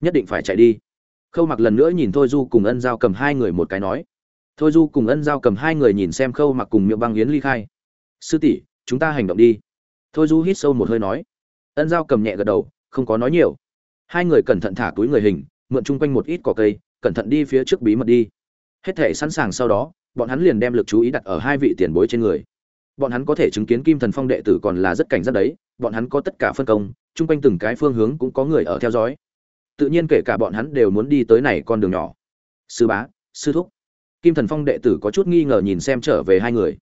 nhất định phải chạy đi. Khâu mặc lần nữa nhìn thôi du cùng ân giao cầm hai người một cái nói. Thôi du cùng ân giao cầm hai người nhìn xem khâu mặc cùng miệng băng yến ly khai. Sư tỷ, chúng ta hành động đi. Thôi du hít sâu một hơi nói. Ân giao cầm nhẹ gật đầu, không có nói nhiều. Hai người cẩn thận thả túi người hình, mượn chung quanh một ít cỏ cây, cẩn thận đi phía trước bí mật đi. Hết thể sẵn sàng sau đó, bọn hắn liền đem lực chú ý đặt ở hai vị tiền bối trên người. Bọn hắn có thể chứng kiến kim thần phong đệ tử còn là rất cảnh giác đấy, bọn hắn có tất cả phân công, chung quanh từng cái phương hướng cũng có người ở theo dõi tự nhiên kể cả bọn hắn đều muốn đi tới này con đường nhỏ. Sư bá, sư thúc. Kim thần phong đệ tử có chút nghi ngờ nhìn xem trở về hai người.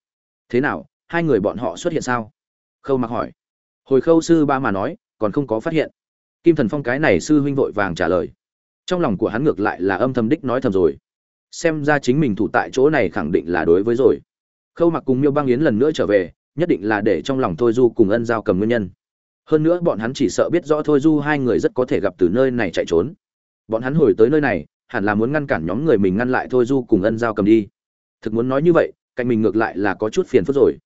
Thế nào, hai người bọn họ xuất hiện sao? Khâu mặc hỏi. Hồi khâu sư ba mà nói, còn không có phát hiện. Kim thần phong cái này sư huynh vội vàng trả lời. Trong lòng của hắn ngược lại là âm thầm đích nói thầm rồi. Xem ra chính mình thủ tại chỗ này khẳng định là đối với rồi. Khâu mặc cùng miêu băng yến lần nữa trở về, nhất định là để trong lòng thôi du cùng ân giao cầm nguyên nhân hơn nữa bọn hắn chỉ sợ biết rõ thôi du hai người rất có thể gặp từ nơi này chạy trốn. Bọn hắn hồi tới nơi này, hẳn là muốn ngăn cản nhóm người mình ngăn lại thôi du cùng ân giao cầm đi. Thực muốn nói như vậy, cạnh mình ngược lại là có chút phiền phức rồi.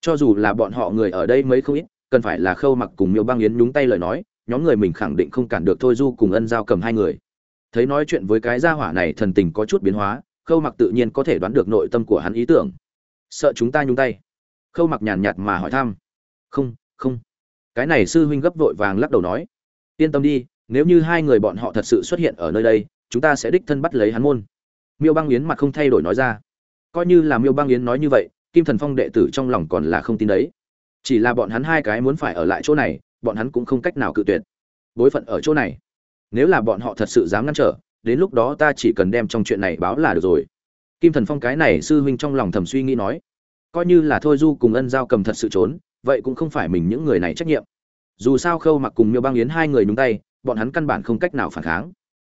Cho dù là bọn họ người ở đây mấy không ít, cần phải là khâu mặc cùng miêu băng yến nhúng tay lời nói, nhóm người mình khẳng định không cản được thôi du cùng ân giao cầm hai người. Thấy nói chuyện với cái gia hỏa này thần tình có chút biến hóa, khâu mặc tự nhiên có thể đoán được nội tâm của hắn ý tưởng. Sợ chúng ta nhúng tay. Khâu mặc nhàn nhạt mà hỏi thăm. Không không cái này sư huynh gấp vội vàng lắc đầu nói, yên tâm đi, nếu như hai người bọn họ thật sự xuất hiện ở nơi đây, chúng ta sẽ đích thân bắt lấy hắn môn. Miêu băng yến mặt không thay đổi nói ra. Coi như là miêu băng yến nói như vậy, kim thần phong đệ tử trong lòng còn là không tin đấy. Chỉ là bọn hắn hai cái muốn phải ở lại chỗ này, bọn hắn cũng không cách nào cự tuyệt. Bối phận ở chỗ này, nếu là bọn họ thật sự dám ngăn trở, đến lúc đó ta chỉ cần đem trong chuyện này báo là được rồi. Kim thần phong cái này sư huynh trong lòng thầm suy nghĩ nói, coi như là thôi du cùng ân giao cầm thật sự trốn vậy cũng không phải mình những người này trách nhiệm. Dù sao khâu mặc cùng miêu băng yến hai người nhúng tay, bọn hắn căn bản không cách nào phản kháng.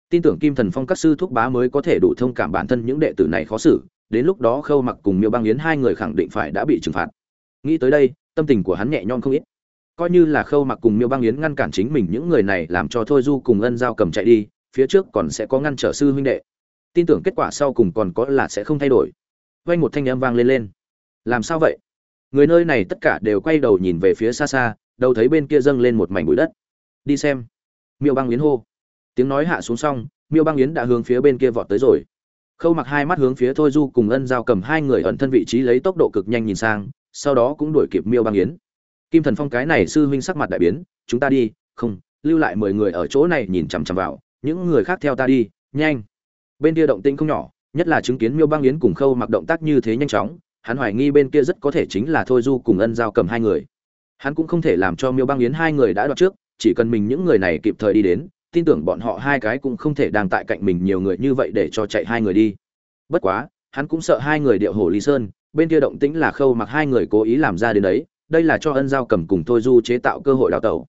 Tin tưởng kim thần phong các sư thúc bá mới có thể đủ thông cảm bản thân những đệ tử này khó xử, đến lúc đó khâu mặc cùng miêu băng yến hai người khẳng định phải đã bị trừng phạt. Nghĩ tới đây, tâm tình của hắn nhẹ nhõm không ít. Coi như là khâu mặc cùng miêu băng yến ngăn cản chính mình những người này làm cho thôi du cùng ân giao cầm chạy đi, phía trước còn sẽ có ngăn trở sư huynh đệ. Tin tưởng kết quả sau cùng còn có là sẽ không thay đổi. Vay một thanh âm vang lên lên. Làm sao vậy? Người nơi này tất cả đều quay đầu nhìn về phía xa xa, đâu thấy bên kia dâng lên một mảnh bụi đất. Đi xem. Miêu băng yến hô. Tiếng nói hạ xuống xong, miêu băng yến đã hướng phía bên kia vọt tới rồi. Khâu mặc hai mắt hướng phía thôi du cùng ân giao cầm hai người ẩn thân vị trí lấy tốc độ cực nhanh nhìn sang, sau đó cũng đuổi kịp miêu băng yến. Kim thần phong cái này sư huynh sắc mặt đại biến, chúng ta đi, không, lưu lại mười người ở chỗ này nhìn chằm chằm vào, những người khác theo ta đi, nhanh. Bên kia động tĩnh không nhỏ, nhất là chứng kiến miêu băng yến cùng khâu mặc động tác như thế nhanh chóng hắn hoài nghi bên kia rất có thể chính là thôi du cùng ân giao cầm hai người. Hắn cũng không thể làm cho miêu băng yến hai người đã đoạt trước, chỉ cần mình những người này kịp thời đi đến, tin tưởng bọn họ hai cái cũng không thể đang tại cạnh mình nhiều người như vậy để cho chạy hai người đi. Bất quá, hắn cũng sợ hai người điệu hổ lý sơn, bên kia động tĩnh là khâu mặc hai người cố ý làm ra đến đấy, đây là cho ân giao cầm cùng thôi du chế tạo cơ hội đào tẩu.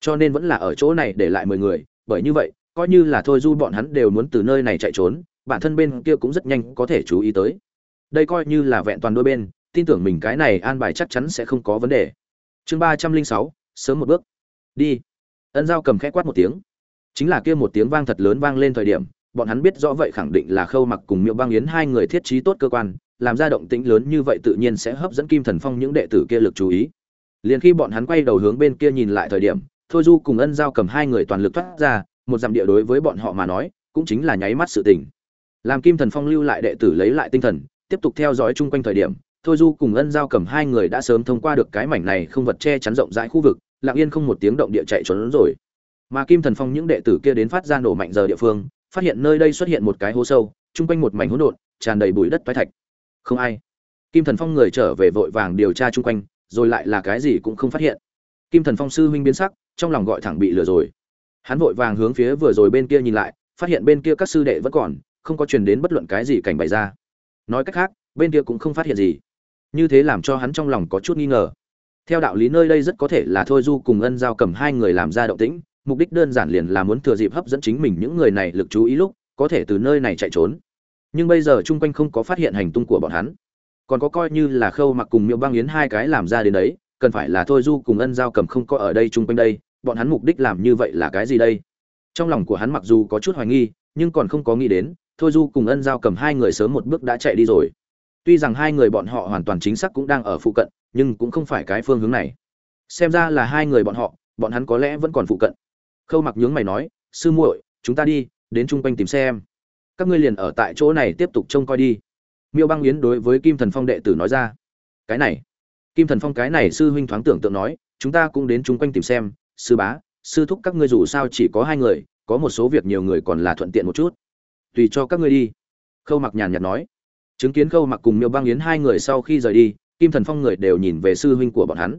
Cho nên vẫn là ở chỗ này để lại mười người, bởi như vậy, coi như là thôi du bọn hắn đều muốn từ nơi này chạy trốn, bản thân bên kia cũng rất nhanh có thể chú ý tới đây coi như là vẹn toàn đôi bên, tin tưởng mình cái này an bài chắc chắn sẽ không có vấn đề. Chương ba trăm linh sáu, sớm một bước. Đi. Ân giao cầm khẽ quát một tiếng. Chính là kia một tiếng vang thật lớn vang lên thời điểm, bọn hắn biết rõ vậy khẳng định là khâu mặc cùng miệu băng yến hai người thiết trí tốt cơ quan, làm ra động tĩnh lớn như vậy tự nhiên sẽ hấp dẫn kim thần phong những đệ tử kia lực chú ý. Liền khi bọn hắn quay đầu hướng bên kia nhìn lại thời điểm, thôi du cùng ân giao cầm hai người toàn lực thoát ra, một dặm địa đối với bọn họ mà nói, cũng chính là nháy mắt sự tình. Làm kim thần phong lưu lại đệ tử lấy lại tinh thần tiếp tục theo dõi chung quanh thời điểm, thôi du cùng ân giao cầm hai người đã sớm thông qua được cái mảnh này không vật che chắn rộng rãi khu vực, lặng yên không một tiếng động địa chạy trốn rồi. Mà kim thần phong những đệ tử kia đến phát ra nổ mạnh giờ địa phương, phát hiện nơi đây xuất hiện một cái hố sâu, chung quanh một mảnh hỗn độn, tràn đầy bụi đất toái thạch. Không ai. Kim thần phong người trở về vội vàng điều tra chung quanh, rồi lại là cái gì cũng không phát hiện. Kim thần phong sư huynh biến sắc, trong lòng gọi thẳng bị lừa rồi. Hắn vội vàng hướng phía vừa rồi bên kia nhìn lại, phát hiện bên kia các sư đệ vẫn còn, không có truyền đến bất luận cái gì cảnh bày ra nói cách khác, bên kia cũng không phát hiện gì. Như thế làm cho hắn trong lòng có chút nghi ngờ. Theo đạo lý nơi đây rất có thể là thôi du cùng ân giao cầm hai người làm ra động tĩnh, mục đích đơn giản liền là muốn thừa dịp hấp dẫn chính mình những người này lực chú ý lúc, có thể từ nơi này chạy trốn. Nhưng bây giờ chung quanh không có phát hiện hành tung của bọn hắn. Còn có coi như là khâu mặc cùng miêu băng yến hai cái làm ra đến đấy, cần phải là thôi du cùng ân giao cầm không có ở đây chung quanh đây, bọn hắn mục đích làm như vậy là cái gì đây? Trong lòng của hắn mặc dù có chút hoài nghi, nhưng còn không có nghĩ đến thôi du cùng ân giao cầm hai người sớm một bước đã chạy đi rồi. Tuy rằng hai người bọn họ hoàn toàn chính xác cũng đang ở phụ cận, nhưng cũng không phải cái phương hướng này. Xem ra là hai người bọn họ, bọn hắn có lẽ vẫn còn phụ cận. Khâu mặc nhướng mày nói, sư muội, chúng ta đi, đến chung quanh tìm xem. Các ngươi liền ở tại chỗ này tiếp tục trông coi đi. Miêu băng yến đối với kim thần phong đệ tử nói ra, cái này. Kim thần phong cái này sư huynh thoáng tưởng tượng nói, chúng ta cũng đến chung quanh tìm xem, sư bá, sư thúc các ngươi dù sao chỉ có hai người, có một số việc nhiều người còn là thuận tiện một chút tùy cho các ngươi đi. Khâu mặc nhàn nhạt nói. Chứng kiến khâu mặc cùng miêu băng yến hai người sau khi rời đi, kim thần phong người đều nhìn về sư huynh của bọn hắn.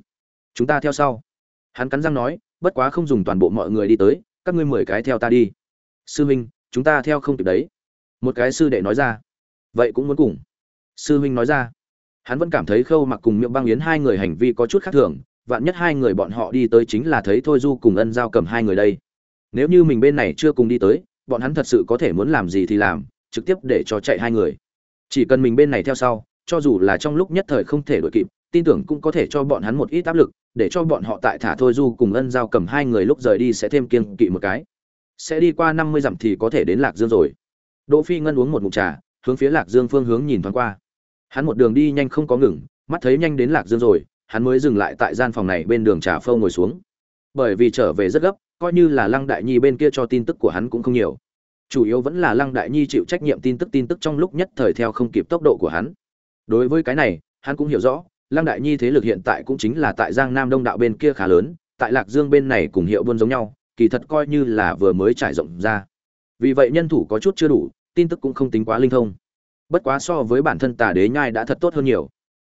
Chúng ta theo sau. Hắn cắn răng nói, bất quá không dùng toàn bộ mọi người đi tới, các ngươi mười cái theo ta đi. Sư huynh, chúng ta theo không kịp đấy. Một cái sư đệ nói ra. Vậy cũng muốn cùng. Sư huynh nói ra. Hắn vẫn cảm thấy khâu mặc cùng miệng băng yến hai người hành vi có chút khác thường, vạn nhất hai người bọn họ đi tới chính là thấy thôi du cùng ân giao cầm hai người đây. Nếu như mình bên này chưa cùng đi tới bọn hắn thật sự có thể muốn làm gì thì làm, trực tiếp để cho chạy hai người. Chỉ cần mình bên này theo sau, cho dù là trong lúc nhất thời không thể đuổi kịp, tin tưởng cũng có thể cho bọn hắn một ít áp lực, để cho bọn họ tại thả thôi du cùng ân giao cầm hai người lúc rời đi sẽ thêm kiên kỵ một cái. Sẽ đi qua năm mươi dặm thì có thể đến lạc dương rồi. Đỗ phi ngân uống một mụn trà, hướng phía lạc dương phương hướng nhìn thoáng qua. Hắn một đường đi nhanh không có ngừng, mắt thấy nhanh đến lạc dương rồi, hắn mới dừng lại tại gian phòng này bên đường trà phâu ngồi xuống. Bởi vì trở về rất gấp coi như là lăng đại nhi bên kia cho tin tức của hắn cũng không nhiều. Chủ yếu vẫn là lăng đại nhi chịu trách nhiệm tin tức tin tức trong lúc nhất thời theo không kịp tốc độ của hắn. Đối với cái này, hắn cũng hiểu rõ, lăng đại nhi thế lực hiện tại cũng chính là tại giang nam đông đạo bên kia khá lớn, tại lạc dương bên này cùng hiệu buôn giống nhau, kỳ thật coi như là vừa mới trải rộng ra. Vì vậy nhân thủ có chút chưa đủ, tin tức cũng không tính quá linh thông. Bất quá so với bản thân tà đế nhai đã thật tốt hơn nhiều.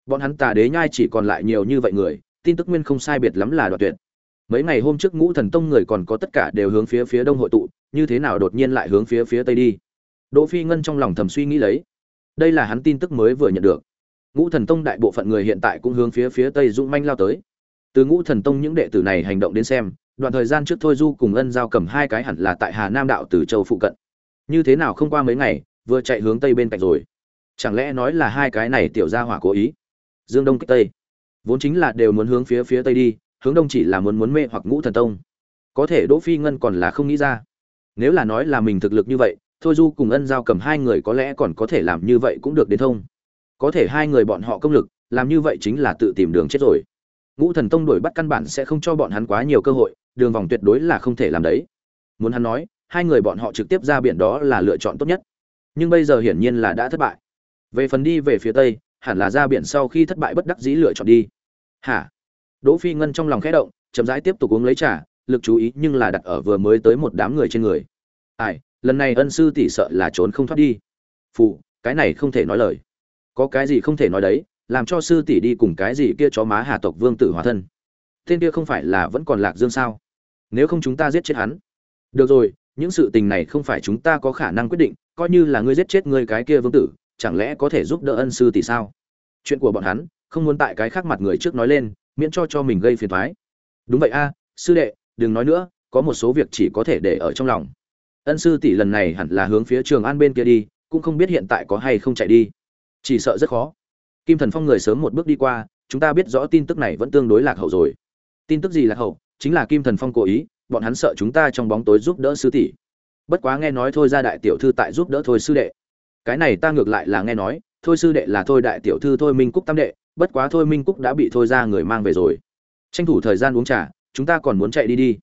Bọn hắn tà đế nhai chỉ còn lại nhiều như vậy người, tin tức nguyên không sai biệt lắm là đoạn tuyệt mấy ngày hôm trước ngũ thần tông người còn có tất cả đều hướng phía phía đông hội tụ, như thế nào đột nhiên lại hướng phía phía tây đi? Đỗ phi ngân trong lòng thầm suy nghĩ lấy. Đây là hắn tin tức mới vừa nhận được. Ngũ thần tông đại bộ phận người hiện tại cũng hướng phía phía tây dũng manh lao tới. Từ ngũ thần tông những đệ tử này hành động đến xem, đoạn thời gian trước thôi du cùng ân giao cầm hai cái hẳn là tại hà nam đạo từ châu phụ cận. Như thế nào không qua mấy ngày, vừa chạy hướng tây bên cạnh rồi. Chẳng lẽ nói là hai cái này tiểu gia hỏa cố ý? Dương đông kích tây. Vốn chính là đều muốn hướng phía phía tây đi hướng đông chỉ là muốn muốn mê hoặc ngũ thần tông. Có thể đỗ phi ngân còn là không nghĩ ra. Nếu là nói là mình thực lực như vậy, thôi du cùng ân giao cầm hai người có lẽ còn có thể làm như vậy cũng được đến thông. Có thể hai người bọn họ công lực, làm như vậy chính là tự tìm đường chết rồi. Ngũ thần tông đuổi bắt căn bản sẽ không cho bọn hắn quá nhiều cơ hội, đường vòng tuyệt đối là không thể làm đấy. Muốn hắn nói, hai người bọn họ trực tiếp ra biển đó là lựa chọn tốt nhất. Nhưng bây giờ hiển nhiên là đã thất bại. Về phần đi về phía tây, hẳn là ra biển sau khi thất bại bất đắc dĩ lựa chọn đi. Hả? Đỗ phi ngân trong lòng khẽ động, chậm rãi tiếp tục uống lấy trà, lực chú ý nhưng là đặt ở vừa mới tới một đám người trên người. Ai, lần này ân sư tỷ sợ là trốn không thoát đi. Phụ cái này không thể nói lời. Có cái gì không thể nói đấy, làm cho sư tỷ đi cùng cái gì kia chó má hà tộc vương tử hóa thân. Tên kia không phải là vẫn còn lạc dương sao? Nếu không chúng ta giết chết hắn. Được rồi, những sự tình này không phải chúng ta có khả năng quyết định, coi như là ngươi giết chết ngươi cái kia vương tử, chẳng lẽ có thể giúp đỡ ân sư tỷ sao? Chuyện của bọn hắn, không muốn tại cái khác mặt người trước nói lên miễn cho cho mình gây phiền toái đúng vậy a, sư đệ, đừng nói nữa, có một số việc chỉ có thể để ở trong lòng. Ân sư tỷ lần này hẳn là hướng phía trường an bên kia đi, cũng không biết hiện tại có hay không chạy đi. Chỉ sợ rất khó. Kim thần phong người sớm một bước đi qua, chúng ta biết rõ tin tức này vẫn tương đối lạc hậu rồi. Tin tức gì lạc hậu? Chính là kim thần phong cố ý, bọn hắn sợ chúng ta trong bóng tối giúp đỡ sư tỷ. Bất quá nghe nói thôi ra đại tiểu thư tại giúp đỡ thôi sư đệ. Cái này ta ngược lại là nghe nói, thôi sư đệ là thôi đại tiểu thư thôi minh cúc tam đệ bất quá thôi minh cúc đã bị thôi ra người mang về rồi. Tranh thủ thời gian uống trà, chúng ta còn muốn chạy đi đi.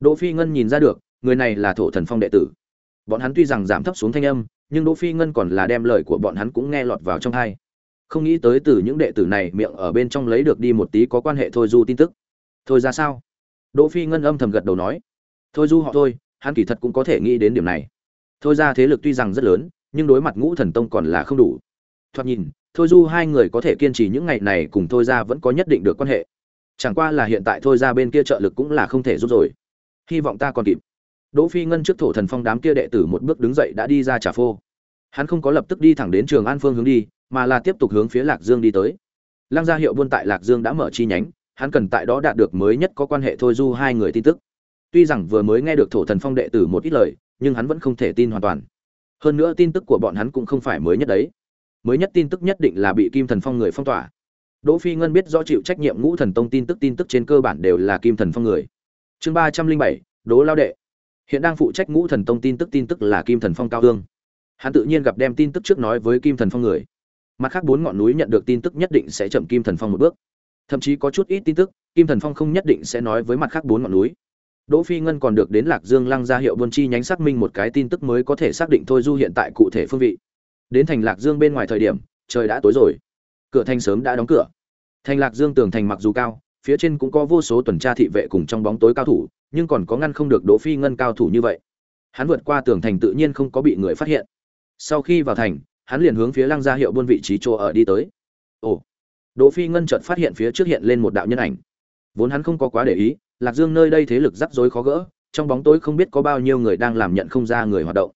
Đỗ phi ngân nhìn ra được, người này là thổ thần phong đệ tử. Bọn hắn tuy rằng giảm thấp xuống thanh âm, nhưng đỗ phi ngân còn là đem lời của bọn hắn cũng nghe lọt vào trong hai không nghĩ tới từ những đệ tử này miệng ở bên trong lấy được đi một tí có quan hệ thôi du tin tức. Thôi ra sao? Đỗ phi ngân âm thầm gật đầu nói. Thôi du họ thôi, hắn kỳ thật cũng có thể nghĩ đến điểm này. Thôi ra thế lực tuy rằng rất lớn, nhưng đối mặt ngũ thần tông còn là không đủ. Thoạt nhìn thôi du hai người có thể kiên trì những ngày này cùng thôi ra vẫn có nhất định được quan hệ. Chẳng qua là hiện tại thôi ra bên kia trợ lực cũng là không thể rút rồi. Hy vọng ta còn kịp. Đỗ phi ngân trước thổ thần phong đám kia đệ tử một bước đứng dậy đã đi ra trà phô. Hắn không có lập tức đi thẳng đến trường an phương hướng đi, mà là tiếp tục hướng phía lạc dương đi tới. Lăng gia hiệu buôn tại lạc dương đã mở chi nhánh, hắn cần tại đó đạt được mới nhất có quan hệ thôi du hai người tin tức. Tuy rằng vừa mới nghe được thổ thần phong đệ tử một ít lời, nhưng hắn vẫn không thể tin hoàn toàn. Hơn nữa tin tức của bọn hắn cũng không phải mới nhất đấy mới nhất tin tức nhất định là bị kim thần phong người phong tỏa. Đỗ phi ngân biết rõ chịu trách nhiệm ngũ thần tông tin tức tin tức trên cơ bản đều là kim thần phong người. Chương ba trăm linh bảy, đỗ lao đệ. Hiện đang phụ trách ngũ thần tông tin tức tin tức là kim thần phong cao hương. Hắn tự nhiên gặp đem tin tức trước nói với kim thần phong người. Mặt khác bốn ngọn núi nhận được tin tức nhất định sẽ chậm kim thần phong một bước. Thậm chí có chút ít tin tức, kim thần phong không nhất định sẽ nói với mặt khác bốn ngọn núi. Đỗ Phi Ngân còn được đến Lạc Dương Lăng ra hiệu buôn chi nhánh xác minh một cái tin tức mới có thể xác định Thôi Du hiện tại cụ thể phương vị. Đến thành Lạc Dương bên ngoài thời điểm, trời đã tối rồi. Cửa thành sớm đã đóng cửa. Thành Lạc Dương tường thành mặc dù cao, phía trên cũng có vô số tuần tra thị vệ cùng trong bóng tối cao thủ, nhưng còn có ngăn không được Đỗ Phi Ngân cao thủ như vậy. Hắn vượt qua tường thành tự nhiên không có bị người phát hiện. Sau khi vào thành, hắn liền hướng phía Lăng gia hiệu buôn vị trí chỗ ở đi tới. Ồ. Đỗ Phi Ngân chợt phát hiện phía trước hiện lên một đạo nhân ảnh. Vốn hắn không có quá để ý, Lạc Dương nơi đây thế lực rắc rối khó gỡ, trong bóng tối không biết có bao nhiêu người đang làm nhận không ra người hoạt động.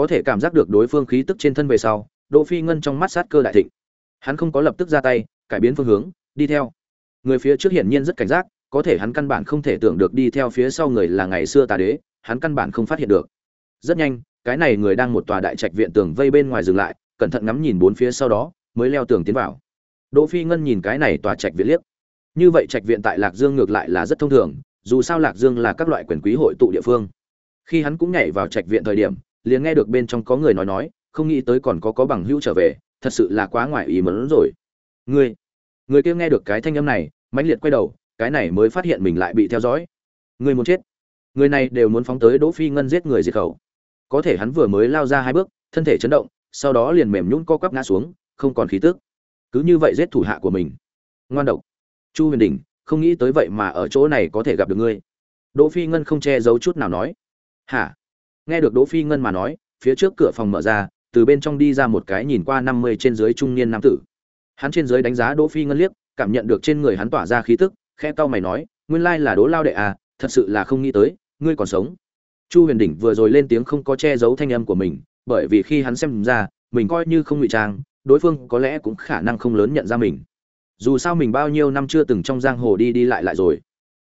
Có thể cảm giác được đối phương khí tức trên thân về sau, Đỗ Phi Ngân trong mắt sát cơ đại thịnh. Hắn không có lập tức ra tay, cải biến phương hướng, đi theo. Người phía trước hiển nhiên rất cảnh giác, có thể hắn căn bản không thể tưởng được đi theo phía sau người là ngày xưa tà đế, hắn căn bản không phát hiện được. Rất nhanh, cái này người đang một tòa đại trạch viện tường vây bên ngoài dừng lại, cẩn thận ngắm nhìn bốn phía sau đó, mới leo tường tiến vào. Đỗ Phi Ngân nhìn cái này tòa trạch viện liếc. Như vậy trạch viện tại Lạc Dương ngược lại là rất thông thường, dù sao Lạc Dương là các loại quyền quý hội tụ địa phương. Khi hắn cũng nhảy vào trạch viện thời điểm, liền nghe được bên trong có người nói nói, không nghĩ tới còn có có bằng hữu trở về, thật sự là quá ngoài ý muốn rồi. Người, người kia nghe được cái thanh âm này, mãnh liệt quay đầu, cái này mới phát hiện mình lại bị theo dõi. Người muốn chết. Người này đều muốn phóng tới Đỗ Phi Ngân giết người diệt khẩu. Có thể hắn vừa mới lao ra hai bước, thân thể chấn động, sau đó liền mềm nhũn co quắp ngã xuống, không còn khí tức. Cứ như vậy giết thủ hạ của mình. Ngoan độc. Chu Huyền Đình, không nghĩ tới vậy mà ở chỗ này có thể gặp được ngươi. Đỗ Phi Ngân không che giấu chút nào nói. Hả? Nghe được Đỗ Phi Ngân mà nói, phía trước cửa phòng mở ra, từ bên trong đi ra một cái nhìn qua năm mươi trên dưới trung niên nam tử. Hắn trên dưới đánh giá Đỗ Phi Ngân liếc, cảm nhận được trên người hắn tỏa ra khí tức, khẽ cau mày nói, nguyên lai là Đỗ Lao đệ à, thật sự là không nghĩ tới, ngươi còn sống. Chu Huyền Đỉnh vừa rồi lên tiếng không có che giấu thanh âm của mình, bởi vì khi hắn xem ra, mình coi như không ngụy trang, đối phương có lẽ cũng khả năng không lớn nhận ra mình. Dù sao mình bao nhiêu năm chưa từng trong giang hồ đi đi lại lại rồi,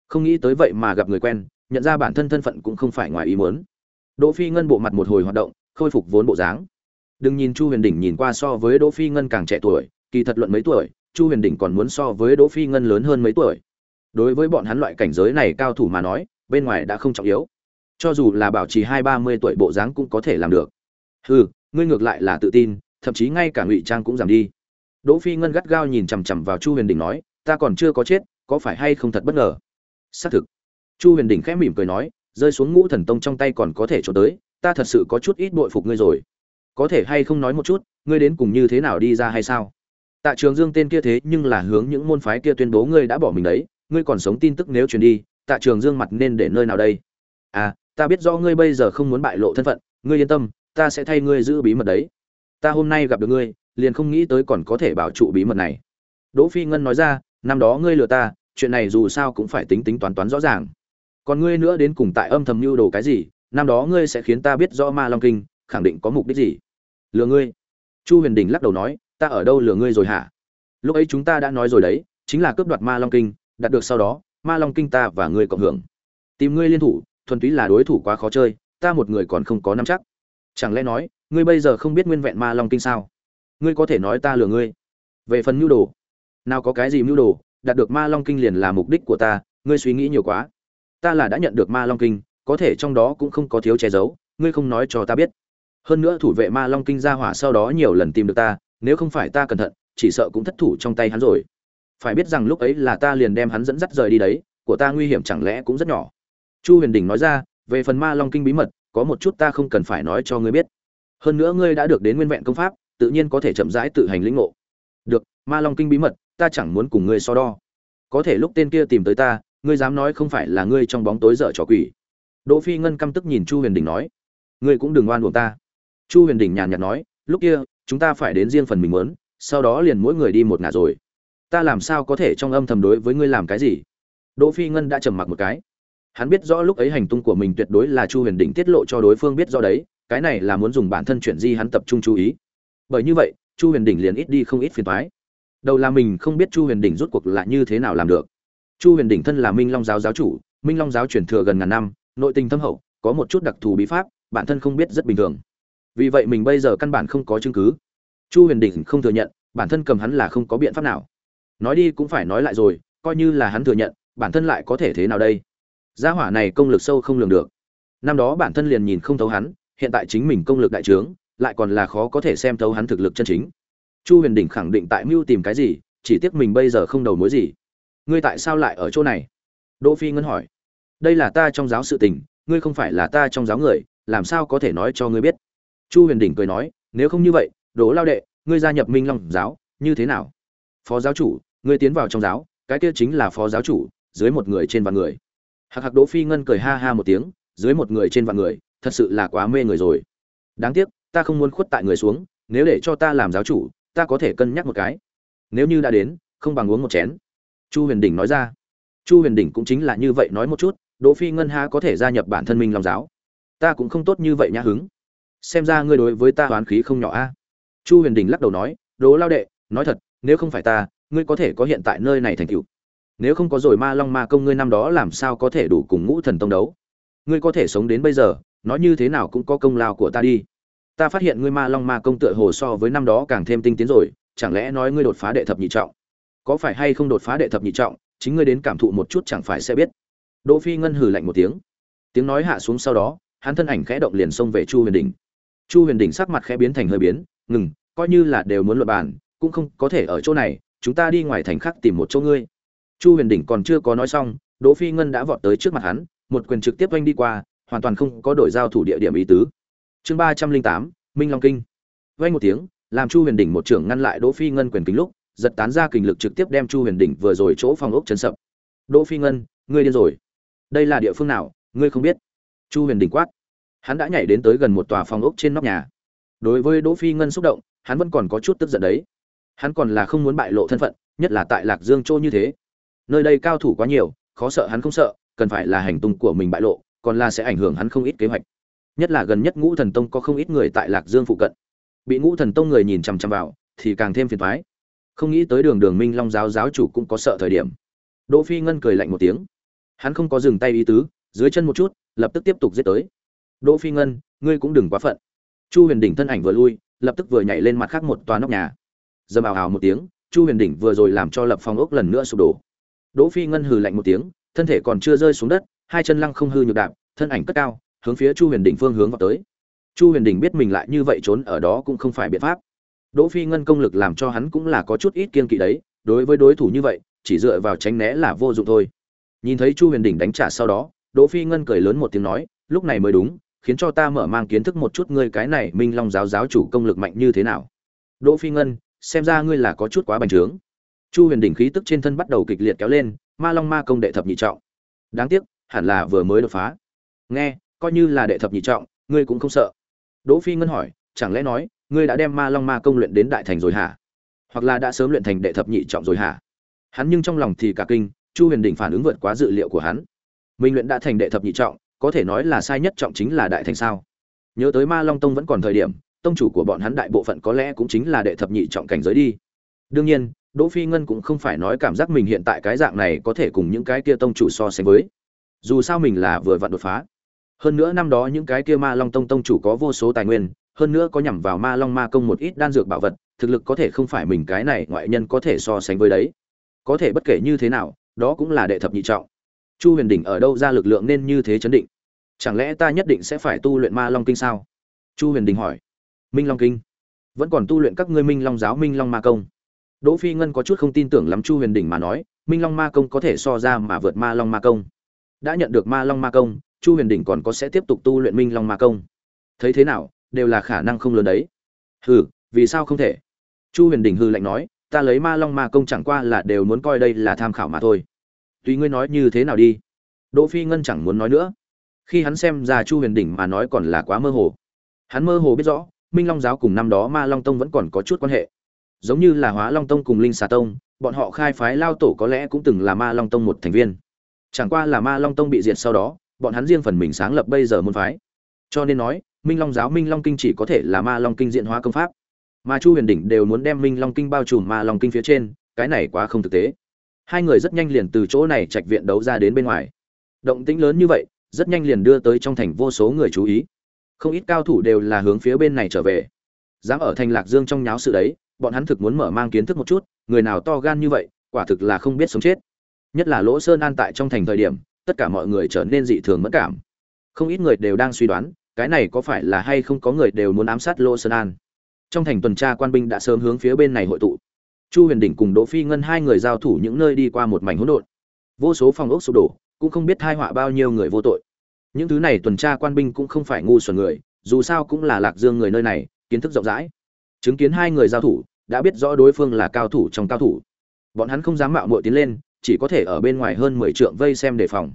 không nghĩ tới vậy mà gặp người quen, nhận ra bản thân thân phận cũng không phải ngoài ý muốn. Đỗ Phi Ngân bộ mặt một hồi hoạt động, khôi phục vốn bộ dáng. Đừng nhìn Chu Huyền Đỉnh nhìn qua so với Đỗ Phi Ngân càng trẻ tuổi, kỳ thật luận mấy tuổi, Chu Huyền Đỉnh còn muốn so với Đỗ Phi Ngân lớn hơn mấy tuổi. Đối với bọn hắn loại cảnh giới này cao thủ mà nói, bên ngoài đã không trọng yếu. Cho dù là bảo trì hai ba mươi tuổi bộ dáng cũng có thể làm được. Hừ, ngươi ngược lại là tự tin, thậm chí ngay cả ngụy trang cũng giảm đi. Đỗ Phi Ngân gắt gao nhìn chằm chằm vào Chu Huyền Đỉnh nói, ta còn chưa có chết, có phải hay không thật bất ngờ? Xác thực. Chu Huyền Đỉnh khẽ mỉm cười nói, rơi xuống ngũ thần tông trong tay còn có thể trốn tới, ta thật sự có chút ít bội phục ngươi rồi. Có thể hay không nói một chút, ngươi đến cùng như thế nào đi ra hay sao? Tạ Trường Dương tên kia thế nhưng là hướng những môn phái kia tuyên bố ngươi đã bỏ mình đấy, ngươi còn sống tin tức nếu truyền đi, Tạ Trường Dương mặt nên để nơi nào đây? À, ta biết rõ ngươi bây giờ không muốn bại lộ thân phận, ngươi yên tâm, ta sẽ thay ngươi giữ bí mật đấy. Ta hôm nay gặp được ngươi, liền không nghĩ tới còn có thể bảo trụ bí mật này. Đỗ Phi Ngân nói ra, năm đó ngươi lừa ta, chuyện này dù sao cũng phải tính tính toán toán rõ ràng. Còn ngươi nữa đến cùng tại âm thầm mưu đồ cái gì, năm đó ngươi sẽ khiến ta biết rõ Ma Long Kinh, khẳng định có mục đích gì. Lừa ngươi? Chu Huyền Đình lắc đầu nói, ta ở đâu lừa ngươi rồi hả? Lúc ấy chúng ta đã nói rồi đấy, chính là cướp đoạt Ma Long Kinh, đạt được sau đó, Ma Long Kinh ta và ngươi cộng hưởng. Tìm ngươi liên thủ, thuần túy là đối thủ quá khó chơi, ta một người còn không có nắm chắc. Chẳng lẽ nói, ngươi bây giờ không biết nguyên vẹn Ma Long Kinh sao? Ngươi có thể nói ta lừa ngươi. Về phần mưu đồ, nào có cái gì mưu đồ, đạt được Ma Long Kinh liền là mục đích của ta, ngươi suy nghĩ nhiều quá. Ta là đã nhận được Ma Long Kinh, có thể trong đó cũng không có thiếu che giấu, ngươi không nói cho ta biết. Hơn nữa thủ vệ Ma Long Kinh ra hỏa sau đó nhiều lần tìm được ta, nếu không phải ta cẩn thận, chỉ sợ cũng thất thủ trong tay hắn rồi. Phải biết rằng lúc ấy là ta liền đem hắn dẫn dắt rời đi đấy, của ta nguy hiểm chẳng lẽ cũng rất nhỏ. Chu Huyền Đình nói ra, về phần Ma Long Kinh bí mật, có một chút ta không cần phải nói cho ngươi biết. Hơn nữa ngươi đã được đến nguyên vẹn công pháp, tự nhiên có thể chậm rãi tự hành lĩnh ngộ. Được, Ma Long Kinh bí mật, ta chẳng muốn cùng ngươi so đo. Có thể lúc tên kia tìm tới ta, ngươi dám nói không phải là ngươi trong bóng tối dở trò quỷ. Đỗ Phi Ngân căm tức nhìn Chu Huyền Đình nói, ngươi cũng đừng oan uổng ta. Chu Huyền Đình nhàn nhạt nói, lúc kia, chúng ta phải đến riêng phần mình muốn, sau đó liền mỗi người đi một ngả rồi. Ta làm sao có thể trong âm thầm đối với ngươi làm cái gì? Đỗ Phi Ngân đã trầm mặc một cái. Hắn biết rõ lúc ấy hành tung của mình tuyệt đối là Chu Huyền Đình tiết lộ cho đối phương biết rõ đấy, cái này là muốn dùng bản thân chuyển di hắn tập trung chú ý bởi như vậy chu huyền Đình liền ít đi không ít phiền toái đầu là mình không biết chu huyền Đình rút cuộc là như thế nào làm được chu huyền đỉnh thân là minh long giáo giáo chủ, minh long giáo truyền thừa gần ngàn năm, nội tình thâm hậu, có một chút đặc thù bí pháp, bản thân không biết rất bình thường. Vì vậy mình bây giờ căn bản không có chứng cứ. Chu huyền đỉnh không thừa nhận, bản thân cầm hắn là không có biện pháp nào. Nói đi cũng phải nói lại rồi, coi như là hắn thừa nhận, bản thân lại có thể thế nào đây? Gia hỏa này công lực sâu không lường được. Năm đó bản thân liền nhìn không thấu hắn, hiện tại chính mình công lực đại trướng, lại còn là khó có thể xem thấu hắn thực lực chân chính. Chu huyền đỉnh khẳng định tại mưu tìm cái gì, chỉ tiếc mình bây giờ không đầu mối gì ngươi tại sao lại ở chỗ này? Đỗ phi ngân hỏi. Đây là ta trong giáo sự tình, ngươi không phải là ta trong giáo người, làm sao có thể nói cho ngươi biết? Chu huyền đỉnh cười nói, nếu không như vậy, đỗ lao đệ, ngươi gia nhập minh long giáo, như thế nào? Phó giáo chủ, ngươi tiến vào trong giáo, cái kia chính là phó giáo chủ, dưới một người trên vạn người. Hạc hạc đỗ phi ngân cười ha ha một tiếng, dưới một người trên vạn người, thật sự là quá mê người rồi. Đáng tiếc, ta không muốn khuất tại người xuống, nếu để cho ta làm giáo chủ, ta có thể cân nhắc một cái. Nếu như đã đến, không bằng uống một chén chu huyền đỉnh nói ra. Chu huyền đỉnh cũng chính là như vậy nói một chút, đỗ phi ngân ha có thể gia nhập bản thân mình long giáo? Ta cũng không tốt như vậy nhã hứng. Xem ra ngươi đối với ta oán khí không nhỏ a. Chu huyền đình lắc đầu nói, đỗ lao đệ, nói thật, nếu không phải ta, ngươi có thể có hiện tại nơi này thành cựu nếu không có rồi ma long ma công ngươi năm đó làm sao có thể đủ cùng ngũ thần tông đấu? Ngươi có thể sống đến bây giờ, nói như thế nào cũng có công lao của ta đi. Ta phát hiện ngươi ma long ma công tựa hồ so với năm đó càng thêm tinh tiến rồi, chẳng lẽ nói ngươi đột phá đệ thập nhị trọng? Có phải hay không đột phá đệ thập nhị trọng, chính ngươi đến cảm thụ một chút chẳng phải sẽ biết. Đỗ phi ngân hừ lạnh một tiếng. Tiếng nói hạ xuống sau đó, hắn thân ảnh khẽ động liền xông về chu huyền Đỉnh. chu huyền Đỉnh sắc mặt khẽ biến thành hơi biến, ngừng, coi như là đều muốn luận bàn, cũng không có thể ở chỗ này, chúng ta đi ngoài thành khác tìm một chỗ ngươi. Chu huyền Đỉnh còn chưa có nói xong, đỗ phi ngân đã vọt tới trước mặt hắn, một quyền trực tiếp oanh đi qua, hoàn toàn không có đổi giao thủ địa điểm ý tứ. Chương ba trăm linh tám, minh long kinh. Vang một tiếng, làm chu huyền đỉnh một trưởng ngăn lại đỗ phi ngân quyền kính lúc giật tán ra kình lực trực tiếp đem chu huyền đỉnh vừa rồi chỗ phòng ốc chấn sập. Đỗ phi ngân, ngươi điên rồi. Đây là địa phương nào, ngươi không biết? Chu huyền đỉnh quát. Hắn đã nhảy đến tới gần một tòa phòng ốc trên nóc nhà. Đối với đỗ phi ngân xúc động, hắn vẫn còn có chút tức giận đấy. Hắn còn là không muốn bại lộ thân phận, nhất là tại lạc dương châu như thế. Nơi đây cao thủ quá nhiều, khó sợ hắn không sợ, cần phải là hành tung của mình bại lộ, còn là sẽ ảnh hưởng hắn không ít kế hoạch. Nhất là gần nhất ngũ thần tông có không ít người tại lạc dương phụ cận. Bị ngũ thần tông người nhìn chằm chằm vào, thì càng thêm phiền toái không nghĩ tới đường đường minh long giáo giáo chủ cũng có sợ thời điểm. Đỗ phi ngân cười lạnh một tiếng. Hắn không có dừng tay ý tứ, dưới chân một chút, lập tức tiếp tục giết tới. Đỗ phi ngân, ngươi cũng đừng quá phận. Chu huyền đỉnh thân ảnh vừa lui, lập tức vừa nhảy lên mặt khác một toa nóc nhà. Dầm ào ào một tiếng, chu huyền đỉnh vừa rồi làm cho lập phong ốc lần nữa sụp đổ. Đỗ phi ngân hừ lạnh một tiếng, thân thể còn chưa rơi xuống đất, hai chân lăng không hư nhược đạp, thân ảnh cất cao, hướng phía chu huyền đỉnh phương hướng vào tới. Chu huyền đỉnh biết mình lại như vậy trốn ở đó cũng không phải biện pháp đỗ phi ngân công lực làm cho hắn cũng là có chút ít kiên kỵ đấy, đối với đối thủ như vậy, chỉ dựa vào tránh né là vô dụng thôi. Nhìn thấy chu huyền đỉnh đánh trả sau đó, đỗ phi ngân cười lớn một tiếng nói, lúc này mới đúng, khiến cho ta mở mang kiến thức một chút ngươi cái này minh long giáo giáo chủ công lực mạnh như thế nào. Đỗ phi ngân, xem ra ngươi là có chút quá bành trướng. Chu huyền đỉnh khí tức trên thân bắt đầu kịch liệt kéo lên, ma long ma công đệ thập nhị trọng. Đáng tiếc, hẳn là vừa mới đột phá. Nghe, coi như là đệ thập nhị trọng, ngươi cũng không sợ. Đỗ phi ngân hỏi, chẳng lẽ nói ngươi đã đem ma long ma công luyện đến đại thành rồi hả? Hoặc là đã sớm luyện thành đệ thập nhị trọng rồi hả? Hắn nhưng trong lòng thì cả kinh, chu huyền đỉnh phản ứng vượt quá dự liệu của hắn. Mình luyện đã thành đệ thập nhị trọng, có thể nói là sai nhất trọng chính là đại thành sao? Nhớ tới ma long tông vẫn còn thời điểm, tông chủ của bọn hắn đại bộ phận có lẽ cũng chính là đệ thập nhị trọng cảnh giới đi. Đương nhiên, đỗ phi ngân cũng không phải nói cảm giác mình hiện tại cái dạng này có thể cùng những cái kia tông chủ so sánh với. Dù sao mình là vừa vặn đột phá. Hơn nữa năm đó những cái kia ma long tông tông chủ có vô số tài nguyên hơn nữa có nhằm vào ma long ma công một ít đan dược bảo vật, thực lực có thể không phải mình cái này ngoại nhân có thể so sánh với đấy. Có thể bất kể như thế nào, đó cũng là đệ thập nhị trọng. Chu huyền đỉnh ở đâu ra lực lượng nên như thế chấn định? Chẳng lẽ ta nhất định sẽ phải tu luyện ma long kinh sao? Chu huyền đình hỏi. Minh long kinh. Vẫn còn tu luyện các ngươi minh long giáo, minh long ma công. Đỗ phi ngân có chút không tin tưởng lắm chu huyền đình mà nói, minh long ma công có thể so ra mà vượt ma long ma công. Đã nhận được ma long ma công, chu huyền đình còn có sẽ tiếp tục tu luyện minh long ma công. Thấy thế nào đều là khả năng không lớn đấy. Hừ, vì sao không thể? Chu huyền đình hư lạnh nói, ta lấy ma long ma công chẳng qua là đều muốn coi đây là tham khảo mà thôi. Tùy ngươi nói như thế nào đi. Đỗ phi ngân chẳng muốn nói nữa. Khi hắn xem ra chu huyền đỉnh mà nói còn là quá mơ hồ. Hắn mơ hồ biết rõ, minh long giáo cùng năm đó ma long tông vẫn còn có chút quan hệ. Giống như là hóa long tông cùng linh xà tông, bọn họ khai phái lao tổ có lẽ cũng từng là ma long tông một thành viên. Chẳng qua là ma long tông bị diệt sau đó, bọn hắn riêng phần mình sáng lập bây giờ môn phái. Cho nên nói minh long giáo minh long kinh chỉ có thể là ma long kinh diện hóa công pháp. Mà chu huyền đỉnh đều muốn đem minh long kinh bao trùm ma long kinh phía trên, cái này quá không thực tế. Hai người rất nhanh liền từ chỗ này trạch viện đấu ra đến bên ngoài. Động tĩnh lớn như vậy, rất nhanh liền đưa tới trong thành vô số người chú ý. Không ít cao thủ đều là hướng phía bên này trở về. Dám ở thành lạc dương trong nháo sự đấy, bọn hắn thực muốn mở mang kiến thức một chút, người nào to gan như vậy, quả thực là không biết sống chết. Nhất là lỗ sơn an tại trong thành thời điểm, tất cả mọi người trở nên dị thường mất cảm. Không ít người đều đang suy đoán cái này có phải là hay không có người đều muốn ám sát Lô sơn an? Trong thành tuần tra quan binh đã sớm hướng phía bên này hội tụ. Chu huyền đỉnh cùng đỗ phi ngân hai người giao thủ những nơi đi qua một mảnh hỗn độn. Vô số phòng ốc sụp đổ, cũng không biết thai họa bao nhiêu người vô tội. Những thứ này tuần tra quan binh cũng không phải ngu xuẩn người, dù sao cũng là lạc dương người nơi này, kiến thức rộng rãi. Chứng kiến hai người giao thủ, đã biết rõ đối phương là cao thủ trong cao thủ. Bọn hắn không dám mạo muội tiến lên, chỉ có thể ở bên ngoài hơn mười trượng vây xem đề phòng.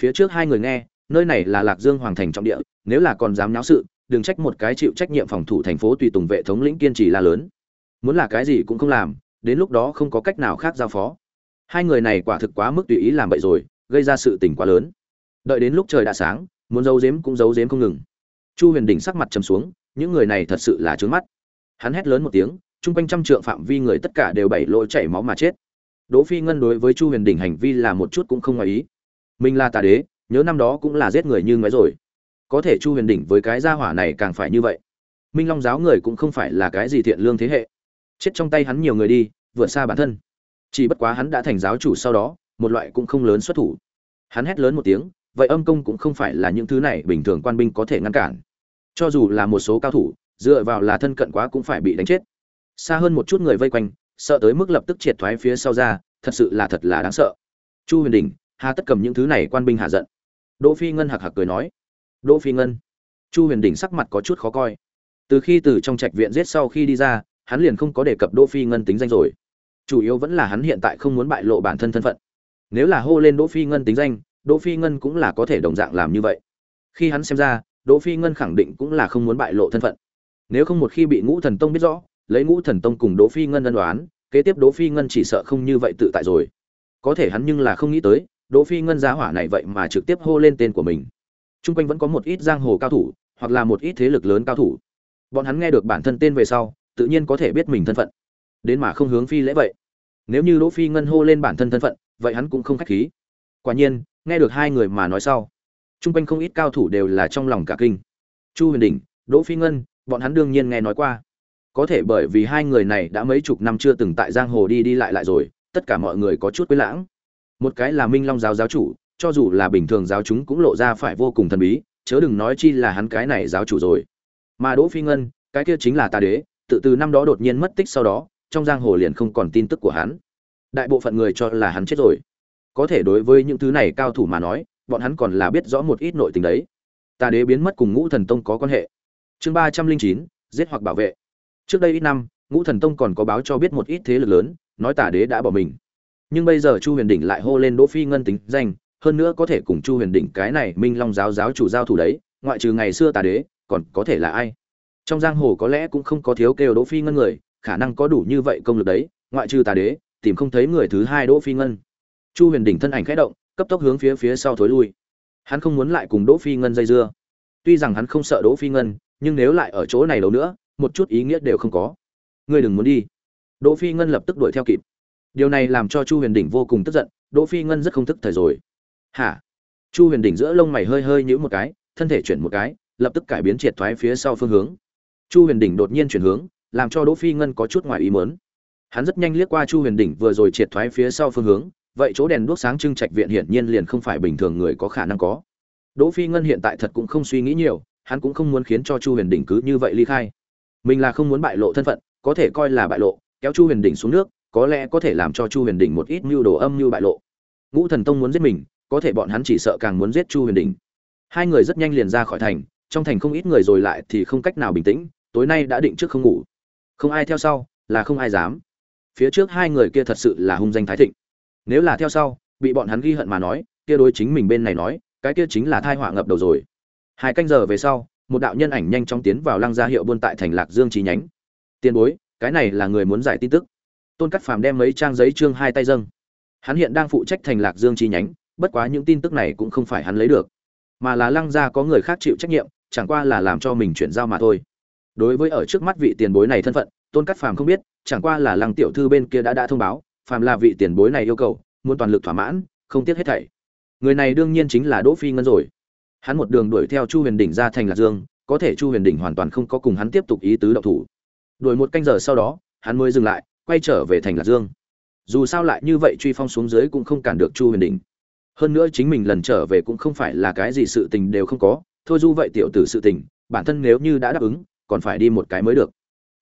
Phía trước hai người nghe nơi này là lạc dương hoàng thành trọng địa, nếu là còn dám náo sự, đừng trách một cái chịu trách nhiệm phòng thủ thành phố tùy tùng vệ thống lĩnh kiên trì la lớn. Muốn là cái gì cũng không làm, đến lúc đó không có cách nào khác giao phó. Hai người này quả thực quá mức tùy ý làm vậy rồi, gây ra sự tình quá lớn. Đợi đến lúc trời đã sáng, muốn giấu giếm cũng giấu giếm không ngừng. Chu huyền đỉnh sắc mặt trầm xuống, những người này thật sự là trướng mắt. Hắn hét lớn một tiếng, chung quanh trăm trượng phạm vi người tất cả đều bảy lỗ chảy máu mà chết. Đỗ phi ngân đối với chu huyền đỉnh hành vi là một chút cũng không ngoài ý. Mình là tà đế nhớ năm đó cũng là giết người như ngoái rồi. Có thể chu huyền đỉnh với cái gia hỏa này càng phải như vậy. Minh long giáo người cũng không phải là cái gì thiện lương thế hệ. Chết trong tay hắn nhiều người đi, vượt xa bản thân. Chỉ bất quá hắn đã thành giáo chủ sau đó, một loại cũng không lớn xuất thủ. Hắn hét lớn một tiếng, vậy âm công cũng không phải là những thứ này bình thường quan binh có thể ngăn cản. Cho dù là một số cao thủ, dựa vào là thân cận quá cũng phải bị đánh chết. Xa hơn một chút người vây quanh, sợ tới mức lập tức triệt thoái phía sau ra, thật sự là thật là đáng sợ. Chu huyền đình hà tất cầm những thứ này quan binh hạ giận đỗ phi ngân hạc hạc cười nói. Đỗ phi ngân. Chu huyền Đỉnh sắc mặt có chút khó coi. Từ khi từ trong trạch viện giết sau khi đi ra, hắn liền không có đề cập đỗ phi ngân tính danh rồi. Chủ yếu vẫn là hắn hiện tại không muốn bại lộ bản thân thân phận. Nếu là hô lên đỗ phi ngân tính danh, đỗ phi ngân cũng là có thể đồng dạng làm như vậy. Khi hắn xem ra, đỗ phi ngân khẳng định cũng là không muốn bại lộ thân phận. Nếu không một khi bị ngũ thần tông biết rõ, lấy ngũ thần tông cùng đỗ phi ngân ân đoán kế tiếp đỗ phi ngân chỉ sợ không như vậy tự tại rồi. Có thể hắn nhưng là không nghĩ tới đỗ phi ngân giá hỏa này vậy mà trực tiếp hô lên tên của mình Trung quanh vẫn có một ít giang hồ cao thủ, hoặc là một ít thế lực lớn cao thủ. Bọn hắn nghe được bản thân tên về sau, tự nhiên có thể biết mình thân phận. Đến mà không hướng phi lễ vậy. Nếu như Đỗ Phi Ngân hô lên bản thân thân phận, vậy hắn cũng không khách khí. Quả nhiên, nghe được hai người mà nói sau, trung quanh không ít cao thủ đều là trong lòng cả kinh. Chu Huyền Đình, Đỗ Phi Ngân, bọn hắn đương nhiên nghe nói qua. Có thể bởi vì hai người này đã mấy chục năm chưa từng tại giang hồ đi đi lại lại rồi, tất cả mọi người có chút quên lãng. Một cái là Minh Long giáo giáo chủ, cho dù là bình thường giáo chúng cũng lộ ra phải vô cùng thần bí chớ đừng nói chi là hắn cái này giáo chủ rồi. Mà đỗ phi ngân cái kia chính là ta đế tự từ năm đó đột nhiên mất tích sau đó trong giang hồ liền không còn tin tức của hắn. Đại bộ phận người cho là hắn chết rồi. Có thể đối với những thứ này cao thủ mà nói bọn hắn còn là biết rõ một ít nội tình đấy. Ta đế biến mất cùng ngũ thần tông có quan hệ. Chương ba trăm linh chín giết hoặc bảo vệ. Trước đây ít năm ngũ thần tông còn có báo cho biết một ít thế lực lớn nói tả đế đã bỏ mình nhưng bây giờ chu huyền đỉnh lại hô lên đỗ phi ngân tính danh, hơn nữa có thể cùng chu huyền Đỉnh cái này minh long giáo giáo chủ giao thủ đấy, ngoại trừ ngày xưa tà đế, còn có thể là ai? Trong giang hồ có lẽ cũng không có thiếu kêu đỗ phi ngân người, khả năng có đủ như vậy công lực đấy, ngoại trừ tà đế, tìm không thấy người thứ hai đỗ phi ngân. Chu huyền đỉnh thân ảnh khẽ động, cấp tốc hướng phía phía sau thối lui. Hắn không muốn lại cùng đỗ phi ngân dây dưa. Tuy rằng hắn không sợ đỗ phi ngân, nhưng nếu lại ở chỗ này lâu nữa, một chút ý nghĩa đều không có. Ngươi đừng muốn đi. Đỗ phi ngân lập tức đuổi theo kịp điều này làm cho chu huyền đỉnh vô cùng tức giận, đỗ phi ngân rất không thức thời rồi. Hả? Chu huyền đỉnh giữa lông mày hơi hơi nhíu một cái, thân thể chuyển một cái, lập tức cải biến triệt thoái phía sau phương hướng. Chu huyền đỉnh đột nhiên chuyển hướng, làm cho đỗ phi ngân có chút ngoài ý muốn. Hắn rất nhanh liếc qua chu huyền đỉnh vừa rồi triệt thoái phía sau phương hướng, vậy chỗ đèn đuốc sáng trưng trạch viện hiển nhiên liền không phải bình thường người có khả năng có. Đỗ phi ngân hiện tại thật cũng không suy nghĩ nhiều, hắn cũng không muốn khiến cho chu huyền đỉnh cứ như vậy ly khai. Mình là không muốn bại lộ thân phận, có thể coi là bại lộ, kéo chu huyền đỉnh xuống nước có lẽ có thể làm cho chu huyền Đình một ít mưu đồ âm mưu bại lộ. Ngũ thần tông muốn giết mình, có thể bọn hắn chỉ sợ càng muốn giết chu huyền đình hai người rất nhanh liền ra khỏi thành, trong thành không ít người rồi lại thì không cách nào bình tĩnh, tối nay đã định trước không ngủ. Không ai theo sau, là không ai dám. Phía trước hai người kia thật sự là hung danh thái thịnh. Nếu là theo sau, bị bọn hắn ghi hận mà nói, kia đối chính mình bên này nói, cái kia chính là thai họa ngập đầu rồi. Hai canh giờ về sau, một đạo nhân ảnh nhanh chóng tiến vào lăng gia hiệu buôn tại thành lạc dương trí nhánh. Tiền bối, cái này là người muốn giải tin tức tôn cắt phàm đem mấy trang giấy trương hai tay dâng. Hắn hiện đang phụ trách thành lạc dương chi nhánh, bất quá những tin tức này cũng không phải hắn lấy được. Mà là lăng gia có người khác chịu trách nhiệm, chẳng qua là làm cho mình chuyển giao mà thôi. Đối với ở trước mắt vị tiền bối này thân phận, tôn cắt phàm không biết, chẳng qua là lăng tiểu thư bên kia đã đã thông báo, phàm là vị tiền bối này yêu cầu, muốn toàn lực thỏa mãn, không tiếc hết thảy. Người này đương nhiên chính là đỗ phi ngân rồi. Hắn một đường đuổi theo chu huyền đỉnh ra thành lạc dương, có thể chu huyền đỉnh hoàn toàn không có cùng hắn tiếp tục ý tứ động thủ. Đuổi một canh giờ sau đó, hắn mới dừng lại quay trở về thành lạc dương. Dù sao lại như vậy truy phong xuống dưới cũng không cản được chu huyền đình hơn nữa chính mình lần trở về cũng không phải là cái gì sự tình đều không có, thôi du vậy tiểu tử sự tình, bản thân nếu như đã đáp ứng, còn phải đi một cái mới được.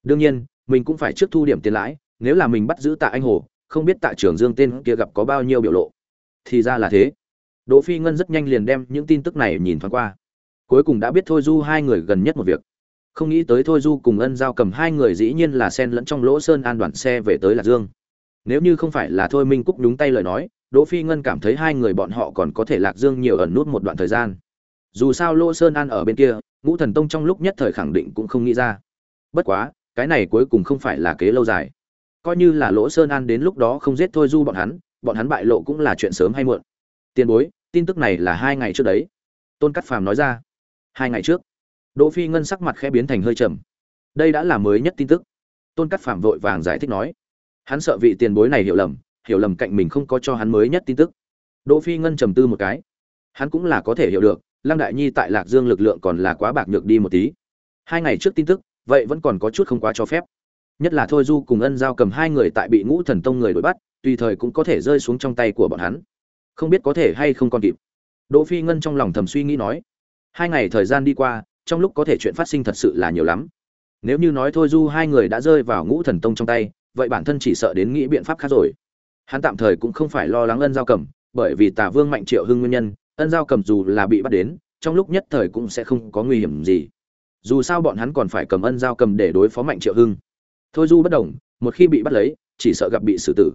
Đương nhiên, mình cũng phải trước thu điểm tiền lãi, nếu là mình bắt giữ tạ anh hồ, không biết tạ trưởng dương tên kia gặp có bao nhiêu biểu lộ. Thì ra là thế. Đỗ phi ngân rất nhanh liền đem những tin tức này nhìn thoáng qua. Cuối cùng đã biết thôi du hai người gần nhất một việc không nghĩ tới thôi du cùng ân giao cầm hai người dĩ nhiên là sen lẫn trong lỗ sơn an đoàn xe về tới lạc dương. Nếu như không phải là thôi minh cúc nhúng tay lời nói, đỗ phi ngân cảm thấy hai người bọn họ còn có thể lạc dương nhiều ẩn nút một đoạn thời gian. Dù sao lỗ sơn an ở bên kia, ngũ thần tông trong lúc nhất thời khẳng định cũng không nghĩ ra. Bất quá, cái này cuối cùng không phải là kế lâu dài. Coi như là lỗ sơn an đến lúc đó không giết thôi du bọn hắn bọn hắn bại lộ cũng là chuyện sớm hay muộn. Tiền bối, tin tức này là hai ngày trước đấy. Tôn cắt phàm nói ra. Hai ngày trước đỗ phi ngân sắc mặt khẽ biến thành hơi trầm. Đây đã là mới nhất tin tức. Tôn Cát Phạm vội vàng giải thích nói. Hắn sợ vị tiền bối này hiểu lầm hiểu lầm cạnh mình không có cho hắn mới nhất tin tức. Đỗ phi ngân trầm tư một cái. Hắn cũng là có thể hiểu được, lăng đại nhi tại lạc dương lực lượng còn là quá bạc nhược đi một tí. Hai ngày trước tin tức, vậy vẫn còn có chút không quá cho phép. Nhất là thôi du cùng ân giao cầm hai người tại bị ngũ thần tông người đuổi bắt, tùy thời cũng có thể rơi xuống trong tay của bọn hắn. Không biết có thể hay không còn kịp. Đỗ phi ngân trong lòng thầm suy nghĩ nói. Hai ngày thời gian đi qua trong lúc có thể chuyện phát sinh thật sự là nhiều lắm. Nếu như nói thôi du hai người đã rơi vào ngũ thần tông trong tay, vậy bản thân chỉ sợ đến nghĩ biện pháp khác rồi. Hắn tạm thời cũng không phải lo lắng ân giao cầm, bởi vì tả vương mạnh triệu hưng nguyên nhân, ân giao cầm dù là bị bắt đến, trong lúc nhất thời cũng sẽ không có nguy hiểm gì. Dù sao bọn hắn còn phải cầm ân giao cầm để đối phó mạnh triệu hưng. Thôi du bất đồng một khi bị bắt lấy, chỉ sợ gặp bị xử tử.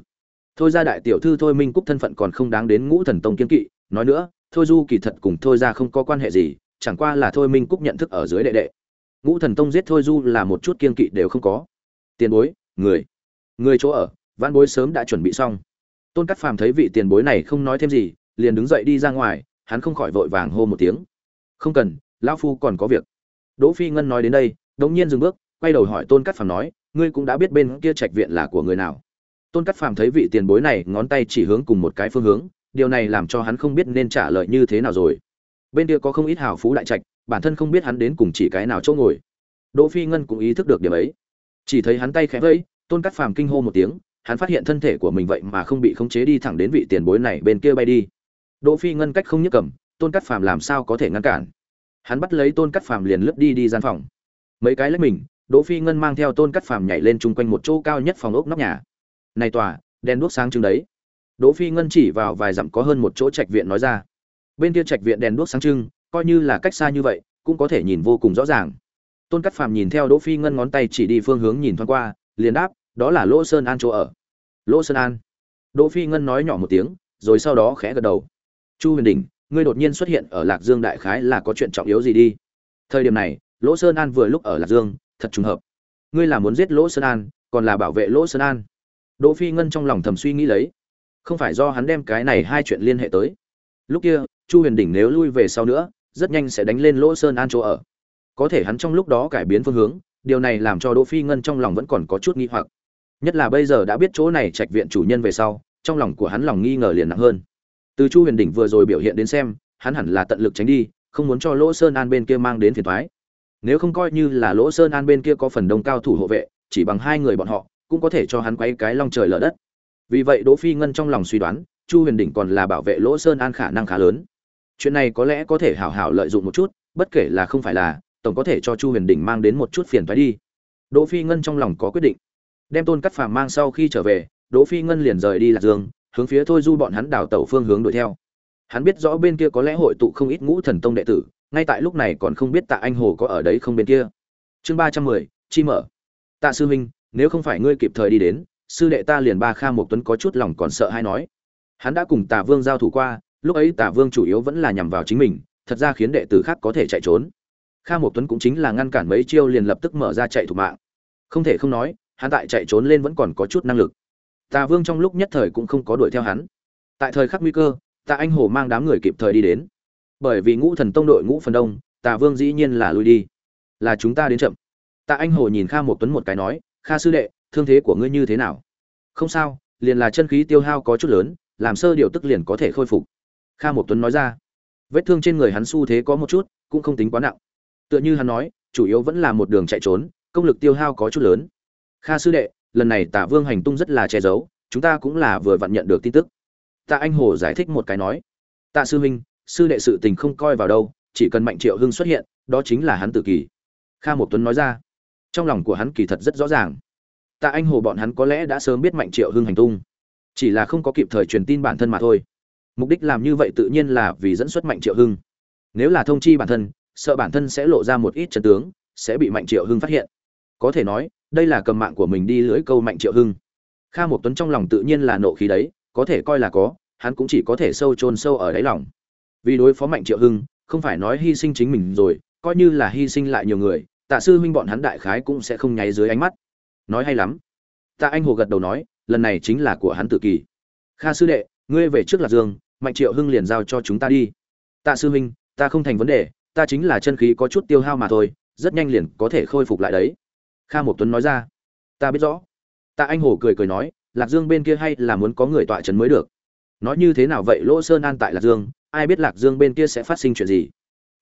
Thôi ra đại tiểu thư thôi minh cúc thân phận còn không đáng đến ngũ thần tông kiên kỵ, nói nữa, thôi du kỳ thật cùng thôi ra không có quan hệ gì chẳng qua là thôi minh cúc nhận thức ở dưới đệ đệ. Ngũ thần tông giết thôi du là một chút kiên kỵ đều không có. Tiền bối, người người chỗ ở văn bối sớm đã chuẩn bị xong. Tôn cắt phàm thấy vị tiền bối này không nói thêm gì, liền đứng dậy đi ra ngoài, hắn không khỏi vội vàng hô một tiếng. Không cần, lão phu còn có việc. Đỗ phi ngân nói đến đây, đống nhiên dừng bước, quay đầu hỏi tôn cắt phàm nói, ngươi cũng đã biết bên kia trạch viện là của người nào. Tôn cắt phàm thấy vị tiền bối này ngón tay chỉ hướng cùng một cái phương hướng, điều này làm cho hắn không biết nên trả lời như thế nào rồi bên kia có không ít hào phú đại trạch, bản thân không biết hắn đến cùng chỉ cái nào chỗ ngồi. Đỗ phi ngân cũng ý thức được điểm ấy. Chỉ thấy hắn tay khẽ vẫy, tôn cắt phàm kinh hô một tiếng, hắn phát hiện thân thể của mình vậy mà không bị khống chế đi thẳng đến vị tiền bối này bên kia bay đi. Đỗ phi ngân cách không nhấc cầm, tôn cắt phàm làm sao có thể ngăn cản? Hắn bắt lấy tôn cắt phàm liền lướt đi đi gian phòng. Mấy cái lấy mình, đỗ phi ngân mang theo tôn cắt phàm nhảy lên chung quanh một chỗ cao nhất phòng ốc nóc nhà. Này tòa, đèn đuốc sáng trưng đấy. Đỗ phi ngân chỉ vào vài dặm có hơn một chỗ trạch viện nói ra bên kia trạch viện đèn đuốc sáng trưng, coi như là cách xa như vậy, cũng có thể nhìn vô cùng rõ ràng. Tôn cắt phàm nhìn theo đỗ phi ngân ngón tay chỉ đi phương hướng nhìn thoáng qua, liền đáp, đó là lỗ sơn an chỗ ở. Lỗ sơn an. Đỗ phi ngân nói nhỏ một tiếng, rồi sau đó khẽ gật đầu. Chu huyền đình ngươi đột nhiên xuất hiện ở lạc dương đại khái là có chuyện trọng yếu gì đi? Thời điểm này, lỗ sơn an vừa lúc ở lạc dương, thật trùng hợp. Ngươi là muốn giết lỗ sơn an, còn là bảo vệ lỗ sơn an? Đỗ phi ngân trong lòng thầm suy nghĩ lấy. Không phải do hắn đem cái này hai chuyện liên hệ tới lúc kia, chu huyền đỉnh nếu lui về sau nữa, rất nhanh sẽ đánh lên lỗ sơn an chỗ ở. Có thể hắn trong lúc đó cải biến phương hướng, điều này làm cho đỗ phi ngân trong lòng vẫn còn có chút nghi hoặc. Nhất là bây giờ đã biết chỗ này trạch viện chủ nhân về sau, trong lòng của hắn lòng nghi ngờ liền nặng hơn. Từ chu huyền đỉnh vừa rồi biểu hiện đến xem, hắn hẳn là tận lực tránh đi, không muốn cho lỗ sơn an bên kia mang đến phiền toái. Nếu không coi như là lỗ sơn an bên kia có phần đông cao thủ hộ vệ, chỉ bằng hai người bọn họ, cũng có thể cho hắn quay cái long trời lở đất. Vì vậy đỗ phi ngân trong lòng suy đoán chu huyền đỉnh còn là bảo vệ lỗ sơn an khả năng khá lớn. Chuyện này có lẽ có thể hảo hảo lợi dụng một chút, bất kể là không phải là, tổng có thể cho chu huyền đỉnh mang đến một chút phiền toái đi. Đỗ phi ngân trong lòng có quyết định. Đem tôn cắt phàm mang sau khi trở về, đỗ phi ngân liền rời đi lạc dương, hướng phía thôi du bọn hắn đảo tẩu phương hướng đuổi theo. Hắn biết rõ bên kia có lẽ hội tụ không ít ngũ thần tông đệ tử, ngay tại lúc này còn không biết tạ anh hồ có ở đấy không bên kia. Chương ba trăm mười, chi mở. Tạ sư huynh, nếu không phải ngươi kịp thời đi đến, sư đệ ta liền ba kha một tuấn có chút lòng còn sợ hay nói hắn đã cùng tả vương giao thủ qua, lúc ấy tả vương chủ yếu vẫn là nhằm vào chính mình, thật ra khiến đệ tử khác có thể chạy trốn. Kha một tuấn cũng chính là ngăn cản mấy chiêu liền lập tức mở ra chạy thủ mạng. Không thể không nói, hắn tại chạy trốn lên vẫn còn có chút năng lực. Tà vương trong lúc nhất thời cũng không có đuổi theo hắn. Tại thời khắc nguy cơ, tạ anh hồ mang đám người kịp thời đi đến. Bởi vì ngũ thần tông đội ngũ phần đông, tà vương dĩ nhiên là lui đi. Là chúng ta đến chậm. Tạ anh hồ nhìn kha một tuấn một cái nói, kha sư đệ, thương thế của ngươi như thế nào? Không sao, liền là chân khí tiêu hao có chút lớn làm sơ điều tức liền có thể khôi phục. Kha một tuấn nói ra. Vết thương trên người hắn xu thế có một chút, cũng không tính quá nặng. Tựa như hắn nói, chủ yếu vẫn là một đường chạy trốn, công lực tiêu hao có chút lớn. Kha sư đệ, lần này tạ vương hành tung rất là che giấu, chúng ta cũng là vừa vặn nhận được tin tức. Tạ anh hồ giải thích một cái nói. Tạ sư huynh, sư đệ sự tình không coi vào đâu, chỉ cần mạnh triệu hưng xuất hiện, đó chính là hắn tự kỳ. Kha một tuấn nói ra. Trong lòng của hắn kỳ thật rất rõ ràng. Tạ anh hồ bọn hắn có lẽ đã sớm biết mạnh triệu hưng hành tung chỉ là không có kịp thời truyền tin bản thân mà thôi. Mục đích làm như vậy tự nhiên là vì dẫn xuất mạnh triệu hưng. Nếu là thông chi bản thân, sợ bản thân sẽ lộ ra một ít chân tướng, sẽ bị mạnh triệu hưng phát hiện. Có thể nói, đây là cầm mạng của mình đi lưỡi câu mạnh triệu hưng. Kha một tuấn trong lòng tự nhiên là nộ khí đấy, có thể coi là có, hắn cũng chỉ có thể sâu chôn sâu ở đáy lòng. Vì đối phó mạnh triệu hưng, không phải nói hy sinh chính mình rồi, coi như là hy sinh lại nhiều người, tạ sư huynh bọn hắn đại khái cũng sẽ không nháy dưới ánh mắt. Nói hay lắm. Tạ anh hồ gật đầu nói lần này chính là của hắn tự kỳ kha sư đệ, ngươi về trước lạc dương, mạnh triệu hưng liền giao cho chúng ta đi. Tạ sư huynh, ta không thành vấn đề, ta chính là chân khí có chút tiêu hao mà thôi, rất nhanh liền có thể khôi phục lại đấy. Kha một tuấn nói ra. Ta biết rõ. Tạ anh hồ cười cười nói, lạc dương bên kia hay là muốn có người tọa trấn mới được. Nói như thế nào vậy, lỗ sơn an tại lạc dương, ai biết lạc dương bên kia sẽ phát sinh chuyện gì?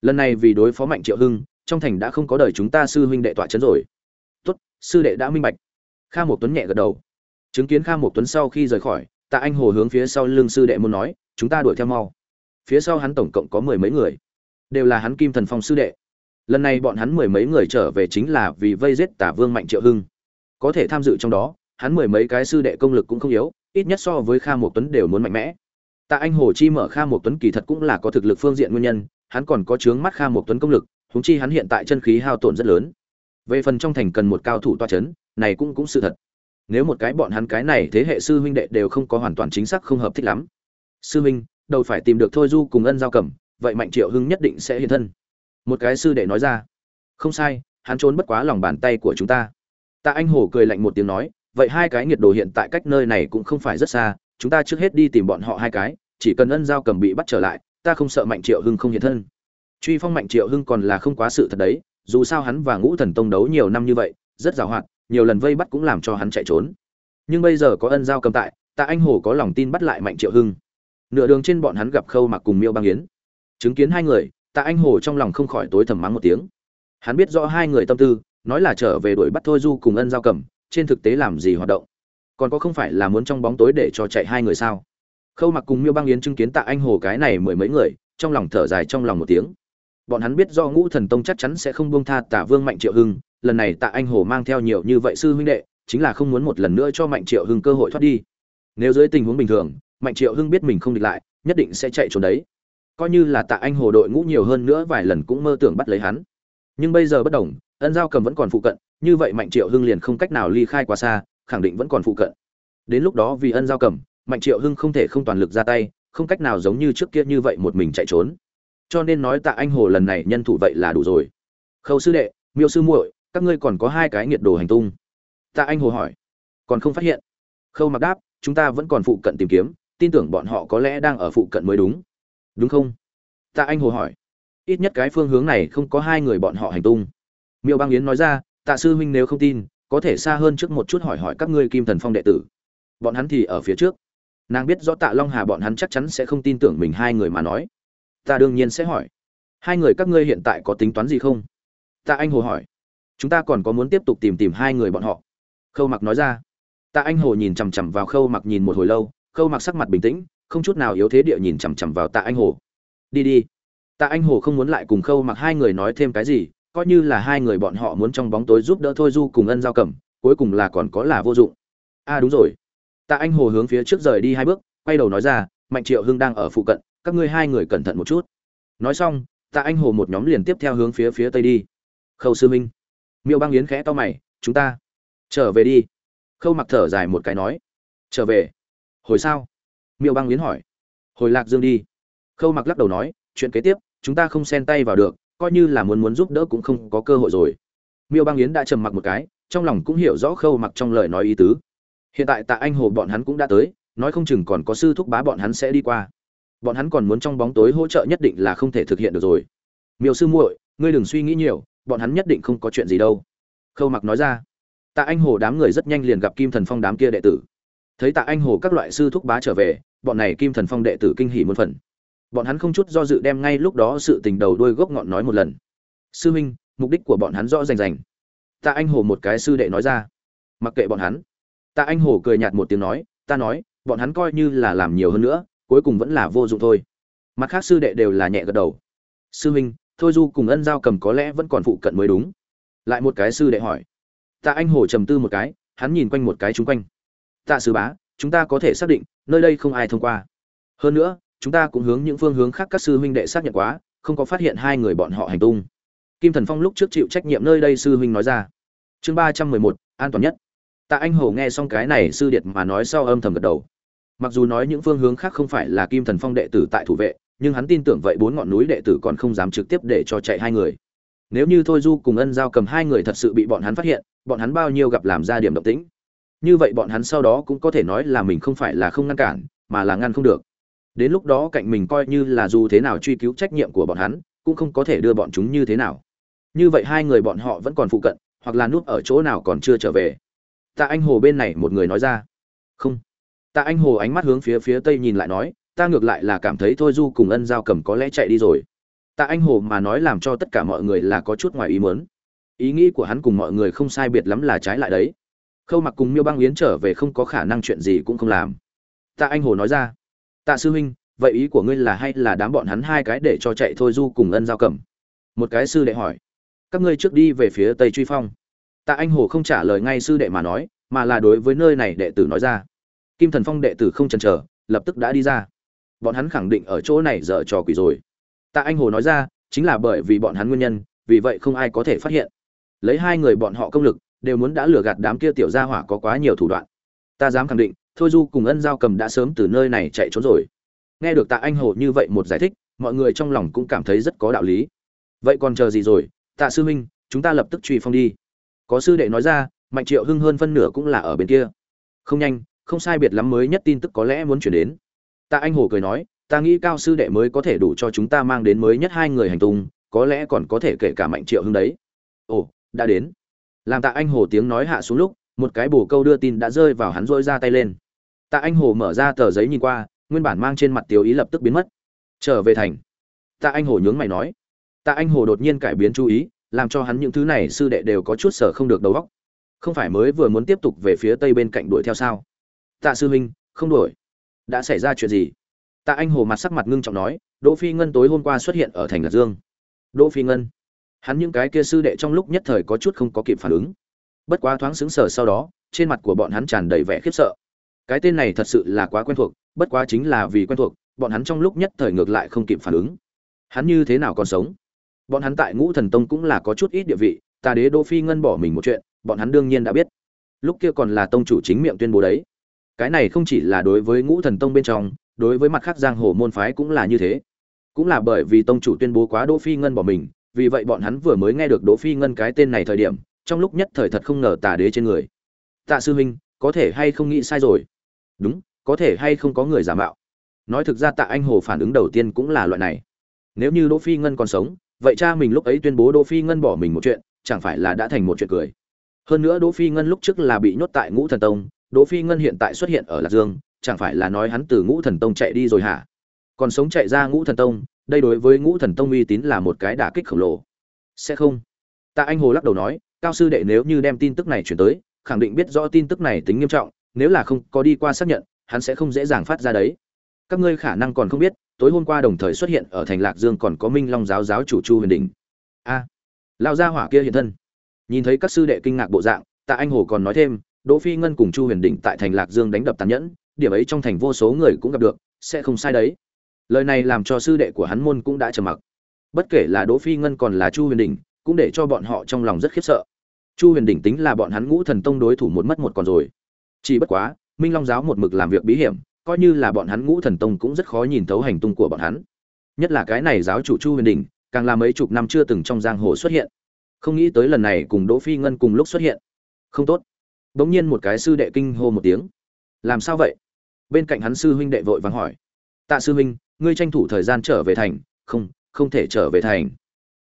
Lần này vì đối phó mạnh triệu hưng, trong thành đã không có đời chúng ta sư huynh đệ tọa trấn rồi. Tốt, sư đệ đã minh bạch. Kha một tuấn nhẹ gật đầu chứng kiến kha một tuấn sau khi rời khỏi, tạ anh hồ hướng phía sau lưng sư đệ muốn nói, chúng ta đuổi theo mau. Phía sau hắn tổng cộng có mười mấy người, đều là hắn kim thần phong sư đệ. Lần này bọn hắn mười mấy người trở về chính là vì vây giết tả vương mạnh triệu hưng. Có thể tham dự trong đó, hắn mười mấy cái sư đệ công lực cũng không yếu, ít nhất so với kha một tuấn đều muốn mạnh mẽ. Tạ anh hồ chi mở kha một tuấn kỳ thật cũng là có thực lực phương diện nguyên nhân, hắn còn có chướng mắt kha một tuấn công lực húng chi hắn hiện tại chân khí hao tổn rất lớn. Về phần trong thành cần một cao thủ toa c h ấ n này cũng cũng sự thật nếu một cái bọn hắn cái này thế hệ sư huynh đệ đều không có hoàn toàn chính xác không hợp thích lắm. Sư huynh, đầu phải tìm được thôi du cùng ân giao cẩm, vậy mạnh triệu hưng nhất định sẽ hiện thân. Một cái sư đệ nói ra. Không sai, hắn trốn bất quá lòng bàn tay của chúng ta. Tạ anh hổ cười lạnh một tiếng nói, vậy hai cái nhiệt đồ hiện tại cách nơi này cũng không phải rất xa, chúng ta trước hết đi tìm bọn họ hai cái, chỉ cần ân giao cầm bị bắt trở lại, ta không sợ mạnh triệu hưng không hiện thân. Truy phong mạnh triệu hưng còn là không quá sự thật đấy, dù sao hắn và ngũ thần tông đấu nhiều năm như vậy, rất giàu hoạt nhiều lần vây bắt cũng làm cho hắn chạy trốn. Nhưng bây giờ có ân giao cầm tại, tạ anh hồ có lòng tin bắt lại mạnh triệu hưng. Nửa đường trên bọn hắn gặp khâu mặc cùng miêu băng yến. Chứng kiến hai người, tạ anh hồ trong lòng không khỏi tối thầm mắng một tiếng. Hắn biết rõ hai người tâm tư, nói là trở về đuổi bắt thôi du cùng ân giao cầm, trên thực tế làm gì hoạt động? Còn có không phải là muốn trong bóng tối để cho chạy hai người sao? Khâu mặc cùng miêu băng yến chứng kiến tạ anh hồ cái này mười mấy người, trong lòng thở dài trong lòng một tiếng. Bọn hắn biết do ngũ thần tông chắc chắn sẽ không buông tha tạ vương mạnh triệu hưng lần này tạ anh hồ mang theo nhiều như vậy sư huynh đệ, chính là không muốn một lần nữa cho mạnh triệu hưng cơ hội thoát đi. Nếu dưới tình huống bình thường, mạnh triệu hưng biết mình không địch lại, nhất định sẽ chạy trốn đấy. Coi như là tạ anh hồ đội ngũ nhiều hơn nữa vài lần cũng mơ tưởng bắt lấy hắn. Nhưng bây giờ bất đồng, ân giao cầm vẫn còn phụ cận, như vậy mạnh triệu hưng liền không cách nào ly khai quá xa, khẳng định vẫn còn phụ cận. Đến lúc đó vì ân giao cầm, mạnh triệu hưng không thể không toàn lực ra tay, không cách nào giống như trước kia như vậy một mình chạy trốn. Cho nên nói tạ anh hồ lần này nhân thủ vậy là đủ rồi. Khâu sư đệ, miêu sư muội các ngươi còn có hai cái nhiệt đồ hành tung. Tạ anh hồ hỏi. Còn không phát hiện. Khâu mặc đáp, chúng ta vẫn còn phụ cận tìm kiếm, tin tưởng bọn họ có lẽ đang ở phụ cận mới đúng. Đúng không? Tạ anh hồ hỏi. Ít nhất cái phương hướng này không có hai người bọn họ hành tung. Miêu băng yến nói ra, tạ sư huynh nếu không tin, có thể xa hơn trước một chút hỏi hỏi các ngươi kim thần phong đệ tử. Bọn hắn thì ở phía trước. Nàng biết rõ tạ long hà bọn hắn chắc chắn sẽ không tin tưởng mình hai người mà nói. Ta đương nhiên sẽ hỏi. Hai người các ngươi hiện tại có tính toán gì không? Tạ anh hồ hỏi chúng ta còn có muốn tiếp tục tìm tìm hai người bọn họ. Khâu mặc nói ra. Tạ anh hồ nhìn chằm chằm vào khâu mặc nhìn một hồi lâu, khâu mặc sắc mặt bình tĩnh, không chút nào yếu thế địa nhìn chằm chằm vào tạ anh hồ. Đi đi. Tạ anh hồ không muốn lại cùng khâu mặc hai người nói thêm cái gì, coi như là hai người bọn họ muốn trong bóng tối giúp đỡ thôi du cùng ân giao cầm cuối cùng là còn có là vô dụng. A à đúng rồi. Tạ anh hồ hướng phía trước rời đi hai bước, quay đầu nói ra, mạnh triệu hưng đang ở phụ cận, các ngươi hai người cẩn thận một chút. Nói xong, tạ anh hồ một nhóm liền tiếp theo hướng phía phía tây đi. Khâu sư minh miêu băng yến khẽ to mày, chúng ta trở về đi. Khâu mặc thở dài một cái nói, trở về? Hồi sao? Miêu băng yến hỏi, hồi lạc dương đi. Khâu mặc lắc đầu nói, chuyện kế tiếp, chúng ta không xen tay vào được, coi như là muốn muốn giúp đỡ cũng không có cơ hội rồi. Miêu băng yến đã trầm mặc một cái, trong lòng cũng hiểu rõ khâu mặc trong lời nói ý tứ. Hiện tại tạ anh hồ bọn hắn cũng đã tới, nói không chừng còn có sư thúc bá bọn hắn sẽ đi qua. Bọn hắn còn muốn trong bóng tối hỗ trợ nhất định là không thể thực hiện được rồi. Miêu sư muội, ngươi đừng suy nghĩ nhiều bọn hắn nhất định không có chuyện gì đâu. Khâu mặc nói ra. Tạ anh hồ đám người rất nhanh liền gặp kim thần phong đám kia đệ tử. Thấy tạ anh hồ các loại sư thúc bá trở về, bọn này kim thần phong đệ tử kinh hỉ muôn phần. Bọn hắn không chút do dự đem ngay lúc đó sự tình đầu đuôi gốc ngọn nói một lần. Sư huynh, mục đích của bọn hắn rõ rành rành. Tạ anh hồ một cái sư đệ nói ra. Mặc kệ bọn hắn. Tạ anh hồ cười nhạt một tiếng nói, ta nói, bọn hắn coi như là làm nhiều hơn nữa, cuối cùng vẫn là vô dụng thôi. Mặt khác sư đệ đều là nhẹ gật đầu. Sư huynh thôi du cùng ân giao cầm có lẽ vẫn còn phụ cận mới đúng. Lại một cái sư đệ hỏi. Tạ anh hồ trầm tư một cái, hắn nhìn quanh một cái chung quanh. Tạ sư bá, chúng ta có thể xác định, nơi đây không ai thông qua. Hơn nữa, chúng ta cũng hướng những phương hướng khác các sư huynh đệ xác nhận quá, không có phát hiện hai người bọn họ hành tung. Kim thần phong lúc trước chịu trách nhiệm nơi đây sư huynh nói ra. Chương ba trăm mười một, an toàn nhất. Tạ anh hồ nghe xong cái này sư điệt mà nói sau âm thầm gật đầu. Mặc dù nói những phương hướng khác không phải là kim thần phong đệ tử tại thủ vệ nhưng hắn tin tưởng vậy bốn ngọn núi đệ tử còn không dám trực tiếp để cho chạy hai người. Nếu như thôi du cùng ân giao cầm hai người thật sự bị bọn hắn phát hiện, bọn hắn bao nhiêu gặp làm ra điểm động tĩnh. Như vậy bọn hắn sau đó cũng có thể nói là mình không phải là không ngăn cản, mà là ngăn không được. Đến lúc đó cạnh mình coi như là dù thế nào truy cứu trách nhiệm của bọn hắn, cũng không có thể đưa bọn chúng như thế nào. Như vậy hai người bọn họ vẫn còn phụ cận, hoặc là núp ở chỗ nào còn chưa trở về. Tạ anh hồ bên này một người nói ra. Không. Tạ anh hồ ánh mắt hướng phía phía tây nhìn lại nói ta ngược lại là cảm thấy thôi du cùng ân giao cầm có lẽ chạy đi rồi. Tạ anh hồ mà nói làm cho tất cả mọi người là có chút ngoài ý muốn. ý nghĩ của hắn cùng mọi người không sai biệt lắm là trái lại đấy. Khâu mặc cùng miêu băng yến trở về không có khả năng chuyện gì cũng không làm. Tạ anh hồ nói ra, tạ sư huynh, vậy ý của ngươi là hay là đám bọn hắn hai cái để cho chạy thôi du cùng ân giao cầm? Một cái sư đệ hỏi, các ngươi trước đi về phía tây truy phong. Tạ anh hồ không trả lời ngay sư đệ mà nói, mà là đối với nơi này đệ tử nói ra. Kim thần phong đệ tử không chần chờ, lập tức đã đi ra bọn hắn khẳng định ở chỗ này dở trò quỷ rồi. Tạ anh hồ nói ra, chính là bởi vì bọn hắn nguyên nhân, vì vậy không ai có thể phát hiện. Lấy hai người bọn họ công lực, đều muốn đã lừa gạt đám kia tiểu gia hỏa có quá nhiều thủ đoạn. Ta dám khẳng định, thôi du cùng ân giao cầm đã sớm từ nơi này chạy trốn rồi. Nghe được tạ anh hồ như vậy một giải thích, mọi người trong lòng cũng cảm thấy rất có đạo lý. Vậy còn chờ gì rồi? Tạ sư huynh chúng ta lập tức truy phong đi. Có sư đệ nói ra, mạnh triệu hưng hơn phân nửa cũng là ở bên kia. Không nhanh, không sai biệt lắm mới nhất tin tức có lẽ muốn chuyển đến tạ anh hồ cười nói, ta nghĩ cao sư đệ mới có thể đủ cho chúng ta mang đến mới nhất hai người hành tung, có lẽ còn có thể kể cả mạnh triệu hưng đấy. Ồ, đã đến. Làm tạ anh hồ tiếng nói hạ xuống lúc, một cái bổ câu đưa tin đã rơi vào hắn rỗi ra tay lên. Tạ anh hồ mở ra tờ giấy nhìn qua, nguyên bản mang trên mặt tiêu ý lập tức biến mất. Trở về thành. Tạ anh hồ nhướng mày nói. Tạ anh hồ đột nhiên cải biến chú ý, làm cho hắn những thứ này sư đệ đều có chút sở không được đầu óc. Không phải mới vừa muốn tiếp tục về phía tây bên cạnh đuổi theo sao? Tạ sư huynh, không đuổi đã xảy ra chuyện gì? Tạ anh hồ mặt sắc mặt ngưng trọng nói, đỗ phi ngân tối hôm qua xuất hiện ở thành lạc dương. Đỗ phi ngân? Hắn những cái kia sư đệ trong lúc nhất thời có chút không có kịp phản ứng. Bất quá thoáng xứng sở sau đó, trên mặt của bọn hắn tràn đầy vẻ khiếp sợ. Cái tên này thật sự là quá quen thuộc, bất quá chính là vì quen thuộc, bọn hắn trong lúc nhất thời ngược lại không kịp phản ứng. Hắn như thế nào còn sống? Bọn hắn tại ngũ thần tông cũng là có chút ít địa vị, ta đế đỗ phi ngân bỏ mình một chuyện, bọn hắn đương nhiên đã biết. Lúc kia còn là tông chủ chính miệng tuyên bố đấy cái này không chỉ là đối với ngũ thần tông bên trong, đối với mặt khác giang hồ môn phái cũng là như thế. Cũng là bởi vì tông chủ tuyên bố quá đỗ phi ngân bỏ mình, vì vậy bọn hắn vừa mới nghe được đỗ phi ngân cái tên này thời điểm, trong lúc nhất thời thật không ngờ tà đế trên người. Tạ sư huynh, có thể hay không nghĩ sai rồi? Đúng, có thể hay không có người giả mạo. Nói thực ra tạ anh hồ phản ứng đầu tiên cũng là loại này. Nếu như đỗ phi ngân còn sống, vậy cha mình lúc ấy tuyên bố đỗ phi ngân bỏ mình một chuyện, chẳng phải là đã thành một chuyện cười. Hơn nữa đỗ phi ngân lúc trước là bị nhốt tại ngũ thần tông đỗ phi ngân hiện tại xuất hiện ở lạc dương chẳng phải là nói hắn từ ngũ thần tông chạy đi rồi hả? Còn sống chạy ra ngũ thần tông đây đối với ngũ thần tông uy tín là một cái đả kích khổng lồ. Sẽ không? Tạ anh hồ lắc đầu nói cao sư đệ nếu như đem tin tức này chuyển tới khẳng định biết rõ tin tức này tính nghiêm trọng nếu là không có đi qua xác nhận hắn sẽ không dễ dàng phát ra đấy. Các ngươi khả năng còn không biết tối hôm qua đồng thời xuất hiện ở thành lạc dương còn có minh long giáo giáo chủ chu huyền đình. A à, lao gia hỏa kia hiện thân. Nhìn thấy các sư đệ kinh ngạc bộ dạng tạ anh hồ còn nói thêm đỗ phi ngân cùng chu huyền Định tại thành lạc dương đánh đập tàn nhẫn điểm ấy trong thành vô số người cũng gặp được sẽ không sai đấy. Lời này làm cho sư đệ của hắn môn cũng đã trầm mặc. Bất kể là đỗ phi ngân còn là chu huyền Định, cũng để cho bọn họ trong lòng rất khiếp sợ. Chu huyền Định tính là bọn hắn ngũ thần tông đối thủ một mất một còn rồi. Chỉ bất quá minh long giáo một mực làm việc bí hiểm coi như là bọn hắn ngũ thần tông cũng rất khó nhìn thấu hành tung của bọn hắn. Nhất là cái này giáo chủ chu huyền đình càng là mấy chục năm chưa từng trong giang hồ xuất hiện. Không nghĩ tới lần này cùng đỗ phi ngân cùng lúc xuất hiện. Không tốt bỗng nhiên một cái sư đệ kinh hô một tiếng. Làm sao vậy? Bên cạnh hắn sư huynh đệ vội vàng hỏi. Tạ sư huynh, ngươi tranh thủ thời gian trở về thành. Không không thể trở về thành.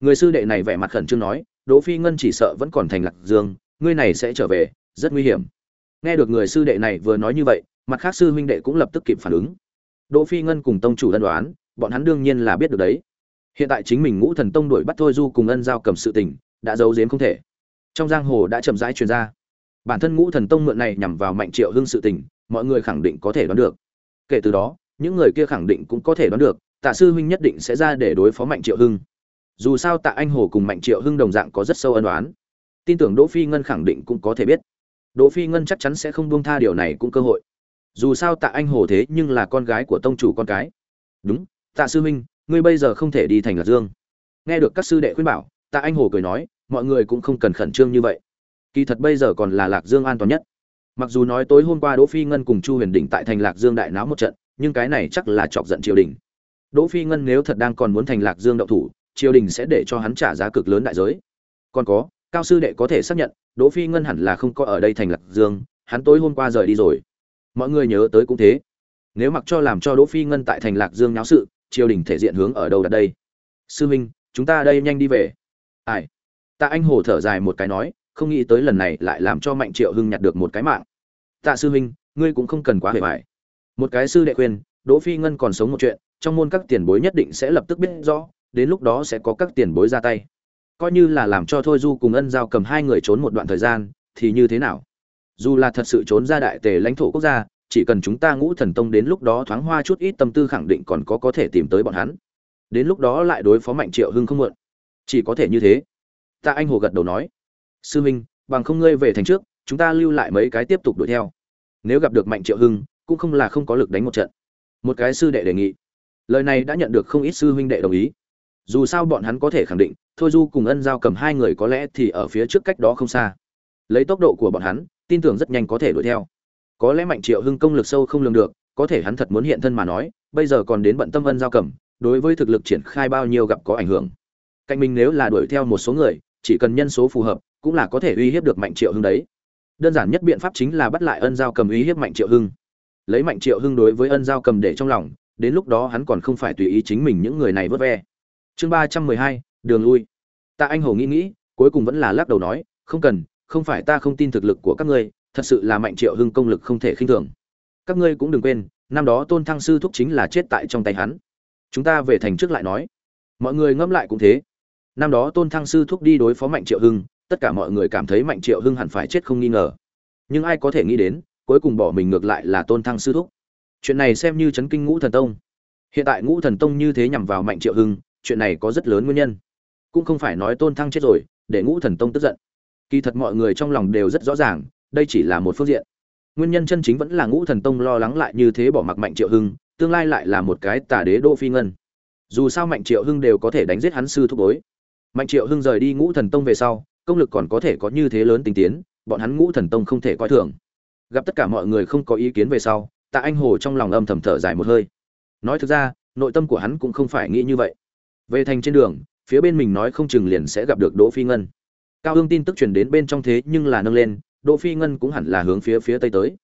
Người sư đệ này vẻ mặt khẩn trương nói, đỗ phi ngân chỉ sợ vẫn còn thành lạc dương, ngươi này sẽ trở về, rất nguy hiểm. Nghe được người sư đệ này vừa nói như vậy, mặt khác sư huynh đệ cũng lập tức kịp phản ứng. Đỗ phi ngân cùng tông chủ ân đoán bọn hắn đương nhiên là biết được đấy. Hiện tại chính mình ngũ thần tông đuổi bắt thôi du cùng ân giao cầm sự tình, đã giấu giếm không thể. Trong giang hồ đã chậm rãi truyền ra bản thân ngũ thần tông mượn này nhằm vào mạnh triệu hưng sự tình, mọi người khẳng định có thể đoán được. Kể từ đó, những người kia khẳng định cũng có thể đoán được, tạ sư huynh nhất định sẽ ra để đối phó mạnh triệu hưng. Dù sao tạ anh hồ cùng mạnh triệu hưng đồng dạng có rất sâu ân đoán tin tưởng đỗ phi ngân khẳng định cũng có thể biết. Đỗ phi ngân chắc chắn sẽ không buông tha điều này cũng cơ hội. Dù sao tạ anh hồ thế nhưng là con gái của tông chủ con cái. Đúng, tạ sư huynh, ngươi bây giờ không thể đi thành lạc dương. Nghe được các sư đệ khuyên bảo, tạ anh hồ cười nói, mọi người cũng không cần khẩn trương như vậy kỳ thật bây giờ còn là lạc dương an toàn nhất. Mặc dù nói tối hôm qua đỗ phi ngân cùng chu huyền đỉnh tại thành lạc dương đại náo một trận, nhưng cái này chắc là chọc giận triều đình. Đỗ phi ngân nếu thật đang còn muốn thành lạc dương đậu thủ, triều đình sẽ để cho hắn trả giá cực lớn đại giới. Còn có, cao sư đệ có thể xác nhận, đỗ phi ngân hẳn là không có ở đây thành lạc dương, hắn tối hôm qua rời đi rồi. Mọi người nhớ tới cũng thế. Nếu mặc cho làm cho đỗ phi ngân tại thành lạc dương náo sự, triều đình thể diện hướng ở đâu đặt đây? Sư minh, chúng ta đây nhanh đi về. Ai? Tạ anh hồ thở dài một cái nói không nghĩ tới lần này lại làm cho mạnh triệu hưng nhặt được một cái mạng. Tạ sư huynh, ngươi cũng không cần quá hề vải một cái sư đệ khuyên, đỗ phi ngân còn sống một chuyện, trong môn các tiền bối nhất định sẽ lập tức biết rõ, đến lúc đó sẽ có các tiền bối ra tay. Coi như là làm cho thôi du cùng ân giao cầm hai người trốn một đoạn thời gian, thì như thế nào? Dù là thật sự trốn ra đại tề lãnh thổ quốc gia, chỉ cần chúng ta ngũ thần tông đến lúc đó thoáng hoa chút ít tâm tư khẳng định còn có có thể tìm tới bọn hắn. Đến lúc đó lại đối phó mạnh triệu hưng không muộn. Chỉ có thể như thế. Tạ anh hồ gật đầu nói sư minh bằng không ngươi về thành trước, chúng ta lưu lại mấy cái tiếp tục đuổi theo. Nếu gặp được mạnh triệu hưng, cũng không là không có lực đánh một trận. Một cái sư đệ đề nghị. Lời này đã nhận được không ít sư huynh đệ đồng ý. Dù sao bọn hắn có thể khẳng định, thôi du cùng ân giao cầm hai người có lẽ thì ở phía trước cách đó không xa. Lấy tốc độ của bọn hắn, tin tưởng rất nhanh có thể đuổi theo. Có lẽ mạnh triệu hưng công lực sâu không lường được, có thể hắn thật muốn hiện thân mà nói, bây giờ còn đến bận tâm ân giao cầm, đối với thực lực triển khai bao nhiêu gặp có ảnh hưởng. Cạnh mình nếu là đuổi theo một số người, chỉ cần nhân số phù hợp cũng là có thể uy hiếp được mạnh triệu hưng đấy. Đơn giản nhất biện pháp chính là bắt lại ân giao cầm uy hiếp mạnh triệu hưng. Lấy mạnh triệu hưng đối với ân giao cầm để trong lòng, đến lúc đó hắn còn không phải tùy ý chính mình những người này vớt ve. Chương ba trăm mười hai, đường lui. Tạ anh hồ nghĩ nghĩ, cuối cùng vẫn là lắc đầu nói, không cần, không phải ta không tin thực lực của các ngươi, thật sự là mạnh triệu hưng công lực không thể khinh thường. Các ngươi cũng đừng quên, năm đó tôn thăng sư thúc chính là chết tại trong tay hắn. Chúng ta về thành trước lại nói. Mọi người ngẫm lại cũng thế. Năm đó tôn thăng sư thúc đi đối phó mạnh triệu hưng tất cả mọi người cảm thấy mạnh triệu hưng hẳn phải chết không nghi ngờ. Nhưng ai có thể nghĩ đến, cuối cùng bỏ mình ngược lại là tôn thăng sư thúc. Chuyện này xem như chấn kinh ngũ thần tông. Hiện tại ngũ thần tông như thế nhằm vào mạnh triệu hưng, chuyện này có rất lớn nguyên nhân. Cũng không phải nói tôn thăng chết rồi, để ngũ thần tông tức giận. Kỳ thật mọi người trong lòng đều rất rõ ràng, đây chỉ là một phương diện. Nguyên nhân chân chính vẫn là ngũ thần tông lo lắng lại như thế bỏ mặc mạnh triệu hưng, tương lai lại là một cái tà đế đô phi ngân. Dù sao mạnh triệu hưng đều có thể đánh giết hắn sư thúc bối. Mạnh triệu hưng rời đi ngũ thần tông về sau công lực còn có thể có như thế lớn tinh tiến, bọn hắn ngũ thần tông không thể coi thường. Gặp tất cả mọi người không có ý kiến về sau, tạ anh hồ trong lòng âm thầm thở dài một hơi. Nói thực ra, nội tâm của hắn cũng không phải nghĩ như vậy. Về thành trên đường, phía bên mình nói không chừng liền sẽ gặp được đỗ phi ngân. Cao hương tin tức truyền đến bên trong thế nhưng là nâng lên, đỗ phi ngân cũng hẳn là hướng phía phía tây tới.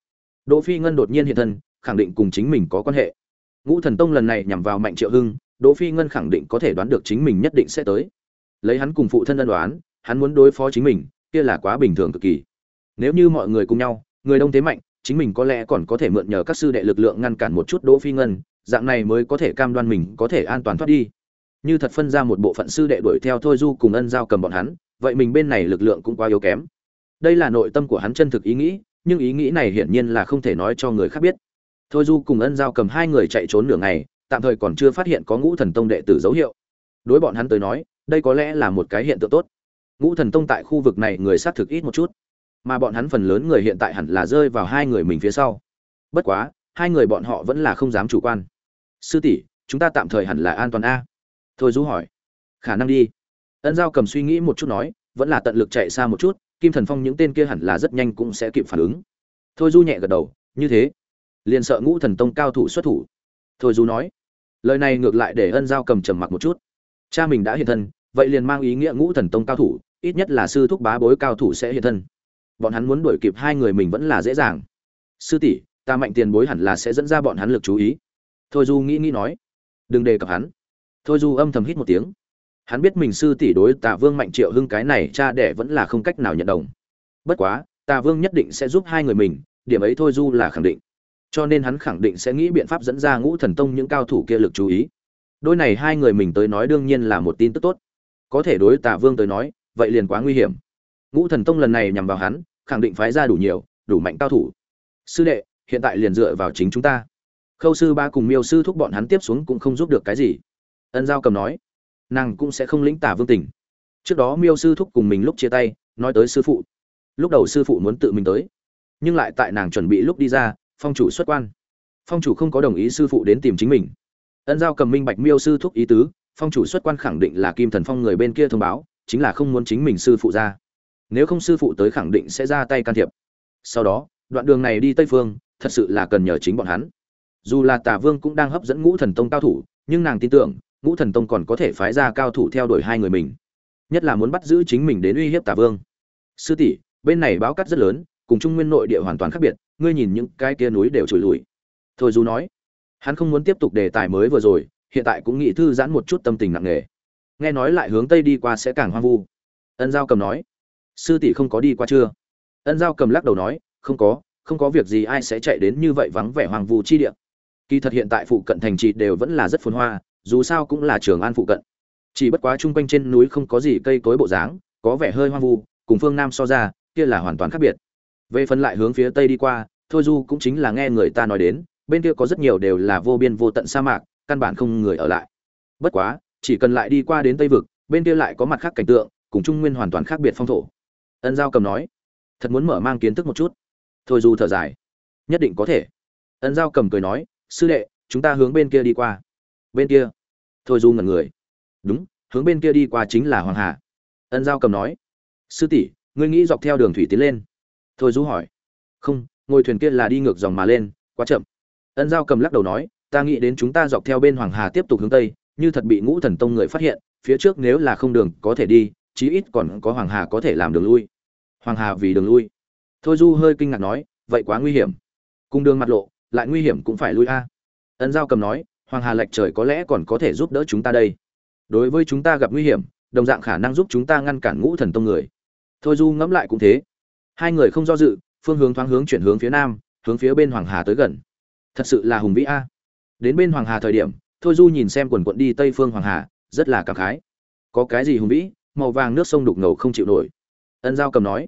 Đỗ phi ngân đột nhiên hiện thân, khẳng định cùng chính mình có quan hệ. Ngũ thần tông lần này nhằm vào mạnh triệu hưng, đỗ phi ngân khẳng định có thể đoán được chính mình nhất định sẽ tới. Lấy hắn cùng phụ thân ân đoán hắn muốn đối phó chính mình, kia là quá bình thường cực kỳ. Nếu như mọi người cùng nhau, người đông thế mạnh, chính mình có lẽ còn có thể mượn nhờ các sư đệ lực lượng ngăn cản một chút đỗ phi ngân, dạng này mới có thể cam đoan mình có thể an toàn thoát đi. Như thật phân ra một bộ phận sư đệ đuổi theo thôi du cùng ân giao cầm bọn hắn, vậy mình bên này lực lượng cũng quá yếu kém. Đây là nội tâm của hắn chân thực ý nghĩ, nhưng ý nghĩ này hiển nhiên là không thể nói cho người khác biết. Thôi du cùng ân giao cầm hai người chạy trốn nửa ngày, tạm thời còn chưa phát hiện có ngũ thần tông đệ tử dấu hiệu. Đối bọn hắn tới nói, đây có lẽ là một cái hiện tượng tốt ngũ thần tông tại khu vực này người xác thực ít một chút, mà bọn hắn phần lớn người hiện tại hẳn là rơi vào hai người mình phía sau. Bất quá, hai người bọn họ vẫn là không dám chủ quan. Sư tỷ, chúng ta tạm thời hẳn là an toàn a. Thôi du hỏi. Khả năng đi. Ân giao cầm suy nghĩ một chút nói, vẫn là tận lực chạy xa một chút, kim thần phong những tên kia hẳn là rất nhanh cũng sẽ kịp phản ứng. Thôi du nhẹ gật đầu, như thế, liền sợ ngũ thần tông cao thủ xuất thủ. Thôi du nói. Lời này ngược lại để ân giao cầm trầm mặc một chút. Cha mình đã hiện thân, vậy liền mang ý nghĩa ngũ thần tông cao thủ ít nhất là sư thúc bá bối cao thủ sẽ hiện thân. Bọn hắn muốn đuổi kịp hai người mình vẫn là dễ dàng. Sư tỷ, ta mạnh tiền bối hẳn là sẽ dẫn ra bọn hắn lực chú ý. Thôi du nghĩ nghĩ nói. Đừng đề cập hắn. Thôi du âm thầm hít một tiếng. Hắn biết mình sư tỷ đối tạ vương mạnh triệu hưng cái này cha đẻ vẫn là không cách nào nhận đồng. Bất quá, tạ vương nhất định sẽ giúp hai người mình, điểm ấy thôi du là khẳng định. Cho nên hắn khẳng định sẽ nghĩ biện pháp dẫn ra ngũ thần tông những cao thủ kia lực chú ý. Đôi này hai người mình tới nói đương nhiên là một tin tức tốt. Có thể đối tạ vương tới nói vậy liền quá nguy hiểm. Ngũ thần tông lần này nhằm vào hắn, khẳng định phái ra đủ nhiều, đủ mạnh cao thủ. Sư đệ, hiện tại liền dựa vào chính chúng ta. Khâu sư ba cùng miêu sư thúc bọn hắn tiếp xuống cũng không giúp được cái gì. Ân giao cầm nói, nàng cũng sẽ không lĩnh tả vương tình. Trước đó miêu sư thúc cùng mình lúc chia tay, nói tới sư phụ. Lúc đầu sư phụ muốn tự mình tới, nhưng lại tại nàng chuẩn bị lúc đi ra, phong chủ xuất quan. Phong chủ không có đồng ý sư phụ đến tìm chính mình. Ân giao cầm minh bạch miêu sư thúc ý tứ, phong chủ xuất quan khẳng định là kim thần phong người bên kia thông báo chính là không muốn chính mình sư phụ ra. Nếu không sư phụ tới khẳng định sẽ ra tay can thiệp. Sau đó, đoạn đường này đi tây phương, thật sự là cần nhờ chính bọn hắn. Dù là tả vương cũng đang hấp dẫn ngũ thần tông cao thủ, nhưng nàng tin tưởng, ngũ thần tông còn có thể phái ra cao thủ theo đuổi hai người mình. Nhất là muốn bắt giữ chính mình đến uy hiếp tả vương. Sư tỷ, bên này báo cắt rất lớn, cùng trung nguyên nội địa hoàn toàn khác biệt, ngươi nhìn những cái kia núi đều trồi lùi. Thôi dù nói, hắn không muốn tiếp tục đề tài mới vừa rồi, hiện tại cũng nghĩ thư giãn một chút tâm tình nặng nề nghe nói lại hướng tây đi qua sẽ càng hoang vu. Ân giao cầm nói, sư tỷ không có đi qua chưa? Ân giao cầm lắc đầu nói, không có không có việc gì ai sẽ chạy đến như vậy vắng vẻ hoang vu chi địa. Kỳ thật hiện tại phụ cận thành trì đều vẫn là rất phồn hoa, dù sao cũng là trường an phụ cận. Chỉ bất quá chung quanh trên núi không có gì cây cối bộ dáng, có vẻ hơi hoang vu, cùng phương nam so ra, kia là hoàn toàn khác biệt. Về phần lại hướng phía tây đi qua, thôi du cũng chính là nghe người ta nói đến, bên kia có rất nhiều đều là vô biên vô tận sa mạc, căn bản không người ở lại. Bất quá chỉ cần lại đi qua đến tây vực, bên kia lại có mặt khác cảnh tượng, cùng trung nguyên hoàn toàn khác biệt phong thổ. Ân giao cầm nói. Thật muốn mở mang kiến thức một chút. Thôi du thở dài. Nhất định có thể. Ân giao cầm cười nói. Sư đệ, chúng ta hướng bên kia đi qua. Bên kia? Thôi du ngẩn người. Đúng, hướng bên kia đi qua chính là hoàng hà. Ân giao cầm nói. Sư tỷ, ngươi nghĩ dọc theo đường thủy tiến lên? Thôi du hỏi. Không, ngồi thuyền kia là đi ngược dòng mà lên, quá chậm. Ân giao cầm lắc đầu nói. Ta nghĩ đến chúng ta dọc theo bên hoàng hà tiếp tục hướng tây như thật bị ngũ thần tông người phát hiện, phía trước nếu là không đường có thể đi, chí ít còn có hoàng hà có thể làm đường lui. Hoàng hà vì đường lui. Thôi du hơi kinh ngạc nói, vậy quá nguy hiểm. Cung đường mặt lộ, lại nguy hiểm cũng phải lui a. Ân giao cầm nói, hoàng hà lệch trời có lẽ còn có thể giúp đỡ chúng ta đây. Đối với chúng ta gặp nguy hiểm, đồng dạng khả năng giúp chúng ta ngăn cản ngũ thần tông người. Thôi du ngẫm lại cũng thế. Hai người không do dự, phương hướng thoáng hướng chuyển hướng phía nam, hướng phía bên hoàng hà tới gần. Thật sự là hùng vĩ a. Đến bên hoàng hà thời điểm thôi du nhìn xem quần quận đi tây phương hoàng hà, rất là cảm khái. Có cái gì hùng vĩ, màu vàng nước sông đục ngầu không chịu nổi. Ân giao cầm nói.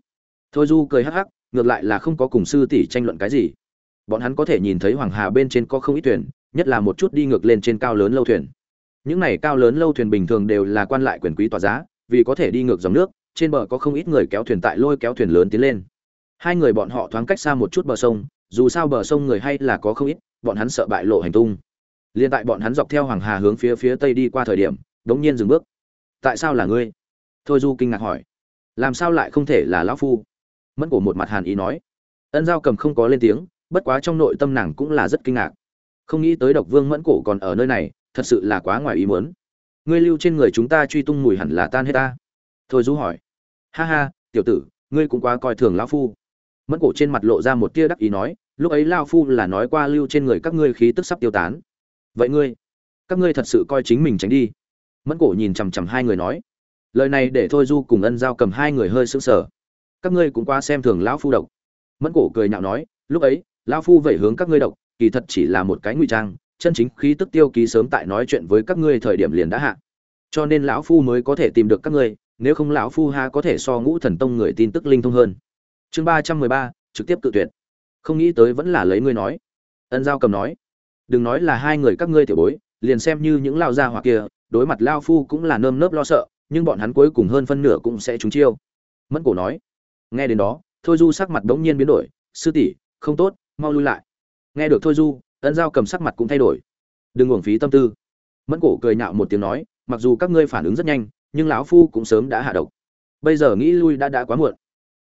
Thôi du cười hắc hắc, ngược lại là không có cùng sư tỷ tranh luận cái gì. Bọn hắn có thể nhìn thấy hoàng hà bên trên có không ít thuyền, nhất là một chút đi ngược lên trên cao lớn lâu thuyền. Những này cao lớn lâu thuyền bình thường đều là quan lại quyền quý tòa giá, vì có thể đi ngược dòng nước, trên bờ có không ít người kéo thuyền tại lôi kéo thuyền lớn tiến lên. Hai người bọn họ thoáng cách xa một chút bờ sông, dù sao bờ sông người hay là có không ít, bọn hắn sợ bại lộ hành tung liên tại bọn hắn dọc theo hoàng hà hướng phía phía tây đi qua thời điểm, đống nhiên dừng bước. Tại sao là ngươi? Thôi du kinh ngạc hỏi. Làm sao lại không thể là lão phu? Mẫn cổ một mặt hàn ý nói. Ân giao cầm không có lên tiếng, bất quá trong nội tâm nàng cũng là rất kinh ngạc. Không nghĩ tới độc vương mẫn cổ còn ở nơi này, thật sự là quá ngoài ý muốn. Ngươi lưu trên người chúng ta truy tung mùi hẳn là tan hết ta. Thôi du hỏi. Ha ha, tiểu tử, ngươi cũng quá coi thường lão phu. Mẫn cổ trên mặt lộ ra một tia đắc ý nói, lúc ấy lao phu là nói qua lưu trên người các ngươi khí tức sắp tiêu tán vậy ngươi, các ngươi thật sự coi chính mình tránh đi. Mẫn cổ nhìn chằm chằm hai người nói. Lời này để thôi du cùng ân giao cầm hai người hơi sững sờ. Các ngươi cũng qua xem thường lão phu độc. Mẫn cổ cười nhạo nói, lúc ấy, lão phu vậy hướng các ngươi độc, kỳ thật chỉ là một cái ngụy trang, chân chính khí tức tiêu ký sớm tại nói chuyện với các ngươi thời điểm liền đã hạ. Cho nên lão phu mới có thể tìm được các ngươi, nếu không lão phu ha có thể so ngũ thần tông người tin tức linh thông hơn. Chương ba trăm mười ba, trực tiếp cự tuyệt. Không nghĩ tới vẫn là lấy ngươi nói. Ân giao cầm nói đừng nói là hai người các ngươi tiểu bối, liền xem như những lao gia hỏa kia, đối mặt lao phu cũng là nơm nớp lo sợ, nhưng bọn hắn cuối cùng hơn phân nửa cũng sẽ trúng chiêu. Mẫn cổ nói. Nghe đến đó, thôi du sắc mặt đống nhiên biến đổi. Sư tỷ, không tốt, mau lui lại. Nghe được thôi du, ân giao cầm sắc mặt cũng thay đổi. Đừng uổng phí tâm tư. Mẫn cổ cười nhạo một tiếng nói, mặc dù các ngươi phản ứng rất nhanh, nhưng lão phu cũng sớm đã hạ độc. Bây giờ nghĩ lui đã đã quá muộn.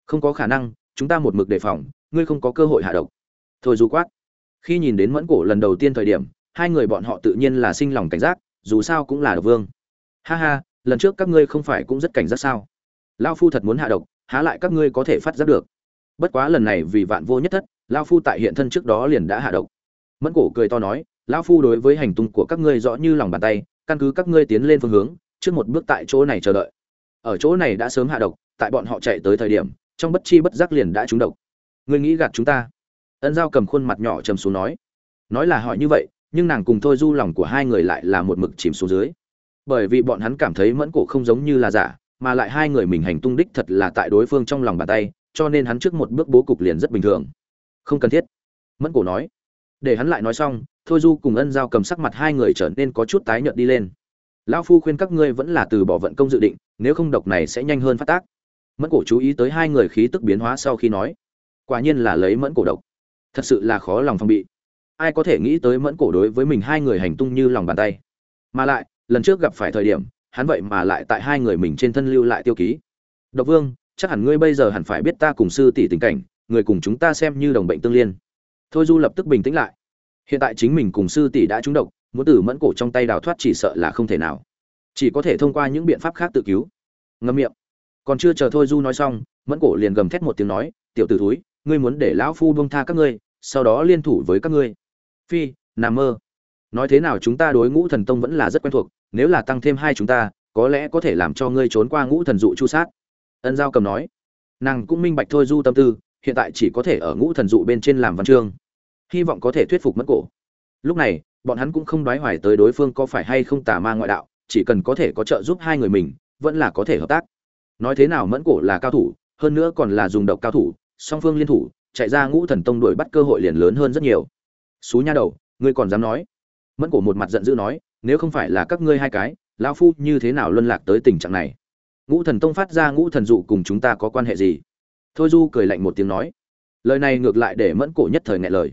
Không có khả năng, chúng ta một mực đề phòng, ngươi không có cơ hội hạ độc. Thôi du quát khi nhìn đến mẫn cổ lần đầu tiên thời điểm, hai người bọn họ tự nhiên là sinh lòng cảnh giác, dù sao cũng là độc vương. Ha ha, lần trước các ngươi không phải cũng rất cảnh giác sao? Lao phu thật muốn hạ độc, há lại các ngươi có thể phát giác được? Bất quá lần này vì vạn vô nhất thất lao phu tại hiện thân trước đó liền đã hạ độc. Mẫn cổ cười to nói lao phu đối với hành tung của các ngươi rõ như lòng bàn tay, căn cứ các ngươi tiến lên phương hướng, trước một bước tại chỗ này chờ đợi. Ở chỗ này đã sớm hạ độc, tại bọn họ chạy tới thời điểm, trong bất chi bất giác liền đã trúng độc. Ngươi nghĩ gạt chúng ta? Ân giao cầm khuôn mặt nhỏ trầm xuống nói. Nói là hỏi như vậy, nhưng nàng cùng thôi du lòng của hai người lại là một mực chìm xuống dưới. Bởi vì bọn hắn cảm thấy mẫn cổ không giống như là giả, mà lại hai người mình hành tung đích thật là tại đối phương trong lòng bàn tay, cho nên hắn trước một bước bố cục liền rất bình thường. Không cần thiết. Mẫn cổ nói. Để hắn lại nói xong, thôi du cùng ân giao cầm sắc mặt hai người trở nên có chút tái nhợt đi lên. Lão phu khuyên các ngươi vẫn là từ bỏ vận công dự định, nếu không độc này sẽ nhanh hơn phát tác. Mẫn cổ chú ý tới hai người khí tức biến hóa sau khi nói. Quả nhiên là lấy mẫn cổ độc thật sự là khó lòng phòng bị. Ai có thể nghĩ tới mẫn cổ đối với mình hai người hành tung như lòng bàn tay. Mà lại, lần trước gặp phải thời điểm, hắn vậy mà lại tại hai người mình trên thân lưu lại tiêu ký. Độc vương, chắc hẳn ngươi bây giờ hẳn phải biết ta cùng sư tỷ tình cảnh, người cùng chúng ta xem như đồng bệnh tương liên. Thôi du lập tức bình tĩnh lại. Hiện tại chính mình cùng sư tỷ đã trúng độc, muốn từ mẫn cổ trong tay đào thoát chỉ sợ là không thể nào. Chỉ có thể thông qua những biện pháp khác tự cứu. Ngâm miệng. Còn chưa chờ thôi du nói xong, mẫn cổ liền gầm thét một tiếng nói, tiểu t ử thúi ngươi muốn để lão phu buông tha các ngươi, sau đó liên thủ với các ngươi. Phi nằm mơ. Nói thế nào chúng ta đối ngũ thần tông vẫn là rất quen thuộc, nếu là tăng thêm hai chúng ta, có lẽ có thể làm cho ngươi trốn qua ngũ thần dụ chu sát. Ân giao cầm nói. Nàng cũng minh bạch thôi du tâm tư, hiện tại chỉ có thể ở ngũ thần dụ bên trên làm văn chương. Hy vọng có thể thuyết phục mất cổ. Lúc này, bọn hắn cũng không đoái hoài tới đối phương có phải hay không tà ma ngoại đạo, chỉ cần có thể có trợ giúp hai người mình, vẫn là có thể hợp tác. Nói thế nào mẫn cổ là cao thủ, hơn nữa còn là dùng độc cao thủ song phương liên thủ, chạy ra ngũ thần tông đuổi bắt cơ hội liền lớn hơn rất nhiều. Xú nha đầu, ngươi còn dám nói? Mẫn cổ một mặt giận dữ nói, nếu không phải là các ngươi hai cái, lão phu như thế nào luân lạc tới tình trạng này? Ngũ thần tông phát ra ngũ thần dụ cùng chúng ta có quan hệ gì? Thôi du cười lạnh một tiếng nói, lời này ngược lại để mẫn cổ nhất thời ngại lời.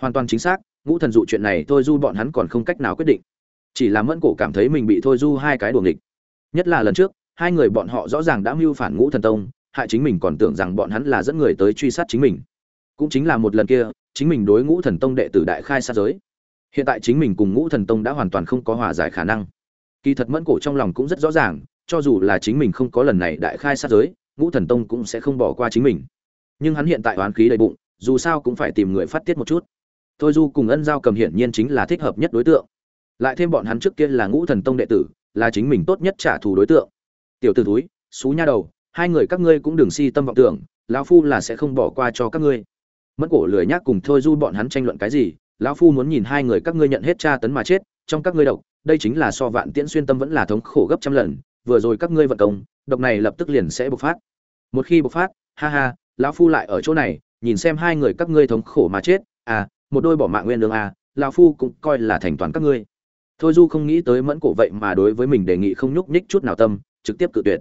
Hoàn toàn chính xác, ngũ thần dụ chuyện này thôi du bọn hắn còn không cách nào quyết định. Chỉ là mẫn cổ cảm thấy mình bị thôi du hai cái đuồng địch nhất là lần trước, hai người bọn họ rõ ràng đã mưu phản ngũ thần tông hại chính mình còn tưởng rằng bọn hắn là dẫn người tới truy sát chính mình. Cũng chính là một lần kia, chính mình đối ngũ thần tông đệ tử đại khai sát giới. Hiện tại chính mình cùng ngũ thần tông đã hoàn toàn không có hòa giải khả năng. Kỳ thật mẫn cổ trong lòng cũng rất rõ ràng, cho dù là chính mình không có lần này đại khai sát giới, ngũ thần tông cũng sẽ không bỏ qua chính mình. Nhưng hắn hiện tại oán khí đầy bụng, dù sao cũng phải tìm người phát tiết một chút. Thôi du cùng ân giao cầm hiển nhiên chính là thích hợp nhất đối tượng. Lại thêm bọn hắn trước kia là ngũ thần tông đệ tử, là chính mình tốt nhất trả thù đối tượng. Tiểu t ử túi xú nha đầu hai người các ngươi cũng đừng si tâm vọng tưởng, lão phu là sẽ không bỏ qua cho các ngươi. Mất cổ lười nhác cùng thôi du bọn hắn tranh luận cái gì, lão phu muốn nhìn hai người các ngươi nhận hết tra tấn mà chết, trong các ngươi độc, đây chính là so vạn tiễn xuyên tâm vẫn là thống khổ gấp trăm lần, vừa rồi các ngươi vận công, độc này lập tức liền sẽ bộc phát. Một khi bộc phát, ha ha, lão phu lại ở chỗ này, nhìn xem hai người các ngươi thống khổ mà chết à một đôi bỏ mạng nguyên lương à lão phu cũng coi là thành toàn các ngươi. Thôi du không nghĩ tới mẫn cổ vậy mà đối với mình đề nghị không nhúc nhích chút nào tâm, trực tiếp cự tuyệt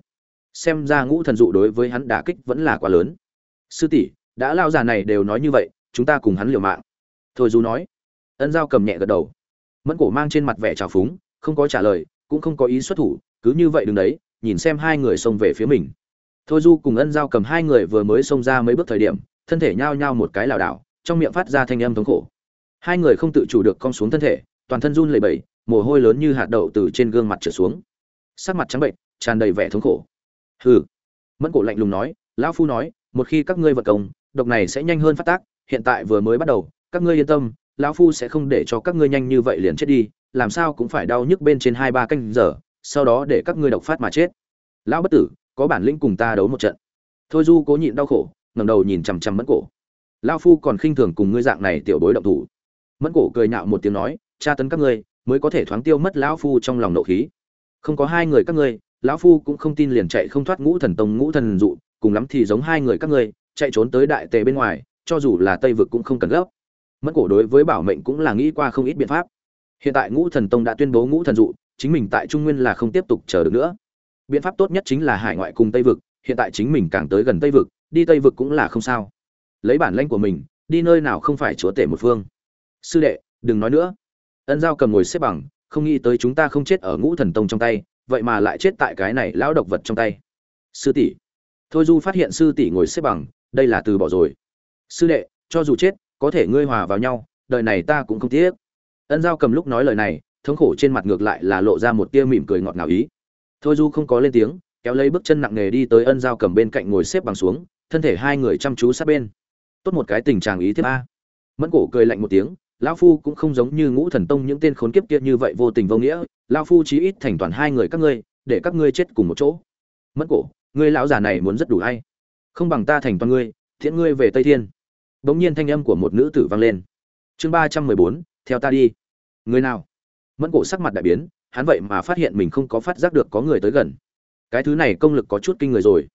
xem ra ngũ thần dụ đối với hắn đả kích vẫn là quá lớn. Sư tỷ, đã lao già này đều nói như vậy, chúng ta cùng hắn liều mạng. Thôi du nói. Ân giao cầm nhẹ gật đầu. Mẫn cổ mang trên mặt vẻ trào phúng, không có trả lời, cũng không có ý xuất thủ, cứ như vậy đứng đấy, nhìn xem hai người xông về phía mình. Thôi du cùng ân giao cầm hai người vừa mới xông ra mấy bước thời điểm, thân thể nhao nhao một cái lảo đảo, trong miệng phát ra thanh âm thống khổ. Hai người không tự chủ được cong xuống thân thể, toàn thân run lẩy bẩy, mồ hôi lớn như hạt đậu từ trên gương mặt trở xuống. Sắc mặt trắng bệnh tràn đầy vẻ thống khổ hừ. Mẫn cổ lạnh lùng nói, lão phu nói, một khi các ngươi vật công, độc này sẽ nhanh hơn phát tác, hiện tại vừa mới bắt đầu, các ngươi yên tâm, lão phu sẽ không để cho các ngươi nhanh như vậy liền chết đi, làm sao cũng phải đau nhức bên trên hai ba canh giờ, sau đó để các ngươi độc phát mà chết. Lão bất tử, có bản lĩnh cùng ta đấu một trận. Thôi du cố nhịn đau khổ, ngẩng đầu nhìn chằm chằm mẫn cổ. Lão phu còn khinh thường cùng ngươi dạng này tiểu bối động thủ. Mẫn cổ cười nhạo một tiếng nói, tra tấn các ngươi, mới có thể thoáng tiêu mất lão phu trong lòng nộ khí. Không có hai người các ngươi lão phu cũng không tin liền chạy không thoát ngũ thần tông ngũ thần dụ, cùng lắm thì giống hai người các ngươi, chạy trốn tới đại tề bên ngoài, cho dù là tây vực cũng không cần gấp. Mất cổ đối với bảo mệnh cũng là nghĩ qua không ít biện pháp. Hiện tại ngũ thần tông đã tuyên bố ngũ thần dụ, chính mình tại trung nguyên là không tiếp tục chờ được nữa. Biện pháp tốt nhất chính là hải ngoại cùng tây vực, hiện tại chính mình càng tới gần tây vực, đi tây vực cũng là không sao. Lấy bản lãnh của mình, đi nơi nào không phải chúa tể một phương. Sư đệ, đừng nói nữa. Ân giao cầm ngồi xếp bằng, không nghĩ tới chúng ta không chết ở ngũ thần tông trong tay vậy mà lại chết tại cái này lão độc vật trong tay. Sư tỷ. Thôi du phát hiện sư tỷ ngồi xếp bằng, đây là từ bỏ rồi. Sư đệ, cho dù chết, có thể ngươi hòa vào nhau, đời này ta cũng không tiếc. Ân giao cầm lúc nói lời này, thống khổ trên mặt ngược lại là lộ ra một tia mỉm cười ngọt ngào ý. Thôi du không có lên tiếng, kéo lấy bước chân nặng nề đi tới ân giao cầm bên cạnh ngồi xếp bằng xuống, thân thể hai người chăm chú sát bên. Tốt một cái tình trạng ý tiếp a. Mẫn cổ cười lạnh một tiếng, lão phu cũng không giống như ngũ thần tông những tên khốn kiếp kia như vậy vô tình vô nghĩa lão phu chí ít thành toàn hai người các ngươi, để các ngươi chết cùng một chỗ. Mẫn cổ, ngươi lão già này muốn rất đủ hay? Không bằng ta thành toàn ngươi thiện ngươi về tây thiên. Bỗng nhiên thanh âm của một nữ tử vang lên. Chương ba trăm mười bốn, theo ta đi. Người nào? Mẫn cổ sắc mặt đại biến, hắn vậy mà phát hiện mình không có phát giác được có người tới gần. Cái thứ này công lực có chút kinh người rồi.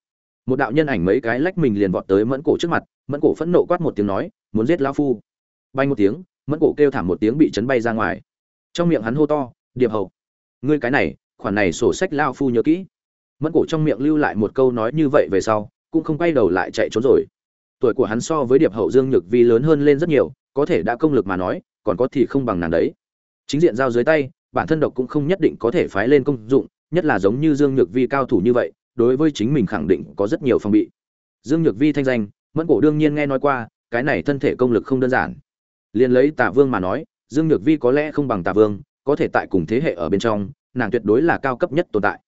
Một đạo nhân ảnh mấy cái lách mình liền vọt tới mẫn cổ trước mặt, mẫn cổ phẫn nộ quát một tiếng nói, muốn giết lão phu. Bay một tiếng, mẫn cổ kêu thảm một tiếng bị chấn bay ra ngoài. Trong miệng hắn hô to, điệp hậu ngươi cái này, khoản này sổ sách lao phu nhớ kỹ. Mẫn cổ trong miệng lưu lại một câu nói như vậy về sau, cũng không quay đầu lại chạy trốn rồi. Tuổi của hắn so với điệp hậu dương nhược vi lớn hơn lên rất nhiều, có thể đã công lực mà nói, còn có thì không bằng nàng đấy. Chính diện giao dưới tay, bản thân độc cũng không nhất định có thể phái lên công dụng, nhất là giống như dương nhược vi cao thủ như vậy, đối với chính mình khẳng định có rất nhiều phòng bị. Dương nhược vi thanh danh, mẫn cổ đương nhiên nghe nói qua, cái này thân thể công lực không đơn giản. Liền lấy tả vương mà nói, dương nhược vi có lẽ không bằng tả vương có thể tại cùng thế hệ ở bên trong, nàng tuyệt đối là cao cấp nhất tồn tại.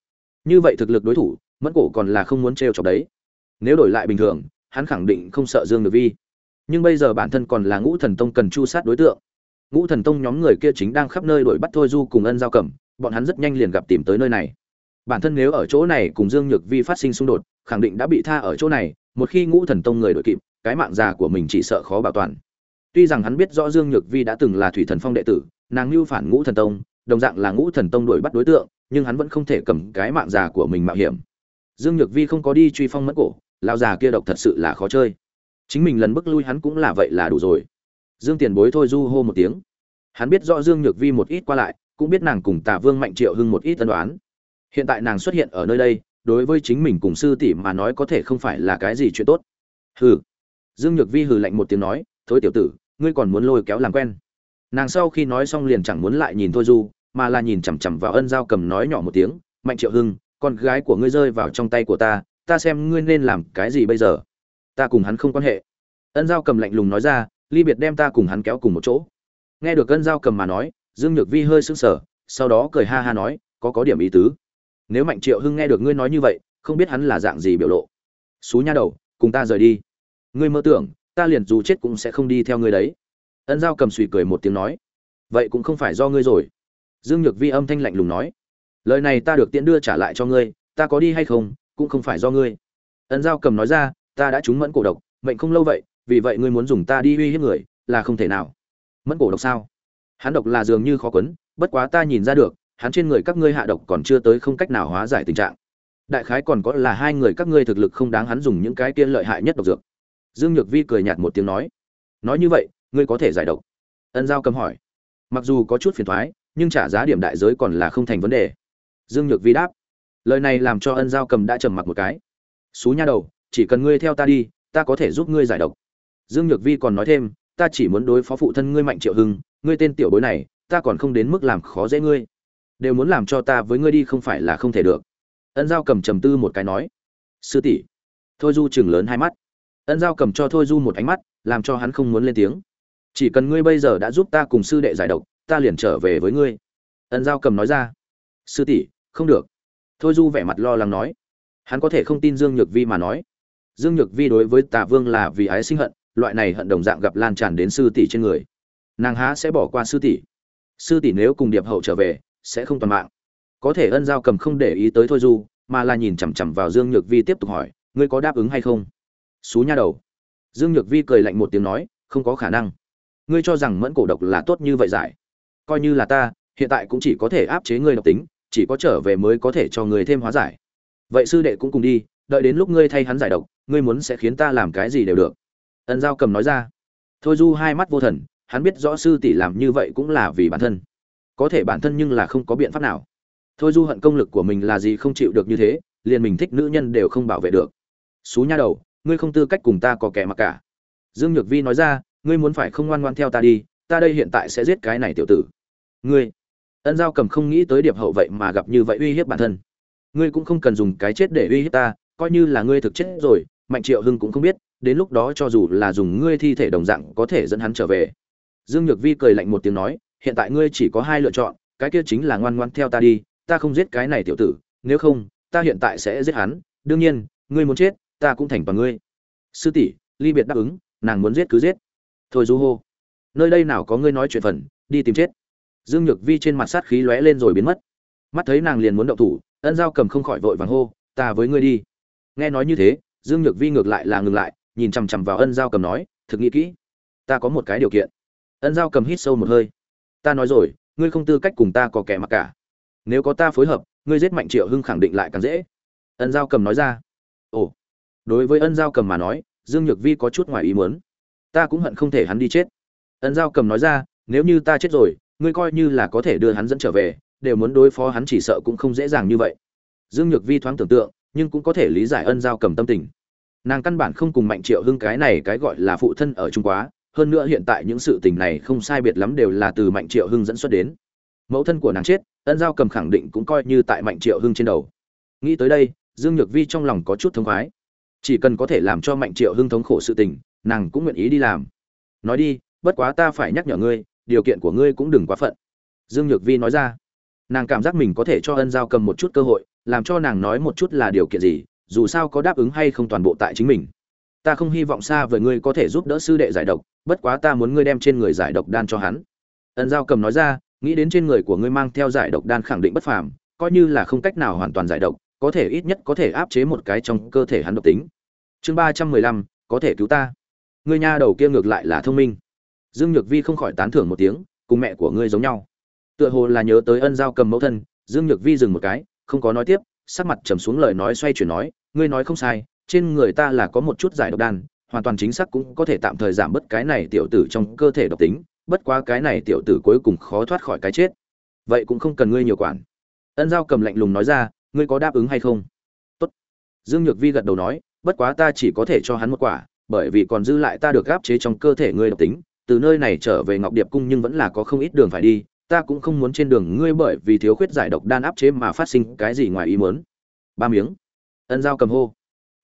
Như vậy thực lực đối thủ, mẫn cổ còn là không muốn t r chọc đấy. Nếu đổi lại bình thường, hắn khẳng định không sợ dương nhược vi. Nhưng bây giờ bản thân còn là ngũ thần tông cần chu sát đối tượng. Ngũ thần tông nhóm người kia chính đang khắp nơi đuổi bắt thôi du cùng ân giao cẩm, bọn hắn rất nhanh liền gặp tìm tới nơi này. Bản thân nếu ở chỗ này cùng dương nhược vi phát sinh xung đột, khẳng định đã bị tha ở chỗ này, một khi ngũ thần tông người đội kịp, cái mạng già của mình chỉ sợ khó bảo toàn. Tuy rằng hắn biết rõ dương nhược vi đã từng là thủy thần phong đệ tử nàng lưu phản ngũ thần tông, đồng dạng là ngũ thần tông đuổi bắt đối tượng, nhưng hắn vẫn không thể cầm cái mạng già của mình mạo hiểm. Dương nhược vi không có đi truy phong mất cổ lao già kia độc thật sự là khó chơi. Chính mình lần bước lui hắn cũng là vậy là đủ rồi. Dương tiền bối thôi du hô một tiếng. Hắn biết rõ dương nhược vi một ít qua lại, cũng biết nàng cùng tả vương mạnh triệu hưng một ít tân đoán hiện tại nàng xuất hiện ở nơi đây, đối với chính mình cùng sư tỷ mà nói có thể không phải là cái gì chuyện tốt. Hừ. Dương nhược vi hừ lạnh một tiếng nói, thối tiểu tử, ngươi còn muốn lôi kéo làm quen nàng sau khi nói xong liền chẳng muốn lại nhìn thôi du, mà là nhìn chằm chằm vào ân giao cầm nói nhỏ một tiếng, mạnh triệu hưng, con gái của ngươi rơi vào trong tay của ta ta xem ngươi nên làm cái gì bây giờ? Ta cùng hắn không quan hệ. Ân giao cầm lạnh lùng nói ra, ly biệt đem ta cùng hắn kéo cùng một chỗ. Nghe được ân giao cầm mà nói, dương nhược vi hơi sững sờ, sau đó cười ha ha nói, có có điểm ý tứ. Nếu mạnh triệu hưng nghe được ngươi nói như vậy, không biết hắn là dạng gì biểu lộ. Xú nha đầu, cùng ta rời đi. Ngươi mơ tưởng, ta liền dù chết cũng sẽ không đi theo ngươi đấy ân giao cầm suy cười một tiếng nói, vậy cũng không phải do ngươi rồi. Dương nhược vi âm thanh lạnh lùng nói, lời này ta được tiễn đưa trả lại cho ngươi, ta có đi hay không, cũng không phải do ngươi. Ân giao cầm nói ra, ta đã trúng mẫn cổ độc, mệnh không lâu vậy, vì vậy ngươi muốn dùng ta đi uy hiếp người, là không thể nào. Mẫn cổ độc sao? Hắn độc là dường như khó quấn, bất quá ta nhìn ra được, hắn trên người các ngươi hạ độc còn chưa tới không cách nào hóa giải tình trạng. Đại khái còn có là hai người các ngươi thực lực không đáng hắn dùng những cái kia lợi hại nhất độc dược. Dương nhược vi cười nhạt một tiếng nói nói như vậy ngươi có thể giải độc. Ân giao cầm hỏi. Mặc dù có chút phiền thoái, nhưng trả giá điểm đại giới còn là không thành vấn đề. Dương nhược vi đáp. Lời này làm cho ân giao cầm đã trầm mặc một cái. Xú nha đầu, chỉ cần ngươi theo ta đi, ta có thể giúp ngươi giải độc. Dương nhược vi còn nói thêm, ta chỉ muốn đối phó phụ thân ngươi mạnh triệu hưng, ngươi tên tiểu bối này, ta còn không đến mức làm khó dễ ngươi. Đều muốn làm cho ta với ngươi đi không phải là không thể được. Ân giao cầm trầm tư một cái nói. Sư tỷ. Thôi du chừng lớn hai mắt. Ân giao cầm cho thôi du một ánh mắt, làm cho hắn không muốn lên tiếng chỉ cần ngươi bây giờ đã giúp ta cùng sư đệ giải độc, ta liền trở về với ngươi. Ân giao cầm nói ra. Sư tỷ, không được. Thôi du vẻ mặt lo lắng nói. Hắn có thể không tin dương nhược vi mà nói. Dương nhược vi đối với tà vương là vì ái sinh hận, loại này hận đồng dạng gặp lan tràn đến sư tỷ trên người. Nàng há sẽ bỏ qua sư tỷ. Sư tỷ nếu cùng điệp hậu trở về, sẽ không toàn mạng. Có thể ân giao cầm không để ý tới thôi du, mà là nhìn chằm chằm vào dương nhược vi tiếp tục hỏi, ngươi có đáp ứng hay không? Xú nha đầu. Dương nhược vi cười lạnh một tiếng nói, không có khả năng ngươi cho rằng mẫn cổ độc là tốt như vậy giải. Coi như là ta, hiện tại cũng chỉ có thể áp chế ngươi độc tính, chỉ có trở về mới có thể cho ngươi thêm hóa giải. Vậy sư đệ cũng cùng đi, đợi đến lúc ngươi thay hắn giải độc, ngươi muốn sẽ khiến ta làm cái gì đều được. Ân giao cầm nói ra. Thôi du hai mắt vô thần, hắn biết rõ sư tỷ làm như vậy cũng là vì bản thân. Có thể bản thân nhưng là không có biện pháp nào. Thôi du hận công lực của mình là gì không chịu được như thế, liền mình thích nữ nhân đều không bảo vệ được. Xú nha đầu, ngươi không tư cách cùng ta có kẻ mặc cả. Dương nhược vi nói ra ngươi muốn phải không ngoan ngoan theo ta đi, ta đây hiện tại sẽ giết cái này tiểu tử. Ngươi, ân giao cầm không nghĩ tới điệp hậu vậy mà gặp như vậy uy hiếp bản thân. Ngươi cũng không cần dùng cái chết để uy hiếp ta, coi như là ngươi thực chết rồi, mạnh triệu hưng cũng không biết, đến lúc đó cho dù là dùng ngươi thi thể đồng dạng có thể dẫn hắn trở về. Dương nhược vi cười lạnh một tiếng nói, hiện tại ngươi chỉ có hai lựa chọn, cái kia chính là ngoan ngoan theo ta đi, ta không giết cái này tiểu tử, nếu không, ta hiện tại sẽ giết hắn, đương nhiên, ngươi muốn chết, ta cũng thành toàn ngươi. Sư tỷ, ly biệt đáp ứng, nàng muốn giết cứ giết thôi du hô. Nơi đây nào có ngươi nói chuyện phần, đi tìm chết. Dương nhược vi trên mặt sát khí lóe lên rồi biến mất. Mắt thấy nàng liền muốn động thủ, ân giao cầm không khỏi vội vàng hô, ta với ngươi đi. Nghe nói như thế, dương nhược vi ngược lại là ngừng lại, nhìn chằm chằm vào ân giao cầm nói, thực nghĩ kỹ, ta có một cái điều kiện. Ân giao cầm hít sâu một hơi. Ta nói rồi, ngươi không tư cách cùng ta có kẻ mặc cả. Nếu có ta phối hợp, ngươi giết mạnh triệu hưng khẳng định lại càng dễ. Ân giao cầm nói ra. Ồ. Đối với ân giao cầm mà nói, dương nhược vi có chút ngoài ý muốn ta cũng hận không thể hắn đi chết. Ân giao cầm nói ra, nếu như ta chết rồi, ngươi coi như là có thể đưa hắn dẫn trở về, đều muốn đối phó hắn chỉ sợ cũng không dễ dàng như vậy. Dương nhược vi thoáng tưởng tượng, nhưng cũng có thể lý giải ân giao cầm tâm tình. Nàng căn bản không cùng mạnh triệu hưng cái này cái gọi là phụ thân ở trung quá, hơn nữa hiện tại những sự tình này không sai biệt lắm đều là từ mạnh triệu hưng dẫn xuất đến. Mẫu thân của nàng chết, ân giao cầm khẳng định cũng coi như tại mạnh triệu hưng trên đầu. Nghĩ tới đây, dương nhược vi trong lòng có chút thống khoái. Chỉ cần có thể làm cho mạnh triệu hưng thống khổ sự tình nàng cũng nguyện ý đi làm. Nói đi, bất quá ta phải nhắc nhở ngươi, điều kiện của ngươi cũng đừng quá phận. Dương nhược vi nói ra. Nàng cảm giác mình có thể cho ân giao cầm một chút cơ hội, làm cho nàng nói một chút là điều kiện gì, dù sao có đáp ứng hay không toàn bộ tại chính mình. Ta không hy vọng xa với ngươi có thể giúp đỡ sư đệ giải độc, bất quá ta muốn ngươi đem trên người giải độc đan cho hắn. Ân giao cầm nói ra, nghĩ đến trên người của ngươi mang theo giải độc đan khẳng định bất phàm, coi như là không cách nào hoàn toàn giải độc, có thể ít nhất có thể áp chế một cái trong cơ thể hắn độc tính. Chương ba trăm mười lăm, có thể cứu ta ngươi nha đầu kia ngược lại là thông minh. Dương nhược vi không khỏi tán thưởng một tiếng, cùng mẹ của ngươi giống nhau. Tựa hồ là nhớ tới ân giao cầm mẫu thân, dương nhược vi dừng một cái, không có nói tiếp, sắc mặt trầm xuống lời nói xoay chuyển nói, ngươi nói không sai, trên người ta là có một chút giải độc đan, hoàn toàn chính xác cũng có thể tạm thời giảm bớt cái này tiểu tử trong cơ thể độc tính, bất quá cái này tiểu tử cuối cùng khó thoát khỏi cái chết. Vậy cũng không cần ngươi nhiều quản. Ân giao cầm lạnh lùng nói ra, ngươi có đáp ứng hay không? Tốt. Dương nhược vi gật đầu nói, bất quá ta chỉ có thể cho hắn một quả bởi vì còn dư lại ta được gáp chế trong cơ thể ngươi độc tính, từ nơi này trở về ngọc điệp cung nhưng vẫn là có không ít đường phải đi, ta cũng không muốn trên đường ngươi bởi vì thiếu khuyết giải độc đan áp chế mà phát sinh cái gì ngoài ý muốn. Ba miếng. Ân giao cầm hô.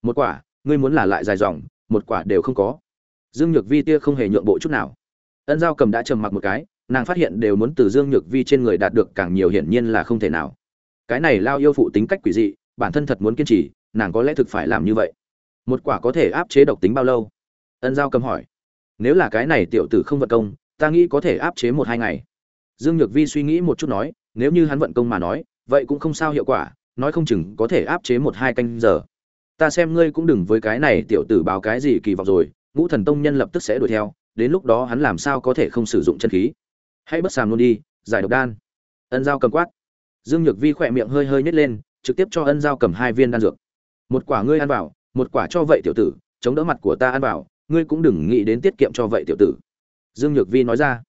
Một quả, ngươi muốn là lại dài dòng, một quả đều không có. Dương nhược vi tia không hề nhượng bộ chút nào. Ân giao cầm đã trầm mặc một cái, nàng phát hiện đều muốn từ dương nhược vi trên người đạt được càng nhiều hiển nhiên là không thể nào. Cái này lao yêu phụ tính cách quỷ dị, bản thân thật muốn kiên trì, nàng có lẽ thực phải làm như vậy một quả có thể áp chế độc tính bao lâu? Ân giao cầm hỏi. Nếu là cái này tiểu tử không vận công, ta nghĩ có thể áp chế một hai ngày. Dương nhược vi suy nghĩ một chút nói, nếu như hắn vận công mà nói, vậy cũng không sao hiệu quả, nói không chừng có thể áp chế một hai canh giờ. Ta xem ngươi cũng đừng với cái này tiểu tử báo cái gì kỳ vọng rồi, ngũ thần tông nhân lập tức sẽ đuổi theo, đến lúc đó hắn làm sao có thể không sử dụng chân khí? Hãy bất sàm luôn đi, giải độc đan. Ân giao cầm quát. Dương nhược vi khỏe miệng hơi hơi nhét lên, trực tiếp cho ân giao cầm hai viên đan dược. Một quả ngươi ăn vào một quả cho vậy tiểu tử, chống đỡ mặt của ta ăn vào, ngươi cũng đừng nghĩ đến tiết kiệm cho vậy tiểu tử. Dương nhược vi nói ra.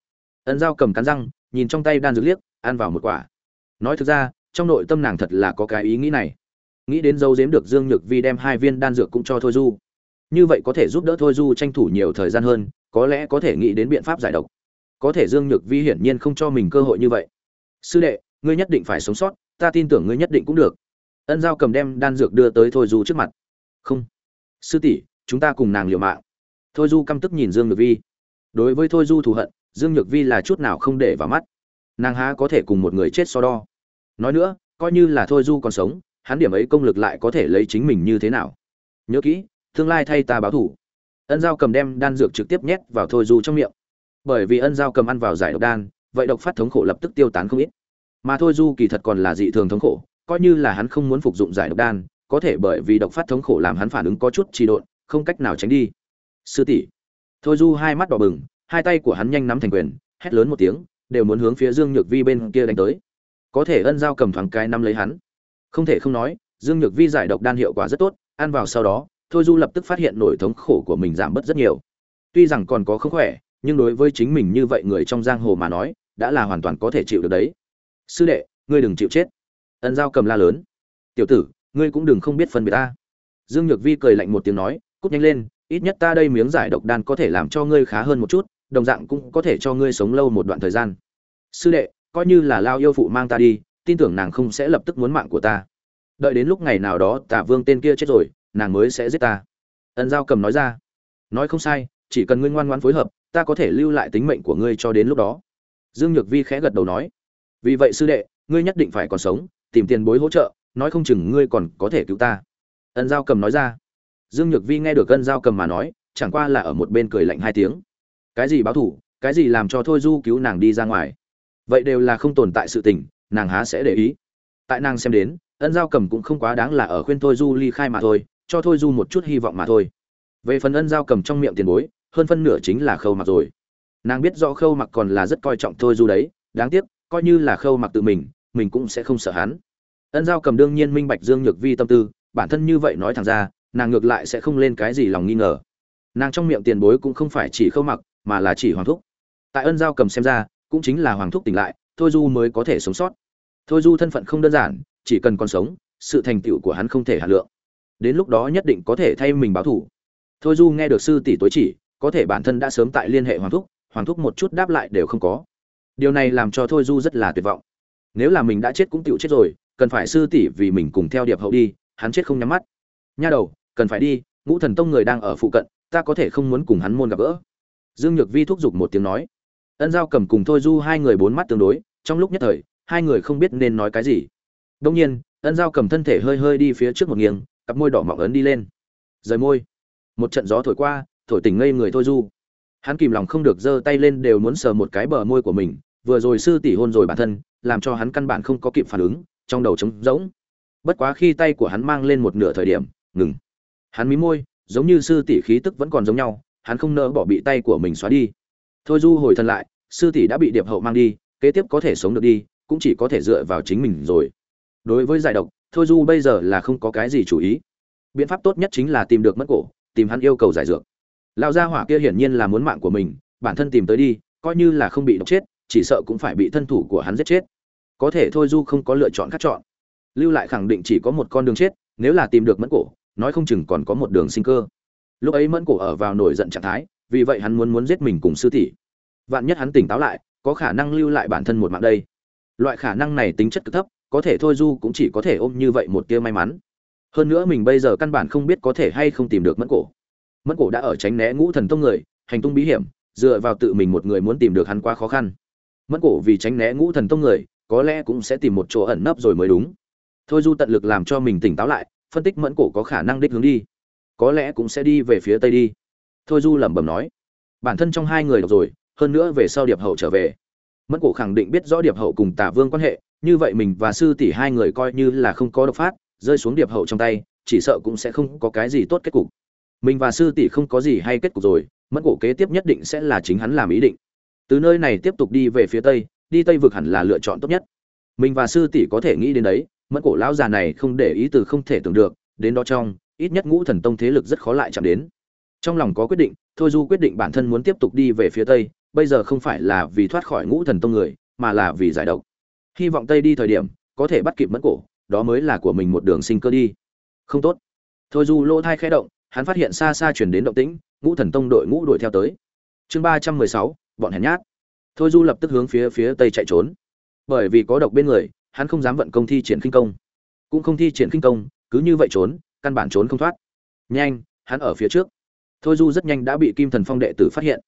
Ân giao cầm cắn răng, nhìn trong tay đan dược liếc, ăn vào một quả. Nói thực ra, trong nội tâm nàng thật là có cái ý nghĩ này. Nghĩ đến dấu giếm được dương nhược vi đem hai viên đan dược cũng cho thôi du. Như vậy có thể giúp đỡ thôi du tranh thủ nhiều thời gian hơn, có lẽ có thể nghĩ đến biện pháp giải độc. Có thể dương nhược vi hiển nhiên không cho mình cơ hội như vậy. Sư đệ, ngươi nhất định phải sống sót, ta tin tưởng ngươi nhất định cũng được. Ân giao cầm đem đan dược đưa tới thôi du trước mặt không. Sư tỷ, chúng ta cùng nàng liều mạng. Thôi du căm tức nhìn dương nhược vi. Đối với thôi du thù hận, dương nhược vi là chút nào không để vào mắt. Nàng há có thể cùng một người chết so đo. Nói nữa, coi như là thôi du còn sống, hắn điểm ấy công lực lại có thể lấy chính mình như thế nào? Nhớ kỹ, tương lai thay ta báo thủ. Ân giao cầm đem đan dược trực tiếp nhét vào thôi du trong miệng. Bởi vì ân giao cầm ăn vào giải độc đan, vậy độc phát thống khổ lập tức tiêu tán không ít. Mà thôi du kỳ thật còn là dị thường thống khổ, coi như là hắn không muốn phục dụng giải độc đan có thể bởi vì độc phát thống khổ làm hắn phản ứng có chút trì độn, không cách nào tránh đi. Sư tỷ. Thôi du hai mắt đỏ bừng, hai tay của hắn nhanh nắm thành quyền, hét lớn một tiếng, đều muốn hướng phía dương nhược vi bên kia đánh tới. Có thể ân giao cầm thoáng cái nắm lấy hắn. Không thể không nói, dương nhược vi giải độc đan hiệu quả rất tốt, ăn vào sau đó, thôi du lập tức phát hiện nổi thống khổ của mình giảm bớt rất nhiều. Tuy rằng còn có không khỏe, nhưng đối với chính mình như vậy người trong giang hồ mà nói, đã là hoàn toàn có thể chịu được đấy. Sư đệ, ngươi đừng chịu chết. Ân giao cầm la lớn. Tiểu tử ngươi cũng đừng không biết phân biệt ta. Dương nhược vi cười lạnh một tiếng nói cút nhanh lên, ít nhất ta đây miếng giải độc đan có thể làm cho ngươi khá hơn một chút, đồng dạng cũng có thể cho ngươi sống lâu một đoạn thời gian. Sư đệ, coi như là lao yêu phụ mang ta đi, tin tưởng nàng không sẽ lập tức muốn mạng của ta. Đợi đến lúc ngày nào đó tả vương tên kia chết rồi, nàng mới sẽ giết ta. Ân giao cầm nói ra. Nói không sai, chỉ cần ngươi ngoan ngoãn phối hợp, ta có thể lưu lại tính mệnh của ngươi cho đến lúc đó. Dương nhược vi khẽ gật đầu nói. Vì vậy sư đệ, ngươi nhất định phải còn sống, tìm tiền bối hỗ trợ nói không chừng ngươi còn có thể cứu ta. Ân giao cầm nói ra. Dương nhược vi nghe được ân giao cầm mà nói, chẳng qua là ở một bên cười lạnh hai tiếng. Cái gì báo thủ, cái gì làm cho thôi du cứu nàng đi ra ngoài? Vậy đều là không tồn tại sự tình, nàng há sẽ để ý? Tại nàng xem đến, ân giao cầm cũng không quá đáng là ở khuyên thôi du ly khai mà thôi, cho thôi du một chút hy vọng mà thôi. Về phần ân giao cầm trong miệng tiền bối, hơn phân nửa chính là khâu mặc rồi. Nàng biết rõ khâu mặc còn là rất coi trọng thôi du đấy, đáng tiếc, coi như là khâu mặc tự mình mình cũng sẽ không sợ hắn ân giao cầm đương nhiên minh bạch dương nhược vi tâm tư, bản thân như vậy nói thẳng ra, nàng ngược lại sẽ không lên cái gì lòng nghi ngờ. Nàng trong miệng tiền bối cũng không phải chỉ khâu mặc, mà là chỉ hoàng thúc. Tại ân giao cầm xem ra, cũng chính là hoàng thúc tỉnh lại, thôi du mới có thể sống sót. Thôi du thân phận không đơn giản, chỉ cần còn sống, sự thành tựu của hắn không thể hạt lượng. Đến lúc đó nhất định có thể thay mình báo thủ. Thôi du nghe được sư tỷ tối chỉ, có thể bản thân đã sớm tại liên hệ hoàng thúc hoàng thúc một chút đáp lại đều không có. Điều này làm cho thôi du rất là tuyệt vọng. Nếu là mình đã chết cũng tựu chết rồi cần phải sư tỷ vì mình cùng theo điệp hậu đi, hắn chết không nhắm mắt. Nha đầu, cần phải đi, ngũ thần tông người đang ở phụ cận, ta có thể không muốn cùng hắn môn gặp gỡ. Dương nhược vi thúc giục một tiếng nói. Ân giao cầm cùng thôi du hai người bốn mắt tương đối, trong lúc nhất thời, hai người không biết nên nói cái gì. Đông nhiên, ân giao cầm thân thể hơi hơi đi phía trước một nghiêng, cặp môi đỏ mọng ấn đi lên. Rời môi. Một trận gió thổi qua, thổi tỉnh ngây người thôi du. Hắn kìm lòng không được giơ tay lên đều muốn sờ một cái bờ môi của mình, vừa rồi sư tỷ hôn rồi bản thân, làm cho hắn căn bản không có kịp phản ứng trong đầu trống rỗng. Bất quá khi tay của hắn mang lên một nửa thời điểm, ngừng. Hắn mí môi, giống như sư tỷ khí tức vẫn còn giống nhau, hắn không nỡ bỏ bị tay của mình xóa đi. Thôi du hồi thân lại, sư tỷ đã bị điệp hậu mang đi, kế tiếp có thể sống được đi, cũng chỉ có thể dựa vào chính mình rồi. Đối với giải độc, thôi du bây giờ là không có cái gì chủ ý. Biện pháp tốt nhất chính là tìm được mất cổ, tìm hắn yêu cầu giải dược. Lão gia hỏa kia hiển nhiên là muốn mạng của mình, bản thân tìm tới đi, coi như là không bị độc chết, chỉ sợ cũng phải bị thân thủ của hắn giết chết có thể thôi du không có lựa chọn khác chọn. Lưu lại khẳng định chỉ có một con đường chết, nếu là tìm được mẫn cổ, nói không chừng còn có một đường sinh cơ. Lúc ấy mẫn cổ ở vào nổi giận trạng thái, vì vậy hắn muốn muốn giết mình cùng sư tỷ. Vạn nhất hắn tỉnh táo lại, có khả năng lưu lại bản thân một mạng đây. Loại khả năng này tính chất cực thấp, có thể thôi du cũng chỉ có thể ôm như vậy một tia may mắn. Hơn nữa mình bây giờ căn bản không biết có thể hay không tìm được mẫn cổ. Mẫn cổ đã ở tránh né ngũ thần tông người, hành tung bí hiểm, dựa vào tự mình một người muốn tìm được hắn quá khó khăn. Mẫn cổ vì tránh né ngũ thần tông người có lẽ cũng sẽ tìm một chỗ ẩn nấp rồi mới đúng. Thôi du tận lực làm cho mình tỉnh táo lại, phân tích mẫn cổ có khả năng đích hướng đi. Có lẽ cũng sẽ đi về phía tây đi. Thôi du lẩm bẩm nói, bản thân trong hai người đọc rồi, hơn nữa về sau điệp hậu trở về. Mẫn cổ khẳng định biết rõ điệp hậu cùng tả vương quan hệ, như vậy mình và sư tỷ hai người coi như là không có độc phát, rơi xuống điệp hậu trong tay, chỉ sợ cũng sẽ không có cái gì tốt kết cục. Mình và sư tỷ không có gì hay kết cục rồi, mẫn cổ kế tiếp nhất định sẽ là chính hắn làm ý định. Từ nơi này tiếp tục đi về phía tây đi tây vực hẳn là lựa chọn tốt nhất. Mình và sư tỷ có thể nghĩ đến đấy, mẫn cổ lão già này không để ý từ không thể tưởng được, đến đó trong, ít nhất ngũ thần tông thế lực rất khó lại chạm đến. Trong lòng có quyết định, thôi du quyết định bản thân muốn tiếp tục đi về phía tây, bây giờ không phải là vì thoát khỏi ngũ thần tông người, mà là vì giải độc. Hy vọng tây đi thời điểm, có thể bắt kịp mẫn cổ, đó mới là của mình một đường sinh cơ đi. Không tốt. Thôi du lỗ thai khẽ động, hắn phát hiện xa xa chuyển đến động tĩnh, ngũ thần tông đội ngũ đuổi theo tới. Chương ba trăm mười sáu, bọn hèn nhát thôi du lập tức hướng phía phía tây chạy trốn. Bởi vì có độc bên người, hắn không dám vận công thi triển khinh công. Cũng không thi triển khinh công, cứ như vậy trốn, căn bản trốn không thoát. Nhanh, hắn ở phía trước. Thôi du rất nhanh đã bị kim thần phong đệ tử phát hiện.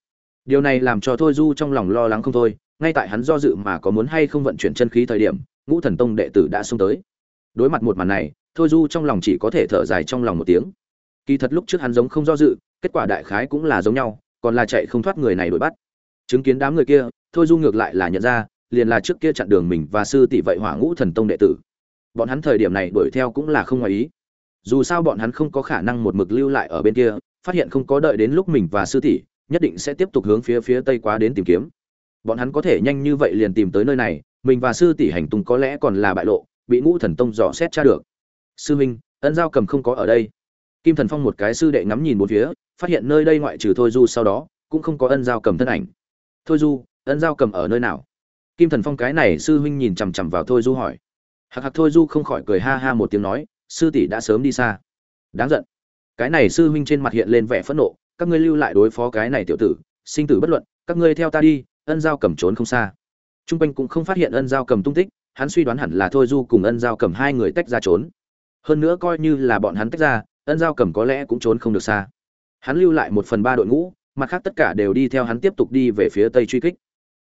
Điều này làm cho thôi du trong lòng lo lắng không thôi, ngay tại hắn do dự mà có muốn hay không vận chuyển chân khí thời điểm, ngũ thần tông đệ tử đã xông tới. Đối mặt một màn này, thôi du trong lòng chỉ có thể thở dài trong lòng một tiếng. Kỳ thật lúc trước hắn giống không do dự, kết quả đại khái cũng là giống nhau, còn là chạy không thoát người này đuổi bắt chứng kiến đám người kia, thôi du ngược lại là nhận ra, liền là trước kia chặn đường mình và sư tỷ vậy hỏa ngũ thần tông đệ tử. Bọn hắn thời điểm này đuổi theo cũng là không ngoài ý. Dù sao bọn hắn không có khả năng một mực lưu lại ở bên kia, phát hiện không có đợi đến lúc mình và sư tỷ, nhất định sẽ tiếp tục hướng phía phía tây quá đến tìm kiếm. Bọn hắn có thể nhanh như vậy liền tìm tới nơi này, mình và sư tỷ hành tung có lẽ còn là bại lộ, bị ngũ thần tông dò xét tra được. Sư minh, ân giao cầm không có ở đây. Kim thần phong một cái sư đệ ngắm nhìn một phía, phát hiện nơi đây ngoại trừ thôi du sau đó, cũng không có ân giao cầm thân ảnh thôi du, ân giao cầm ở nơi nào? Kim thần phong cái này sư huynh nhìn chằm chằm vào thôi du hỏi. Hạc hạc thôi du không khỏi cười ha ha một tiếng nói, sư tỷ đã sớm đi xa. Đáng giận. Cái này sư huynh trên mặt hiện lên vẻ phẫn nộ, các ngươi lưu lại đối phó cái này tiểu tử, sinh tử bất luận, các ngươi theo ta đi, ân giao cầm trốn không xa. T r u n g quanh cũng không phát hiện ân giao cầm tung tích, hắn suy đoán hẳn là thôi du cùng ân giao cầm hai người tách ra trốn. Hơn nữa coi như là bọn hắn tách ra, ân giao cầm có lẽ cũng trốn không được xa. Hắn lưu lại một phần ba đội ngũ mặt khác tất cả đều đi theo hắn tiếp tục đi về phía tây truy kích.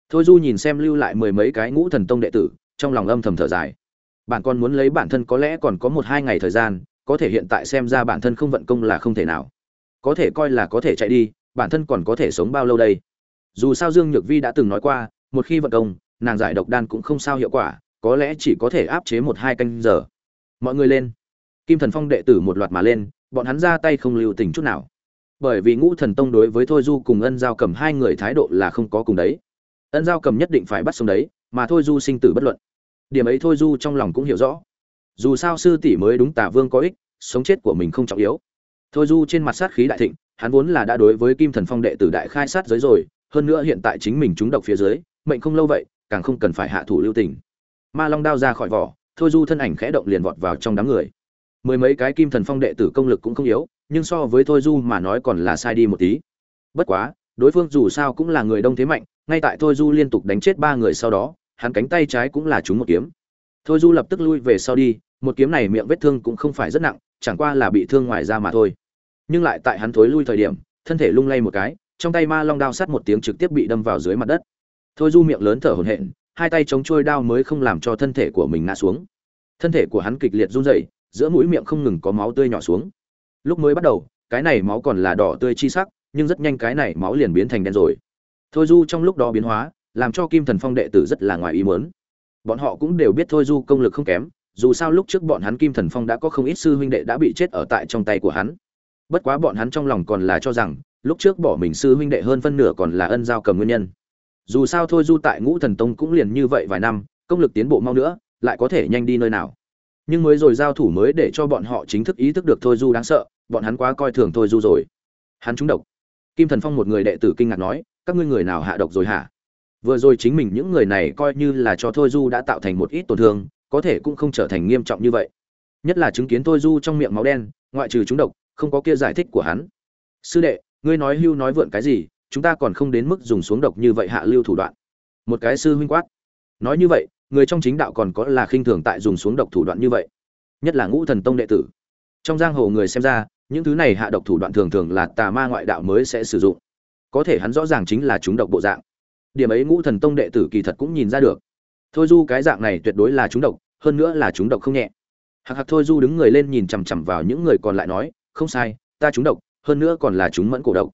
Thôi du nhìn xem lưu lại mười mấy cái ngũ thần tông đệ tử, trong lòng âm thầm thở dài. Bạn còn muốn lấy bản thân có lẽ còn có một hai ngày thời gian, có thể hiện tại xem ra bản thân không vận công là không thể nào. Có thể coi là có thể chạy đi, bản thân còn có thể sống bao lâu đây? Dù sao dương nhược vi đã từng nói qua, một khi vận công, nàng giải độc đan cũng không sao hiệu quả, có lẽ chỉ có thể áp chế một hai canh giờ. Mọi người lên. Kim thần phong đệ tử một loạt mà lên, bọn hắn ra tay không lưu tình chút nào bởi vì ngũ thần tông đối với thôi du cùng ân giao cầm hai người thái độ là không có cùng đấy. Ân giao cầm nhất định phải bắt sống đấy, mà thôi du sinh tử bất luận. Điểm ấy thôi du trong lòng cũng hiểu rõ. Dù sao sư tỷ mới đúng tả vương có ích, sống chết của mình không trọng yếu. Thôi du trên mặt sát khí đại thịnh, hắn vốn là đã đối với kim thần phong đệ tử đại khai sát giới rồi, hơn nữa hiện tại chính mình trúng độc phía dưới, mệnh không lâu vậy, càng không cần phải hạ thủ lưu tình. Ma long đao ra khỏi vỏ, thôi du thân ảnh khẽ động liền vọt vào trong đám người mười mấy cái kim thần phong đệ tử công lực cũng không yếu, nhưng so với thôi du mà nói còn là sai đi một tí. Bất quá, đối phương dù sao cũng là người đông thế mạnh, ngay tại thôi du liên tục đánh chết ba người sau đó, hắn cánh tay trái cũng là trúng một kiếm. Thôi du lập tức lui về sau đi, một kiếm này miệng vết thương cũng không phải rất nặng, chẳng qua là bị thương ngoài da mà thôi. Nhưng lại tại hắn thối lui thời điểm, thân thể lung lay một cái, trong tay ma long đao sắt một tiếng trực tiếp bị đâm vào dưới mặt đất. Thôi du miệng lớn thở hổn hển, hai tay chống trôi đao mới không làm cho thân thể của mình ngã xuống. Thân thể của hắn kịch liệt run rẩy giữa mũi miệng không ngừng có máu tươi nhỏ xuống. Lúc mới bắt đầu, cái này máu còn là đỏ tươi chi sắc, nhưng rất nhanh cái này máu liền biến thành đen rồi. Thôi du trong lúc đó biến hóa, làm cho kim thần phong đệ tử rất là ngoài ý muốn. Bọn họ cũng đều biết thôi du công lực không kém, dù sao lúc trước bọn hắn kim thần phong đã có không ít sư huynh đệ đã bị chết ở tại trong tay của hắn. Bất quá bọn hắn trong lòng còn là cho rằng, lúc trước bỏ mình sư huynh đệ hơn phân nửa còn là ân giao cầm nguyên nhân. Dù sao thôi du tại ngũ thần tông cũng liền như vậy vài năm, công lực tiến bộ mau nữa, lại có thể nhanh đi nơi nào nhưng mới rồi giao thủ mới để cho bọn họ chính thức ý thức được thôi du đáng sợ, bọn hắn quá coi thường thôi du rồi. Hắn trúng độc. Kim thần phong một người đệ tử kinh ngạc nói, các ngươi người nào hạ độc rồi hả? Vừa rồi chính mình những người này coi như là cho thôi du đã tạo thành một ít tổn thương, có thể cũng không trở thành nghiêm trọng như vậy. Nhất là chứng kiến thôi du trong miệng máu đen, ngoại trừ trúng độc, không có kia giải thích của hắn. Sư đệ, ngươi nói hưu nói vượn cái gì, chúng ta còn không đến mức dùng xuống độc như vậy hạ lưu thủ đoạn. Một cái sư huynh quát. Nói như vậy người trong chính đạo còn có là khinh thường tại dùng xuống độc thủ đoạn như vậy. Nhất là ngũ thần tông đệ tử. Trong giang hồ người xem ra, những thứ này hạ độc thủ đoạn thường thường là tà ma ngoại đạo mới sẽ sử dụng. Có thể hắn rõ ràng chính là chúng độc bộ dạng. Điểm ấy ngũ thần tông đệ tử kỳ thật cũng nhìn ra được. Thôi du cái dạng này tuyệt đối là chúng độc, hơn nữa là chúng độc không nhẹ. Hạc hạc thôi du đứng người lên nhìn chằm chằm vào những người còn lại nói, không sai, ta chúng độc, hơn nữa còn là chúng mẫn cổ độc.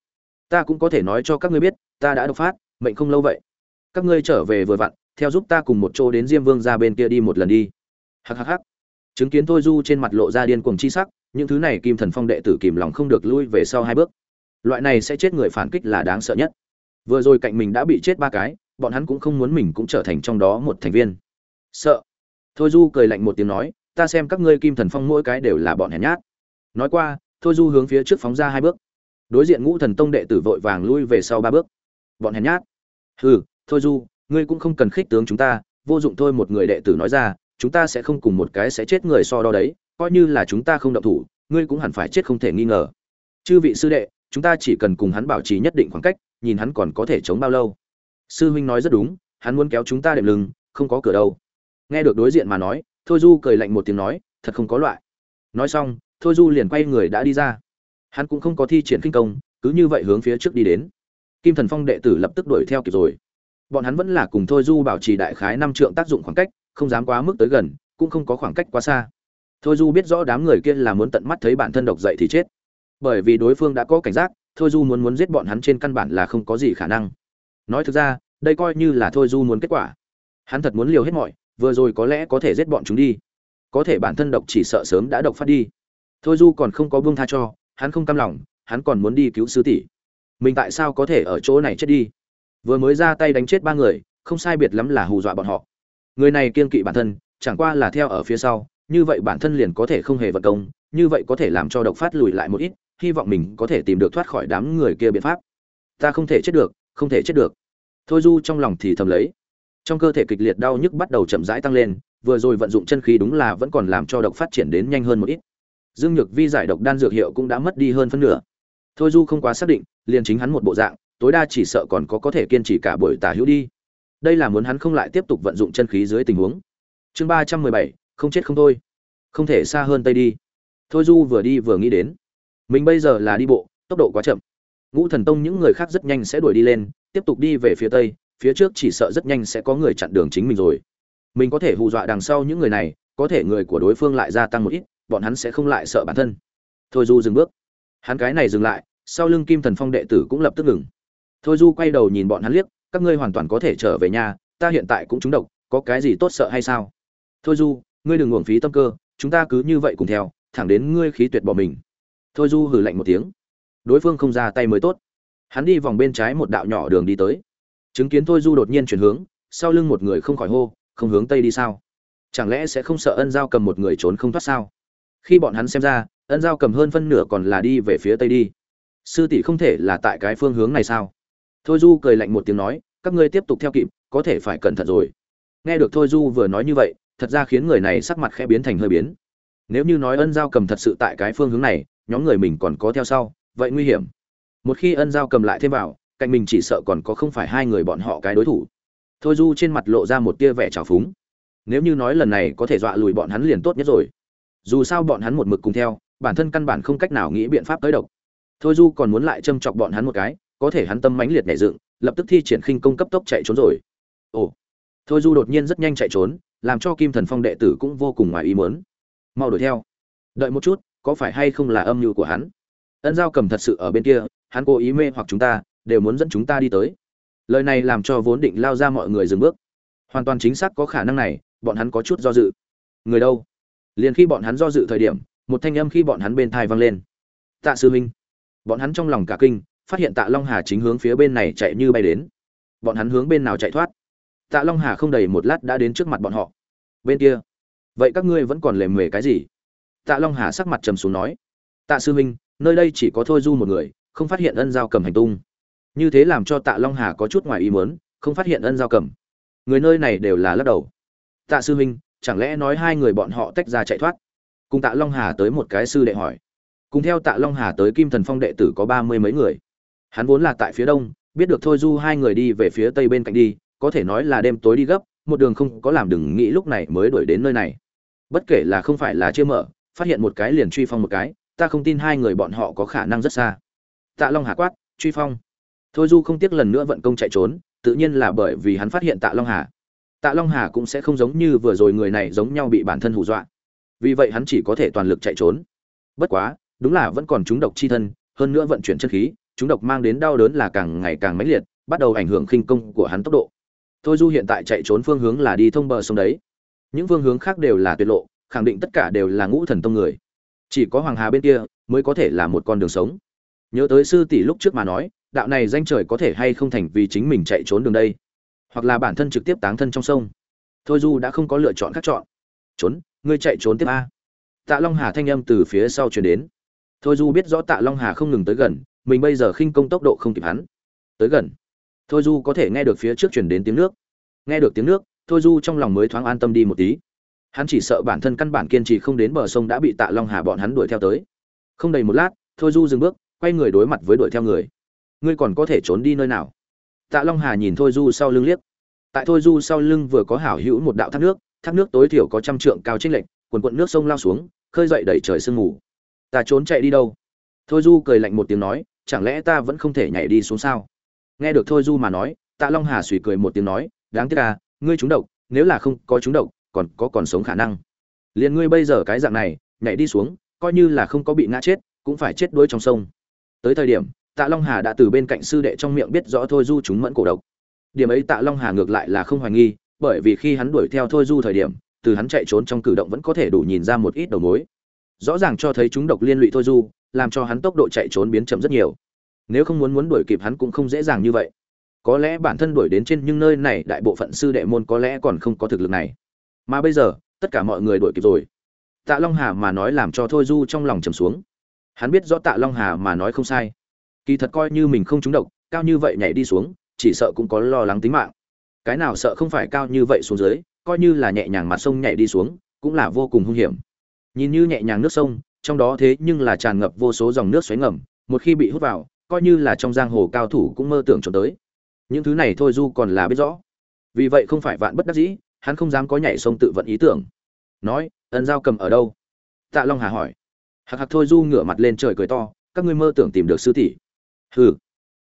Ta cũng có thể nói cho các ngươi biết, ta đã độc phát, mệnh không lâu vậy. Các ngươi trở về vừa vặn theo giúp ta cùng một chỗ đến diêm vương ra bên kia đi một lần đi. Hắc hắc hắc. Chứng kiến thôi du trên mặt lộ ra điên cuồng chi sắc, những thứ này kim thần phong đệ tử kìm lòng không được lui về sau hai bước. Loại này sẽ chết người phản kích là đáng sợ nhất. Vừa rồi cạnh mình đã bị chết ba cái, bọn hắn cũng không muốn mình cũng trở thành trong đó một thành viên. Sợ. Thôi du cười lạnh một tiếng nói, ta xem các ngươi kim thần phong mỗi cái đều là bọn hèn nhát. Nói qua, thôi du hướng phía trước phóng ra hai bước. Đối diện ngũ thần tông đệ tử vội vàng lui về sau ba bước. Bọn hèn nhát. Hừ, thôi du ngươi cũng không cần khích tướng chúng ta, vô dụng thôi, một người đệ tử nói ra, chúng ta sẽ không cùng một cái sẽ chết người so đo đấy, coi như là chúng ta không động thủ, ngươi cũng hẳn phải chết không thể nghi ngờ. Chư vị sư đệ, chúng ta chỉ cần cùng hắn bảo trì nhất định khoảng cách, nhìn hắn còn có thể chống bao lâu. Sư huynh nói rất đúng, hắn muốn kéo chúng ta đệm lưng, không có cửa đâu. Nghe được đối diện mà nói, thôi du cười lạnh một tiếng nói, thật không có loại. Nói xong, thôi du liền quay người đã đi ra. Hắn cũng không có thi triển kinh công, cứ như vậy hướng phía trước đi đến. Kim thần phong đệ tử lập tức đuổi theo kịp rồi bọn hắn vẫn là cùng thôi du bảo trì đại khái năm trượng tác dụng khoảng cách, không dám quá mức tới gần, cũng không có khoảng cách quá xa. Thôi du biết rõ đám người kia là muốn tận mắt thấy bản thân độc dậy thì chết. Bởi vì đối phương đã có cảnh giác, thôi du muốn muốn giết bọn hắn trên căn bản là không có gì khả năng. Nói thực ra, đây coi như là thôi du muốn kết quả. Hắn thật muốn liều hết mọi, vừa rồi có lẽ có thể giết bọn chúng đi. Có thể bản thân độc chỉ sợ sớm đã độc phát đi. Thôi du còn không có buông tha cho, hắn không cam lòng, hắn còn muốn đi cứu sư tỷ. Mình tại sao có thể ở chỗ này chết đi? Vừa mới ra tay đánh chết ba người, không sai biệt lắm là hù dọa bọn họ. Người này kiên kỵ bản thân, chẳng qua là theo ở phía sau, như vậy bản thân liền có thể không hề vật công, như vậy có thể làm cho độc phát lùi lại một ít, hy vọng mình có thể tìm được thoát khỏi đám người kia biện pháp. Ta không thể chết được, không thể chết được. Thôi du trong lòng thì thầm lấy. Trong cơ thể kịch liệt đau nhức bắt đầu chậm rãi tăng lên, vừa rồi vận dụng chân khí đúng là vẫn còn làm cho độc phát triển đến nhanh hơn một ít. Dương nhược vi giải độc đan dược hiệu cũng đã mất đi hơn phân nửa. Thôi du không quá xác định, liền chính hắn một bộ dạng tối đa chỉ sợ còn có có thể kiên trì cả buổi tả hữu đi. Đây là muốn hắn không lại tiếp tục vận dụng chân khí dưới tình huống. Chương ba trăm mười bảy, không chết không thôi. Không thể xa hơn tây đi. Thôi du vừa đi vừa nghĩ đến. Mình bây giờ là đi bộ, tốc độ quá chậm. Ngũ thần tông những người khác rất nhanh sẽ đuổi đi lên, tiếp tục đi về phía tây, phía trước chỉ sợ rất nhanh sẽ có người chặn đường chính mình rồi. Mình có thể hù dọa đằng sau những người này, có thể người của đối phương lại gia tăng một ít, bọn hắn sẽ không lại sợ bản thân. Thôi du dừng bước. Hắn cái này dừng lại, sau lưng kim thần phong đệ tử cũng lập tức ngừng thôi du quay đầu nhìn bọn hắn liếc, các ngươi hoàn toàn có thể trở về nhà, ta hiện tại cũng trúng độc, có cái gì tốt sợ hay sao? Thôi du, ngươi đừng uổng phí tâm cơ, chúng ta cứ như vậy cùng theo, thẳng đến ngươi khí tuyệt bỏ mình. Thôi du hừ lạnh một tiếng. Đối phương không ra tay mới tốt. Hắn đi vòng bên trái một đạo nhỏ đường đi tới. Chứng kiến thôi du đột nhiên chuyển hướng, sau lưng một người không khỏi hô, không hướng tây đi sao? Chẳng lẽ sẽ không sợ ân giao cầm một người trốn không thoát sao? Khi bọn hắn xem ra, ân giao cầm hơn phân nửa còn là đi về phía tây đi. Sư tỷ không thể là tại cái phương hướng này sao? Thôi du cười lạnh một tiếng nói, các ngươi tiếp tục theo kịp, có thể phải cẩn thận rồi. Nghe được thôi du vừa nói như vậy, thật ra khiến người này sắc mặt khẽ biến thành hơi biến. Nếu như nói ân giao cầm thật sự tại cái phương hướng này, nhóm người mình còn có theo sau, vậy nguy hiểm. Một khi ân giao cầm lại thêm vào, cạnh mình chỉ sợ còn có không phải hai người bọn họ cái đối thủ. Thôi du trên mặt lộ ra một tia vẻ trào phúng. Nếu như nói lần này có thể dọa lùi bọn hắn liền tốt nhất rồi. Dù sao bọn hắn một mực cùng theo, bản thân căn bản không cách nào nghĩ biện pháp tới độc. Thôi du còn muốn lại châm chọc bọn hắn một cái có thể hắn tâm mãnh liệt nhảy dựng, lập tức thi triển khinh công cấp tốc chạy trốn rồi. Ồ. Thôi du đột nhiên rất nhanh chạy trốn, làm cho kim thần phong đệ tử cũng vô cùng ngoài ý muốn. Mau đuổi theo. Đợi một chút, có phải hay không là âm mưu của hắn? Ân giao cầm thật sự ở bên kia, hắn cố ý mê hoặc chúng ta, đều muốn dẫn chúng ta đi tới. Lời này làm cho vốn định lao ra mọi người dừng bước. Hoàn toàn chính xác có khả năng này, bọn hắn có chút do dự. Người đâu? Liền khi bọn hắn do dự thời điểm, một thanh âm khi bọn hắn bên tai vang lên. Tạ sư huynh bọn hắn trong lòng cả kinh phát hiện tạ long hà chính hướng phía bên này chạy như bay đến. Bọn hắn hướng bên nào chạy thoát? Tạ long hà không đầy một lát đã đến trước mặt bọn họ. Bên kia. Vậy các ngươi vẫn còn lề mề cái gì? Tạ long hà sắc mặt trầm xuống nói. Tạ sư huynh, nơi đây chỉ có thôi du một người, không phát hiện ân giao cầm hành tung. Như thế làm cho tạ long hà có chút ngoài ý muốn, không phát hiện ân giao cầm. Người nơi này đều là lắc đầu. Tạ sư huynh, chẳng lẽ nói hai người bọn họ tách ra chạy thoát? Cùng tạ long hà tới một cái sư đệ hỏi. Cùng theo tạ long hà tới kim thần phong đệ tử có ba mươi mấy người hắn vốn là tại phía đông, biết được thôi du hai người đi về phía tây bên cạnh đi, có thể nói là đêm tối đi gấp, một đường không có làm đừng nghĩ lúc này mới đuổi đến nơi này. Bất kể là không phải là chưa mở, phát hiện một cái liền truy phong một cái, ta không tin hai người bọn họ có khả năng rất xa. Tạ long hà quát, truy phong? Thôi du không tiếc lần nữa vận công chạy trốn, tự nhiên là bởi vì hắn phát hiện tạ long hà. Tạ long hà cũng sẽ không giống như vừa rồi người này giống nhau bị bản thân hù dọa. Vì vậy hắn chỉ có thể toàn lực chạy trốn. Bất quá, đúng là vẫn còn chúng độc chi thân, hơn nữa vận chuyển chân khí chúng độc mang đến đau đớn là càng ngày càng mãnh liệt, bắt đầu ảnh hưởng khinh công của hắn tốc độ. Thôi du hiện tại chạy trốn phương hướng là đi thông bờ sông đấy. Những phương hướng khác đều là tuyệt lộ, khẳng định tất cả đều là ngũ thần tông người. Chỉ có hoàng hà bên kia mới có thể là một con đường sống. Nhớ tới sư tỷ lúc trước mà nói, đạo này danh trời có thể hay không thành vì chính mình chạy trốn đường đây? Hoặc là bản thân trực tiếp táng thân trong sông? Thôi du đã không có lựa chọn khác chọn. Trốn, ngươi chạy trốn tiếp a. Tạ long hà thanh âm từ phía sau truyền đến. Thôi du biết rõ tạ long hà không ngừng tới gần mình bây giờ khinh công tốc độ không kịp hắn. Tới gần. Thôi du có thể nghe được phía trước chuyển đến tiếng nước. Nghe được tiếng nước, thôi du trong lòng mới thoáng an tâm đi một tí. Hắn chỉ sợ bản thân căn bản kiên trì không đến bờ sông đã bị tạ long hà bọn hắn đuổi theo tới. Không đầy một lát, thôi du dừng bước, quay người đối mặt với đuổi theo người. Ngươi còn có thể trốn đi nơi nào? Tạ long hà nhìn thôi du sau lưng liếc. Tại thôi du sau lưng vừa có hảo hữu một đạo thác nước thác nước tối thiểu có trăm trượng cao trên lệch, quần quận nước sông lao xuống, khơi dậy đẩy trời sương mù. Ta trốn chạy đi đâu? Thôi du cười lạnh một tiếng nói chẳng lẽ ta vẫn không thể nhảy đi xuống sao? Nghe được thôi du mà nói, tạ long hà suy cười một tiếng nói, đáng tiếc à ngươi trúng độc, nếu là không có trúng độc, còn có còn sống khả năng. Liền ngươi bây giờ cái dạng này, nhảy đi xuống, coi như là không có bị ngã chết, cũng phải chết đuối trong sông. Tới thời điểm, tạ long hà đã từ bên cạnh sư đệ trong miệng biết rõ thôi du chúng mẫn cổ độc. Điểm ấy tạ long hà ngược lại là không hoài nghi, bởi vì khi hắn đuổi theo thôi du thời điểm, từ hắn chạy trốn trong cử động vẫn có thể đủ nhìn ra một ít đầu mối rõ ràng cho thấy chúng độc liên lụy thôi du, làm cho hắn tốc độ chạy trốn biến chậm rất nhiều. Nếu không muốn muốn đuổi kịp hắn cũng không dễ dàng như vậy. Có lẽ bản thân đuổi đến trên nhưng nơi này đại bộ phận sư đệ môn có lẽ còn không có thực lực này. Mà bây giờ, tất cả mọi người đuổi kịp rồi. Tạ long hà mà nói làm cho thôi du trong lòng trầm xuống. Hắn biết rõ tạ long hà mà nói không sai. Kỳ thật coi như mình không trúng độc, cao như vậy nhảy đi xuống, chỉ sợ cũng có lo lắng tính mạng. Cái nào sợ không phải cao như vậy xuống dưới, coi như là nhẹ nhàng mặt sông nhảy đi xuống, cũng là vô cùng hung hiểm nhìn như nhẹ nhàng nước sông, trong đó thế nhưng là tràn ngập vô số dòng nước xoáy ngầm, một khi bị hút vào, coi như là trong giang hồ cao thủ cũng mơ tưởng trốn tới. Những thứ này thôi du còn là biết rõ. Vì vậy không phải vạn bất đắc dĩ, hắn không dám có nhảy sông tự vận ý tưởng. Nói, ân giao cầm ở đâu? Tạ long hà hỏi. Hạc hạc thôi du ngửa mặt lên trời cười to, các ngươi mơ tưởng tìm được sư tỷ. Hừ.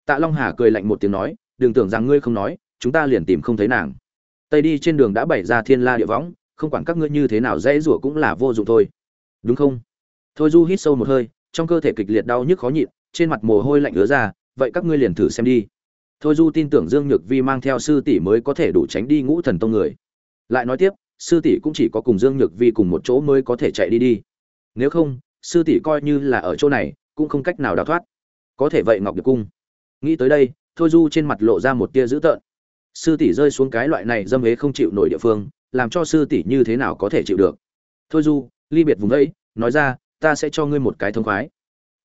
Tạ long hà cười lạnh một tiếng nói, đừng tưởng rằng ngươi không nói, chúng ta liền tìm không thấy nàng. Tây đi trên đường đã bày ra thiên la địa võng không quản các ngươi như thế nào dễ rủa cũng là vô dụng thôi. Đúng không? Thôi du hít sâu một hơi, trong cơ thể kịch liệt đau nhức khó nhịn, trên mặt mồ hôi lạnh ứa ra, vậy các ngươi liền thử xem đi. Thôi du tin tưởng dương nhược vi mang theo sư tỷ mới có thể đủ tránh đi ngũ thần tông người. Lại nói tiếp, sư tỷ cũng chỉ có cùng dương nhược vi cùng một chỗ mới có thể chạy đi đi. Nếu không, sư tỷ coi như là ở chỗ này, cũng không cách nào đào thoát. Có thể vậy ngọc được cung. Nghĩ tới đây, thôi du trên mặt lộ ra một tia dữ tợn. Sư tỷ rơi xuống cái loại này dâm hế không chịu nổi địa phương làm cho sư tỷ như thế nào có thể chịu được? Thôi du, ly biệt vùng ấy, nói ra, ta sẽ cho ngươi một cái thông khoái.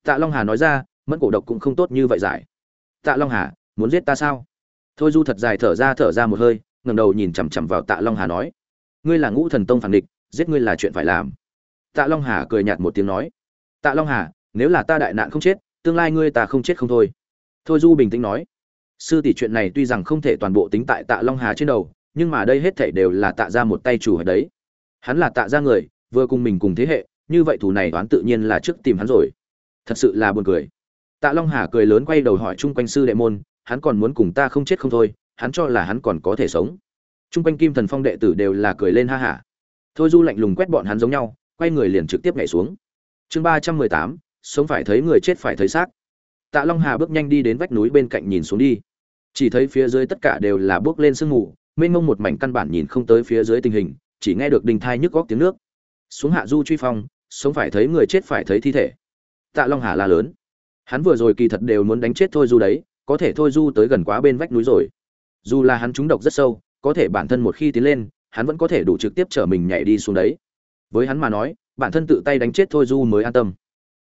Tạ long hà nói ra, mẫn cổ độc cũng không tốt như vậy giải. Tạ long hà, muốn giết ta sao? Thôi du thật dài thở ra thở ra một hơi, ngẩng đầu nhìn chằm chằm vào tạ long hà nói, ngươi là ngũ thần tông phản địch, giết ngươi là chuyện phải làm. Tạ long hà cười nhạt một tiếng nói, tạ long hà, nếu là ta đại nạn không chết, tương lai ngươi ta không chết không thôi. Thôi du bình tĩnh nói, sư tỷ chuyện này tuy rằng không thể toàn bộ tính tại tạ long hà trên đầu nhưng mà đây hết thảy đều là tạ ra một tay chủ ở đấy. Hắn là tạ ra người, vừa cùng mình cùng thế hệ, như vậy thủ này đoán tự nhiên là trước tìm hắn rồi. Thật sự là buồn cười. Tạ long hà cười lớn quay đầu hỏi chung quanh sư đệ môn, hắn còn muốn cùng ta không chết không thôi, hắn cho là hắn còn có thể sống. Chung quanh kim thần phong đệ tử đều là cười lên ha hả thôi du lạnh lùng quét bọn hắn giống nhau, quay người liền trực tiếp nhảy xuống. Chương ba trăm mười tám, sống phải thấy người chết phải thấy xác. Tạ long hà bước nhanh đi đến vách núi bên cạnh nhìn xuống đi. Chỉ thấy phía dưới tất cả đều là bước lên sương mù mênh mông một mảnh căn bản nhìn không tới phía dưới tình hình, chỉ nghe được đình thai nhức góc tiếng nước. Xuống hạ du truy phong, sống phải thấy người chết phải thấy thi thể. Tạ long hà la lớn. Hắn vừa rồi kỳ thật đều muốn đánh chết thôi du đấy, có thể thôi du tới gần quá bên vách núi rồi. Dù là hắn trúng độc rất sâu, có thể bản thân một khi tiến lên, hắn vẫn có thể đủ trực tiếp chở mình nhảy đi xuống đấy. Với hắn mà nói, bản thân tự tay đánh chết thôi du mới an tâm.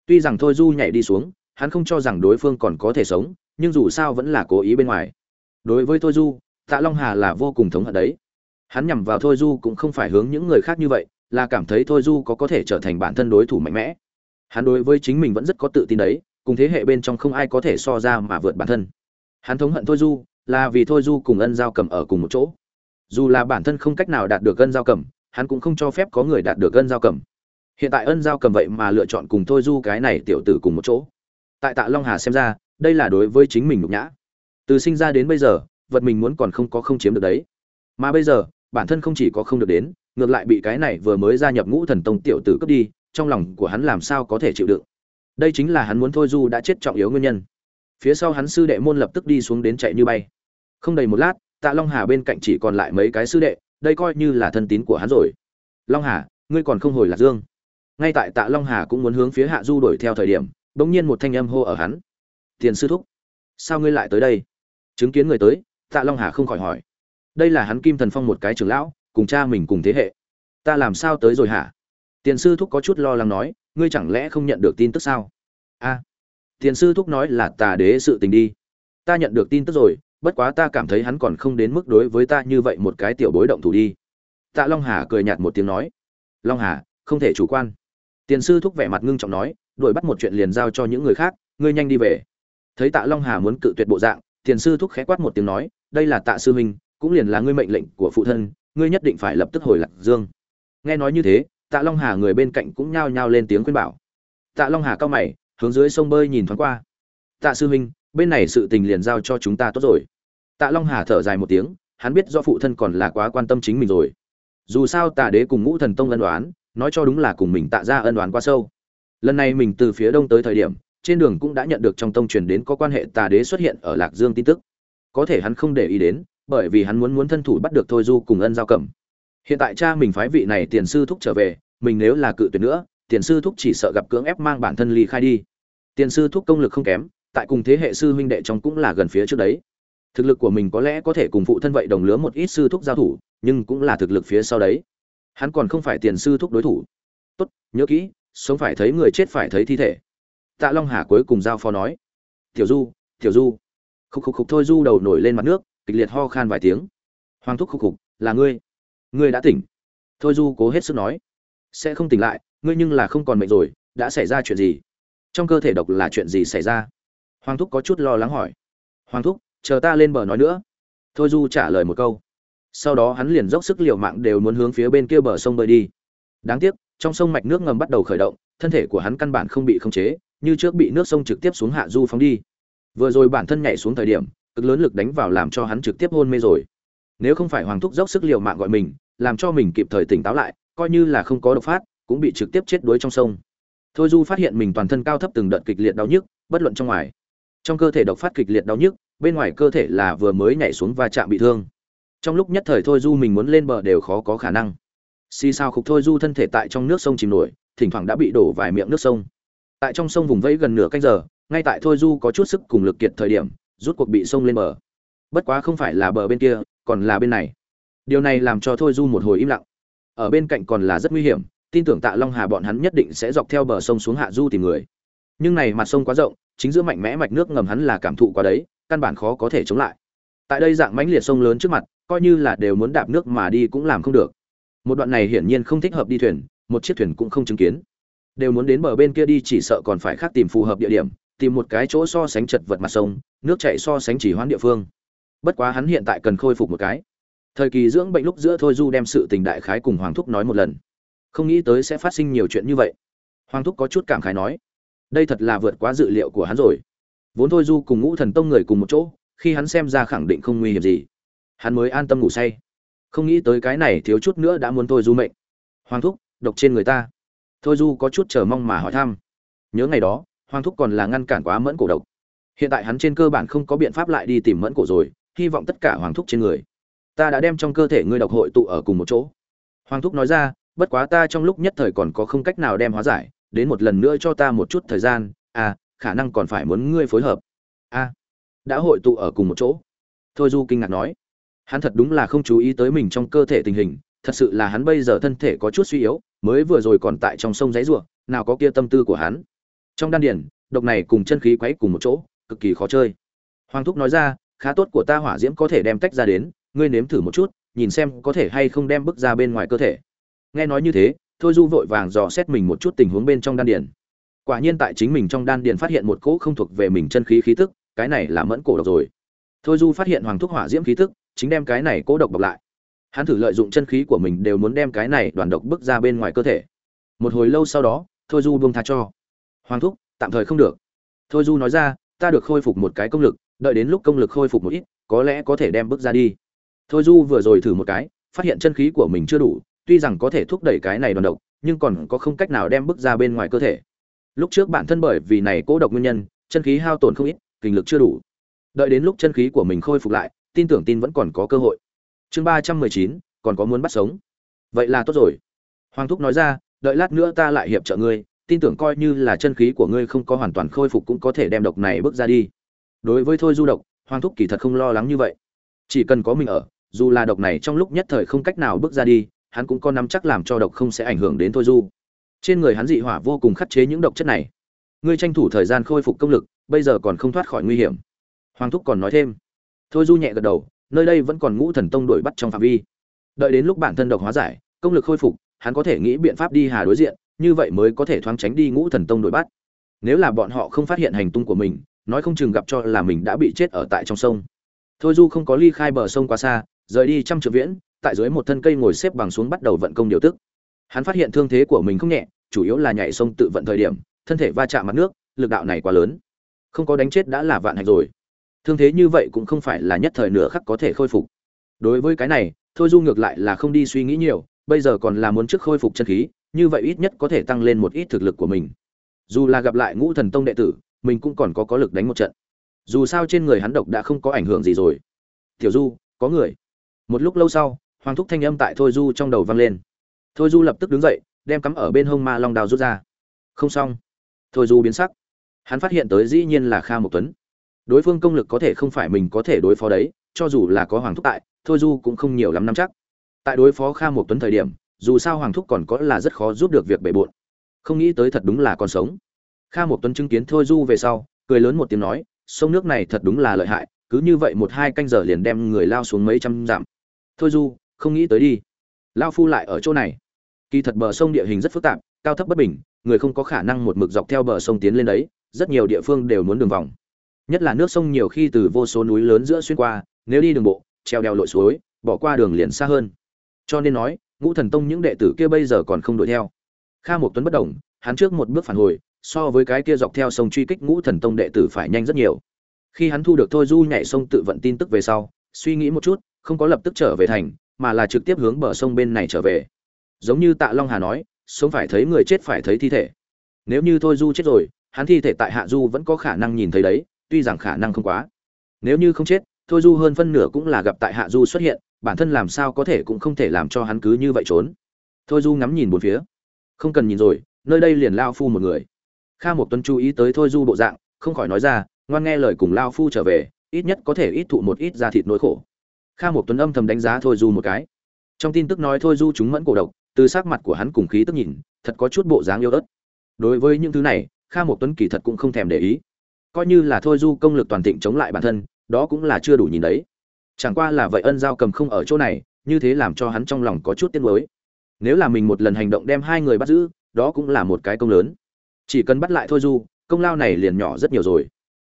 Tuy rằng thôi du nhảy đi xuống, hắn không cho rằng đối phương còn có thể sống, nhưng dù sao vẫn là cố ý bên ngoài. Đối với thôi du tạ long hà là vô cùng thống hận đấy. Hắn nhằm vào thôi du cũng không phải hướng những người khác như vậy, là cảm thấy thôi du có có thể trở thành bản thân đối thủ mạnh mẽ. Hắn đối với chính mình vẫn rất có tự tin đấy, cùng thế hệ bên trong không ai có thể so ra mà vượt bản thân. Hắn thống hận thôi du, là vì thôi du cùng ân giao cầm ở cùng một chỗ. Dù là bản thân không cách nào đạt được ân giao cầm, hắn cũng không cho phép có người đạt được ân giao cầm. Hiện tại ân giao cầm vậy mà lựa chọn cùng thôi du cái này tiểu tử cùng một chỗ. Tại tạ long hà xem ra, đây là đối với chính mình nhục nhã. Từ sinh ra đến bây giờ vật mình muốn còn không có không chiếm được đấy. Mà bây giờ, bản thân không chỉ có không được đến, ngược lại bị cái này vừa mới gia nhập ngũ thần tông tiểu tử cướp đi, trong lòng của hắn làm sao có thể chịu đựng? Đây chính là hắn muốn thôi du đã chết trọng yếu nguyên nhân. Phía sau hắn sư đệ môn lập tức đi xuống đến chạy như bay. Không đầy một lát, tạ long hà bên cạnh chỉ còn lại mấy cái sư đệ, đây coi như là thân tín của hắn rồi. Long hà, ngươi còn không hồi lạc dương. Ngay tại tạ long hà cũng muốn hướng phía hạ du đuổi theo thời điểm đ ỗ n g nhiên một thanh âm hô ở hắn. Tiền sư thúc, sao ngươi lại tới đây? Chứng kiến người tới tạ long hà không khỏi hỏi. Đây là hắn kim thần phong một cái trưởng lão, cùng cha mình cùng thế hệ. Ta làm sao tới rồi hả? Tiền sư thúc có chút lo lắng nói, ngươi chẳng lẽ không nhận được tin tức sao? A. Tiền sư thúc nói là tà đế sự tình đi. Ta nhận được tin tức rồi, bất quá ta cảm thấy hắn còn không đến mức đối với ta như vậy một cái tiểu bối động thủ đi. Tạ long hà cười nhạt một tiếng nói. Long hà, không thể chủ quan. Tiền sư thúc vẻ mặt ngưng trọng nói, đuổi bắt một chuyện liền giao cho những người khác, ngươi nhanh đi về. Thấy tạ long hà muốn cự tuyệt bộ dạng tiền sư thúc khẽ quát một tiếng nói, đây là tạ sư huynh, cũng liền là ngươi mệnh lệnh của phụ thân, ngươi nhất định phải lập tức hồi lạc dương. Nghe nói như thế, tạ long hà người bên cạnh cũng nhao nhao lên tiếng khuyên bảo. Tạ long hà cao mày, hướng dưới sông bơi nhìn thoáng qua. Tạ sư huynh, bên này sự tình liền giao cho chúng ta tốt rồi. Tạ long hà thở dài một tiếng, hắn biết do phụ thân còn là quá quan tâm chính mình rồi. Dù sao tạ đế cùng ngũ thần tông ân đoán nói cho đúng là cùng mình tạ ra ân đoán quá sâu. Lần này mình từ phía đông tới thời điểm trên đường cũng đã nhận được trong tông truyền đến có quan hệ tà đế xuất hiện ở lạc dương tin tức. Có thể hắn không để ý đến, bởi vì hắn muốn muốn thân thủ bắt được thôi du cùng ân giao cẩm. Hiện tại cha mình phái vị này tiền sư thúc trở về, mình nếu là cự tuyệt nữa, tiền sư thúc chỉ sợ gặp cưỡng ép mang bản thân ly khai đi. Tiền sư thúc công lực không kém, tại cùng thế hệ sư huynh đệ trong cũng là gần phía trước đấy. Thực lực của mình có lẽ có thể cùng phụ thân vậy đồng lứa một ít sư thúc giao thủ, nhưng cũng là thực lực phía sau đấy. Hắn còn không phải tiền sư thúc đối thủ. Tốt, nhớ kỹ, sống phải thấy người chết phải thấy thi thể tạ long hà cuối cùng giao phó nói tiểu du tiểu du. Khục khục khục thôi du đầu nổi lên mặt nước kịch liệt ho khan vài tiếng. Hoàng thúc khục khục, là ngươi. Ngươi đã tỉnh. Thôi du cố hết sức nói sẽ không tỉnh lại ngươi nhưng là không còn mệnh rồi đã xảy ra chuyện gì? Trong cơ thể độc là chuyện gì xảy ra? Hoàng thúc có chút lo lắng hỏi. Hoàng thúc chờ ta lên bờ nói nữa. Thôi du trả lời một câu. Sau đó hắn liền dốc sức liều mạng đều muốn hướng phía bên kia bờ sông bơi đi. Đáng tiếc trong sông mạch nước ngầm bắt đầu khởi động thân thể của hắn căn bản không bị khống chế như trước bị nước sông trực tiếp xuống hạ du phóng đi. Vừa rồi bản thân nhảy xuống thời điểm, cực lớn lực đánh vào làm cho hắn trực tiếp hôn mê rồi. Nếu không phải hoàng thúc dốc sức liều mạng gọi mình, làm cho mình kịp thời tỉnh táo lại, coi như là không có độc phát, cũng bị trực tiếp chết đuối trong sông. Thôi du phát hiện mình toàn thân cao thấp từng đợt kịch liệt đau nhức, bất luận trong ngoài. Trong cơ thể độc phát kịch liệt đau nhức, bên ngoài cơ thể là vừa mới nhảy xuống và chạm bị thương. Trong lúc nhất thời thôi du mình muốn lên bờ đều khó có khả năng. Xì sao khục thôi du thân thể tại trong nước sông chìm nổi, thỉnh thoảng đã bị đổ vài miệng nước sông tại trong sông vùng vẫy gần nửa canh giờ, ngay tại thôi du có chút sức cùng lực kiệt thời điểm, rút cuộc bị sông lên bờ. Bất quá không phải là bờ bên kia, còn là bên này. Điều này làm cho thôi du một hồi im lặng. Ở bên cạnh còn là rất nguy hiểm, tin tưởng tạ long hà bọn hắn nhất định sẽ dọc theo bờ sông xuống hạ du tìm người. Nhưng này mặt sông quá rộng, chính giữa mạnh mẽ mạch nước ngầm hắn là cảm thụ quá đấy, căn bản khó có thể chống lại. Tại đây dạng mãnh liệt sông lớn trước mặt, coi như là đều muốn đạp nước mà đi cũng làm không được. Một đoạn này hiển nhiên không thích hợp đi thuyền, một chiếc thuyền cũng không chứng kiến đều muốn đến bờ bên kia đi, chỉ sợ còn phải khác tìm phù hợp địa điểm, tìm một cái chỗ so sánh chật vật mặt sông, nước chảy so sánh chỉ hoãn địa phương. Bất quá hắn hiện tại cần khôi phục một cái. Thời kỳ dưỡng bệnh lúc giữa thôi du đem sự tình đại khái cùng hoàng thúc nói một lần. Không nghĩ tới sẽ phát sinh nhiều chuyện như vậy. Hoàng thúc có chút cảm khái nói, đây thật là vượt quá dự liệu của hắn rồi. Vốn thôi du cùng ngũ thần tông người cùng một chỗ, khi hắn xem ra khẳng định không nguy hiểm gì. Hắn mới an tâm ngủ say. Không nghĩ tới cái này thiếu chút nữa đã muốn thôi du mệnh. Hoàng thúc, độc trên người ta thôi du có chút chờ mong mà hỏi thăm. Nhớ ngày đó hoàng thúc còn là ngăn cản quá mẫn cổ độc. Hiện tại hắn trên cơ bản không có biện pháp lại đi tìm mẫn cổ rồi hy vọng tất cả hoàng thúc trên người. Ta đã đem trong cơ thể ngươi độc hội tụ ở cùng một chỗ. Hoàng thúc nói ra bất quá ta trong lúc nhất thời còn có không cách nào đem hóa giải đến một lần nữa cho ta một chút thời gian à khả năng còn phải muốn ngươi phối hợp. A à, đã hội tụ ở cùng một chỗ. Thôi du kinh ngạc nói. Hắn thật đúng là không chú ý tới mình trong cơ thể tình hình thật sự là hắn bây giờ thân thể có chút suy yếu mới vừa rồi còn tại trong sông giấy rủa, nào có kia tâm tư của hắn. Trong đan điền, độc này cùng chân khí quấy cùng một chỗ cực kỳ khó chơi. Hoàng thúc nói ra khá tốt của ta hỏa diễm có thể đem tách ra đến ngươi nếm thử một chút nhìn xem có thể hay không đem bức ra bên ngoài cơ thể. Nghe nói như thế thôi du vội vàng dò xét mình một chút tình huống bên trong đan điền. quả nhiên tại chính mình trong đan điền phát hiện một cỗ không thuộc về mình chân khí khí tức cái này là mẫn cổ độc rồi. Thôi du phát hiện hoàng thúc hỏa diễm khí tức chính đem cái này cố độc bọc lại hắn thử lợi dụng chân khí của mình đều muốn đem cái này đoàn độc bước ra bên ngoài cơ thể. Một hồi lâu sau đó, thôi du buông tha cho. Hoàng thúc, tạm thời không được. Thôi du nói ra, ta được khôi phục một cái công lực, đợi đến lúc công lực khôi phục một ít, có lẽ có thể đem bước ra đi. Thôi du vừa rồi thử một cái, phát hiện chân khí của mình chưa đủ, tuy rằng có thể thúc đẩy cái này đoàn độc, nhưng còn có không cách nào đem bước ra bên ngoài cơ thể. Lúc trước bản thân bởi vì này cố độc nguyên nhân, chân khí hao tổn không ít, kinh lực chưa đủ. Đợi đến lúc chân khí của mình khôi phục lại, tin tưởng tin vẫn còn có cơ hội chương ba trăm mười chín, còn có muốn bắt sống. Vậy là tốt rồi. Hoàng thúc nói ra, đợi lát nữa ta lại hiệp trợ ngươi, tin tưởng coi như là chân khí của ngươi không có hoàn toàn khôi phục cũng có thể đem độc này bước ra đi. Đối với thôi du độc, hoàng thúc kỳ thật không lo lắng như vậy. Chỉ cần có mình ở, dù là độc này trong lúc nhất thời không cách nào bước ra đi, hắn cũng có nắm chắc làm cho độc không sẽ ảnh hưởng đến thôi du. Trên người hắn dị hỏa vô cùng khắc chế những độc chất này. Ngươi tranh thủ thời gian khôi phục công lực, bây giờ còn không thoát khỏi nguy hiểm. Hoàng thúc còn nói thêm. Thôi du nhẹ gật đầu nơi đây vẫn còn ngũ thần tông đuổi bắt trong phạm vi. Đợi đến lúc bản thân độc hóa giải, công lực khôi phục, hắn có thể nghĩ biện pháp đi hà đối diện, như vậy mới có thể thoáng tránh đi ngũ thần tông đuổi bắt. Nếu là bọn họ không phát hiện hành tung của mình, nói không chừng gặp cho là mình đã bị chết ở tại trong sông. Thôi du không có ly khai bờ sông quá xa, rời đi trăm trượng viễn, tại dưới một thân cây ngồi xếp bằng xuống bắt đầu vận công điều tức. Hắn phát hiện thương thế của mình không nhẹ, chủ yếu là nhảy sông tự vận thời điểm, thân thể va chạm mặt nước, lực đạo này quá lớn. Không có đánh chết đã là vạn hạnh rồi thương thế như vậy cũng không phải là nhất thời nửa khắc có thể khôi phục. Đối với cái này, thôi du ngược lại là không đi suy nghĩ nhiều, bây giờ còn là muốn trước khôi phục chân khí, như vậy ít nhất có thể tăng lên một ít thực lực của mình. Dù là gặp lại ngũ thần tông đệ tử, mình cũng còn có có lực đánh một trận. Dù sao trên người hắn độc đã không có ảnh hưởng gì rồi. Tiểu du, có người. Một lúc lâu sau, hoàng thúc thanh âm tại thôi du trong đầu vang lên. Thôi du lập tức đứng dậy, đem cắm ở bên hông ma long đào rút ra. Không xong. Thôi du biến sắc. Hắn phát hiện tới dĩ nhiên là kha một tuấn đối phương công lực có thể không phải mình có thể đối phó đấy, cho dù là có hoàng thúc tại, thôi du cũng không nhiều lắm năm chắc. Tại đối phó kha một tuấn thời điểm, dù sao hoàng thúc còn có là rất khó giúp được việc bể bộn. Không nghĩ tới thật đúng là còn sống. Kha một tuấn chứng kiến thôi du về sau, cười lớn một tiếng nói, sông nước này thật đúng là lợi hại, cứ như vậy một hai canh giờ liền đem người lao xuống mấy trăm dặm. Thôi du, không nghĩ tới đi. Lao phu lại ở chỗ này. Kỳ thật bờ sông địa hình rất phức tạp, cao thấp bất bình, người không có khả năng một mực dọc theo bờ sông tiến lên đấy, rất nhiều địa phương đều muốn đường vòng nhất là nước sông nhiều khi từ vô số núi lớn giữa xuyên qua nếu đi đường bộ treo đèo lội suối bỏ qua đường liền xa hơn. Cho nên nói ngũ thần tông những đệ tử kia bây giờ còn không đuổi theo. Kha một tuấn bất động, hắn trước một bước phản hồi so với cái kia dọc theo sông truy kích ngũ thần tông đệ tử phải nhanh rất nhiều. Khi hắn thu được thôi du nhảy sông tự vận tin tức về sau suy nghĩ một chút không có lập tức trở về thành mà là trực tiếp hướng bờ sông bên này trở về. Giống như tạ long hà nói sống phải thấy người chết phải thấy thi thể. Nếu như thôi du chết rồi hắn thi thể tại hạ du vẫn có khả năng nhìn thấy đấy tuy rằng khả năng không quá. Nếu như không chết, thôi du hơn phân nửa cũng là gặp tại hạ du xuất hiện, bản thân làm sao có thể cũng không thể làm cho hắn cứ như vậy trốn. Thôi du ngắm nhìn bốn phía. Không cần nhìn rồi, nơi đây liền lao phu một người. Kha một tuân chú ý tới thôi du bộ dạng, không khỏi nói ra, ngoan nghe lời cùng lao phu trở về, ít nhất có thể ít thụ một ít da thịt nỗi khổ. Kha một tuấn âm thầm đánh giá thôi du một cái. Trong tin tức nói thôi du chúng mẫn cổ độc, từ sắc mặt của hắn cùng khí tức nhìn, thật có chút bộ dáng yêu ớt. Đối với những thứ này, kha một tuấn kỳ thật cũng không thèm để ý coi như là thôi du công lực toàn thịnh chống lại bản thân, đó cũng là chưa đủ nhìn đấy. Chẳng qua là vậy ân giao cầm không ở chỗ này, như thế làm cho hắn trong lòng có chút tiếc nuối. Nếu là mình một lần hành động đem hai người bắt giữ, đó cũng là một cái công lớn. Chỉ cần bắt lại thôi du, công lao này liền nhỏ rất nhiều rồi.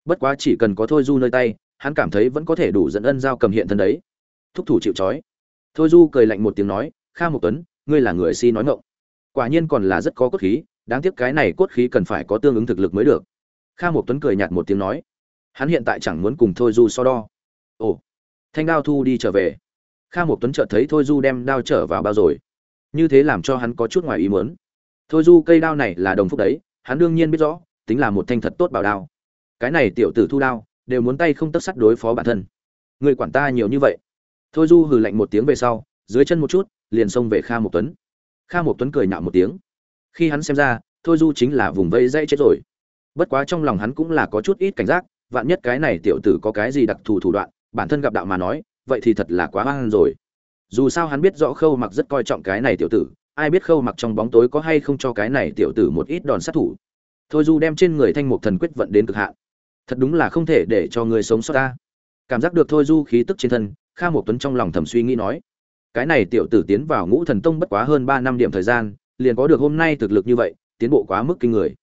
Bất quá chỉ cần có thôi du nơi tay, hắn cảm thấy vẫn có thể đủ dẫn ân giao cầm hiện thân đấy. Thúc thủ chịu trói. Thôi du cười lạnh một tiếng nói, kha một tuấn, ngươi là người si nói ngộng quả nhiên còn là rất có cốt khí, đáng tiếc cái này cốt khí cần phải có tương ứng thực lực mới được kha một tuấn cười nhạt một tiếng nói, hắn hiện tại chẳng muốn cùng thôi du so đo. Ồ, thanh đao thu đi trở về. Kha một tuấn chợt thấy thôi du đem đao trở vào bao rồi. Như thế làm cho hắn có chút ngoài ý muốn. Thôi du, cây đao này là đồng phúc đấy, hắn đương nhiên biết rõ, tính là một thanh thật tốt bảo đao. Cái này tiểu tử thu đao, đều muốn tay không tất sắt đối phó bản thân. Người quản ta nhiều như vậy. Thôi du hừ lạnh một tiếng về sau, dưới chân một chút, liền xông về kha một tuấn. Kha một tuấn cười nhạo một tiếng. Khi hắn xem ra, thôi du chính là vùng vây dây chết rồi bất quá trong lòng hắn cũng là có chút ít cảnh giác, vạn nhất cái này tiểu tử có cái gì đặc thù thủ đoạn, bản thân gặp đạo mà nói, vậy thì thật là quá hoang rồi. Dù sao hắn biết rõ khâu mặc rất coi trọng cái này tiểu tử, ai biết khâu mặc trong bóng tối có hay không cho cái này tiểu tử một ít đòn sát thủ. Thôi du đem trên người thanh mục thần quyết vận đến cực hạn, thật đúng là không thể để cho người sống sót ta. Cảm giác được thôi du khí tức trên thân, kha một tuấn trong lòng thầm suy nghĩ nói, cái này tiểu tử tiến vào ngũ thần tông bất quá hơn ba năm điểm thời gian, liền có được hôm nay thực lực như vậy, tiến bộ quá mức kinh người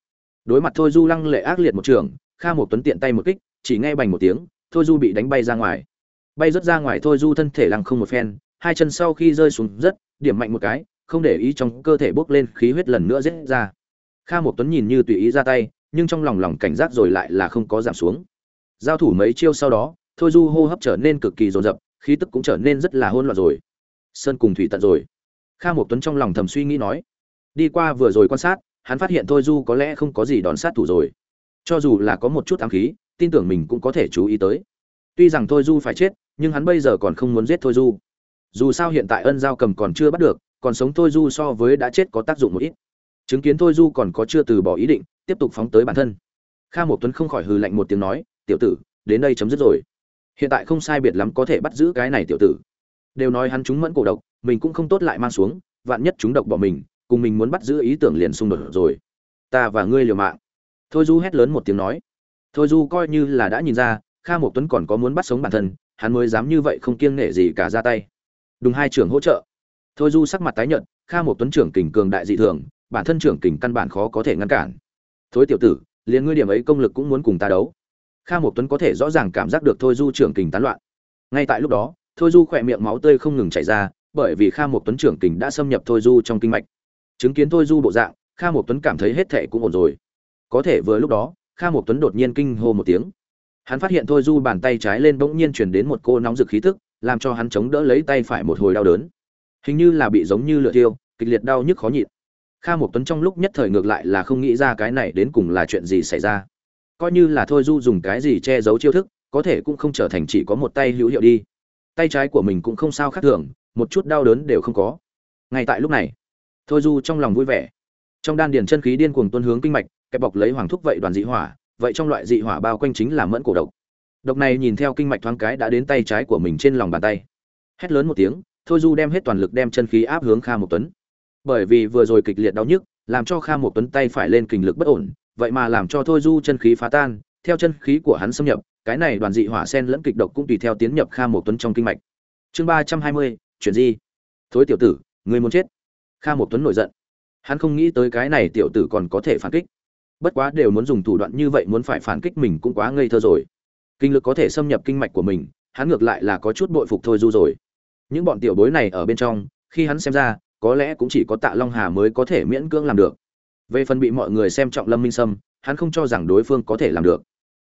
đối mặt thôi du lăng lệ ác liệt một trường, kha một tuấn tiện tay một kích, chỉ nghe bành một tiếng, thôi du bị đánh bay ra ngoài. Bay rớt ra ngoài thôi du thân thể lăng không một phen, hai chân sau khi rơi xuống rất, điểm mạnh một cái, không để ý trong cơ thể bốc lên khí huyết lần nữa rết ra. Kha một tuấn nhìn như tùy ý ra tay, nhưng trong lòng lòng cảnh giác rồi lại là không có giảm xuống. Giao thủ mấy chiêu sau đó, thôi du hô hấp trở nên cực kỳ dồn dập, khí tức cũng trở nên rất là hôn loạn rồi. Sơn cùng thủy tận rồi. Kha một tuấn trong lòng thầm suy nghĩ nói, đi qua vừa rồi quan sát hắn phát hiện thôi du có lẽ không có gì đòn sát thủ rồi. Cho dù là có một chút ám khí, tin tưởng mình cũng có thể chú ý tới. Tuy rằng thôi du phải chết, nhưng hắn bây giờ còn không muốn giết thôi du. Dù sao hiện tại ân giao cầm còn chưa bắt được, còn sống thôi du so với đã chết có tác dụng một ít. Chứng kiến thôi du còn có chưa từ bỏ ý định, tiếp tục phóng tới bản thân. Kha một tuấn không khỏi hừ lạnh một tiếng nói, tiểu tử, đến đây chấm dứt rồi. Hiện tại không sai biệt lắm có thể bắt giữ cái này tiểu tử. Đều nói hắn chúng mẫn cổ độc, mình cũng không tốt lại mang xuống, vạn nhất chúng độc bỏ mình cùng mình muốn bắt giữ ý tưởng liền xung đột rồi. Ta và ngươi liều mạng. Thôi du hét lớn một tiếng nói. Thôi du coi như là đã nhìn ra, kha một tuấn còn có muốn bắt sống bản thân, hắn mới dám như vậy không kiêng nể gì cả ra tay. Đúng hai trưởng hỗ trợ. Thôi du sắc mặt tái nhợt, kha một tuấn trưởng kình cường đại dị thường, bản thân trưởng kình căn bản khó có thể ngăn cản. Thối tiểu tử, liền ngươi điểm ấy công lực cũng muốn cùng ta đấu. Kha một tuấn có thể rõ ràng cảm giác được thôi du trưởng kình tán loạn. Ngay tại lúc đó, thôi du khỏe miệng máu tươi không ngừng chảy ra, bởi vì kha một tuấn trưởng kình đã xâm nhập thôi du trong kinh mạch chứng kiến thôi du bộ dạng kha một tuấn cảm thấy hết thệ cũng ổn rồi. Có thể vừa lúc đó kha một tuấn đột nhiên kinh hô một tiếng. Hắn phát hiện thôi du bàn tay trái lên bỗng nhiên chuyển đến một cô nóng rực khí tức làm cho hắn chống đỡ lấy tay phải một hồi đau đớn. Hình như là bị giống như lửa tiêu, kịch liệt đau nhức khó nhịn. Kha một tuấn trong lúc nhất thời ngược lại là không nghĩ ra cái này đến cùng là chuyện gì xảy ra. Coi như là thôi du dùng cái gì che giấu chiêu thức có thể cũng không trở thành chỉ có một tay hữu hiệu đi. Tay trái của mình cũng không sao khác thường một chút đau đớn đều không có. Ngay tại lúc này thôi du trong lòng vui vẻ. Trong đan điền chân khí điên cuồng tuân hướng kinh mạch kẹp bọc lấy hoàng thúc vậy đoàn dị hỏa, vậy trong loại dị hỏa bao quanh chính là mẫn cổ độc. Độc này nhìn theo kinh mạch thoáng cái đã đến tay trái của mình trên lòng bàn tay. Hét lớn một tiếng, thôi du đem hết toàn lực đem chân khí áp hướng kha một tuấn. Bởi vì vừa rồi kịch liệt đau nhức, làm cho kha một tuấn tay phải lên kình lực bất ổn, vậy mà làm cho thôi du chân khí phá tan, theo chân khí của hắn xâm nhập, cái này đoàn dị hỏa sen lẫn kịch độc cũng tùy theo tiến nhập kha một tuấn trong kinh mạch. Chương ba trăm hai mươi, chuyện gì? Thối tiểu tử, người muốn chết kha một tuấn nổi giận. Hắn không nghĩ tới cái này tiểu tử còn có thể phản kích. Bất quá đều muốn dùng thủ đoạn như vậy muốn phải phản kích mình cũng quá ngây thơ rồi. Kinh lực có thể xâm nhập kinh mạch của mình, hắn ngược lại là có chút bội phục thôi du rồi. Những bọn tiểu bối này ở bên trong, khi hắn xem ra, có lẽ cũng chỉ có tạ long hà mới có thể miễn cưỡng làm được. Về phần bị mọi người xem trọng lâm minh sâm, hắn không cho rằng đối phương có thể làm được.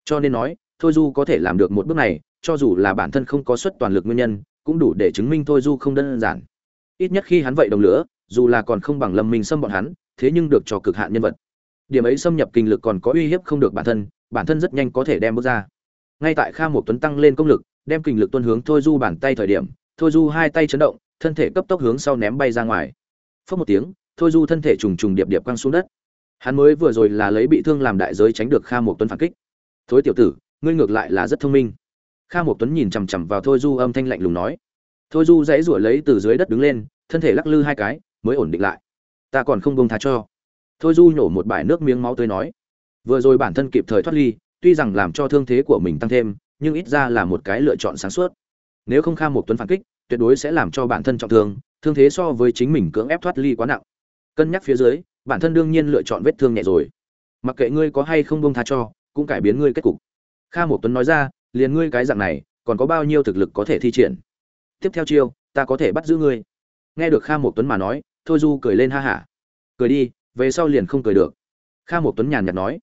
Cho nên nói, thôi du có thể làm được một bước này, cho dù là bản thân không có suất toàn lực nguyên nhân, cũng đủ để chứng minh thôi du không đơn giản. Ít nhất khi hắn vậy đồng lửa dù là còn không bằng lâm minh xâm bọn hắn, thế nhưng được cho cực hạn nhân vật. Điểm ấy xâm nhập kinh lực còn có uy hiếp không được bản thân bản thân rất nhanh có thể đem bước ra. Ngay tại kha một tuấn tăng lên công lực, đem kinh lực tuân hướng thôi du bàn tay thời điểm, thôi du hai tay chấn động, thân thể cấp tốc hướng sau ném bay ra ngoài. Phớt một tiếng, thôi du thân thể trùng trùng điệp điệp quăng xuống đất. Hắn mới vừa rồi là lấy bị thương làm đại giới tránh được kha một tuấn phản kích. Thối tiểu tử, ngươi ngược lại là rất thông minh. Kha một tuấn nhìn chằm chằm vào thôi du âm thanh lạnh lùng nói. Thôi du dãy ruổi lấy từ dưới đất đứng lên, thân thể lắc lư hai cái mới ổn định lại. Ta còn không bông tha cho. Thôi du nhổ một bãi nước miếng máu tươi nói. Vừa rồi bản thân kịp thời thoát ly, tuy rằng làm cho thương thế của mình tăng thêm, nhưng ít ra là một cái lựa chọn sáng suốt. Nếu không kha một tuấn phản kích, tuyệt đối sẽ làm cho bản thân trọng thương thương thế so với chính mình cưỡng ép thoát ly quá nặng. Cân nhắc phía dưới, bản thân đương nhiên lựa chọn vết thương nhẹ rồi. Mặc kệ ngươi có hay không buông tha cho, cũng cải biến ngươi kết cục. Kha một tuấn nói ra, liền ngươi cái dạng này, còn có bao nhiêu thực lực có thể thi triển? Tiếp theo chiêu, ta có thể bắt giữ ngươi. Nghe được kha một tuấn mà nói thôi du cười lên ha hả. Cười đi, về sau liền không cười được. Kha một tuấn nhàn nhạt nói.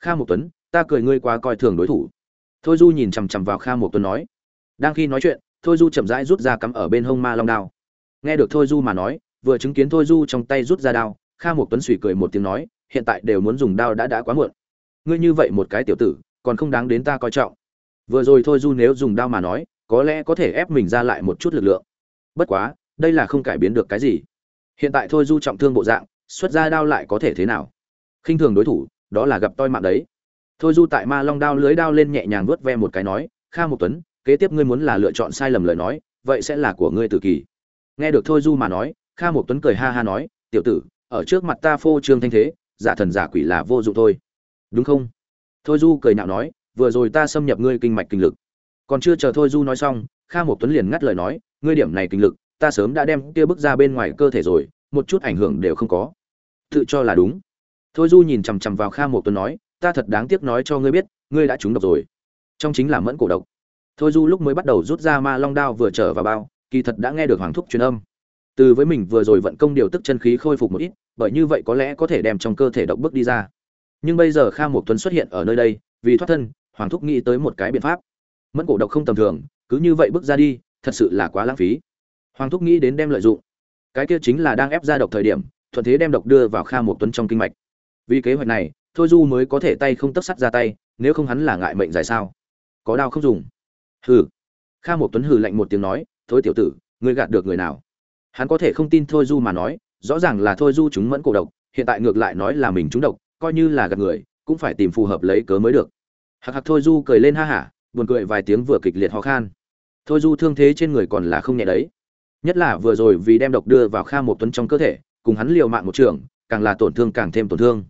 Kha một tuấn, ta cười ngươi quá coi thường đối thủ. Thôi du nhìn chằm chằm vào kha một tuấn nói. Đang khi nói chuyện, thôi du chậm rãi rút ra cắm ở bên hông ma long đao. Nghe được thôi du mà nói, vừa chứng kiến thôi du trong tay rút ra đao, kha một tuấn suy cười một tiếng nói, hiện tại đều muốn dùng đao đã đã quá muộn. Ngươi như vậy một cái tiểu tử, còn không đáng đến ta coi trọng. Vừa rồi thôi du nếu dùng đao mà nói, có lẽ có thể ép mình ra lại một chút lực lượng. Bất quá, đây là không cải biến được cái gì hiện tại thôi du trọng thương bộ dạng, xuất ra đao lại có thể thế nào? Khinh thường đối thủ, đó là gặp toi mạng đấy. Thôi du tại ma long đao lưới đao lên nhẹ nhàng vuốt ve một cái nói, kha một tuấn, kế tiếp ngươi muốn là lựa chọn sai lầm lời nói, vậy sẽ là của ngươi tự kỳ. Nghe được thôi du mà nói, kha một tuấn cười ha ha nói, tiểu tử, ở trước mặt ta phô trương thanh thế, giả thần giả quỷ là vô dụng thôi. Đúng không? Thôi du cười nhạo nói, vừa rồi ta xâm nhập ngươi kinh mạch kinh lực. Còn chưa chờ thôi du nói xong, kha một tuấn liền ngắt lời nói, ngươi điểm này kinh lực ta sớm đã đem kia bước ra bên ngoài cơ thể rồi, một chút ảnh hưởng đều không có. Tự cho là đúng. Thôi du nhìn chằm chằm vào kha một tuấn nói, ta thật đáng tiếc nói cho ngươi biết, ngươi đã trúng độc rồi. Trong chính là mẫn cổ độc. Thôi du lúc mới bắt đầu rút ra ma long đao vừa trở vào bao, kỳ thật đã nghe được hoàng thúc truyền âm. Từ với mình vừa rồi vận công điều tức chân khí khôi phục một ít, bởi như vậy có lẽ có thể đem trong cơ thể độc bước đi ra. Nhưng bây giờ kha một tuấn xuất hiện ở nơi đây, vì thoát thân, hoàng thúc nghĩ tới một cái biện pháp. Mẫn cổ độc không tầm thường, cứ như vậy bước ra đi, thật sự là quá lãng phí hoàng thúc nghĩ đến đem lợi dụng. Cái kia chính là đang ép ra độc thời điểm, thuận thế đem độc đưa vào kha một tuấn trong kinh mạch. Vì kế hoạch này, thôi du mới có thể tay không tấp sắt ra tay, nếu không hắn là ngại mệnh dài sao? Có đao không dùng. Hừ. Kha một tuấn hừ lạnh một tiếng nói, thôi tiểu tử, ngươi gạt được người nào? Hắn có thể không tin thôi du mà nói, rõ ràng là thôi du chúng mẫn cổ độc, hiện tại ngược lại nói là mình chúng độc, coi như là gạt người, cũng phải tìm phù hợp lấy cớ mới được. Hạc hạc thôi du cười lên ha hả, buồn cười vài tiếng vừa kịch liệt ho khan. Thôi du thương thế trên người còn là không nhẹ đấy nhất là vừa rồi vì đem độc đưa vào kha một tuấn trong cơ thể, cùng hắn liều mạng một trường, càng là tổn thương càng thêm tổn thương.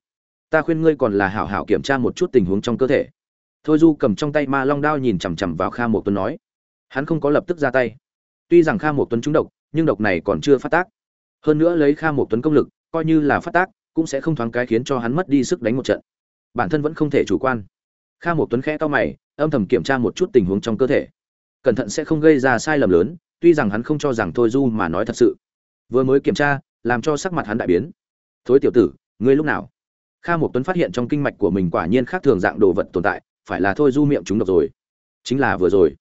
Ta khuyên ngươi còn là hảo hảo kiểm tra một chút tình huống trong cơ thể. Thôi du cầm trong tay ma long đao nhìn chằm chằm vào kha một tuấn nói. Hắn không có lập tức ra tay. Tuy rằng kha một tuấn trúng độc, nhưng độc này còn chưa phát tác. Hơn nữa lấy kha một tuấn công lực, coi như là phát tác, cũng sẽ không thoáng cái khiến cho hắn mất đi sức đánh một trận. Bản thân vẫn không thể chủ quan. Kha một tuấn khẽ to mày, âm thầm kiểm tra một chút tình huống trong cơ thể. Cẩn thận sẽ không gây ra sai lầm lớn tuy rằng hắn không cho rằng thôi du mà nói thật sự. Vừa mới kiểm tra, làm cho sắc mặt hắn đại biến. Thối tiểu tử, ngươi lúc nào? Kha một tuấn phát hiện trong kinh mạch của mình quả nhiên khác thường dạng đồ vật tồn tại, phải là thôi du miệng chúng độc rồi. Chính là vừa rồi.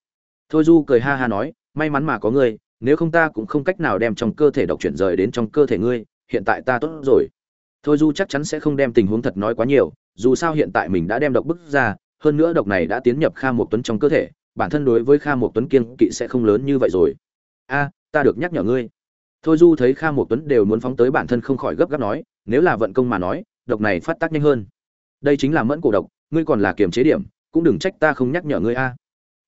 Thôi du cười ha ha nói, may mắn mà có ngươi, nếu không ta cũng không cách nào đem trong cơ thể độc chuyển rời đến trong cơ thể ngươi, hiện tại ta tốt rồi. Thôi du chắc chắn sẽ không đem tình huống thật nói quá nhiều, dù sao hiện tại mình đã đem độc bức ra, hơn nữa độc này đã tiến nhập kha một tuấn trong cơ thể, bản thân đối với kha một tuấn kiên kỵ sẽ không lớn như vậy rồi a, ta được nhắc nhở ngươi. Thôi du thấy kha một tuấn đều muốn phóng tới bản thân không khỏi gấp gáp nói, nếu là vận công mà nói, độc này phát tác nhanh hơn. Đây chính là mẫn cổ độc, ngươi còn là kiềm chế điểm, cũng đừng trách ta không nhắc nhở ngươi a.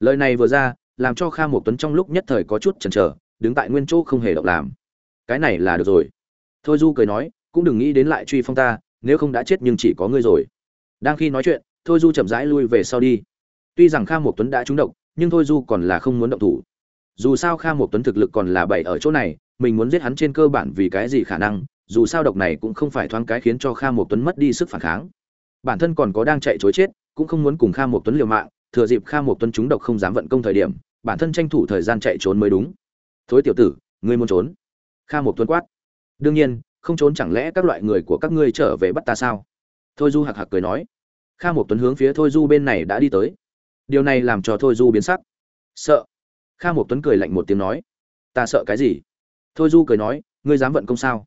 Lời này vừa ra, làm cho kha một tuấn trong lúc nhất thời có chút chần chờ, đứng tại nguyên chỗ không hề động làm. Cái này là được rồi. Thôi du cười nói, cũng đừng nghĩ đến lại truy phong ta, nếu không đã chết nhưng chỉ có ngươi rồi. Đang khi nói chuyện, thôi du chậm rãi lui về sau đi. Tuy rằng kha một tuấn đã trúng độc, nhưng thôi du còn là không muốn động thủ dù sao kha một tuấn thực lực còn là bảy ở chỗ này, mình muốn giết hắn trên cơ bản vì cái gì khả năng, dù sao độc này cũng không phải thoáng cái khiến cho kha một tuấn mất đi sức phản kháng. Bản thân còn có đang chạy chối chết, cũng không muốn cùng kha một tuấn liều mạng, thừa dịp kha một tuấn trúng độc không dám vận công thời điểm, bản thân tranh thủ thời gian chạy trốn mới đúng. Thối tiểu tử, ngươi muốn trốn? Kha một tuấn quát. Đương nhiên, không trốn chẳng lẽ các loại người của các ngươi trở về bắt ta sao? Thôi du hạc hạc cười nói. Kha một tuấn hướng phía thôi du bên này đã đi tới. Điều này làm cho thôi du biến sắc. Sợ kha một tuấn cười lạnh một tiếng nói, ta sợ cái gì? Thôi du cười nói, ngươi dám vận công sao?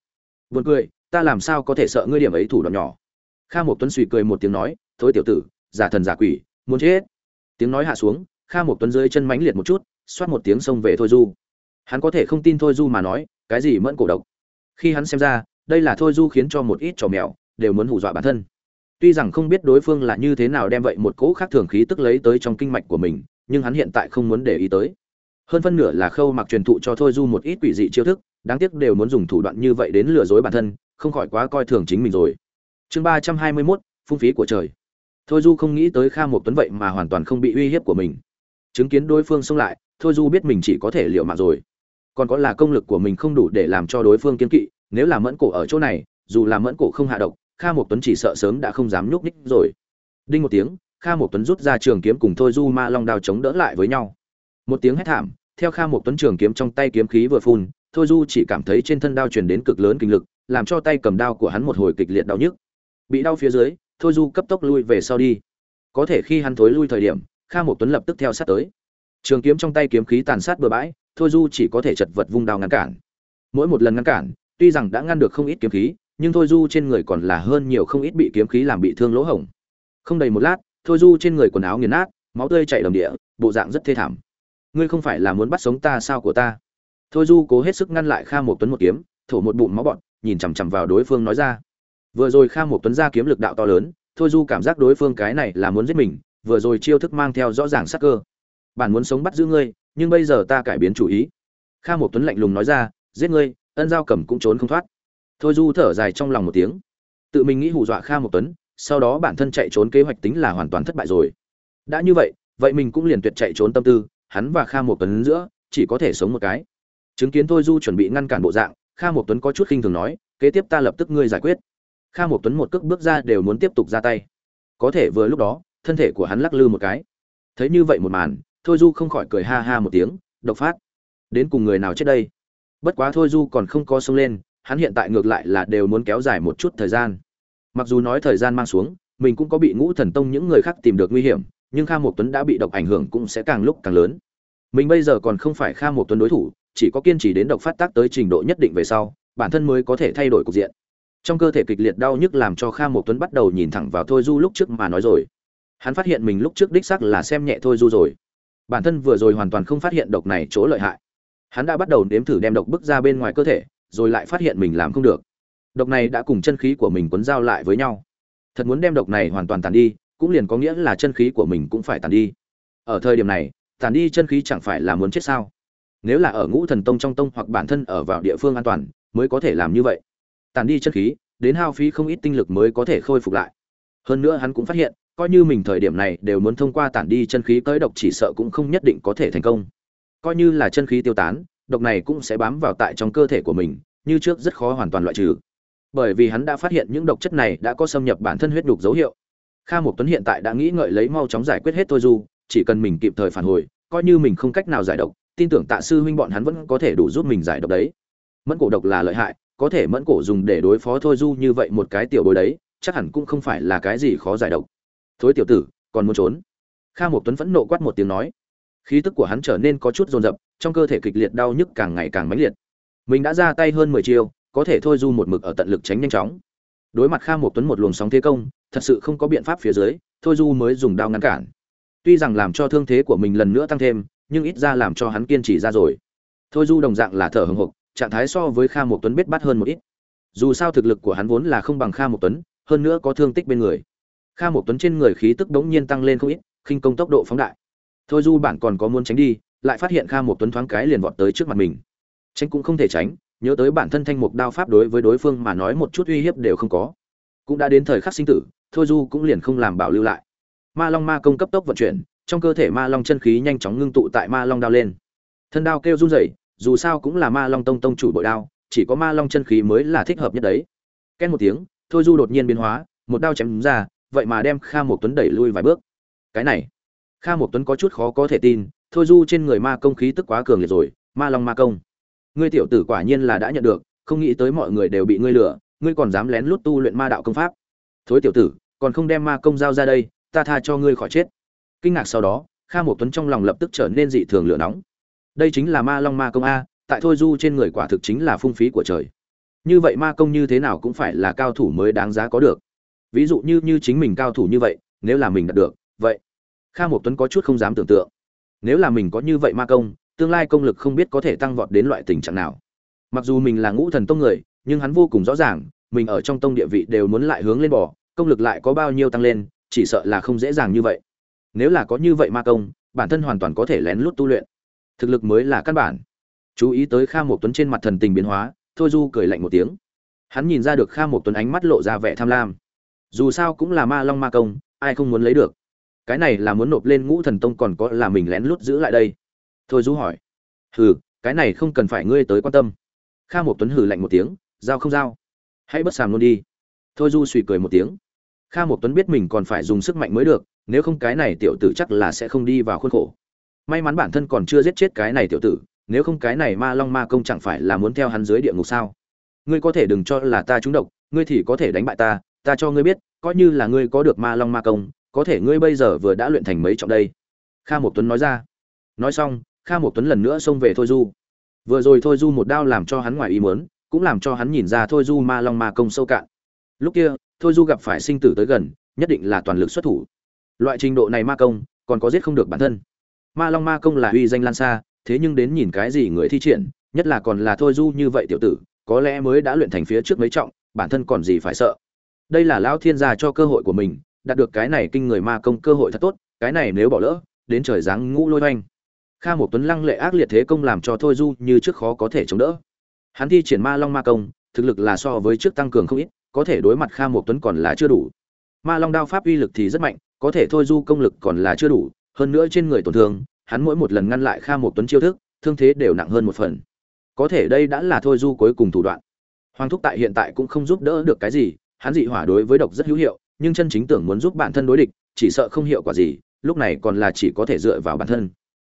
Buồn cười, ta làm sao có thể sợ ngươi điểm ấy thủ đoạn nhỏ? Kha một tuấn suy cười một tiếng nói, thôi tiểu tử, giả thần giả quỷ, muốn chết. Tiếng nói hạ xuống, kha một tuấn dưới chân mãnh liệt một chút, xoát một tiếng xông về thôi du. Hắn có thể không tin thôi du mà nói, cái gì mẫn cổ độc? Khi hắn xem ra, đây là thôi du khiến cho một ít trò mèo đều muốn hù dọa bản thân. Tuy rằng không biết đối phương là như thế nào đem vậy một cỗ khác thường khí tức lấy tới trong kinh mạch của mình, nhưng hắn hiện tại không muốn để ý tới hơn phân nửa là khâu mặc truyền thụ cho thôi du một ít quỷ dị chiêu thức, đáng tiếc đều muốn dùng thủ đoạn như vậy đến lừa dối bản thân, không khỏi quá coi thường chính mình rồi. Chương ba trăm hai mươi mốt, phung phí của trời. Thôi du không nghĩ tới kha một tuấn vậy mà hoàn toàn không bị uy hiếp của mình. Chứng kiến đối phương xông lại, thôi du biết mình chỉ có thể liệu mạng rồi. Còn có là công lực của mình không đủ để làm cho đối phương kiên kỵ, nếu là mẫn cổ ở chỗ này, dù là mẫn cổ không hạ độc, kha một tuấn chỉ sợ sớm đã không dám nhúc nhích rồi. Đinh một tiếng, kha một tuấn rút ra trường kiếm cùng thôi du ma long đao chống đỡ lại với nhau một tiếng hét thảm, theo kha một tuấn trường kiếm trong tay kiếm khí vừa phun, thôi du chỉ cảm thấy trên thân đao truyền đến cực lớn kinh lực, làm cho tay cầm đao của hắn một hồi kịch liệt đau nhức. Bị đau phía dưới, thôi du cấp tốc lui về sau đi. Có thể khi hắn thối lui thời điểm, kha một tuấn lập tức theo sát tới. Trường kiếm trong tay kiếm khí tàn sát bừa bãi, thôi du chỉ có thể chật vật vung đao ngăn cản. Mỗi một lần ngăn cản, tuy rằng đã ngăn được không ít kiếm khí, nhưng thôi du trên người còn là hơn nhiều không ít bị kiếm khí làm bị thương lỗ hổng. Không đầy một lát, thôi du trên người quần áo nghiền nát, máu tươi chảy đầm địa, bộ dạng rất thê thảm ngươi không phải là muốn bắt sống ta sao của ta? Thôi du cố hết sức ngăn lại kha một tuấn một kiếm, thổ một bụng máu bọn nhìn chằm chằm vào đối phương nói ra. Vừa rồi kha một tuấn ra kiếm lực đạo to lớn, thôi du cảm giác đối phương cái này là muốn giết mình, vừa rồi chiêu thức mang theo rõ ràng sắc cơ. Bản muốn sống bắt giữ ngươi, nhưng bây giờ ta cải biến chủ ý. Kha một tuấn lạnh lùng nói ra, giết ngươi, ân giao cầm cũng trốn không thoát. Thôi du thở dài trong lòng một tiếng. Tự mình nghĩ hù dọa kha một tuấn, sau đó bản thân chạy trốn kế hoạch tính là hoàn toàn thất bại rồi. Đã như vậy vậy mình cũng liền tuyệt chạy trốn tâm tư hắn và kha một tuấn giữa, chỉ có thể sống một cái. Chứng kiến thôi du chuẩn bị ngăn cản bộ dạng, kha một tuấn có chút khinh thường nói, kế tiếp ta lập tức ngươi giải quyết. Kha một tuấn một cước bước ra đều muốn tiếp tục ra tay. Có thể vừa lúc đó, thân thể của hắn lắc lư một cái. Thấy như vậy một màn, thôi du không khỏi cười ha ha một tiếng, độc phát. Đến cùng người nào chết đây? Bất quá thôi du còn không có sông lên, hắn hiện tại ngược lại là đều muốn kéo dài một chút thời gian. Mặc dù nói thời gian mang xuống, mình cũng có bị ngũ thần tông những người khác tìm được nguy hiểm nhưng kha Mộc tuấn đã bị độc ảnh hưởng cũng sẽ càng lúc càng lớn. Mình bây giờ còn không phải kha Mộc tuấn đối thủ, chỉ có kiên trì đến độc phát tác tới trình độ nhất định về sau, bản thân mới có thể thay đổi cục diện. Trong cơ thể kịch liệt đau nhức làm cho kha Mộc tuấn bắt đầu nhìn thẳng vào thôi du lúc trước mà nói rồi. Hắn phát hiện mình lúc trước đích xác là xem nhẹ thôi du rồi. Bản thân vừa rồi hoàn toàn không phát hiện độc này chỗ lợi hại. Hắn đã bắt đầu nếm thử đem độc bức ra bên ngoài cơ thể, rồi lại phát hiện mình làm không được. Độc này đã cùng chân khí của mình quấn giao lại với nhau. Thật muốn đem độc này hoàn toàn tàn đi cũng liền có nghĩa là chân khí của mình cũng phải tàn đi. Ở thời điểm này, tàn đi chân khí chẳng phải là muốn chết sao? Nếu là ở ngũ thần tông trong tông hoặc bản thân ở vào địa phương an toàn, mới có thể làm như vậy. Tàn đi chân khí, đến hao phí không ít tinh lực mới có thể khôi phục lại. Hơn nữa hắn cũng phát hiện, coi như mình thời điểm này đều muốn thông qua tản đi chân khí tới độc chỉ sợ cũng không nhất định có thể thành công. Coi như là chân khí tiêu tán, độc này cũng sẽ bám vào tại trong cơ thể của mình, như trước rất khó hoàn toàn loại trừ. Bởi vì hắn đã phát hiện những độc chất này đã có xâm nhập bản thân huyết đục dấu hiệu kha Mộc tuấn hiện tại đã nghĩ ngợi lấy mau chóng giải quyết hết thôi du, chỉ cần mình kịp thời phản hồi, coi như mình không cách nào giải độc, tin tưởng tạ sư huynh bọn hắn vẫn có thể đủ giúp mình giải độc đấy. Mẫn cổ độc là lợi hại, có thể mẫn cổ dùng để đối phó thôi du như vậy một cái tiểu bối đấy, chắc hẳn cũng không phải là cái gì khó giải độc. Thối tiểu tử, còn muốn trốn? Kha một tuấn phẫn nộ quát một tiếng nói. Khí tức của hắn trở nên có chút rồn rập trong cơ thể kịch liệt đau nhức càng ngày càng mãnh liệt. Mình đã ra tay hơn mười chiêu, có thể thôi du một mực ở tận lực tránh nhanh chóng. Đối mặt kha một tuấn một luồng sóng thế công thật sự không có biện pháp phía dưới, thôi du mới dùng đao ngăn cản. Tuy rằng làm cho thương thế của mình lần nữa tăng thêm, nhưng ít ra làm cho hắn kiên trì ra rồi. Thôi du đồng dạng là thở hừng hực trạng thái so với kha một tuấn biết bắt hơn một ít. Dù sao thực lực của hắn vốn là không bằng kha một tuấn, hơn nữa có thương tích bên người. Kha một tuấn trên người khí tức đống nhiên tăng lên không ít, khinh công tốc độ phóng đại. Thôi du bản còn có muốn tránh đi, lại phát hiện kha một tuấn thoáng cái liền vọt tới trước mặt mình. Tránh cũng không thể tránh, nhớ tới bản thân thanh mục đao pháp đối với đối phương mà nói một chút uy hiếp đều không có cũng đã đến thời khắc sinh tử, thôi du cũng liền không làm bảo lưu lại. Ma long ma công cấp tốc vận chuyển, trong cơ thể ma long chân khí nhanh chóng ngưng tụ tại ma long đao lên. Thân đao kêu run rẩy, dù sao cũng là ma long tông tông chủ bội đao, chỉ có ma long chân khí mới là thích hợp nhất đấy. Két một tiếng, thôi du đột nhiên biến hóa, một đao chém ra, vậy mà đem kha một tuấn đẩy lui vài bước. Cái này, kha một tuấn có chút khó có thể tin, thôi du trên người ma công khí tức quá cường liệt rồi, ma long ma công. Ngươi tiểu tử quả nhiên là đã nhận được, không nghĩ tới mọi người đều bị ngươi lừa ngươi còn dám lén lút tu luyện ma đạo công pháp. Thối tiểu tử, còn không đem ma công giao ra đây, ta tha cho ngươi khỏi chết. Kinh ngạc sau đó, kha một tuấn trong lòng lập tức trở nên dị thường lửa nóng. Đây chính là ma long ma công a, tại thôi du trên người quả thực chính là phung phí của trời. Như vậy ma công như thế nào cũng phải là cao thủ mới đáng giá có được. Ví dụ như như chính mình cao thủ như vậy, nếu là mình đạt được, vậy kha một tuấn có chút không dám tưởng tượng. Nếu là mình có như vậy ma công, tương lai công lực không biết có thể tăng vọt đến loại tình trạng nào. Mặc dù mình là ngũ thần tông người, nhưng hắn vô cùng rõ ràng mình ở trong tông địa vị đều muốn lại hướng lên bò, công lực lại có bao nhiêu tăng lên, chỉ sợ là không dễ dàng như vậy. Nếu là có như vậy ma công, bản thân hoàn toàn có thể lén lút tu luyện. Thực lực mới là căn bản. Chú ý tới kha một tuấn trên mặt thần tình biến hóa, thôi du cười lạnh một tiếng. Hắn nhìn ra được kha một tuấn ánh mắt lộ ra vẻ tham lam. Dù sao cũng là ma long ma công, ai không muốn lấy được? Cái này là muốn nộp lên ngũ thần tông còn có là mình lén lút giữ lại đây? Thôi du hỏi. Hừ, cái này không cần phải ngươi tới quan tâm. Kha một tuấn hừ lạnh một tiếng, giao không giao? Hãy bất sàm luôn đi. Thôi du suy cười một tiếng. Kha một tuấn biết mình còn phải dùng sức mạnh mới được, nếu không cái này tiểu tử chắc là sẽ không đi vào khuôn khổ. May mắn bản thân còn chưa giết chết cái này tiểu tử, nếu không cái này ma long ma công chẳng phải là muốn theo hắn dưới địa ngục sao? Ngươi có thể đừng cho là ta trúng độc, ngươi thì có thể đánh bại ta ta cho ngươi biết, coi như là ngươi có được ma long ma công, có thể ngươi bây giờ vừa đã luyện thành mấy trọng đây? Kha một tuấn nói ra. Nói xong, kha một tuấn lần nữa xông về thôi du. Vừa rồi thôi du một đao làm cho hắn ngoài ý muốn cũng làm cho hắn nhìn ra thôi du ma long ma công sâu cạn. Lúc kia, thôi du gặp phải sinh tử tới gần, nhất định là toàn lực xuất thủ. Loại trình độ này ma công, còn có giết không được bản thân. Ma long ma công là uy danh lan xa, thế nhưng đến nhìn cái gì người thi triển, nhất là còn là thôi du như vậy tiểu tử, có lẽ mới đã luyện thành phía trước mấy trọng, bản thân còn gì phải sợ. Đây là lão thiên gia cho cơ hội của mình, đạt được cái này kinh người ma công cơ hội thật tốt, cái này nếu bỏ lỡ, đến trời giáng ngũ lôi oanh kha một tuấn lăng lệ ác liệt thế công làm cho thôi du như trước khó có thể chống đỡ hắn thi triển ma long ma công, thực lực là so với trước tăng cường không ít, có thể đối mặt kha một tuấn còn là chưa đủ. Ma long đao pháp uy lực thì rất mạnh, có thể thôi du công lực còn là chưa đủ, hơn nữa trên người tổn thương, hắn mỗi một lần ngăn lại kha một tuấn chiêu thức, thương thế đều nặng hơn một phần. Có thể đây đã là thôi du cuối cùng thủ đoạn. Hoàng thúc tại hiện tại cũng không giúp đỡ được cái gì, hắn dị hỏa đối với độc rất hữu hiệu, nhưng chân chính tưởng muốn giúp bản thân đối địch, chỉ sợ không hiệu quả gì, lúc này còn là chỉ có thể dựa vào bản thân.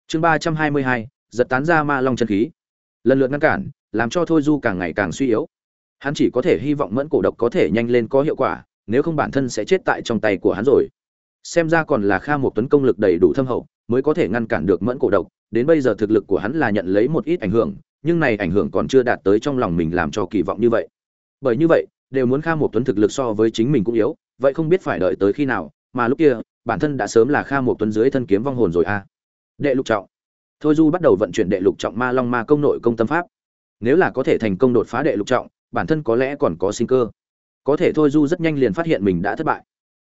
Chương ba trăm hai mươi hai, giật tán ra ma long chân khí. Lần lượt ngăn cản làm cho thôi du càng ngày càng suy yếu. Hắn chỉ có thể hy vọng mẫn cổ độc có thể nhanh lên có hiệu quả, nếu không bản thân sẽ chết tại trong tay của hắn rồi. Xem ra còn là kha một tuấn công lực đầy đủ thâm hậu, mới có thể ngăn cản được mẫn cổ độc. Đến bây giờ thực lực của hắn là nhận lấy một ít ảnh hưởng, nhưng này ảnh hưởng còn chưa đạt tới trong lòng mình làm cho kỳ vọng như vậy. Bởi như vậy, đều muốn kha một tuấn thực lực so với chính mình cũng yếu, vậy không biết phải đợi tới khi nào, mà lúc kia, bản thân đã sớm là kha một tuấn dưới thân kiếm vong hồn rồi a à. đệ lục trọng. Thôi du bắt đầu vận chuyển đệ lục trọng ma long ma công nội công tâm pháp nếu là có thể thành công đột phá đệ lục trọng, bản thân có lẽ còn có sinh cơ. Có thể thôi du rất nhanh liền phát hiện mình đã thất bại.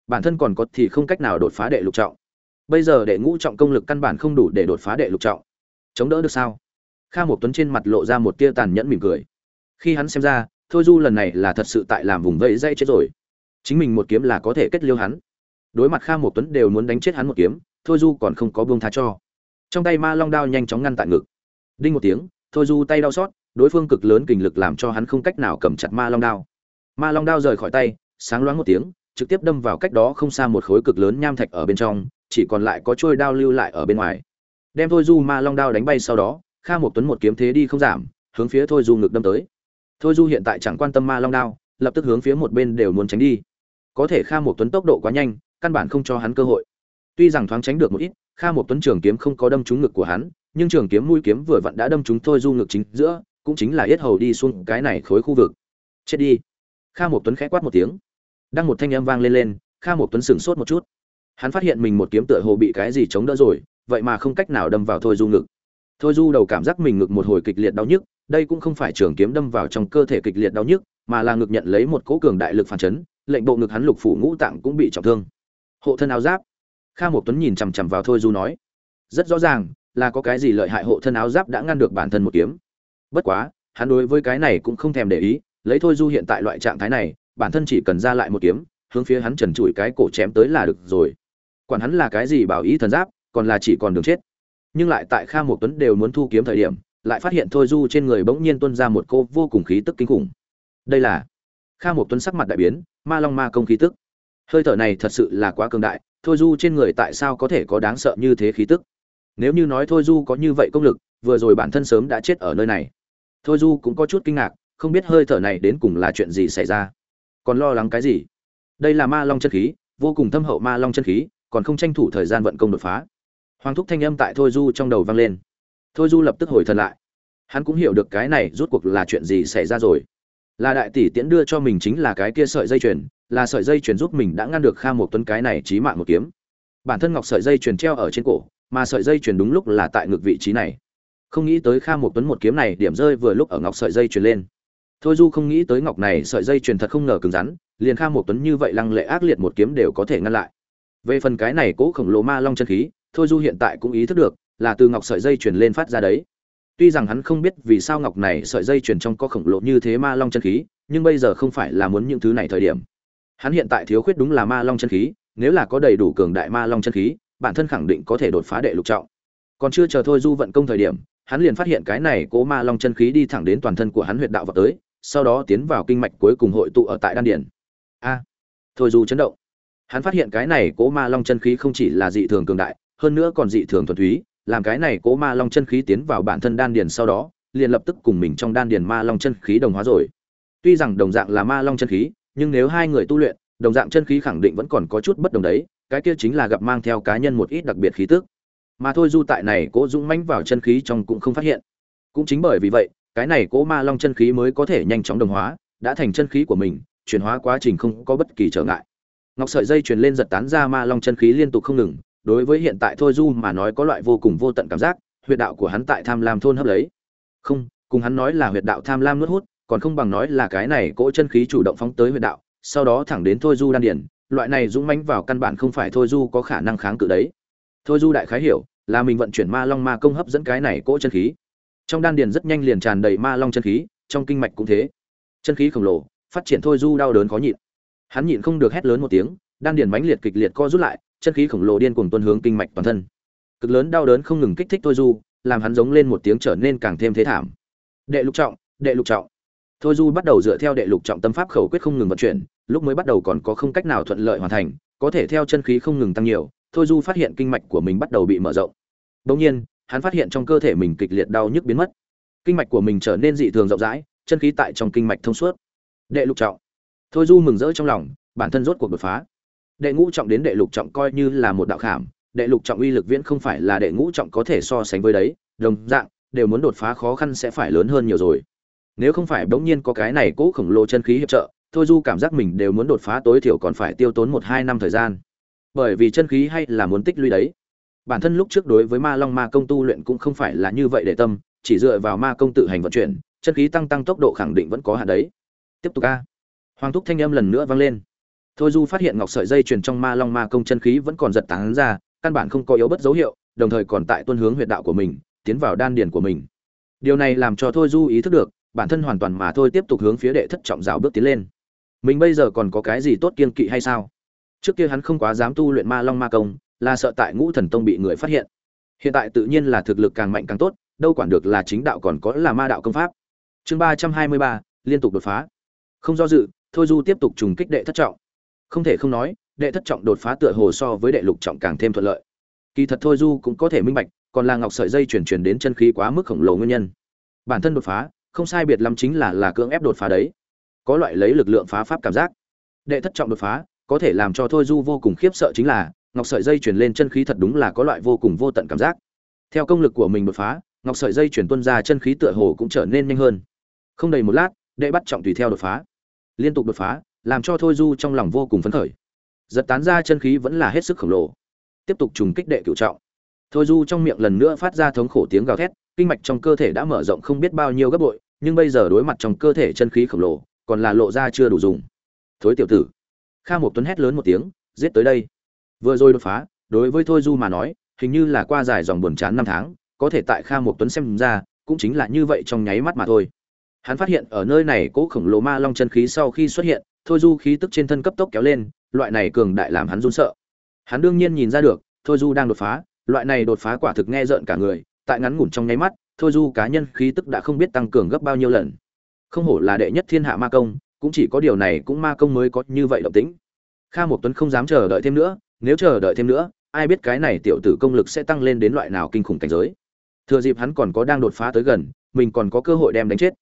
Bản thân còn có thì không cách nào đột phá đệ lục trọng. Bây giờ đệ ngũ trọng công lực căn bản không đủ để đột phá đệ lục trọng. Chống đỡ được sao? Kha một tuấn trên mặt lộ ra một tia tàn nhẫn mỉm cười. Khi hắn xem ra, thôi du lần này là thật sự tại làm vùng vẫy dây chết rồi. Chính mình một kiếm là có thể kết liêu hắn. Đối mặt kha một tuấn đều muốn đánh chết hắn một kiếm, thôi du còn không có buông tha cho. Trong tay ma long đao nhanh chóng ngăn tại ngực. Đinh một tiếng, thôi du tay đau xót đối phương cực lớn kình lực làm cho hắn không cách nào cầm chặt ma long đao. Ma long đao rời khỏi tay, sáng loáng một tiếng, trực tiếp đâm vào cách đó không xa một khối cực lớn nham thạch ở bên trong, chỉ còn lại có trôi đao lưu lại ở bên ngoài. Đem thôi du ma long đao đánh bay sau đó, kha một tuấn một kiếm thế đi không giảm, hướng phía thôi du ngực đâm tới. Thôi du hiện tại chẳng quan tâm ma long đao, lập tức hướng phía một bên đều muốn tránh đi. Có thể kha một tuấn tốc độ quá nhanh, căn bản không cho hắn cơ hội. Tuy rằng thoáng tránh được một ít, kha một tuấn trường kiếm không có đâm trúng ngực của hắn, nhưng trường kiếm mũi kiếm vừa vặn đã đâm trúng thôi du ngực chính giữa cũng chính là yết hầu đi xuống cái này khối khu vực. Chết đi. Kha một tuấn khẽ quát một tiếng. Đang một thanh âm vang lên lên, kha một tuấn sửng sốt một chút. Hắn phát hiện mình một kiếm tựa hồ bị cái gì chống đỡ rồi, vậy mà không cách nào đâm vào thôi du ngực. Thôi du đầu cảm giác mình ngực một hồi kịch liệt đau nhức, đây cũng không phải trường kiếm đâm vào trong cơ thể kịch liệt đau nhức, mà là ngực nhận lấy một cỗ cường đại lực phản chấn, lệnh bộ ngực hắn lục phủ ngũ tạng cũng bị trọng thương. Hộ thân áo giáp. Kha một tuấn nhìn chằm chằm vào thôi du nói, rất rõ ràng, là có cái gì lợi hại hộ thân áo giáp đã ngăn được bản thân một kiếm bất quá, hắn đối với cái này cũng không thèm để ý, lấy thôi du hiện tại loại trạng thái này, bản thân chỉ cần ra lại một kiếm, hướng phía hắn trần trụi cái cổ chém tới là được rồi. Quản hắn là cái gì bảo ý thần giáp, còn là chỉ còn đường chết. Nhưng lại tại kha một tuấn đều muốn thu kiếm thời điểm, lại phát hiện thôi du trên người bỗng nhiên tuôn ra một cô vô cùng khí tức kinh khủng. Đây là kha một tuấn sắc mặt đại biến, ma long ma công khí tức. Hơi thở này thật sự là quá cường đại, thôi du trên người tại sao có thể có đáng sợ như thế khí tức? Nếu như nói thôi du có như vậy công lực vừa rồi bản thân sớm đã chết ở nơi này. Thôi du cũng có chút kinh ngạc, không biết hơi thở này đến cùng là chuyện gì xảy ra. Còn lo lắng cái gì? Đây là ma long chân khí, vô cùng thâm hậu ma long chân khí, còn không tranh thủ thời gian vận công đột phá. Hoàng thúc thanh âm tại thôi du trong đầu vang lên. Thôi du lập tức hồi thần lại. Hắn cũng hiểu được cái này rút cuộc là chuyện gì xảy ra rồi. Là đại tỷ tiễn đưa cho mình chính là cái kia sợi dây chuyền, là sợi dây chuyền giúp mình đã ngăn được kha một tuấn cái này chí mạng một kiếm. Bản thân ngọc sợi dây chuyền treo ở trên cổ, mà sợi dây chuyền đúng lúc là tại ngực vị trí này không nghĩ tới kha một tuấn một kiếm này điểm rơi vừa lúc ở ngọc sợi dây truyền lên. Thôi du không nghĩ tới ngọc này sợi dây truyền thật không ngờ cứng rắn, liền kha một tuấn như vậy lăng lệ ác liệt một kiếm đều có thể ngăn lại. Về phần cái này cố khổng lồ ma long chân khí, thôi du hiện tại cũng ý thức được, là từ ngọc sợi dây truyền lên phát ra đấy. Tuy rằng hắn không biết vì sao ngọc này sợi dây truyền trong có khổng lồ như thế ma long chân khí, nhưng bây giờ không phải là muốn những thứ này thời điểm. Hắn hiện tại thiếu khuyết đúng là ma long chân khí, nếu là có đầy đủ cường đại ma long chân khí, bản thân khẳng định có thể đột phá đệ lục trọng. Còn chưa chờ thôi du vận công thời điểm hắn liền phát hiện cái này cố ma long chân khí đi thẳng đến toàn thân của hắn huyệt đạo vào tới, sau đó tiến vào kinh mạch cuối cùng hội tụ ở tại đan điển a, thôi dù chấn động. Hắn phát hiện cái này cố ma long chân khí không chỉ là dị thường cường đại, hơn nữa còn dị thường thuần túy, làm cái này cố ma long chân khí tiến vào bản thân đan điền sau đó, liền lập tức cùng mình trong đan điền ma long chân khí đồng hóa rồi. Tuy rằng đồng dạng là ma long chân khí, nhưng nếu hai người tu luyện, đồng dạng chân khí khẳng định vẫn còn có chút bất đồng đấy, cái kia chính là gặp mang theo cá nhân một ít đặc biệt khí tức mà thôi du tại này cố dũng mãnh vào chân khí trong cũng không phát hiện. Cũng chính bởi vì vậy, cái này cố ma long chân khí mới có thể nhanh chóng đồng hóa, đã thành chân khí của mình, chuyển hóa quá trình không có bất kỳ trở ngại. Ngọc sợi dây truyền lên giật tán ra ma long chân khí liên tục không ngừng, đối với hiện tại thôi du mà nói có loại vô cùng vô tận cảm giác, huyệt đạo của hắn tại tham lam thôn hấp lấy. Không, cùng hắn nói là huyệt đạo tham lam nuốt hút, còn không bằng nói là cái này cỗ chân khí chủ động phóng tới huyệt đạo, sau đó thẳng đến thôi du đan điển loại này dũng mãnh vào căn bản không phải thôi du có khả năng kháng cự đấy thôi du đại khái hiểu, là mình vận chuyển ma long ma công hấp dẫn cái này cỗ chân khí. Trong đan điền rất nhanh liền tràn đầy ma long chân khí, trong kinh mạch cũng thế. Chân khí khổng lồ, phát triển thôi du đau đớn khó nhịn. Hắn nhịn không được hét lớn một tiếng, đan điền mãnh liệt kịch liệt co rút lại, chân khí khổng lồ điên cuồng tuôn hướng kinh mạch toàn thân. Cực lớn đau đớn không ngừng kích thích thôi du, làm hắn giống lên một tiếng trở nên càng thêm thế thảm. Đệ lục trọng, đệ lục trọng. Thôi du bắt đầu dựa theo đệ lục trọng tâm pháp khẩu quyết không ngừng vận chuyển, lúc mới bắt đầu còn có không cách nào thuận lợi hoàn thành, có thể theo chân khí không ngừng tăng nhiều thôi du phát hiện kinh mạch của mình bắt đầu bị mở rộng. Đông nhiên, hắn phát hiện trong cơ thể mình kịch liệt đau nhức biến mất. Kinh mạch của mình trở nên dị thường rộng rãi, chân khí tại trong kinh mạch thông suốt. Đệ lục trọng. Thôi du mừng rỡ trong lòng, bản thân rốt cuộc đột phá. Đệ ngũ trọng đến đệ lục trọng coi như là một đạo khảm, đệ lục trọng uy lực viễn không phải là đệ ngũ trọng có thể so sánh với đấy, đồng dạng, đều muốn đột phá khó khăn sẽ phải lớn hơn nhiều rồi. Nếu không phải bỗng nhiên có cái này cố khổng lồ chân khí hiệp trợ, thôi du cảm giác mình đều muốn đột phá tối thiểu còn phải tiêu tốn một hai năm thời gian bởi vì chân khí hay là muốn tích lũy đấy. Bản thân lúc trước đối với ma long ma công tu luyện cũng không phải là như vậy để tâm, chỉ dựa vào ma công tự hành vận chuyển, chân khí tăng tăng tốc độ khẳng định vẫn có hạn đấy. Tiếp tục a. Hoàng thúc thanh âm lần nữa vang lên. Thôi du phát hiện ngọc sợi dây truyền trong ma long ma công chân khí vẫn còn giật tán ra, căn bản không có yếu bất dấu hiệu, đồng thời còn tại tuân hướng huyệt đạo của mình, tiến vào đan điền của mình. Điều này làm cho thôi du ý thức được, bản thân hoàn toàn mà thôi tiếp tục hướng phía đệ thất trọng rào bước tiến lên. Mình bây giờ còn có cái gì tốt kiên kỵ hay sao? Trước kia hắn không quá dám tu luyện ma long ma công, là sợ tại ngũ thần tông bị người phát hiện. Hiện tại tự nhiên là thực lực càng mạnh càng tốt, đâu quản được là chính đạo còn có là ma đạo công pháp. Chương ba trăm hai mươi ba, liên tục đột phá. Không do dự, thôi du tiếp tục trùng kích đệ thất trọng. Không thể không nói, đệ thất trọng đột phá tựa hồ so với đệ lục trọng càng thêm thuận lợi. Kỳ thật thôi du cũng có thể minh bạch, còn là ngọc sợi dây chuyển chuyển đến chân khí quá mức khổng lồ nguyên nhân. Bản thân đột phá, không sai biệt lắm chính là là cưỡng ép đột phá đấy. Có loại lấy lực lượng phá pháp cảm giác. Đệ thất trọng đột phá có thể làm cho thôi du vô cùng khiếp sợ chính là, ngọc sợi dây chuyển lên chân khí thật đúng là có loại vô cùng vô tận cảm giác. Theo công lực của mình đột phá, ngọc sợi dây chuyển tuân ra chân khí tựa hồ cũng trở nên nhanh hơn. Không đầy một lát, đệ bắt trọng tùy theo đột phá. Liên tục đột phá, làm cho thôi du trong lòng vô cùng phấn khởi. Giật tán ra chân khí vẫn là hết sức khổng lồ. Tiếp tục trùng kích đệ cựu trọng. Thôi du trong miệng lần nữa phát ra thống khổ tiếng gào thét, kinh mạch trong cơ thể đã mở rộng không biết bao nhiêu gấp bội, nhưng bây giờ đối mặt trong cơ thể chân khí khổng lồ, còn là lộ ra chưa đủ dùng. Thối tiểu tử kha một tuấn hét lớn một tiếng, giết tới đây. Vừa rồi đột phá, đối với thôi du mà nói, hình như là qua dài dòng buồn chán năm tháng, có thể tại kha một tuấn xem ra, cũng chính là như vậy trong nháy mắt mà thôi. Hắn phát hiện ở nơi này cỗ khổng lồ ma long chân khí sau khi xuất hiện, thôi du khí tức trên thân cấp tốc kéo lên, loại này cường đại làm hắn run sợ. Hắn đương nhiên nhìn ra được, thôi du đang đột phá, loại này đột phá quả thực nghe rợn cả người, tại ngắn ngủn trong nháy mắt, thôi du cá nhân khí tức đã không biết tăng cường gấp bao nhiêu lần. Không hổ là đệ nhất thiên hạ ma công cũng chỉ có điều này cũng ma công mới có như vậy động tĩnh. Kha một tuấn không dám chờ đợi thêm nữa, nếu chờ đợi thêm nữa, ai biết cái này tiểu tử công lực sẽ tăng lên đến loại nào kinh khủng cảnh giới. Thừa dịp hắn còn có đang đột phá tới gần, mình còn có cơ hội đem đánh chết.